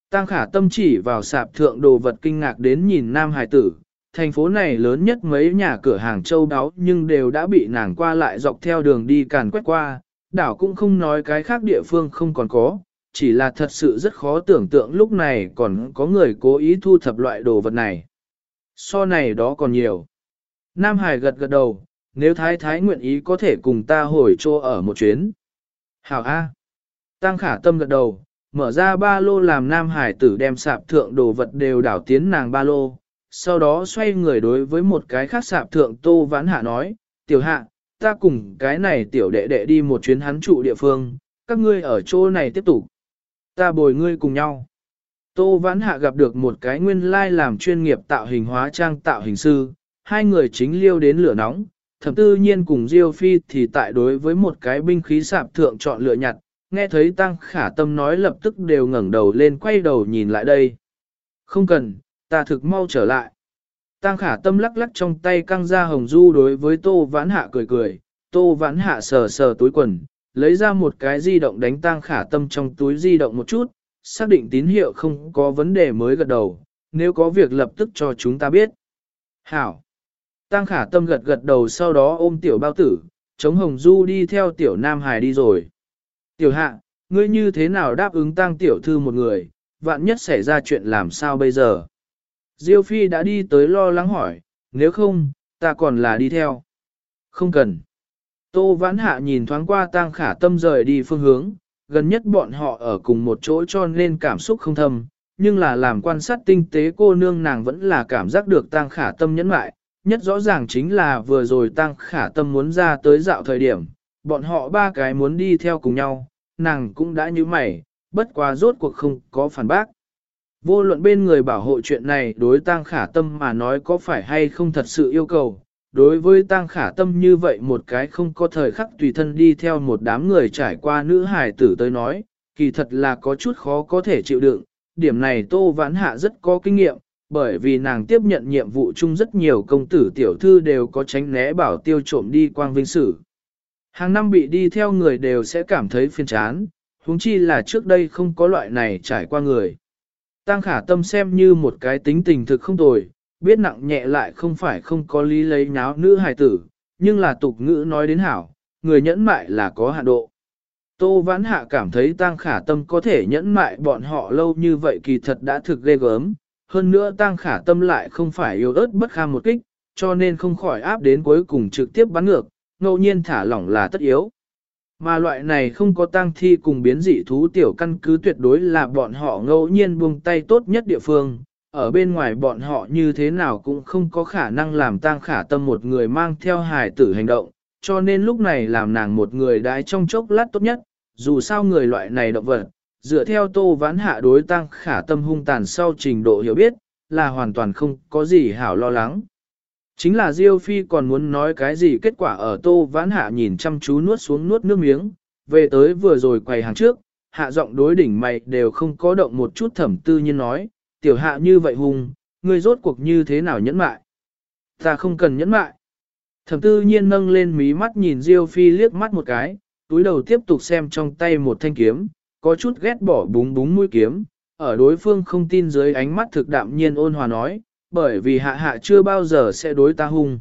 Tăng khả tâm chỉ vào sạp thượng đồ vật kinh ngạc đến nhìn Nam Hải tử. Thành phố này lớn nhất mấy nhà cửa hàng châu đáo nhưng đều đã bị nàng qua lại dọc theo đường đi càn quét qua. Đảo cũng không nói cái khác địa phương không còn có, chỉ là thật sự rất khó tưởng tượng lúc này còn có người cố ý thu thập loại đồ vật này. So này đó còn nhiều. Nam Hải gật gật đầu, nếu thái thái nguyện ý có thể cùng ta hồi chỗ ở một chuyến. Hảo A. Tăng khả tâm gật đầu, mở ra ba lô làm Nam Hải tử đem sạp thượng đồ vật đều đảo tiến nàng ba lô. Sau đó xoay người đối với một cái khác sạp thượng tô vãn hạ nói, tiểu hạ, ta cùng cái này tiểu đệ đệ đi một chuyến hắn trụ địa phương, các ngươi ở chỗ này tiếp tục. Ta bồi ngươi cùng nhau. Tô Vãn Hạ gặp được một cái nguyên lai làm chuyên nghiệp tạo hình hóa trang tạo hình sư, hai người chính liêu đến lửa nóng, thẩm tư nhiên cùng Diêu Phi thì tại đối với một cái binh khí sạp thượng chọn lựa nhặt, nghe thấy Tăng Khả Tâm nói lập tức đều ngẩng đầu lên quay đầu nhìn lại đây. Không cần, ta thực mau trở lại. Tăng Khả Tâm lắc lắc trong tay căng ra hồng du đối với Tô Vãn Hạ cười cười, Tô Vãn Hạ sờ sờ túi quần, lấy ra một cái di động đánh Tăng Khả Tâm trong túi di động một chút, xác định tín hiệu không có vấn đề mới gật đầu, nếu có việc lập tức cho chúng ta biết. Hảo. Tăng khả tâm gật gật đầu sau đó ôm tiểu bao tử, chống hồng du đi theo tiểu nam hải đi rồi. Tiểu hạ, ngươi như thế nào đáp ứng tăng tiểu thư một người, vạn nhất xảy ra chuyện làm sao bây giờ? Diêu phi đã đi tới lo lắng hỏi, nếu không, ta còn là đi theo. Không cần. Tô vãn hạ nhìn thoáng qua Tang khả tâm rời đi phương hướng, gần nhất bọn họ ở cùng một chỗ cho nên cảm xúc không thâm, nhưng là làm quan sát tinh tế cô nương nàng vẫn là cảm giác được Tang khả tâm nhẫn mại, nhất rõ ràng chính là vừa rồi Tang khả tâm muốn ra tới dạo thời điểm, bọn họ ba cái muốn đi theo cùng nhau, nàng cũng đã như mày, bất quá rốt cuộc không có phản bác. Vô luận bên người bảo hộ chuyện này đối tang khả tâm mà nói có phải hay không thật sự yêu cầu, đối với tang khả tâm như vậy một cái không có thời khắc tùy thân đi theo một đám người trải qua nữ hài tử tới nói, kỳ thật là có chút khó có thể chịu đựng, điểm này Tô Vãn Hạ rất có kinh nghiệm, bởi vì nàng tiếp nhận nhiệm vụ chung rất nhiều công tử tiểu thư đều có tránh né bảo tiêu trộm đi quang vinh sử. Hàng năm bị đi theo người đều sẽ cảm thấy phiền chán, huống chi là trước đây không có loại này trải qua người. Tăng khả tâm xem như một cái tính tình thực không tồi, biết nặng nhẹ lại không phải không có lý lấy nháo nữ hài tử, nhưng là tục ngữ nói đến hảo, người nhẫn mại là có hạn độ. Tô Vãn Hạ cảm thấy Tăng Khả Tâm có thể nhẫn mại bọn họ lâu như vậy kỳ thật đã thực ghê gớm, hơn nữa Tăng Khả Tâm lại không phải yếu ớt bất kham một kích, cho nên không khỏi áp đến cuối cùng trực tiếp bắn ngược, ngẫu nhiên thả lỏng là tất yếu. Mà loại này không có tang thi cùng biến dị thú tiểu căn cứ tuyệt đối là bọn họ ngẫu nhiên buông tay tốt nhất địa phương, ở bên ngoài bọn họ như thế nào cũng không có khả năng làm tang khả tâm một người mang theo hài tử hành động, cho nên lúc này làm nàng một người đái trong chốc lát tốt nhất, dù sao người loại này động vật, dựa theo tô ván hạ đối tăng khả tâm hung tàn sau trình độ hiểu biết, là hoàn toàn không có gì hảo lo lắng. Chính là Diêu Phi còn muốn nói cái gì kết quả ở tô vãn hạ nhìn chăm chú nuốt xuống nuốt nước miếng, về tới vừa rồi quầy hàng trước, hạ giọng đối đỉnh mày đều không có động một chút thẩm tư nhiên nói, tiểu hạ như vậy hùng, ngươi rốt cuộc như thế nào nhẫn mại? Ta không cần nhẫn mại. Thẩm tư nhiên nâng lên mí mắt nhìn Diêu Phi liếc mắt một cái, túi đầu tiếp tục xem trong tay một thanh kiếm, có chút ghét bỏ búng búng mũi kiếm, ở đối phương không tin dưới ánh mắt thực đạm nhiên ôn hòa nói, bởi vì hạ hạ chưa bao giờ sẽ đối ta hung.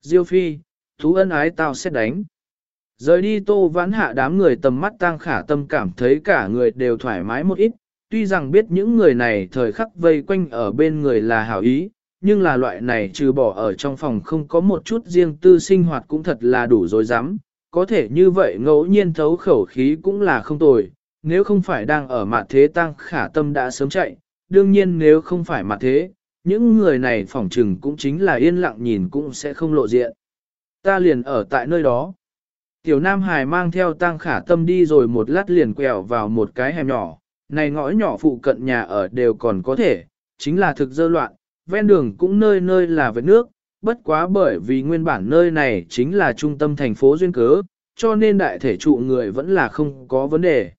Diêu Phi, thú ân ái tao sẽ đánh. Rời đi tô vãn hạ đám người tầm mắt tang khả tâm cảm thấy cả người đều thoải mái một ít, tuy rằng biết những người này thời khắc vây quanh ở bên người là hảo ý, nhưng là loại này trừ bỏ ở trong phòng không có một chút riêng tư sinh hoạt cũng thật là đủ rồi dám, có thể như vậy ngẫu nhiên thấu khẩu khí cũng là không tồi, nếu không phải đang ở mặt thế tăng khả tâm đã sớm chạy, đương nhiên nếu không phải mặt thế, những người này phỏng trừng cũng chính là yên lặng nhìn cũng sẽ không lộ diện. Ta liền ở tại nơi đó. Tiểu Nam Hải mang theo tăng khả tâm đi rồi một lát liền quẹo vào một cái hẻm nhỏ, này ngõ nhỏ phụ cận nhà ở đều còn có thể, chính là thực dơ loạn, ven đường cũng nơi nơi là vết nước, bất quá bởi vì nguyên bản nơi này chính là trung tâm thành phố duyên cớ, cho nên đại thể trụ người vẫn là không có vấn đề.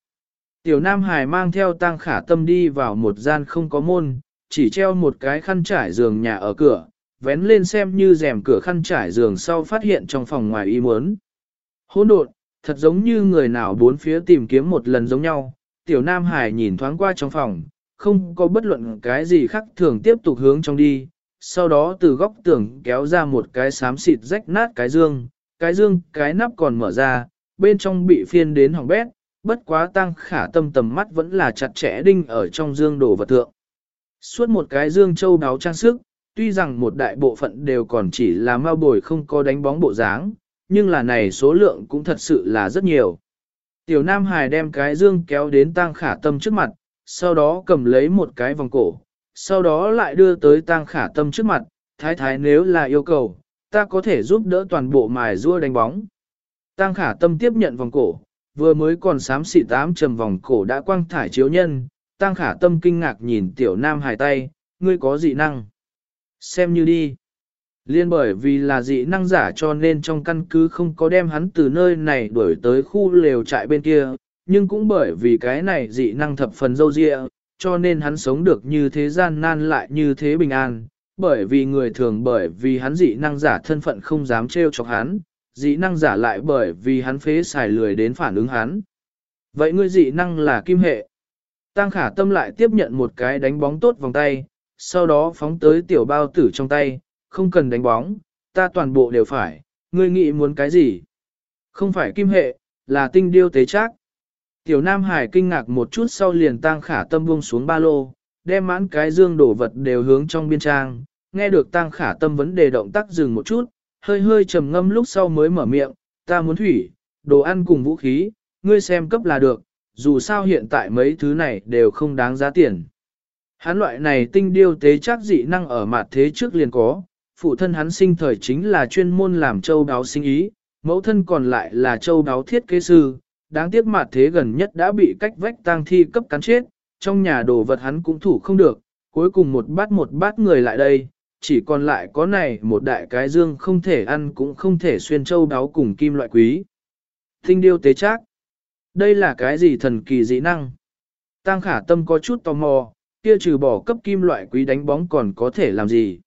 Tiểu Nam Hải mang theo tang khả tâm đi vào một gian không có môn, chỉ treo một cái khăn trải giường nhà ở cửa, vén lên xem như rèm cửa khăn trải giường sau phát hiện trong phòng ngoài y muốn. Hỗn độn, thật giống như người nào bốn phía tìm kiếm một lần giống nhau, tiểu Nam Hải nhìn thoáng qua trong phòng, không có bất luận cái gì khác thường tiếp tục hướng trong đi, sau đó từ góc tường kéo ra một cái xám xịt rách nát cái dương, cái dương cái nắp còn mở ra, bên trong bị phiên đến hỏng bét, bất quá tăng khả tâm tầm mắt vẫn là chặt chẽ đinh ở trong dương đồ vật thượng. Suốt một cái dương châu đáo trang sức, tuy rằng một đại bộ phận đều còn chỉ là mau bồi không có đánh bóng bộ dáng, nhưng là này số lượng cũng thật sự là rất nhiều. Tiểu Nam Hải đem cái dương kéo đến tang khả tâm trước mặt, sau đó cầm lấy một cái vòng cổ, sau đó lại đưa tới tang khả tâm trước mặt, thái thái nếu là yêu cầu, ta có thể giúp đỡ toàn bộ mài rua đánh bóng. Tang khả tâm tiếp nhận vòng cổ, vừa mới còn sám xị tám trầm vòng cổ đã quăng thải chiếu nhân, tăng khả tâm kinh ngạc nhìn tiểu nam hài tay, ngươi có dị năng. Xem như đi. Liên bởi vì là dị năng giả cho nên trong căn cứ không có đem hắn từ nơi này đuổi tới khu lều trại bên kia, nhưng cũng bởi vì cái này dị năng thập phần dâu dịa, cho nên hắn sống được như thế gian nan lại như thế bình an, bởi vì người thường bởi vì hắn dị năng giả thân phận không dám trêu chọc hắn, dị năng giả lại bởi vì hắn phế xài lười đến phản ứng hắn. Vậy ngươi dị năng là kim hệ. Tăng khả tâm lại tiếp nhận một cái đánh bóng tốt vòng tay, sau đó phóng tới tiểu bao tử trong tay, không cần đánh bóng, ta toàn bộ đều phải, ngươi nghĩ muốn cái gì? Không phải kim hệ, là tinh điêu tế chắc. Tiểu Nam Hải kinh ngạc một chút sau liền tăng khả tâm buông xuống ba lô, đem mãn cái dương đổ vật đều hướng trong biên trang, nghe được tăng khả tâm vấn đề động tác dừng một chút, hơi hơi trầm ngâm lúc sau mới mở miệng, ta muốn thủy, đồ ăn cùng vũ khí, ngươi xem cấp là được, dù sao hiện tại mấy thứ này đều không đáng giá tiền. Hắn loại này tinh điêu tế chắc dị năng ở mặt thế trước liền có, phụ thân hắn sinh thời chính là chuyên môn làm châu đáo sinh ý, mẫu thân còn lại là châu đáo thiết kế sư, đáng tiếc mặt thế gần nhất đã bị cách vách tang thi cấp cắn chết, trong nhà đồ vật hắn cũng thủ không được, cuối cùng một bát một bát người lại đây, chỉ còn lại có này một đại cái dương không thể ăn cũng không thể xuyên châu đáo cùng kim loại quý. Tinh điêu tế chắc. Đây là cái gì thần kỳ dị năng? Tăng khả tâm có chút tò mò, kia trừ bỏ cấp kim loại quý đánh bóng còn có thể làm gì?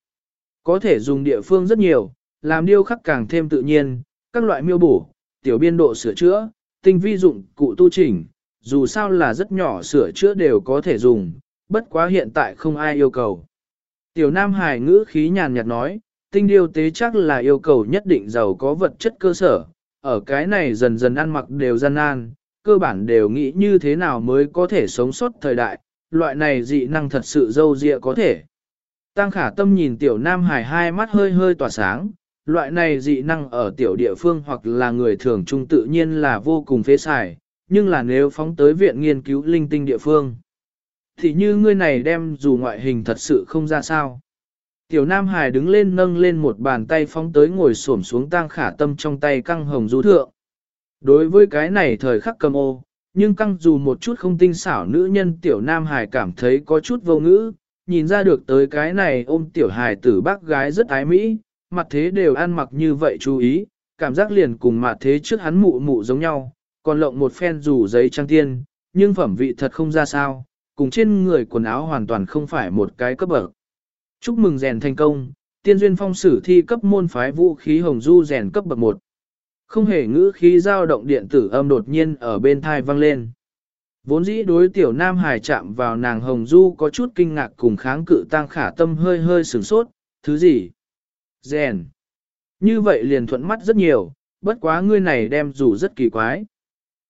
Có thể dùng địa phương rất nhiều, làm điêu khắc càng thêm tự nhiên, các loại miêu bổ, tiểu biên độ sửa chữa, tinh vi dụng cụ tu chỉnh, dù sao là rất nhỏ sửa chữa đều có thể dùng, bất quá hiện tại không ai yêu cầu. Tiểu Nam Hải ngữ khí nhàn nhạt nói, tinh điêu tế chắc là yêu cầu nhất định giàu có vật chất cơ sở, ở cái này dần dần ăn mặc đều gian nan, cơ bản đều nghĩ như thế nào mới có thể sống sót thời đại, loại này dị năng thật sự dâu dịa có thể. Tăng khả tâm nhìn tiểu Nam Hải hai mắt hơi hơi tỏa sáng, loại này dị năng ở tiểu địa phương hoặc là người thường trung tự nhiên là vô cùng phế xài, nhưng là nếu phóng tới viện nghiên cứu linh tinh địa phương. Thì như ngươi này đem dù ngoại hình thật sự không ra sao. Tiểu Nam Hải đứng lên nâng lên một bàn tay phóng tới ngồi xổm xuống tang khả tâm trong tay căng hồng du thượng. Đối với cái này thời khắc cầm ô, nhưng căng dù một chút không tinh xảo nữ nhân Tiểu Nam Hải cảm thấy có chút vô ngữ, nhìn ra được tới cái này ôm Tiểu Hải tử bác gái rất ái mỹ, mặt thế đều ăn mặc như vậy chú ý, cảm giác liền cùng mặt thế trước hắn mụ mụ giống nhau, còn lộng một phen dù giấy trang tiên, nhưng phẩm vị thật không ra sao, cùng trên người quần áo hoàn toàn không phải một cái cấp bậc. Chúc mừng rèn thành công, tiên duyên phong sử thi cấp môn phái vũ khí hồng du rèn cấp bậc 1. Không hề ngữ khí dao động điện tử âm đột nhiên ở bên thai vang lên. Vốn dĩ đối tiểu nam hải chạm vào nàng hồng du có chút kinh ngạc cùng kháng cự tăng khả tâm hơi hơi sửng sốt, thứ gì? Rèn. Như vậy liền thuận mắt rất nhiều, bất quá ngươi này đem rủ rất kỳ quái.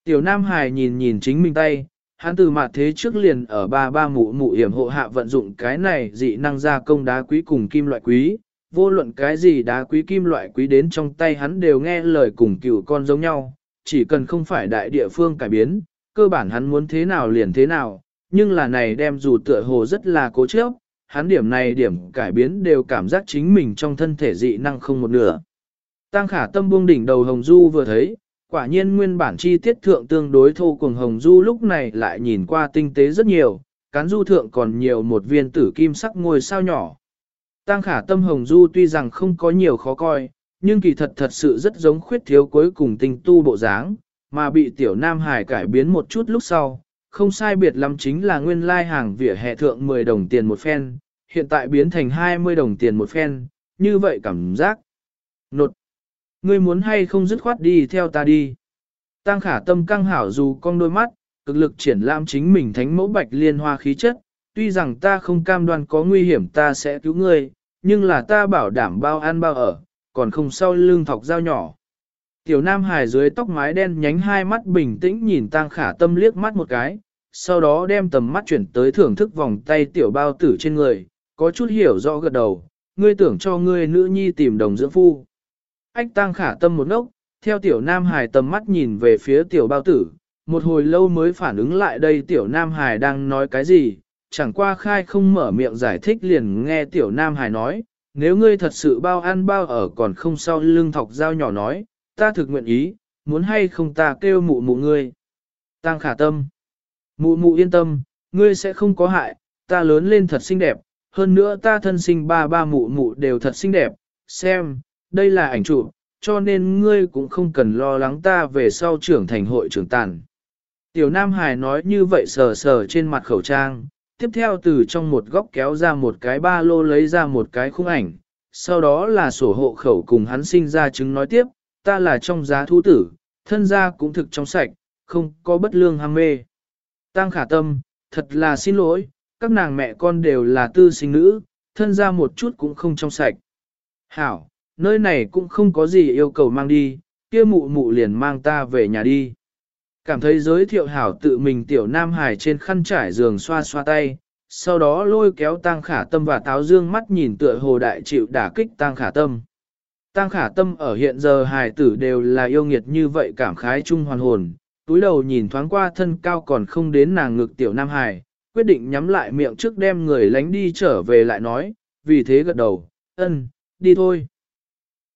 Tiểu nam hải nhìn nhìn chính mình tay, hắn từ mặt thế trước liền ở ba ba mụ mụ hiểm hộ hạ vận dụng cái này dị năng gia công đá quý cùng kim loại quý, vô luận cái gì đá quý kim loại quý đến trong tay hắn đều nghe lời cùng cựu con giống nhau, chỉ cần không phải đại địa phương cải biến, cơ bản hắn muốn thế nào liền thế nào, nhưng là này đem dù tựa hồ rất là cố chấp, hắn điểm này điểm cải biến đều cảm giác chính mình trong thân thể dị năng không một nửa. Tăng khả tâm buông đỉnh đầu Hồng Du vừa thấy, quả nhiên nguyên bản chi tiết thượng tương đối thô cùng Hồng Du lúc này lại nhìn qua tinh tế rất nhiều, cán du thượng còn nhiều một viên tử kim sắc ngôi sao nhỏ. Tăng khả tâm Hồng Du tuy rằng không có nhiều khó coi, nhưng kỳ thật thật sự rất giống khuyết thiếu cuối cùng tình tu bộ dáng, mà bị tiểu Nam Hải cải biến một chút lúc sau, không sai biệt lắm chính là nguyên lai hàng vỉa hè thượng 10 đồng tiền một phen, hiện tại biến thành 20 đồng tiền một phen, như vậy cảm giác. Nột! Ngươi muốn hay không dứt khoát đi theo ta đi. Tăng khả tâm căng hảo dù con đôi mắt, cực lực triển lãm chính mình thánh mẫu bạch liên hoa khí chất, tuy rằng ta không cam đoan có nguy hiểm ta sẽ cứu ngươi, nhưng là ta bảo đảm bao ăn bao ở, còn không sau lưng thọc dao nhỏ. Tiểu Nam Hải dưới tóc mái đen nhánh hai mắt bình tĩnh nhìn tang Khả Tâm liếc mắt một cái, sau đó đem tầm mắt chuyển tới thưởng thức vòng tay tiểu bao tử trên người, có chút hiểu rõ gật đầu, ngươi tưởng cho ngươi nữ nhi tìm đồng dưỡng phu. Ách tang Khả Tâm một nốc theo tiểu Nam Hải tầm mắt nhìn về phía tiểu bao tử, một hồi lâu mới phản ứng lại đây tiểu Nam Hải đang nói cái gì, chẳng qua khai không mở miệng giải thích liền nghe tiểu Nam Hải nói, nếu ngươi thật sự bao ăn bao ở còn không sau lưng thọc dao nhỏ nói, ta thực nguyện ý, muốn hay không ta kêu mụ mụ ngươi. Tăng khả tâm. Mụ mụ yên tâm, ngươi sẽ không có hại, ta lớn lên thật xinh đẹp, hơn nữa ta thân sinh ba ba mụ mụ đều thật xinh đẹp, xem, đây là ảnh chụp, cho nên ngươi cũng không cần lo lắng ta về sau trưởng thành hội trưởng tàn. Tiểu Nam Hải nói như vậy sờ sờ trên mặt khẩu trang, tiếp theo từ trong một góc kéo ra một cái ba lô lấy ra một cái khung ảnh, sau đó là sổ hộ khẩu cùng hắn sinh ra chứng nói tiếp, ta là trong giá thú tử, thân gia cũng thực trong sạch, không có bất lương ham mê. Tăng khả tâm, thật là xin lỗi, các nàng mẹ con đều là tư sinh nữ, thân gia một chút cũng không trong sạch. Hảo, nơi này cũng không có gì yêu cầu mang đi, kia mụ mụ liền mang ta về nhà đi. Cảm thấy giới thiệu hảo tự mình tiểu nam hải trên khăn trải giường xoa xoa tay, sau đó lôi kéo tang khả tâm và táo dương mắt nhìn tựa hồ đại chịu đả kích tang khả tâm. tang khả tâm ở hiện giờ hài tử đều là yêu nghiệt như vậy cảm khái chung hoàn hồn, túi đầu nhìn thoáng qua thân cao còn không đến nàng ngực tiểu nam hài, quyết định nhắm lại miệng trước đem người lánh đi trở về lại nói, vì thế gật đầu, ân, đi thôi.